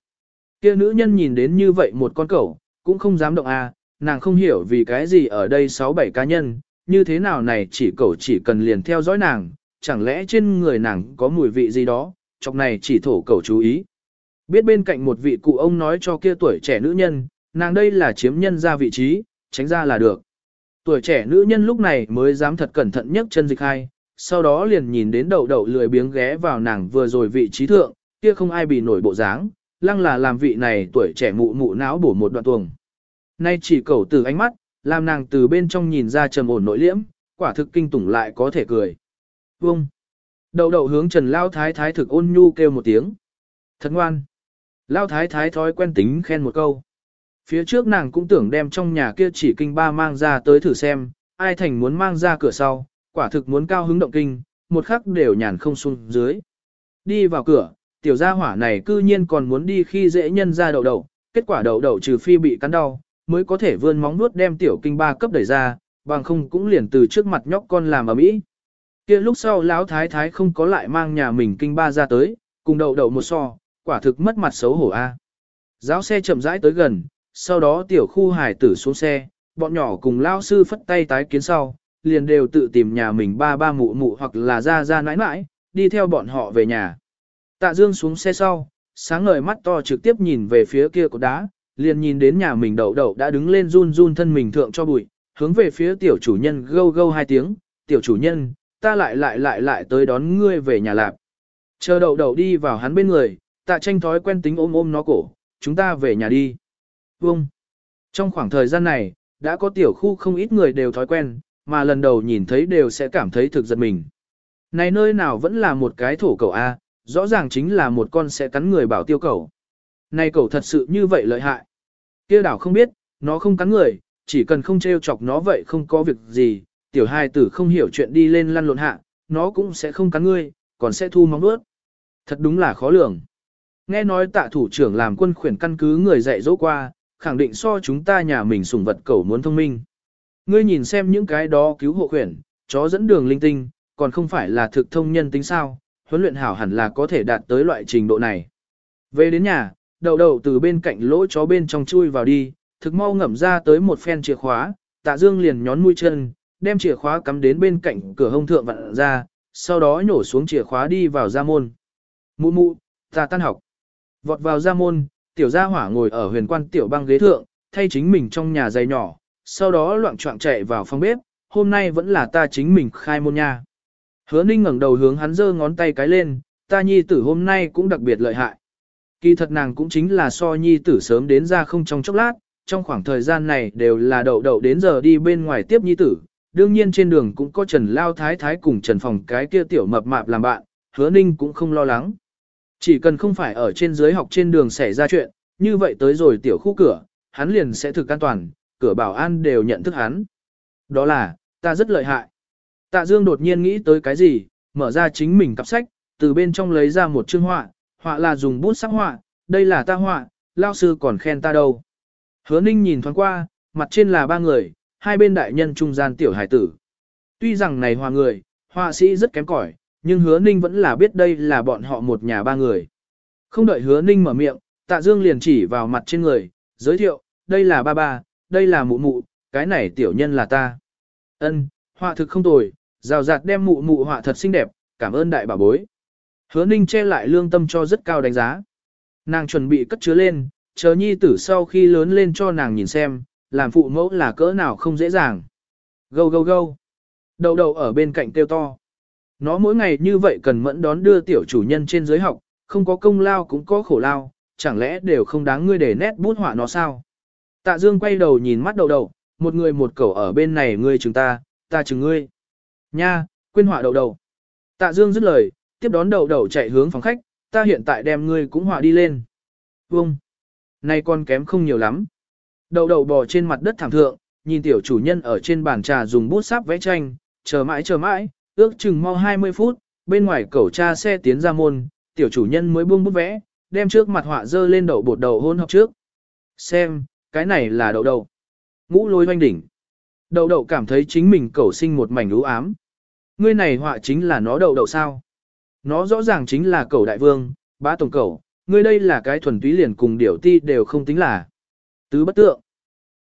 Kia nữ nhân nhìn đến như vậy một con cẩu, cũng không dám động à, nàng không hiểu vì cái gì ở đây 6-7 cá nhân, như thế nào này chỉ cẩu chỉ cần liền theo dõi nàng, chẳng lẽ trên người nàng có mùi vị gì đó, chọc này chỉ thổ cầu chú ý. Biết bên cạnh một vị cụ ông nói cho kia tuổi trẻ nữ nhân, nàng đây là chiếm nhân ra vị trí, tránh ra là được. Tuổi trẻ nữ nhân lúc này mới dám thật cẩn thận nhất chân dịch hai, sau đó liền nhìn đến đầu đầu lười biếng ghé vào nàng vừa rồi vị trí thượng, kia không ai bị nổi bộ dáng, lăng là làm vị này tuổi trẻ mụ mụ não bổ một đoạn tuồng. Nay chỉ cầu từ ánh mắt, làm nàng từ bên trong nhìn ra trầm ổn nội liễm, quả thực kinh tủng lại có thể cười. Vông! Đậu đậu hướng Trần Lao Thái Thái thực ôn nhu kêu một tiếng. Thật ngoan! Lao Thái Thái thói quen tính khen một câu. Phía trước nàng cũng tưởng đem trong nhà kia chỉ kinh ba mang ra tới thử xem, ai thành muốn mang ra cửa sau, quả thực muốn cao hứng động kinh, một khắc đều nhàn không xuống dưới. Đi vào cửa, tiểu gia hỏa này cư nhiên còn muốn đi khi dễ nhân ra đậu đậu, kết quả đậu đậu trừ phi bị cắn đau, mới có thể vươn móng nuốt đem tiểu kinh ba cấp đẩy ra, bằng không cũng liền từ trước mặt nhóc con làm ở mỹ. Kia lúc sau lão thái thái không có lại mang nhà mình kinh ba ra tới, cùng đậu đậu một so, quả thực mất mặt xấu hổ a. Giáo xe chậm rãi tới gần, sau đó tiểu khu hải tử xuống xe, bọn nhỏ cùng lao sư phất tay tái kiến sau, liền đều tự tìm nhà mình ba ba mụ mụ hoặc là ra ra nãi nãi, đi theo bọn họ về nhà. Tạ Dương xuống xe sau, sáng ngời mắt to trực tiếp nhìn về phía kia cột đá, liền nhìn đến nhà mình đậu đậu đã đứng lên run run thân mình thượng cho bụi, hướng về phía tiểu chủ nhân gâu gâu hai tiếng, tiểu chủ nhân, ta lại lại lại lại tới đón ngươi về nhà lạp. Chờ đậu đậu đi vào hắn bên người, tạ tranh thói quen tính ôm ôm nó cổ, chúng ta về nhà đi. Vâng. Trong khoảng thời gian này, đã có tiểu khu không ít người đều thói quen, mà lần đầu nhìn thấy đều sẽ cảm thấy thực giật mình. Này nơi nào vẫn là một cái thổ cầu A, rõ ràng chính là một con sẽ cắn người bảo tiêu cầu. Này cầu thật sự như vậy lợi hại. Kia đảo không biết, nó không cắn người, chỉ cần không trêu chọc nó vậy không có việc gì, tiểu hai tử không hiểu chuyện đi lên lăn lộn hạ, nó cũng sẽ không cắn ngươi, còn sẽ thu móng nuốt. Thật đúng là khó lường. Nghe nói tạ thủ trưởng làm quân khuyển căn cứ người dạy dỗ qua, khẳng định so chúng ta nhà mình sủng vật cẩu muốn thông minh. Ngươi nhìn xem những cái đó cứu hộ khuyển, chó dẫn đường linh tinh, còn không phải là thực thông nhân tính sao, huấn luyện hảo hẳn là có thể đạt tới loại trình độ này. Về đến nhà, đầu đầu từ bên cạnh lỗ chó bên trong chui vào đi, thực mau ngậm ra tới một phen chìa khóa, tạ dương liền nhón mũi chân, đem chìa khóa cắm đến bên cạnh cửa hông thượng vặn ra, sau đó nhổ xuống chìa khóa đi vào gia môn. Mụ mụ, ta tan học. Vọt vào gia môn, tiểu gia hỏa ngồi ở huyền quan tiểu băng ghế thượng, thay chính mình trong nhà giày nhỏ, sau đó loạn trọng chạy vào phòng bếp, hôm nay vẫn là ta chính mình khai môn nha. Hứa ninh ngẩng đầu hướng hắn giơ ngón tay cái lên, ta nhi tử hôm nay cũng đặc biệt lợi hại. Kỳ thật nàng cũng chính là so nhi tử sớm đến ra không trong chốc lát, trong khoảng thời gian này đều là đậu đậu đến giờ đi bên ngoài tiếp nhi tử. Đương nhiên trên đường cũng có Trần Lao Thái Thái cùng Trần Phòng cái kia tiểu mập mạp làm bạn, hứa ninh cũng không lo lắng. Chỉ cần không phải ở trên dưới học trên đường xảy ra chuyện, như vậy tới rồi tiểu khu cửa, hắn liền sẽ thực an toàn, cửa bảo an đều nhận thức hắn. Đó là, ta rất lợi hại. Tạ Dương đột nhiên nghĩ tới cái gì, mở ra chính mình cặp sách, từ bên trong lấy ra một chương họa, họa là dùng bút sắc họa, đây là ta họa, lao sư còn khen ta đâu. Hứa Ninh nhìn thoáng qua, mặt trên là ba người, hai bên đại nhân trung gian tiểu hải tử. Tuy rằng này hòa người, họa sĩ rất kém cỏi, nhưng hứa Ninh vẫn là biết đây là bọn họ một nhà ba người. Không đợi hứa Ninh mở miệng, tạ dương liền chỉ vào mặt trên người, giới thiệu, đây là ba ba, đây là mụ mụ, cái này tiểu nhân là ta. Ân, họa thực không tồi, rào rạt đem mụ mụ họa thật xinh đẹp, cảm ơn đại bà bối. Hứa ninh che lại lương tâm cho rất cao đánh giá. Nàng chuẩn bị cất chứa lên, chờ nhi tử sau khi lớn lên cho nàng nhìn xem, làm phụ mẫu là cỡ nào không dễ dàng. Gâu gâu gâu. Đầu đầu ở bên cạnh tiêu to. Nó mỗi ngày như vậy cần mẫn đón đưa tiểu chủ nhân trên giới học, không có công lao cũng có khổ lao, chẳng lẽ đều không đáng ngươi để nét bút họa nó sao? Tạ Dương quay đầu nhìn mắt đầu đầu, một người một cẩu ở bên này ngươi chừng ta, ta chừng ngươi. Nha, quên họa đầu đầu. Tạ Dương dứt lời, tiếp đón đầu đầu chạy hướng phòng khách, ta hiện tại đem ngươi cũng họa đi lên. Vâng, nay con kém không nhiều lắm. Đầu đầu bò trên mặt đất thảm thượng, nhìn tiểu chủ nhân ở trên bàn trà dùng bút sáp vẽ tranh, chờ mãi chờ mãi, ước chừng mau 20 phút, bên ngoài cẩu cha xe tiến ra môn, tiểu chủ nhân mới buông bút vẽ, đem trước mặt họa dơ lên đậu bột đầu hôn học trước. Xem, cái này là đậu đậu. Ngũ lôi hoanh đỉnh. Đậu đậu cảm thấy chính mình cẩu sinh một mảnh ưu ám. Ngươi này họa chính là nó đậu đậu sao? Nó rõ ràng chính là cẩu đại vương, bá tổng cẩu, ngươi đây là cái thuần túy liền cùng điểu ti đều không tính là. Tứ bất tượng.